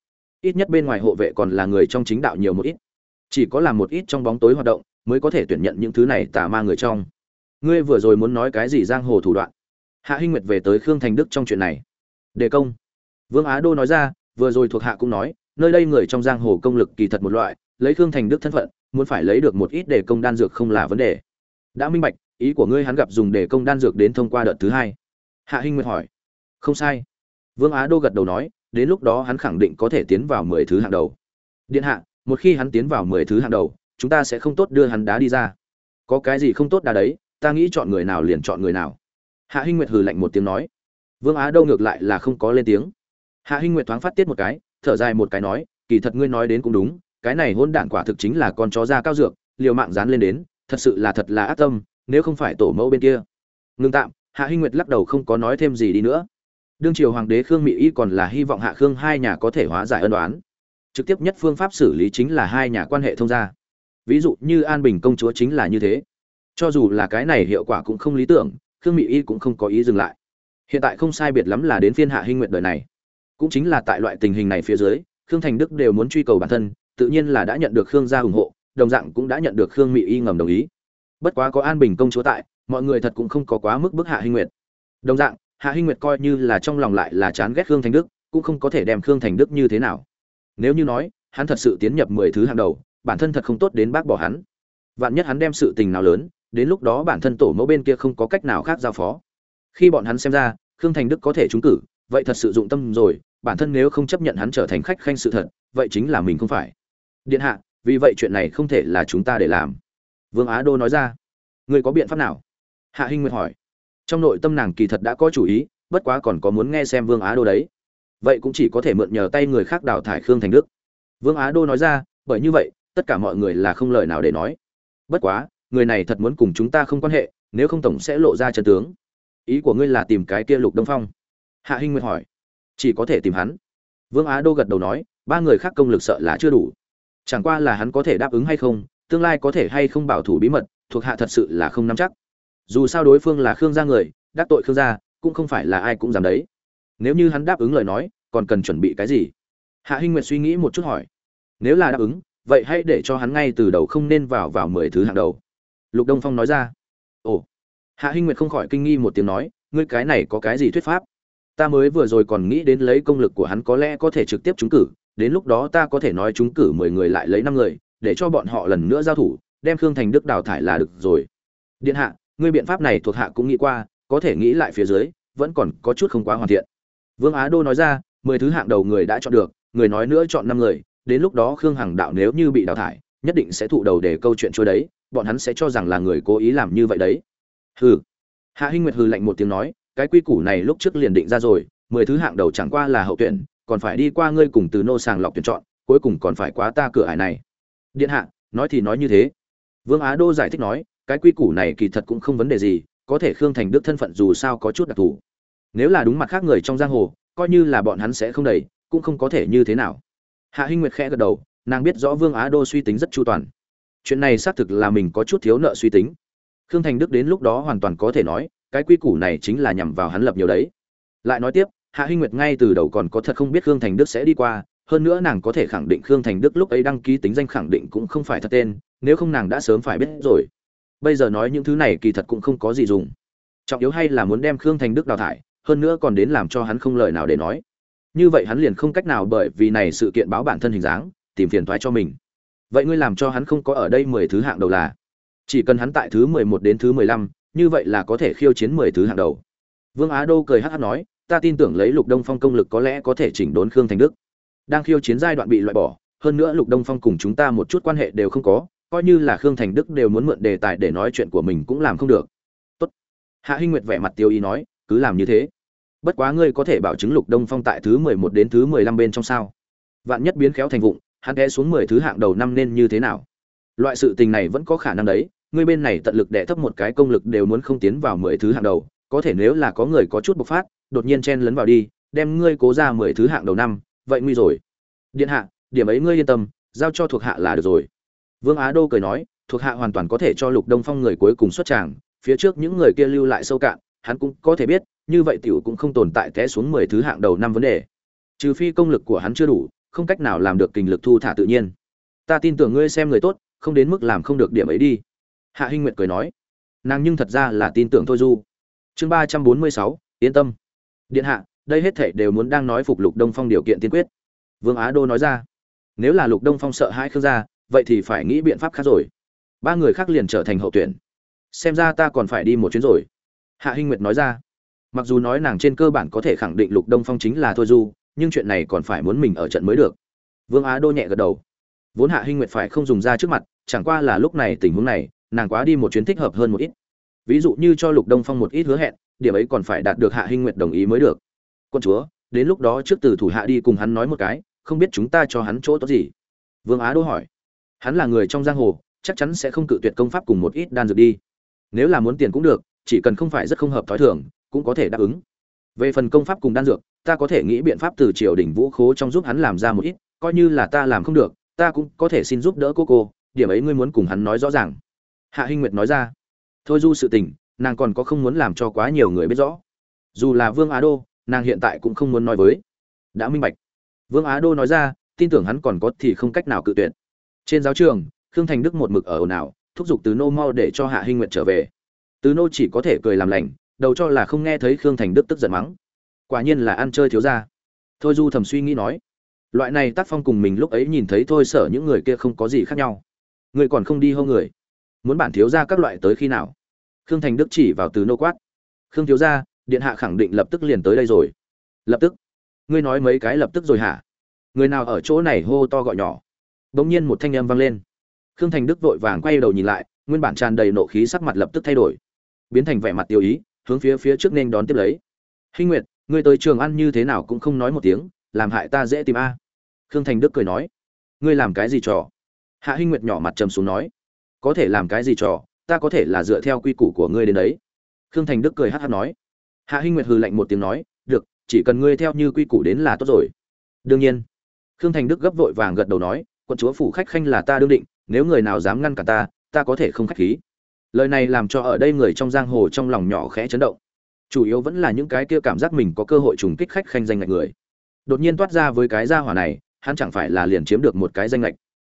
Ít nhất bên ngoài hộ vệ còn là người trong chính đạo nhiều một ít chỉ có làm một ít trong bóng tối hoạt động, mới có thể tuyển nhận những thứ này tà ma người trong. Ngươi vừa rồi muốn nói cái gì giang hồ thủ đoạn? Hạ hinh nguyệt về tới khương thành đức trong chuyện này. Đề công. Vương á đô nói ra, vừa rồi thuộc hạ cũng nói, nơi đây người trong giang hồ công lực kỳ thật một loại, lấy khương thành đức thân phận, muốn phải lấy được một ít đề công đan dược không là vấn đề. Đã minh bạch, ý của ngươi hắn gặp dùng đề công đan dược đến thông qua đợt thứ hai. Hạ hinh nguyệt hỏi. Không sai. Vương á đô gật đầu nói, đến lúc đó hắn khẳng định có thể tiến vào mười thứ hạng đầu. Điện hạ một khi hắn tiến vào mười thứ hạng đầu, chúng ta sẽ không tốt đưa hắn đá đi ra. Có cái gì không tốt đá đấy, ta nghĩ chọn người nào liền chọn người nào. Hạ hinh nguyệt hừ lạnh một tiếng nói. Vương á đâu ngược lại là không có lên tiếng. Hạ hinh nguyệt thoáng phát tiết một cái, thở dài một cái nói, kỳ thật ngươi nói đến cũng đúng, cái này hôn đản quả thực chính là con chó da cao dược, liều mạng dán lên đến, thật sự là thật là ác tâm, nếu không phải tổ mẫu bên kia. Ngưng tạm, hạ hinh nguyệt lắc đầu không có nói thêm gì đi nữa. Đương triều hoàng đế khương mỹ y còn là hy vọng hạ khương hai nhà có thể hóa giải ân đoán trực tiếp nhất phương pháp xử lý chính là hai nhà quan hệ thông gia. Ví dụ như an bình công chúa chính là như thế. Cho dù là cái này hiệu quả cũng không lý tưởng, khương mỹ y cũng không có ý dừng lại. Hiện tại không sai biệt lắm là đến phiên hạ hinh nguyện đời này. Cũng chính là tại loại tình hình này phía dưới, khương thành đức đều muốn truy cầu bản thân, tự nhiên là đã nhận được khương gia ủng hộ, đồng dạng cũng đã nhận được khương mỹ y ngầm đồng ý. Bất quá có an bình công chúa tại, mọi người thật cũng không có quá mức bức hạ hinh nguyệt. Đồng dạng, hạ hinh nguyệt coi như là trong lòng lại là chán ghét khương thành đức, cũng không có thể đem khương thành đức như thế nào nếu như nói, hắn thật sự tiến nhập mười thứ hàng đầu, bản thân thật không tốt đến bác bỏ hắn. Vạn nhất hắn đem sự tình nào lớn, đến lúc đó bản thân tổ mẫu bên kia không có cách nào khác giao phó. Khi bọn hắn xem ra, khương thành đức có thể trúng cử, vậy thật sự dụng tâm rồi, bản thân nếu không chấp nhận hắn trở thành khách khanh sự thật, vậy chính là mình không phải. Điện hạ, vì vậy chuyện này không thể là chúng ta để làm. Vương á đô nói ra. Người có biện pháp nào? Hạ hinh nguyệt hỏi. Trong nội tâm nàng kỳ thật đã có chủ ý, bất quá còn có muốn nghe xem vương á đô đấy vậy cũng chỉ có thể mượn nhờ tay người khác đào thải khương thành đức. Vương á đô nói ra, bởi như vậy, tất cả mọi người là không lời nào để nói. Bất quá, người này thật muốn cùng chúng ta không quan hệ, nếu không tổng sẽ lộ ra chân tướng. Ý của ngươi là tìm cái kia lục đông phong? Hạ hinh nguyệt hỏi. Chỉ có thể tìm hắn. Vương á đô gật đầu nói, ba người khác công lực sợ là chưa đủ. Chẳng qua là hắn có thể đáp ứng hay không, tương lai có thể hay không bảo thủ bí mật, thuộc hạ thật sự là không nắm chắc. Dù sao đối phương là khương gia người, đắc tội khương gia, cũng không phải là ai cũng dám đấy nếu như hắn đáp ứng lời nói, còn cần chuẩn bị cái gì? Hạ hinh nguyệt suy nghĩ một chút hỏi. Nếu là đáp ứng, vậy hãy để cho hắn ngay từ đầu không nên vào vào mười thứ hạng đầu. Lục đông phong nói ra. Ồ. Hạ hinh nguyệt không khỏi kinh nghi một tiếng nói, ngươi cái này có cái gì thuyết pháp? Ta mới vừa rồi còn nghĩ đến lấy công lực của hắn có lẽ có thể trực tiếp trúng cử, đến lúc đó ta có thể nói trúng cử mười người lại lấy năm người, để cho bọn họ lần nữa giao thủ, đem khương thành đức đào thải là được rồi. Điện hạ, ngươi biện pháp này thuộc hạ cũng nghĩ qua, có thể nghĩ lại phía dưới, vẫn còn có chút không quá hoàn thiện vương á đô nói ra, mười thứ hạng đầu người đã chọn được, người nói nữa chọn năm người, đến lúc đó khương hằng đạo nếu như bị đào thải, nhất định sẽ thụ đầu để câu chuyện trôi đấy, bọn hắn sẽ cho rằng là người cố ý làm như vậy đấy. Hừ. Hạ hinh nguyệt hừ lạnh một tiếng nói, cái quy củ này lúc trước liền định ra rồi, mười thứ hạng đầu chẳng qua là hậu tuyển, còn phải đi qua ngươi cùng từ nô sàng lọc tuyển chọn, cuối cùng còn phải quá ta cửa ải này. Điện hạ, nói thì nói như thế. Vương á đô giải thích nói, cái quy củ này kỳ thật cũng không vấn đề gì, có thể khương thành đức thân phận dù sao có chút đặc thù nếu là đúng mặt khác người trong giang hồ coi như là bọn hắn sẽ không đẩy, cũng không có thể như thế nào. Hạ hinh nguyệt khẽ gật đầu nàng biết rõ vương á đô suy tính rất chu toàn. Chuyện này xác thực là mình có chút thiếu nợ suy tính. Khương thành đức đến lúc đó hoàn toàn có thể nói cái quy củ này chính là nhằm vào hắn lập nhiều đấy. Lại nói tiếp hạ hinh nguyệt ngay từ đầu còn có thật không biết khương thành đức sẽ đi qua hơn nữa nàng có thể khẳng định khương thành đức lúc ấy đăng ký tính danh khẳng định cũng không phải thật tên nếu không nàng đã sớm phải biết rồi. Bây giờ nói những thứ này kỳ thật cũng không có gì dùng. Trọng yếu hay là muốn đem khương thành đức đào thải hơn nữa còn đến làm cho hắn không lời nào để nói. Như vậy hắn liền không cách nào bởi vì này sự kiện báo bản thân hình dáng, tìm phiền thoái cho mình. Vậy ngươi làm cho hắn không có ở đây mười thứ hạng đầu là? Chỉ cần hắn tại thứ mười một đến thứ mười lăm, như vậy là có thể khiêu chiến mười thứ hạng đầu. Vương á đô cười hát hát nói, ta tin tưởng lấy lục đông phong công lực có lẽ có thể chỉnh đốn khương thành đức. Đang khiêu chiến giai đoạn bị loại bỏ, hơn nữa lục đông phong cùng chúng ta một chút quan hệ đều không có, coi như là khương thành đức đều muốn mượn đề tài để nói chuyện của mình cũng làm không được. Tốt. hạ hinh nguyệt vẻ mặt tiêu ý nói, cứ làm như thế bất quá ngươi có thể bảo chứng lục đông phong tại thứ mười một đến thứ mười lăm bên trong sao? Vạn nhất biến khéo thành vụng, hắn té xuống mười thứ hạng đầu năm nên như thế nào? Loại sự tình này vẫn có khả năng đấy, ngươi bên này tận lực đẻ thấp một cái công lực đều muốn không tiến vào mười thứ hạng đầu, có thể nếu là có người có chút bộc phát, đột nhiên chen lấn vào đi, đem ngươi cố ra mười thứ hạng đầu năm, vậy nguy rồi. Điện hạ, điểm ấy ngươi yên tâm, giao cho thuộc hạ là được rồi. Vương á đô cười nói, thuộc hạ hoàn toàn có thể cho lục đông phong người cuối cùng xuất tràng, phía trước những người kia lưu lại sâu cạn hắn cũng có thể biết, như vậy tiểu cũng không tồn tại té xuống mười thứ hạng đầu năm vấn đề. Trừ phi công lực của hắn chưa đủ, không cách nào làm được kình lực thu thả tự nhiên. Ta tin tưởng ngươi xem người tốt, không đến mức làm không được điểm ấy đi. Hạ hinh nguyệt cười nói. Nàng nhưng thật ra là tin tưởng thôi du. Chương ba trăm bốn mươi sáu, yên tâm. Điện hạ, đây hết thảy đều muốn đang nói phục lục đông phong điều kiện tiên quyết. Vương á đô nói ra. Nếu là lục đông phong sợ hãi khương gia, vậy thì phải nghĩ biện pháp khác rồi. Ba người khác liền trở thành hậu tuyển. Xem ra ta còn phải đi một chuyến rồi hạ hinh nguyệt nói ra, mặc dù nói nàng trên cơ bản có thể khẳng định lục đông phong chính là thôi du, nhưng chuyện này còn phải muốn mình ở trận mới được. Vương á đô nhẹ gật đầu. Vốn hạ hinh nguyệt phải không dùng ra trước mặt, chẳng qua là lúc này tình huống này, nàng quá đi một chuyến thích hợp hơn một ít. Ví dụ như cho lục đông phong một ít hứa hẹn, điểm ấy còn phải đạt được hạ hinh nguyệt đồng ý mới được. Quân chúa, đến lúc đó trước từ thủ hạ đi cùng hắn nói một cái, không biết chúng ta cho hắn chỗ tốt gì? Vương á đô hỏi. Hắn là người trong giang hồ, chắc chắn sẽ không cự tuyệt công pháp cùng một ít đan dược đi. Nếu là muốn tiền cũng được chỉ cần không phải rất không hợp thói thường, cũng có thể đáp ứng. Về phần công pháp cùng đan dược, ta có thể nghĩ biện pháp từ triều đình vũ khố trong giúp hắn làm ra một ít, coi như là ta làm không được, ta cũng có thể xin giúp đỡ cô cô, điểm ấy ngươi muốn cùng hắn nói rõ ràng. Hạ hinh nguyệt nói ra. Thôi du sự tình, nàng còn có không muốn làm cho quá nhiều người biết rõ. Dù là vương á đô, nàng hiện tại cũng không muốn nói với. Đã minh bạch. Vương á đô nói ra, tin tưởng hắn còn có thì không cách nào cự tuyệt. Trên giáo trường, khương thành đức một mực ở ồn ào, thúc giục từ nô mau để cho hạ hinh nguyệt trở về từ nô chỉ có thể cười làm lành, đầu cho là không nghe thấy khương thành đức tức giận mắng. Quả nhiên là ăn chơi thiếu ra thôi du thầm suy nghĩ nói, loại này tác phong cùng mình lúc ấy nhìn thấy thôi sở những người kia không có gì khác nhau. Người còn không đi hô người. Muốn bản thiếu ra các loại tới khi nào? Khương thành đức chỉ vào từ nô quát. Khương thiếu ra điện hạ khẳng định lập tức liền tới đây rồi. Lập tức? Ngươi nói mấy cái lập tức rồi hả? Người nào ở chỗ này hô to gọi nhỏ? Bỗng nhiên một thanh âm vang lên. Khương thành đức vội vàng quay đầu nhìn lại, nguyên bản tràn đầy nộ khí sắc mặt lập tức thay đổi biến thành vẻ mặt tiêu ý, hướng phía phía trước nên đón tiếp lấy. Hinh nguyệt, ngươi tới trường ăn như thế nào cũng không nói một tiếng, làm hại ta dễ tìm a. Khương thành đức cười nói. Ngươi làm cái gì trò? Hạ hinh nguyệt nhỏ mặt trầm xuống nói. Có thể làm cái gì trò, ta có thể là dựa theo quy củ của ngươi đến đấy. Khương thành đức cười hát hát nói. Hạ hinh nguyệt hừ lạnh một tiếng nói. Được, chỉ cần ngươi theo như quy củ đến là tốt rồi. Đương nhiên. Khương thành đức gấp vội vàng gật đầu nói. Quận chúa phủ khách khanh là ta đương định, nếu người nào dám ngăn cả ta ta có thể không khách khí lời này làm cho ở đây người trong giang hồ trong lòng nhỏ khẽ chấn động. Chủ yếu vẫn là những cái kia cảm giác mình có cơ hội trùng kích khách khanh danh ngạch người. Đột nhiên toát ra với cái gia hỏa này, hắn chẳng phải là liền chiếm được một cái danh ngạch.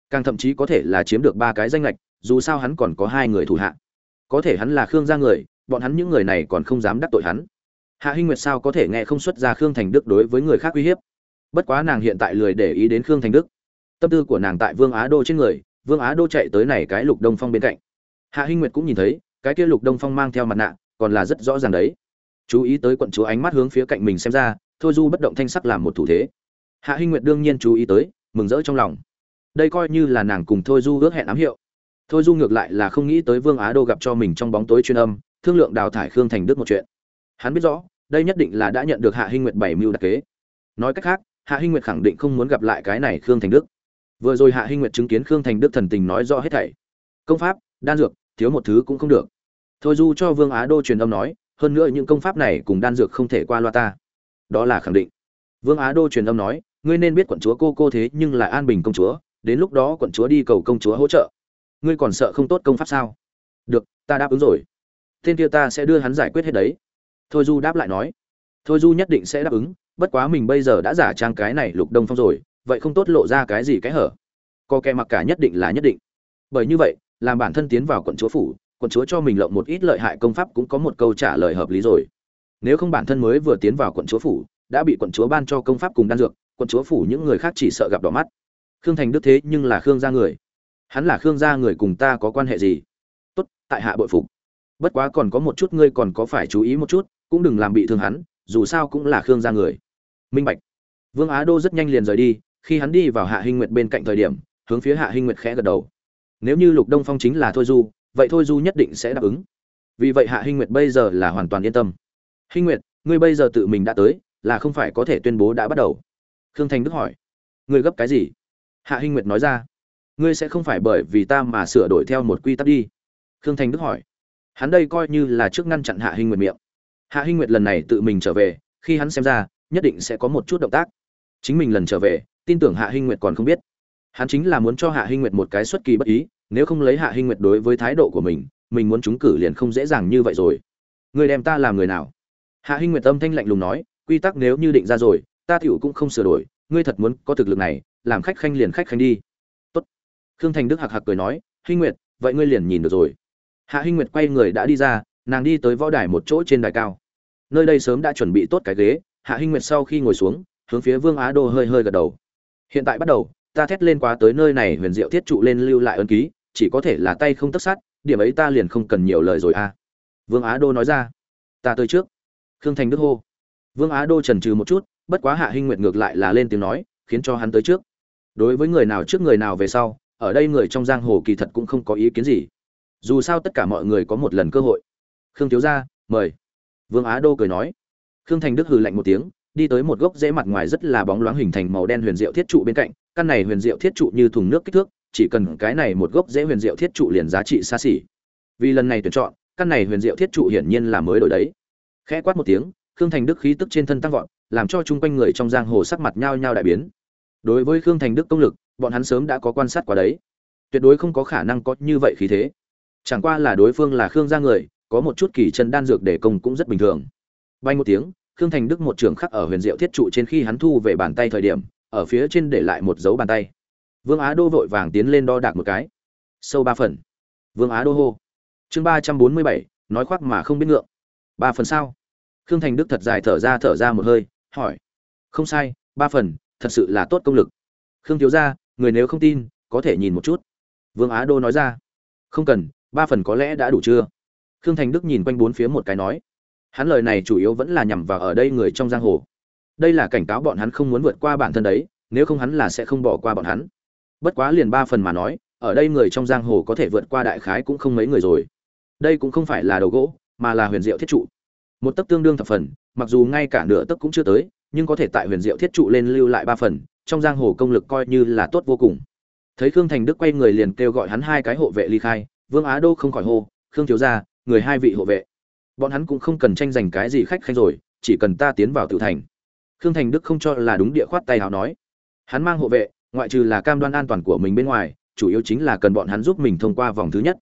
Càng thậm chí có thể là chiếm được ba cái danh ngạch, dù sao hắn còn có hai người thủ hạ. Có thể hắn là khương gia người, bọn hắn những người này còn không dám đắc tội hắn. Hạ hinh nguyệt sao có thể nghe không xuất ra khương thành đức đối với người khác uy hiếp? Bất quá nàng hiện tại lười để ý đến khương thành đức. Tâm tư của nàng tại vương á đô trên người, vương á đô chạy tới này cái lục đông phong bên cạnh hạ hinh nguyệt cũng nhìn thấy, cái kia lục đông phong mang theo mặt nạ, còn là rất rõ ràng đấy. Chú ý tới quận chúa ánh mắt hướng phía cạnh mình xem ra, thôi du bất động thanh sắc làm một thủ thế. Hạ hinh nguyệt đương nhiên chú ý tới, mừng rỡ trong lòng. Đây coi như là nàng cùng thôi du ước hẹn ám hiệu. Thôi du ngược lại là không nghĩ tới vương á đô gặp cho mình trong bóng tối chuyên âm, thương lượng đào thải khương thành đức một chuyện. Hắn biết rõ, đây nhất định là đã nhận được hạ hinh nguyệt bảy mưu đặc kế. Nói cách khác, hạ hinh nguyệt khẳng định không muốn gặp lại cái này khương thành đức. Vừa rồi hạ hinh nguyệt chứng kiến khương thành đức thần tình nói rõ hết thảy. Công pháp, đan dược thiếu một thứ cũng không được. Thôi du cho vương á đô truyền âm nói, hơn nữa những công pháp này cùng đan dược không thể qua loa ta. Đó là khẳng định. Vương á đô truyền âm nói, ngươi nên biết quận chúa cô cô thế nhưng là an bình công chúa, đến lúc đó quận chúa đi cầu công chúa hỗ trợ. Ngươi còn sợ không tốt công pháp sao? Được, ta đáp ứng rồi. Tên kia ta sẽ đưa hắn giải quyết hết đấy. Thôi du đáp lại nói. Thôi du nhất định sẽ đáp ứng, bất quá mình bây giờ đã giả trang cái này lục đông phong rồi, vậy không tốt lộ ra cái gì cái hở. Có kẻ mặc cả nhất định là nhất định. Bởi như vậy làm bản thân tiến vào quận chúa phủ, quận chúa cho mình lộng một ít lợi hại công pháp cũng có một câu trả lời hợp lý rồi. Nếu không bản thân mới vừa tiến vào quận chúa phủ, đã bị quận chúa ban cho công pháp cùng đan dược, quận chúa phủ những người khác chỉ sợ gặp đỏ mắt. Khương thành đức thế nhưng là khương gia người. Hắn là khương gia người cùng ta có quan hệ gì? Tốt, tại hạ bội phục. Bất quá còn có một chút ngươi còn có phải chú ý một chút, cũng đừng làm bị thương hắn, dù sao cũng là khương gia người. Minh bạch. Vương á đô rất nhanh liền rời đi, khi hắn đi vào hạ hinh nguyệt bên cạnh thời điểm, hướng phía hạ hinh nguyệt khẽ gật đầu nếu như lục đông phong chính là thôi du, vậy thôi du nhất định sẽ đáp ứng. Vì vậy hạ hinh nguyệt bây giờ là hoàn toàn yên tâm. Hinh nguyệt, ngươi bây giờ tự mình đã tới, là không phải có thể tuyên bố đã bắt đầu? Khương thành đức hỏi. Ngươi gấp cái gì? Hạ hinh nguyệt nói ra. Ngươi sẽ không phải bởi vì ta mà sửa đổi theo một quy tắc đi. Khương thành đức hỏi. Hắn đây coi như là trước ngăn chặn hạ hinh nguyệt miệng. Hạ hinh nguyệt lần này tự mình trở về, khi hắn xem ra, nhất định sẽ có một chút động tác. Chính mình lần trở về, tin tưởng hạ hinh nguyệt còn không biết hắn chính là muốn cho hạ hinh nguyệt một cái xuất kỳ bất ý, nếu không lấy hạ hinh nguyệt đối với thái độ của mình mình muốn trúng cử liền không dễ dàng như vậy rồi. Người đem ta làm người nào? Hạ hinh nguyệt âm thanh lạnh lùng nói, quy tắc nếu như định ra rồi, ta tiểu cũng không sửa đổi, ngươi thật muốn có thực lực này, làm khách khanh liền khách khanh đi. Tốt. Khương thành đức hạc hạc cười nói, hinh nguyệt, vậy ngươi liền nhìn được rồi. Hạ hinh nguyệt quay người đã đi ra, nàng đi tới võ đài một chỗ trên đài cao. Nơi đây sớm đã chuẩn bị tốt cái ghế, hạ hinh nguyệt sau khi ngồi xuống, hướng phía vương á đô hơi hơi gật đầu. Hiện tại bắt đầu ta thét lên quá tới nơi này huyền diệu thiết trụ lên lưu lại ân ký, chỉ có thể là tay không tất sát, điểm ấy ta liền không cần nhiều lời rồi a vương á đô nói ra. Ta tới trước. Khương thành đức hô. Vương á đô trần trừ một chút, bất quá hạ hinh nguyệt ngược lại là lên tiếng nói, khiến cho hắn tới trước. Đối với người nào trước người nào về sau, ở đây người trong giang hồ kỳ thật cũng không có ý kiến gì. Dù sao tất cả mọi người có một lần cơ hội. Khương thiếu gia, mời. Vương á đô cười nói. Khương thành đức hừ lạnh một tiếng, đi tới một gốc rễ mặt ngoài rất là bóng loáng hình thành màu đen huyền diệu thiết trụ bên cạnh căn này huyền diệu thiết trụ như thùng nước kích thước, chỉ cần cái này một gốc dễ huyền diệu thiết trụ liền giá trị xa xỉ. Vì lần này tuyển chọn, căn này huyền diệu thiết trụ hiển nhiên là mới đổi đấy. Khẽ quát một tiếng, khương thành đức khí tức trên thân tăng vọt, làm cho chung quanh người trong giang hồ sắc mặt nhao nhao đại biến. Đối với khương thành đức công lực, bọn hắn sớm đã có quan sát qua đấy. Tuyệt đối không có khả năng có như vậy khí thế. Chẳng qua là đối phương là khương gia người, có một chút kỳ chân đan dược để công cũng rất bình thường. Bay một tiếng, khương thành đức một trường khắc ở huyền diệu thiết trụ trên khi hắn thu về bàn tay thời điểm ở phía trên để lại một dấu bàn tay. Vương á đô vội vàng tiến lên đo đạc một cái. Sâu ba phần. Vương á đô hô. Chương ba trăm bốn mươi bảy, nói khoác mà không biết ngượng. Ba phần sao? Khương thành đức thật dài thở ra thở ra một hơi, hỏi. Không sai, ba phần, thật sự là tốt công lực. Khương thiếu ra người nếu không tin, có thể nhìn một chút. Vương á đô nói ra. Không cần, ba phần có lẽ đã đủ chưa? Khương thành đức nhìn quanh bốn phía một cái nói. Hắn lời này chủ yếu vẫn là nhằm vào ở đây người trong giang hồ đây là cảnh cáo bọn hắn không muốn vượt qua bản thân đấy, nếu không hắn là sẽ không bỏ qua bọn hắn. Bất quá liền ba phần mà nói, ở đây người trong giang hồ có thể vượt qua đại khái cũng không mấy người rồi. Đây cũng không phải là đầu gỗ, mà là huyền diệu thiết trụ. Một tấc tương đương thập phần, mặc dù ngay cả nửa tấc cũng chưa tới, nhưng có thể tại huyền diệu thiết trụ lên lưu lại ba phần, trong giang hồ công lực coi như là tốt vô cùng. Thấy khương thành đức quay người liền kêu gọi hắn hai cái hộ vệ ly khai, vương á đô không khỏi hô, khương thiếu gia, người hai vị hộ vệ. Bọn hắn cũng không cần tranh giành cái gì khách khanh rồi, chỉ cần ta tiến vào tự thành khương thành đức không cho là đúng địa khoát tay hào nói. Hắn mang hộ vệ, ngoại trừ là cam đoan an toàn của mình bên ngoài, chủ yếu chính là cần bọn hắn giúp mình thông qua vòng thứ nhất.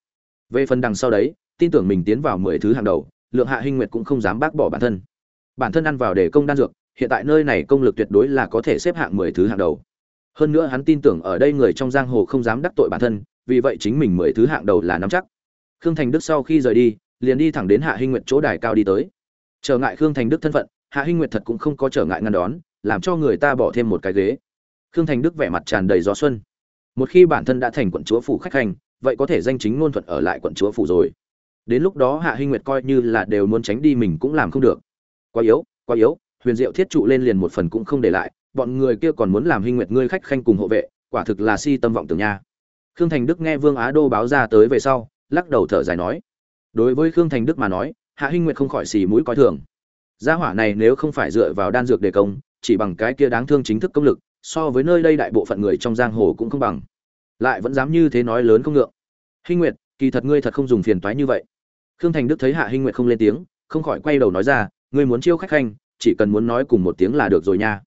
Về phần đằng sau đấy, tin tưởng mình tiến vào mười thứ hàng đầu, lượng hạ hinh nguyệt cũng không dám bác bỏ bản thân. Bản thân ăn vào để công đan dược, hiện tại nơi này công lực tuyệt đối là có thể xếp hạng mười thứ hàng đầu. Hơn nữa hắn tin tưởng ở đây người trong giang hồ không dám đắc tội bản thân, vì vậy chính mình mười thứ hạng đầu là nắm chắc. Khương thành đức sau khi rời đi, liền đi thẳng đến hạ hinh nguyệt chỗ đài cao đi tới. Trở ngại khương thành đức thân phận hạ hinh nguyệt thật cũng không có trở ngại ngăn đón, làm cho người ta bỏ thêm một cái ghế. Khương thành đức vẻ mặt tràn đầy gió xuân. Một khi bản thân đã thành quận chúa phủ khách hành, vậy có thể danh chính ngôn thuận ở lại quận chúa phủ rồi. Đến lúc đó hạ hinh nguyệt coi như là đều muốn tránh đi mình cũng làm không được. Quá yếu quá yếu, huyền diệu thiết trụ lên liền một phần cũng không để lại, bọn người kia còn muốn làm hinh nguyệt ngươi khách khanh cùng hộ vệ, quả thực là si tâm vọng tưởng nha. Khương thành đức nghe vương á đô báo ra tới về sau, lắc đầu thở dài nói. Đối với khương thành đức mà nói, hạ hinh nguyệt không khỏi xì mũi coi thường gia hỏa này nếu không phải dựa vào đan dược đề công, chỉ bằng cái kia đáng thương chính thức công lực, so với nơi đây đại bộ phận người trong giang hồ cũng không bằng. Lại vẫn dám như thế nói lớn không ngượng. Hinh nguyệt, kỳ thật ngươi thật không dùng phiền toái như vậy. Khương thành đức thấy hạ hinh nguyệt không lên tiếng, không khỏi quay đầu nói ra, ngươi muốn chiêu khách khanh, chỉ cần muốn nói cùng một tiếng là được rồi nha.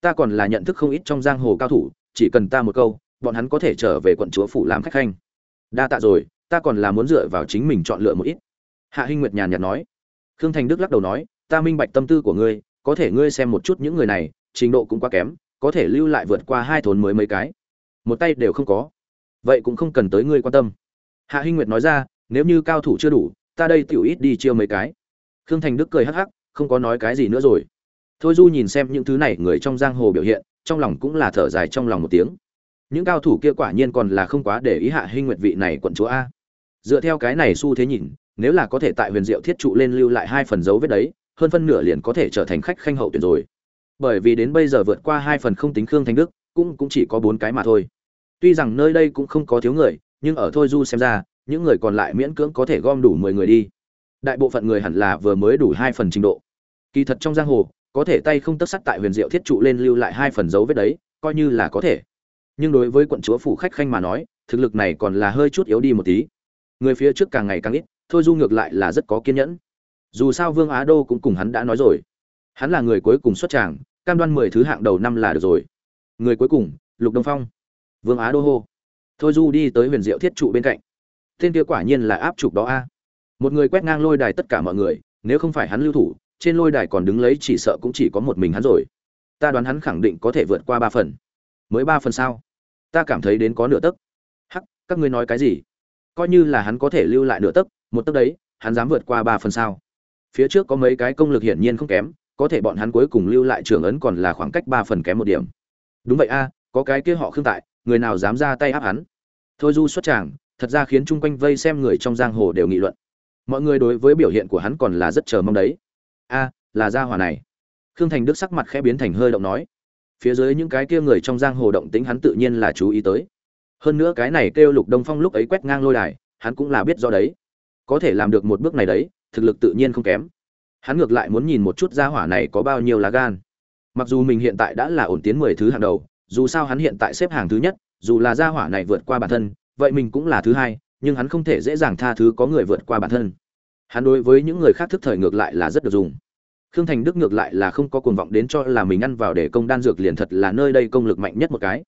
Ta còn là nhận thức không ít trong giang hồ cao thủ, chỉ cần ta một câu, bọn hắn có thể trở về quận chúa phủ làm khách khanh. Đa tạ rồi, ta còn là muốn dựa vào chính mình chọn lựa một ít. Hạ hinh nguyệt nhàn nhạt nói. Khương thành đức lắc đầu nói ta minh bạch tâm tư của ngươi, có thể ngươi xem một chút những người này, trình độ cũng quá kém, có thể lưu lại vượt qua hai thốn mới mấy cái. Một tay đều không có. Vậy cũng không cần tới ngươi quan tâm. Hạ hinh nguyệt nói ra, nếu như cao thủ chưa đủ, ta đây tiểu ít đi chiêu mấy cái. Khương thành đức cười hắc hắc, không có nói cái gì nữa rồi. Thôi du nhìn xem những thứ này người trong giang hồ biểu hiện, trong lòng cũng là thở dài trong lòng một tiếng. Những cao thủ kia quả nhiên còn là không quá để ý hạ hinh nguyệt vị này quận chúa a. Dựa theo cái này xu thế nhìn, nếu là có thể tại huyền diệu thiết trụ lên lưu lại hai phần dấu vết đấy hơn phân nửa liền có thể trở thành khách khanh hậu tuyển rồi. Bởi vì đến bây giờ vượt qua hai phần không tính khương thanh đức, cũng cũng chỉ có bốn cái mà thôi. Tuy rằng nơi đây cũng không có thiếu người, nhưng ở thôi du xem ra, những người còn lại miễn cưỡng có thể gom đủ mười người đi. Đại bộ phận người hẳn là vừa mới đủ hai phần trình độ. Kỳ thật trong giang hồ, có thể tay không tất sắt tại huyền diệu thiết trụ lên lưu lại hai phần dấu vết đấy, coi như là có thể. Nhưng đối với quận chúa phủ khách khanh mà nói, thực lực này còn là hơi chút yếu đi một tí. Người phía trước càng ngày càng ít, thôi du ngược lại là rất có kiên nhẫn dù sao vương á đô cũng cùng hắn đã nói rồi. Hắn là người cuối cùng xuất tràng, cam đoan mười thứ hạng đầu năm là được rồi. Người cuối cùng, lục đông phong. Vương á đô hô. Thôi du đi tới huyền diệu thiết trụ bên cạnh. Tên kia quả nhiên là áp trục đó a. Một người quét ngang lôi đài tất cả mọi người, nếu không phải hắn lưu thủ, trên lôi đài còn đứng lấy chỉ sợ cũng chỉ có một mình hắn rồi. Ta đoán hắn khẳng định có thể vượt qua ba phần. Mới ba phần sao? Ta cảm thấy đến có nửa tấc. Hắc, các ngươi nói cái gì? Coi như là hắn có thể lưu lại nửa tấc, một tấc đấy, hắn dám vượt qua ba phần sao? Phía trước có mấy cái công lực hiển nhiên không kém, có thể bọn hắn cuối cùng lưu lại trường ấn còn là khoảng cách ba phần kém một điểm. Đúng vậy a, có cái kia họ khương tại, người nào dám ra tay áp hắn? Thôi du xuất tràng, thật ra khiến chung quanh vây xem người trong giang hồ đều nghị luận. Mọi người đối với biểu hiện của hắn còn là rất chờ mong đấy. A, là gia hỏa này. Khương thành đức sắc mặt khẽ biến thành hơi động nói. Phía dưới những cái kia người trong giang hồ động tính hắn tự nhiên là chú ý tới. Hơn nữa cái này kêu lục đông phong lúc ấy quét ngang lôi đài, hắn cũng là biết do đấy. Có thể làm được một bước này đấy thực lực tự nhiên không kém. Hắn ngược lại muốn nhìn một chút gia hỏa này có bao nhiêu lá gan. Mặc dù mình hiện tại đã là ổn tiến mười thứ hàng đầu, dù sao hắn hiện tại xếp hàng thứ nhất, dù là gia hỏa này vượt qua bản thân, vậy mình cũng là thứ hai, nhưng hắn không thể dễ dàng tha thứ có người vượt qua bản thân. Hắn đối với những người khác thức thời ngược lại là rất được dùng. Khương thành đức ngược lại là không có cuồng vọng đến cho là mình ăn vào để công đan dược liền thật là nơi đây công lực mạnh nhất một cái.